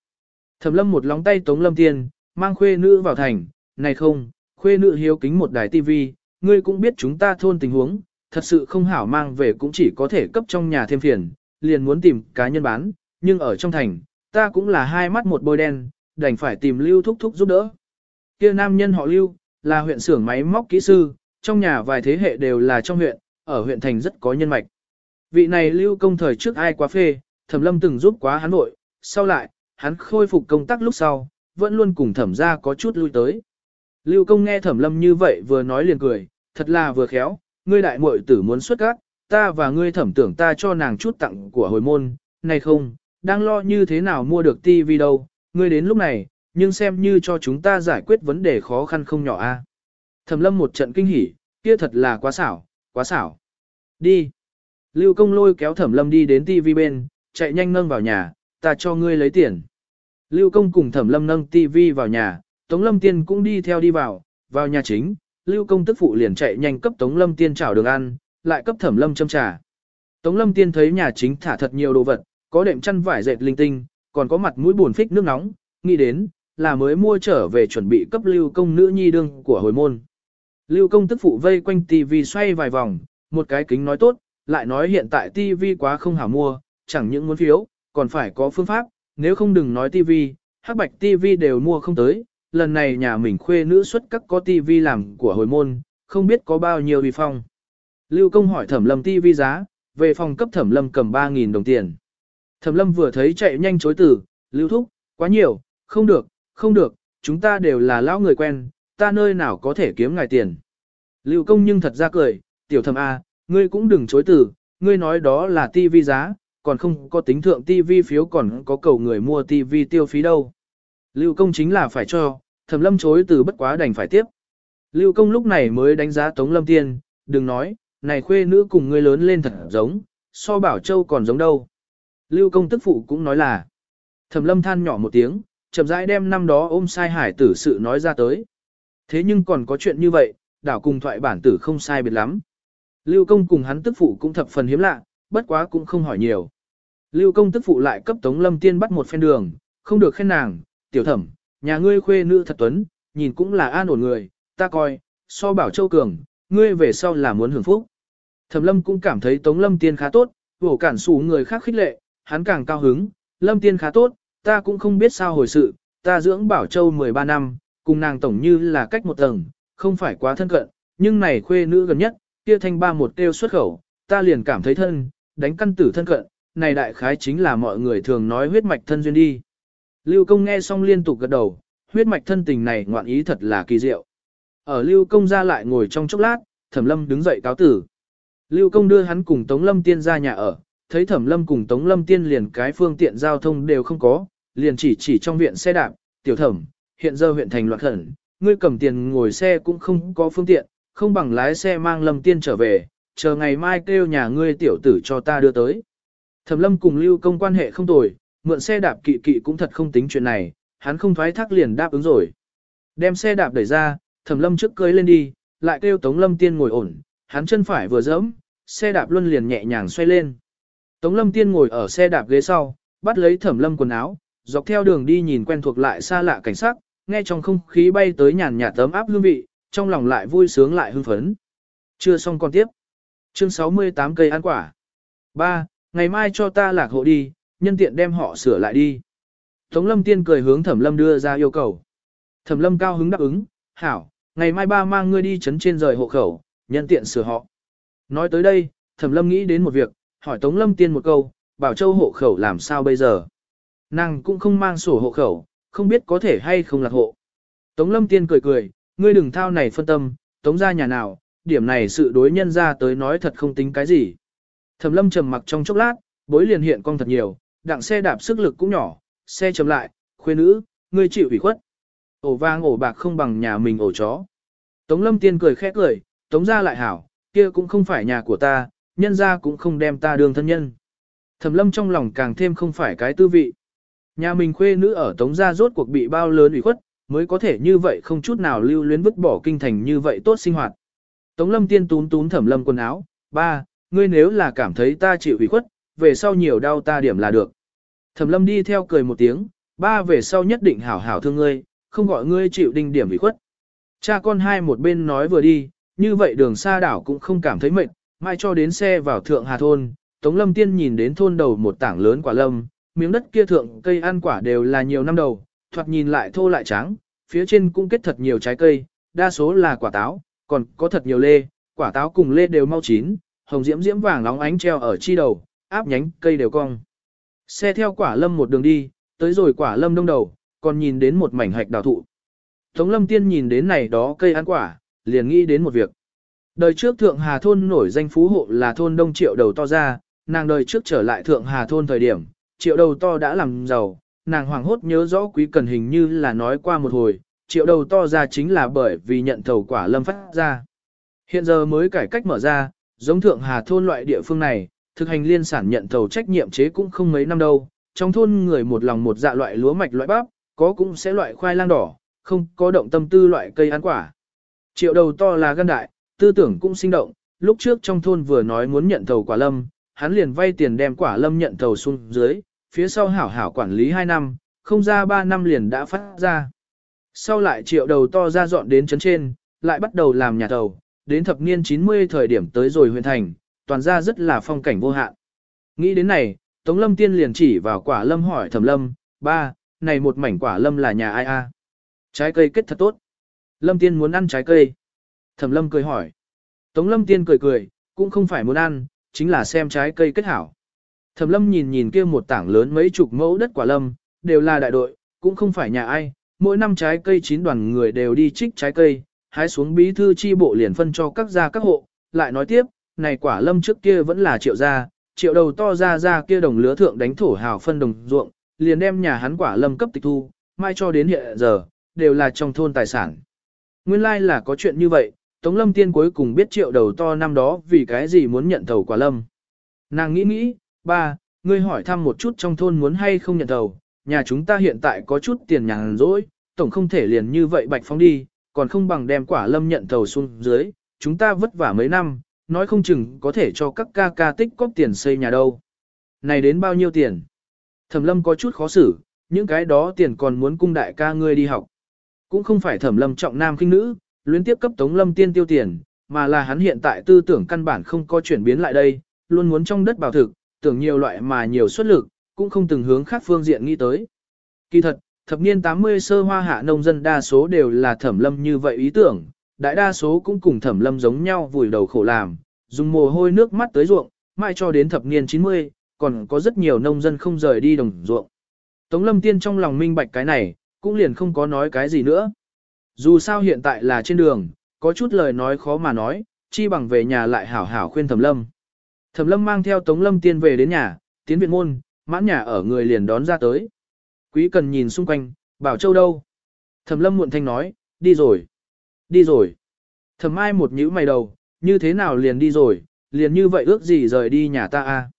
Thẩm lâm một lóng tay tống lâm tiên, mang khuê nữ vào thành, này không, khuê nữ hiếu kính một đài tivi, ngươi cũng biết chúng ta thôn tình huống, thật sự không hảo mang về cũng chỉ có thể cấp trong nhà thêm phiền, liền muốn tìm cá nhân bán, nhưng ở trong thành, ta cũng là hai mắt một bôi đen, đành phải tìm lưu thúc thúc giúp đỡ. Kia nam nhân họ lưu, là huyện xưởng máy móc kỹ sư, trong nhà vài thế hệ đều là trong huyện, ở huyện thành rất có nhân mạch. Vị này lưu công thời trước ai quá phê, thẩm lâm từng giúp quá hắn vội sau lại, hắn khôi phục công tác lúc sau, vẫn luôn cùng thẩm ra có chút lui tới. Lưu công nghe thẩm lâm như vậy vừa nói liền cười, thật là vừa khéo, ngươi đại muội tử muốn xuất gác, ta và ngươi thẩm tưởng ta cho nàng chút tặng của hồi môn, này không, đang lo như thế nào mua được tivi đâu, ngươi đến lúc này, nhưng xem như cho chúng ta giải quyết vấn đề khó khăn không nhỏ a. Thẩm lâm một trận kinh hỉ, kia thật là quá xảo, quá xảo. Đi. Lưu công lôi kéo thẩm lâm đi đến tivi bên, chạy nhanh nâng vào nhà, ta cho ngươi lấy tiền. Lưu công cùng thẩm lâm nâng tivi vào nhà, Tống lâm tiên cũng đi theo đi vào, vào nhà chính, Lưu công tức phụ liền chạy nhanh cấp Tống lâm tiên chào đường ăn, lại cấp thẩm lâm châm trà. Tống lâm tiên thấy nhà chính thả thật nhiều đồ vật, có đệm chăn vải dệt linh tinh, còn có mặt mũi buồn phích nước nóng, nghĩ đến, là mới mua trở về chuẩn bị cấp lưu công nữ nhi đương của hồi môn. Lưu công tức phụ vây quanh tivi xoay vài vòng, một cái kính nói tốt, lại nói hiện tại TV quá không hảo mua, chẳng những muốn phiếu, còn phải có phương pháp, nếu không đừng nói TV, hắc bạch TV đều mua không tới, lần này nhà mình khuê nữ xuất các có TV làm của hồi môn, không biết có bao nhiêu vi phong. Lưu công hỏi thẩm lâm TV giá, về phòng cấp thẩm lâm cầm 3.000 đồng tiền. Thẩm lâm vừa thấy chạy nhanh chối từ, lưu thúc, quá nhiều, không được, không được, chúng ta đều là lão người quen, ta nơi nào có thể kiếm ngài tiền. Lưu công nhưng thật ra cười, tiểu thẩm A, ngươi cũng đừng chối từ, ngươi nói đó là tivi giá, còn không có tính thượng tivi phiếu còn có cầu người mua tivi tiêu phí đâu. Lưu công chính là phải cho, thẩm lâm chối từ bất quá đành phải tiếp. Lưu công lúc này mới đánh giá Tống Lâm Tiên, đừng nói, này khuê nữ cùng ngươi lớn lên thật giống, so bảo châu còn giống đâu. Lưu công tức phụ cũng nói là, thẩm lâm than nhỏ một tiếng, chậm rãi đem năm đó ôm sai hải tử sự nói ra tới. Thế nhưng còn có chuyện như vậy, đảo cùng thoại bản tử không sai biệt lắm. Lưu công cùng hắn tức phụ cũng thập phần hiếm lạ, bất quá cũng không hỏi nhiều. Lưu công tức phụ lại cấp Tống Lâm Tiên bắt một phen đường, không được khen nàng, tiểu thẩm, nhà ngươi khuê nữ thật tuấn, nhìn cũng là an ổn người, ta coi, so bảo châu cường, ngươi về sau là muốn hưởng phúc. Thẩm Lâm cũng cảm thấy Tống Lâm Tiên khá tốt, vổ cản xù người khác khích lệ, hắn càng cao hứng, Lâm Tiên khá tốt, ta cũng không biết sao hồi sự, ta dưỡng Bảo Châu 13 năm, cùng nàng tổng như là cách một tầng, không phải quá thân cận, nhưng này khuê nữ gần nhất, kia thanh ba một tiêu xuất khẩu, ta liền cảm thấy thân, đánh căn tử thân cận, này đại khái chính là mọi người thường nói huyết mạch thân duyên đi. Lưu công nghe xong liên tục gật đầu, huyết mạch thân tình này ngoạn ý thật là kỳ diệu. Ở Lưu công ra lại ngồi trong chốc lát, Thẩm Lâm đứng dậy cáo tử. Lưu công đưa hắn cùng Tống Lâm tiên ra nhà ở, thấy Thẩm Lâm cùng Tống Lâm tiên liền cái phương tiện giao thông đều không có, liền chỉ chỉ trong viện xe đạp, tiểu thẩm, hiện giờ huyện thành loạn khẩn, ngươi cầm tiền ngồi xe cũng không có phương tiện, không bằng lái xe mang lâm tiên trở về, chờ ngày mai kêu nhà ngươi tiểu tử cho ta đưa tới. Thẩm lâm cùng lưu công quan hệ không tồi, mượn xe đạp kỵ kỵ cũng thật không tính chuyện này, hắn không thoái thác liền đáp ứng rồi. Đem xe đạp đẩy ra, thẩm lâm trước cưới lên đi, lại kêu tống lâm tiên ngồi ổn, hắn chân phải vừa dẫm, xe đạp luân liền nhẹ nhàng xoay lên. Tống lâm tiên ngồi ở xe đạp ghế sau, bắt lấy thẩm lâm quần áo, dọc theo đường đi nhìn quen thuộc lại xa lạ cảnh sắc, nghe trong không khí bay tới nhàn nhạt tấm áp hương vị, trong lòng lại vui sướng lại hưng phấn. Chưa xong còn tiếp. Chương 68 cây ăn quả. 3. Ngày mai cho ta lạc hộ đi, nhân tiện đem họ sửa lại đi. Tống lâm tiên cười hướng thẩm lâm đưa ra yêu cầu. Thẩm lâm cao hứng đáp ứng, hảo, ngày mai ba mang ngươi đi chấn trên rời hộ khẩu, nhân tiện sửa họ. Nói tới đây, thẩm lâm nghĩ đến một việc, hỏi tống lâm tiên một câu, bảo châu hộ khẩu làm sao bây giờ. Nàng cũng không mang sổ hộ khẩu, không biết có thể hay không lạc hộ. Tống lâm tiên cười cười, ngươi đừng thao này phân tâm, tống ra nhà nào, điểm này sự đối nhân ra tới nói thật không tính cái gì. Thẩm lâm trầm mặc trong chốc lát, bối liền hiện con thật nhiều, đặng xe đạp sức lực cũng nhỏ, xe chậm lại, khuê nữ, ngươi chịu ủy khuất. Ổ vang ổ bạc không bằng nhà mình ổ chó. Tống lâm tiên cười khẽ cười, tống ra lại hảo, kia cũng không phải nhà của ta, nhân ra cũng không đem ta đường thân nhân. Thẩm lâm trong lòng càng thêm không phải cái tư vị. Nhà mình khuê nữ ở tống gia rốt cuộc bị bao lớn ủy khuất, mới có thể như vậy không chút nào lưu luyến vứt bỏ kinh thành như vậy tốt sinh hoạt. Tống lâm tiên tún tún thẩm lâm quần áo, ba, ngươi nếu là cảm thấy ta chịu ủy khuất, về sau nhiều đau ta điểm là được. Thẩm lâm đi theo cười một tiếng, ba về sau nhất định hảo hảo thương ngươi, không gọi ngươi chịu đinh điểm ủy khuất. Cha con hai một bên nói vừa đi, như vậy đường xa đảo cũng không cảm thấy mệt, mai cho đến xe vào thượng hà thôn, Tống lâm tiên nhìn đến thôn đầu một tảng lớn quả lâm, miếng đất kia thượng cây ăn quả đều là nhiều năm đầu, thoạt nhìn lại thô lại trắng, phía trên cũng kết thật nhiều trái cây, đa số là quả táo, còn có thật nhiều lê, quả táo cùng lê đều mau chín, hồng diễm diễm vàng nóng ánh treo ở chi đầu, áp nhánh cây đều cong. Xe theo quả lâm một đường đi, tới rồi quả lâm đông đầu, còn nhìn đến một mảnh hạch đào thụ. Tống lâm tiên nhìn đến này đó cây ăn quả, liền nghĩ đến một việc. Đời trước Thượng Hà Thôn nổi danh phú hộ là thôn Đông Triệu Đầu To ra, nàng đời trước trở lại Thượng Hà Thôn thời điểm, Triệu Đầu To đã làm giàu, nàng hoảng hốt nhớ rõ quý cần hình như là nói qua một hồi, Triệu Đầu To ra chính là bởi vì nhận thầu quả lâm phát ra. Hiện giờ mới cải cách mở ra, giống Thượng Hà Thôn loại địa phương này, thực hành liên sản nhận thầu trách nhiệm chế cũng không mấy năm đâu, trong thôn người một lòng một dạ loại lúa mạch loại bắp, có cũng sẽ loại khoai lang đỏ, không có động tâm tư loại cây ăn quả. Triệu đầu to là gan đại, tư tưởng cũng sinh động, lúc trước trong thôn vừa nói muốn nhận thầu quả lâm, hắn liền vay tiền đem quả lâm nhận thầu xuống dưới, phía sau hảo hảo quản lý 2 năm, không ra 3 năm liền đã phát ra. Sau lại triệu đầu to ra dọn đến chấn trên, lại bắt đầu làm nhà thầu, đến thập niên 90 thời điểm tới rồi huyện thành, toàn ra rất là phong cảnh vô hạn. Nghĩ đến này, Tống Lâm Tiên liền chỉ vào quả lâm hỏi Thẩm Lâm, ba, này một mảnh quả lâm là nhà ai a? Trái cây kết thật tốt. Lâm Tiên muốn ăn trái cây. Thẩm Lâm cười hỏi. Tống Lâm Tiên cười cười, cũng không phải muốn ăn, chính là xem trái cây kết hảo. Thẩm Lâm nhìn nhìn kia một tảng lớn mấy chục mẫu đất quả lâm, đều là đại đội, cũng không phải nhà ai, mỗi năm trái cây chín đoàn người đều đi trích trái cây, hái xuống bí thư chi bộ liền phân cho các gia các hộ, lại nói tiếp, này quả lâm trước kia vẫn là triệu gia, triệu đầu to ra ra kia đồng lứa thượng đánh thổ hào phân đồng ruộng, liền đem nhà hắn quả lâm cấp tịch thu, mai cho đến hiện giờ, đều là trong thôn tài sản. Nguyên lai like là có chuyện như vậy, Tống Lâm Tiên cuối cùng biết triệu đầu to năm đó vì cái gì muốn nhận thầu quả lâm. Nàng nghĩ nghĩ, ba, ngươi hỏi thăm một chút trong thôn muốn hay không nhận thầu, nhà chúng ta hiện tại có chút tiền nhàn rỗi, tổng không thể liền như vậy bạch phóng đi, còn không bằng đem quả lâm nhận thầu xuống dưới, chúng ta vất vả mấy năm, nói không chừng có thể cho các ca ca tích cóp tiền xây nhà đâu. Này đến bao nhiêu tiền? Thẩm lâm có chút khó xử, những cái đó tiền còn muốn cung đại ca ngươi đi học. Cũng không phải thẩm lâm trọng nam khinh nữ, luyến tiếp cấp tống lâm tiên tiêu tiền, mà là hắn hiện tại tư tưởng căn bản không có chuyển biến lại đây, luôn muốn trong đất bảo thực, tưởng nhiều loại mà nhiều xuất lực, cũng không từng hướng khác phương diện nghĩ tới. Kỳ thật, thập niên 80 sơ hoa hạ nông dân đa số đều là thẩm lâm như vậy ý tưởng, đại đa số cũng cùng thẩm lâm giống nhau vùi đầu khổ làm, dùng mồ hôi nước mắt tới ruộng, mai cho đến thập niên 90, còn có rất nhiều nông dân không rời đi đồng ruộng. Tống lâm tiên trong lòng minh bạch cái này, cũng liền không có nói cái gì nữa. Dù sao hiện tại là trên đường, có chút lời nói khó mà nói, chi bằng về nhà lại hảo hảo khuyên thẩm lâm. Thẩm lâm mang theo tống lâm tiên về đến nhà, tiến viện môn, mãn nhà ở người liền đón ra tới. Quý cần nhìn xung quanh, bảo châu đâu? Thẩm lâm muộn thanh nói, đi rồi. Đi rồi. Thẩm ai một nhíu mày đầu, như thế nào liền đi rồi, liền như vậy ước gì rời đi nhà ta a? À?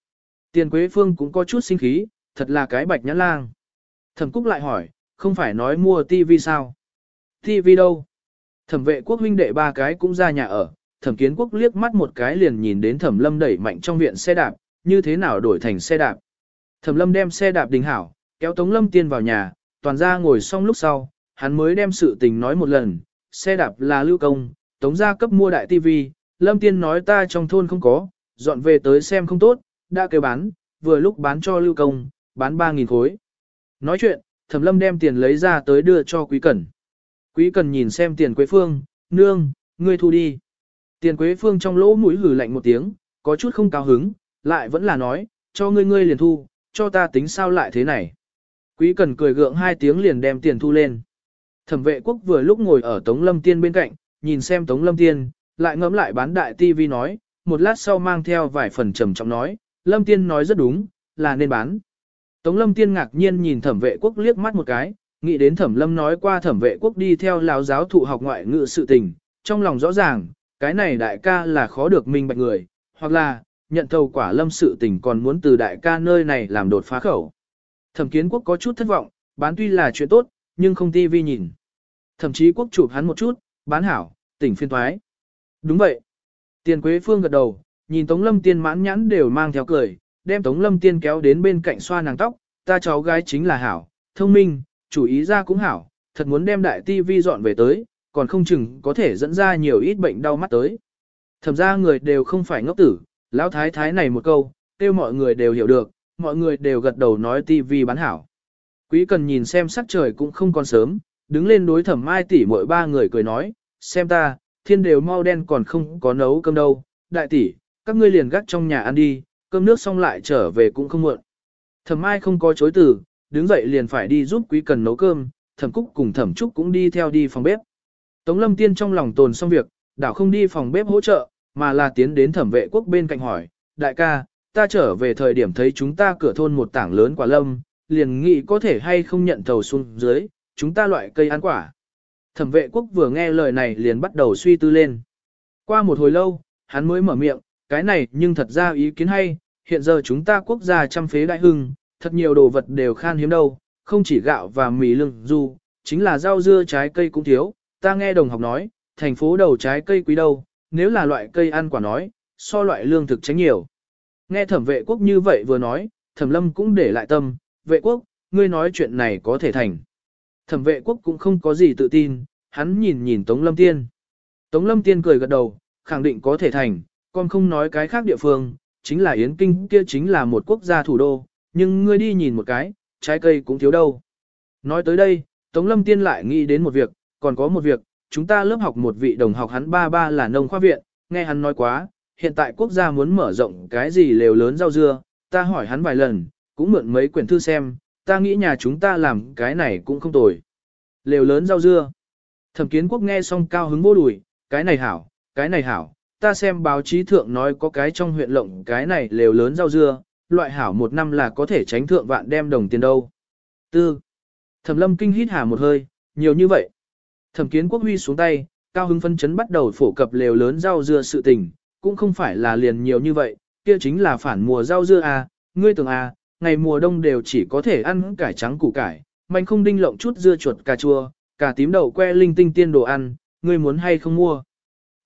Tiền Quế Phương cũng có chút sinh khí, thật là cái bạch nhãn lang. Thẩm Cúc lại hỏi, không phải nói mua tivi sao? Tivi đâu? Thẩm vệ quốc huynh đệ ba cái cũng ra nhà ở, thẩm kiến quốc liếc mắt một cái liền nhìn đến thẩm lâm đẩy mạnh trong viện xe đạp, như thế nào đổi thành xe đạp. Thẩm lâm đem xe đạp đình hảo, kéo tống lâm tiên vào nhà, toàn ra ngồi xong lúc sau, hắn mới đem sự tình nói một lần, xe đạp là lưu công, tống gia cấp mua đại tivi, lâm tiên nói ta trong thôn không có, dọn về tới xem không tốt, đã kêu bán, vừa lúc bán cho lưu công, bán 3.000 khối. Nói chuyện, thẩm lâm đem tiền lấy ra tới đưa cho quý cẩn. Quý cẩn nhìn xem tiền quế phương, nương, ngươi thu đi. Tiền quế phương trong lỗ mũi hử lạnh một tiếng, có chút không cao hứng, lại vẫn là nói, cho ngươi ngươi liền thu, cho ta tính sao lại thế này. Quý cần cười gượng hai tiếng liền đem tiền thu lên. Thẩm vệ quốc vừa lúc ngồi ở Tống Lâm Tiên bên cạnh, nhìn xem Tống Lâm Tiên, lại ngẫm lại bán đại tivi nói, một lát sau mang theo vài phần trầm trọng nói, Lâm Tiên nói rất đúng, là nên bán. Tống Lâm Tiên ngạc nhiên nhìn thẩm vệ quốc liếc mắt một cái, nghĩ đến thẩm lâm nói qua thẩm vệ quốc đi theo lão giáo thụ học ngoại ngữ sự tình, trong lòng rõ ràng, cái này đại ca là khó được minh bạch người, hoặc là, nhận thầu quả lâm sự tình còn muốn từ đại ca nơi này làm đột phá khẩu. Thẩm kiến quốc có chút thất vọng, bán tuy là chuyện tốt, nhưng không ti vi nhìn. Thậm chí quốc chụp hắn một chút, bán hảo, tỉnh phiên thoái. Đúng vậy. Tiền Quế Phương gật đầu, nhìn Tống Lâm Tiên mãn nhãn đều mang theo cười, đem Tống Lâm Tiên kéo đến bên cạnh xoa nàng tóc, ta cháu gái chính là hảo, thông minh, chủ ý ra cũng hảo, thật muốn đem đại ti vi dọn về tới, còn không chừng có thể dẫn ra nhiều ít bệnh đau mắt tới. Thẩm ra người đều không phải ngốc tử, lão thái thái này một câu, kêu mọi người đều hiểu được, mọi người đều gật đầu nói tivi bán hảo. Quý cần nhìn xem sắc trời cũng không còn sớm, đứng lên đối thẩm mai tỷ mỗi ba người cười nói, xem ta, thiên đều mau đen còn không có nấu cơm đâu, đại tỷ, các ngươi liền gác trong nhà ăn đi, cơm nước xong lại trở về cũng không muộn. Thẩm mai không có chối từ, đứng dậy liền phải đi giúp quý cần nấu cơm, thẩm cúc cùng thẩm trúc cũng đi theo đi phòng bếp. Tống lâm tiên trong lòng tồn xong việc, đảo không đi phòng bếp hỗ trợ, mà là tiến đến thẩm vệ quốc bên cạnh hỏi, đại ca, ta trở về thời điểm thấy chúng ta cửa thôn một tảng lớn quả lâm, liền nghĩ có thể hay không nhận thầu xuống dưới, chúng ta loại cây ăn quả. Thẩm vệ quốc vừa nghe lời này liền bắt đầu suy tư lên. Qua một hồi lâu, hắn mới mở miệng, cái này nhưng thật ra ý kiến hay, hiện giờ chúng ta quốc gia trăm phế đại hưng, thật nhiều đồ vật đều khan hiếm đâu, không chỉ gạo và mì lương du, chính là rau dưa trái cây cũng thiếu, ta nghe đồng học nói, thành phố đầu trái cây quý đâu, nếu là loại cây ăn quả nói, so loại lương thực tránh nhiều. Nghe thẩm vệ quốc như vậy vừa nói, thẩm lâm cũng để lại tâm, vệ quốc, ngươi nói chuyện này có thể thành. Thẩm vệ quốc cũng không có gì tự tin, hắn nhìn nhìn Tống Lâm Tiên. Tống Lâm Tiên cười gật đầu, khẳng định có thể thành, con không nói cái khác địa phương, chính là Yến Kinh kia chính là một quốc gia thủ đô, nhưng ngươi đi nhìn một cái, trái cây cũng thiếu đâu. Nói tới đây, Tống Lâm Tiên lại nghĩ đến một việc, còn có một việc, chúng ta lớp học một vị đồng học hắn ba ba là nông khoa viện, nghe hắn nói quá, hiện tại quốc gia muốn mở rộng cái gì lều lớn rau dưa, ta hỏi hắn vài lần, cũng mượn mấy quyển thư xem, ta nghĩ nhà chúng ta làm cái này cũng không tồi. Lều lớn rau dưa. Thẩm kiến quốc nghe xong cao hứng vô đùi, cái này hảo, cái này hảo, ta xem báo chí thượng nói có cái trong huyện lộng cái này lều lớn rau dưa, loại hảo một năm là có thể tránh thượng vạn đem đồng tiền đâu. Tư. Thẩm lâm kinh hít hà một hơi, nhiều như vậy. Thẩm kiến quốc huy xuống tay, cao hứng phân chấn bắt đầu phổ cập lều lớn rau dưa sự tình, cũng không phải là liền nhiều như vậy, kia chính là phản mùa rau dưa à, ngươi tưởng à, ngày mùa đông đều chỉ có thể ăn cải trắng củ cải, mạnh không đinh lộng chút dưa chuột cà chua, cà tím đậu que linh tinh tiên đồ ăn, ngươi muốn hay không mua.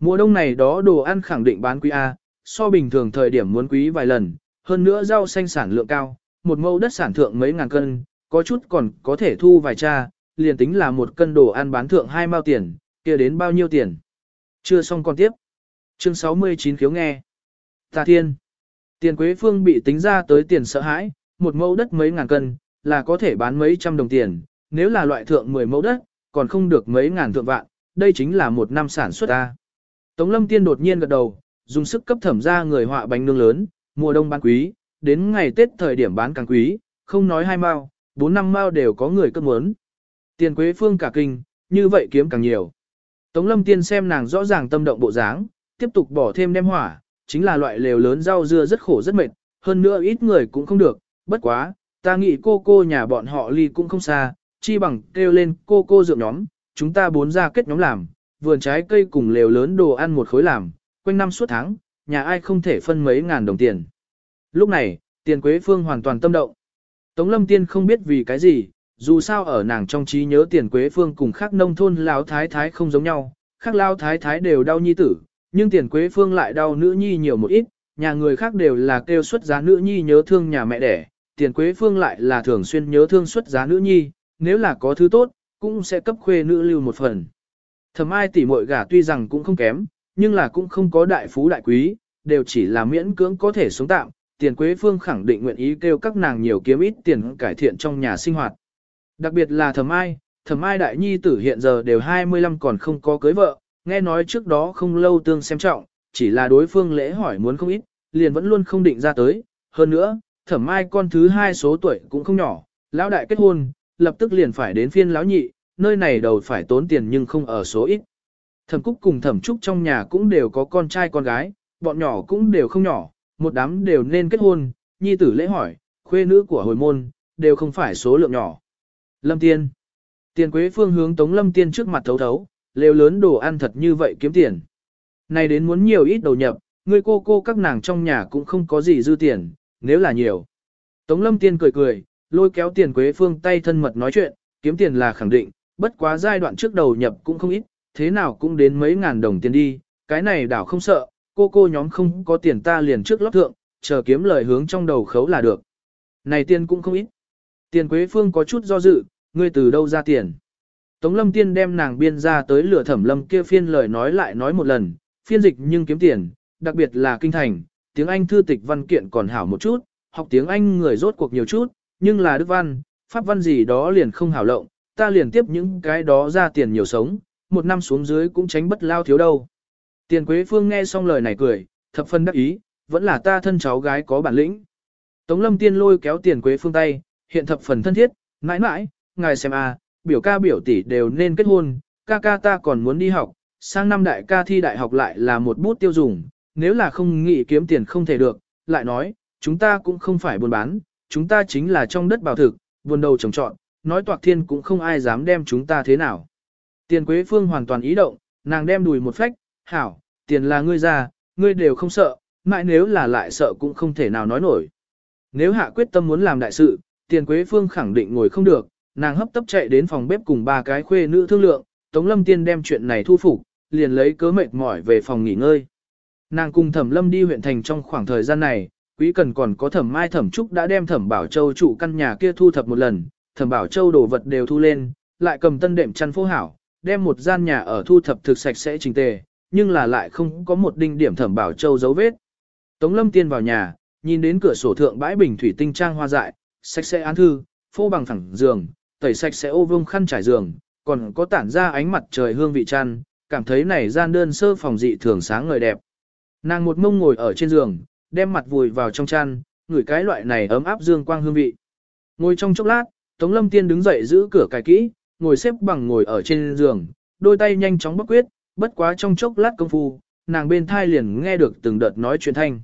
Mùa đông này đó đồ ăn khẳng định bán quý A, so bình thường thời điểm muốn quý vài lần, hơn nữa rau xanh sản lượng cao, một mẫu đất sản thượng mấy ngàn cân, có chút còn có thể thu vài cha, liền tính là một cân đồ ăn bán thượng hai mao tiền, kia đến bao nhiêu tiền. Chưa xong còn tiếp. Chương 69 khiếu nghe. Tà thiên. Tiền quế phương bị tính ra tới tiền sợ hãi, một mẫu đất mấy ngàn cân, là có thể bán mấy trăm đồng tiền, nếu là loại thượng 10 mẫu đất, còn không được mấy ngàn thượng vạn, đây chính là một năm sản xuất ta. Tống lâm tiên đột nhiên gật đầu, dùng sức cấp thẩm ra người họa bánh nướng lớn, mùa đông bán quý, đến ngày Tết thời điểm bán càng quý, không nói hai mao, bốn năm mao đều có người cất muốn. Tiền quế phương cả kinh, như vậy kiếm càng nhiều. Tống lâm tiên xem nàng rõ ràng tâm động bộ dáng, tiếp tục bỏ thêm đem hỏa, chính là loại lều lớn rau dưa rất khổ rất mệt, hơn nữa ít người cũng không được, bất quá, ta nghĩ cô cô nhà bọn họ ly cũng không xa, chi bằng kêu lên cô cô dượng nhóm, chúng ta bốn ra kết nhóm làm, vườn trái cây cùng lều lớn đồ ăn một khối làm, quanh năm suốt tháng, nhà ai không thể phân mấy ngàn đồng tiền. Lúc này, tiền quế phương hoàn toàn tâm động. Tống lâm tiên không biết vì cái gì, dù sao ở nàng trong trí nhớ tiền quế phương cùng khác nông thôn lão thái thái không giống nhau, khác lao thái thái đều đau nhi tử, nhưng tiền quế phương lại đau nữ nhi nhiều một ít, nhà người khác đều là kêu xuất giá nữ nhi nhớ thương nhà mẹ đẻ, tiền quế phương lại là thường xuyên nhớ thương xuất giá nữ nhi, nếu là có thứ tốt, cũng sẽ cấp khuê nữ lưu một phần. Thẩm ai tỷ muội gả tuy rằng cũng không kém, nhưng là cũng không có đại phú đại quý, đều chỉ là miễn cưỡng có thể sống tạm, tiền quế phương khẳng định nguyện ý kêu các nàng nhiều kiếm ít tiền cải thiện trong nhà sinh hoạt. Đặc biệt là thầm ai, thầm ai đại nhi tử hiện giờ đều 25 còn không có cưới vợ, nghe nói trước đó không lâu tương xem trọng, chỉ là đối phương lễ hỏi muốn không ít, liền vẫn luôn không định ra tới. Hơn nữa, thẩm ai con thứ hai số tuổi cũng không nhỏ, lão đại kết hôn, lập tức liền phải đến phiên lão nhị, nơi này đầu phải tốn tiền nhưng không ở số ít. Thẩm Cúc cùng Thẩm Trúc trong nhà cũng đều có con trai con gái, bọn nhỏ cũng đều không nhỏ, một đám đều nên kết hôn, nhi tử lễ hỏi, khuê nữ của hồi môn, đều không phải số lượng nhỏ. Lâm Tiên Tiền Quế Phương hướng Tống Lâm Tiên trước mặt thấu thấu, lều lớn đồ ăn thật như vậy kiếm tiền. Này đến muốn nhiều ít đầu nhập, người cô cô các nàng trong nhà cũng không có gì dư tiền, nếu là nhiều. Tống Lâm Tiên cười cười, lôi kéo Tiền Quế Phương tay thân mật nói chuyện, kiếm tiền là khẳng định, bất quá giai đoạn trước đầu nhập cũng không ít, thế nào cũng đến mấy ngàn đồng tiền đi, cái này đảo không sợ, cô cô nhóm không có tiền ta liền trước lót thượng, chờ kiếm lời hướng trong đầu khấu là được. Này tiền cũng không ít. Tiền Quế Phương có chút do dự, ngươi từ đâu ra tiền. Tống Lâm Tiên đem nàng biên ra tới lửa thẩm lâm kia phiên lời nói lại nói một lần, phiên dịch nhưng kiếm tiền, đặc biệt là kinh thành, tiếng Anh thư tịch văn kiện còn hảo một chút, học tiếng Anh người rốt cuộc nhiều chút, nhưng là đức văn, pháp văn gì đó liền không hảo lộng, ta liền tiếp những cái đó ra tiền nhiều sống, một năm xuống dưới cũng tránh bất lao thiếu đâu. Tiền Quế Phương nghe xong lời này cười, thập phân đắc ý, vẫn là ta thân cháu gái có bản lĩnh. Tống Lâm Tiên lôi kéo Tiền Quế Phương tay, hiện thập phần thân thiết, mãi mãi, ngài xem a, biểu ca biểu tỷ đều nên kết hôn, ca ca ta còn muốn đi học, sang năm đại ca thi đại học lại là một bút tiêu dùng, nếu là không nghĩ kiếm tiền không thể được, lại nói, chúng ta cũng không phải buôn bán, chúng ta chính là trong đất bảo thực, buôn đầu trồng trọn, nói toạc thiên cũng không ai dám đem chúng ta thế nào. Tiền Quế Phương hoàn toàn ý động, nàng đem đùi một phách, hảo, tiền là ngươi ra, ngươi đều không sợ, mãi nếu là lại sợ cũng không thể nào nói nổi. Nếu hạ quyết tâm muốn làm đại sự, tiền Quế Phương khẳng định ngồi không được, nàng hấp tấp chạy đến phòng bếp cùng ba cái khuê nữ thương lượng, Tống Lâm Tiên đem chuyện này thu phục, liền lấy cớ mệt mỏi về phòng nghỉ ngơi. Nàng cùng Thẩm Lâm đi huyện thành trong khoảng thời gian này, Quý Cần còn có Thẩm Mai Thẩm Trúc đã đem Thẩm Bảo Châu trụ căn nhà kia thu thập một lần, Thẩm Bảo Châu đồ vật đều thu lên, lại cầm tân đệm chăn phố hảo, đem một gian nhà ở thu thập thực sạch sẽ chỉnh tề, nhưng là lại không có một đinh điểm Thẩm Bảo Châu dấu vết. Tống Lâm Tiên vào nhà, nhìn đến cửa sổ thượng bãi bình thủy tinh trang hoa dại, sạch sẽ án thư, phô bằng thẳng giường, tẩy sạch sẽ ô vương khăn trải giường, còn có tản ra ánh mặt trời hương vị chăn, cảm thấy này gian đơn sơ phòng dị thường sáng ngời đẹp. Nàng một mông ngồi ở trên giường, đem mặt vùi vào trong chăn, ngửi cái loại này ấm áp dương quang hương vị. Ngồi trong chốc lát, Tống Lâm Tiên đứng dậy giữ cửa cài kỹ, ngồi xếp bằng ngồi ở trên giường, đôi tay nhanh chóng bóc quyết, bất quá trong chốc lát công phu, nàng bên thai liền nghe được từng đợt nói chuyện thanh.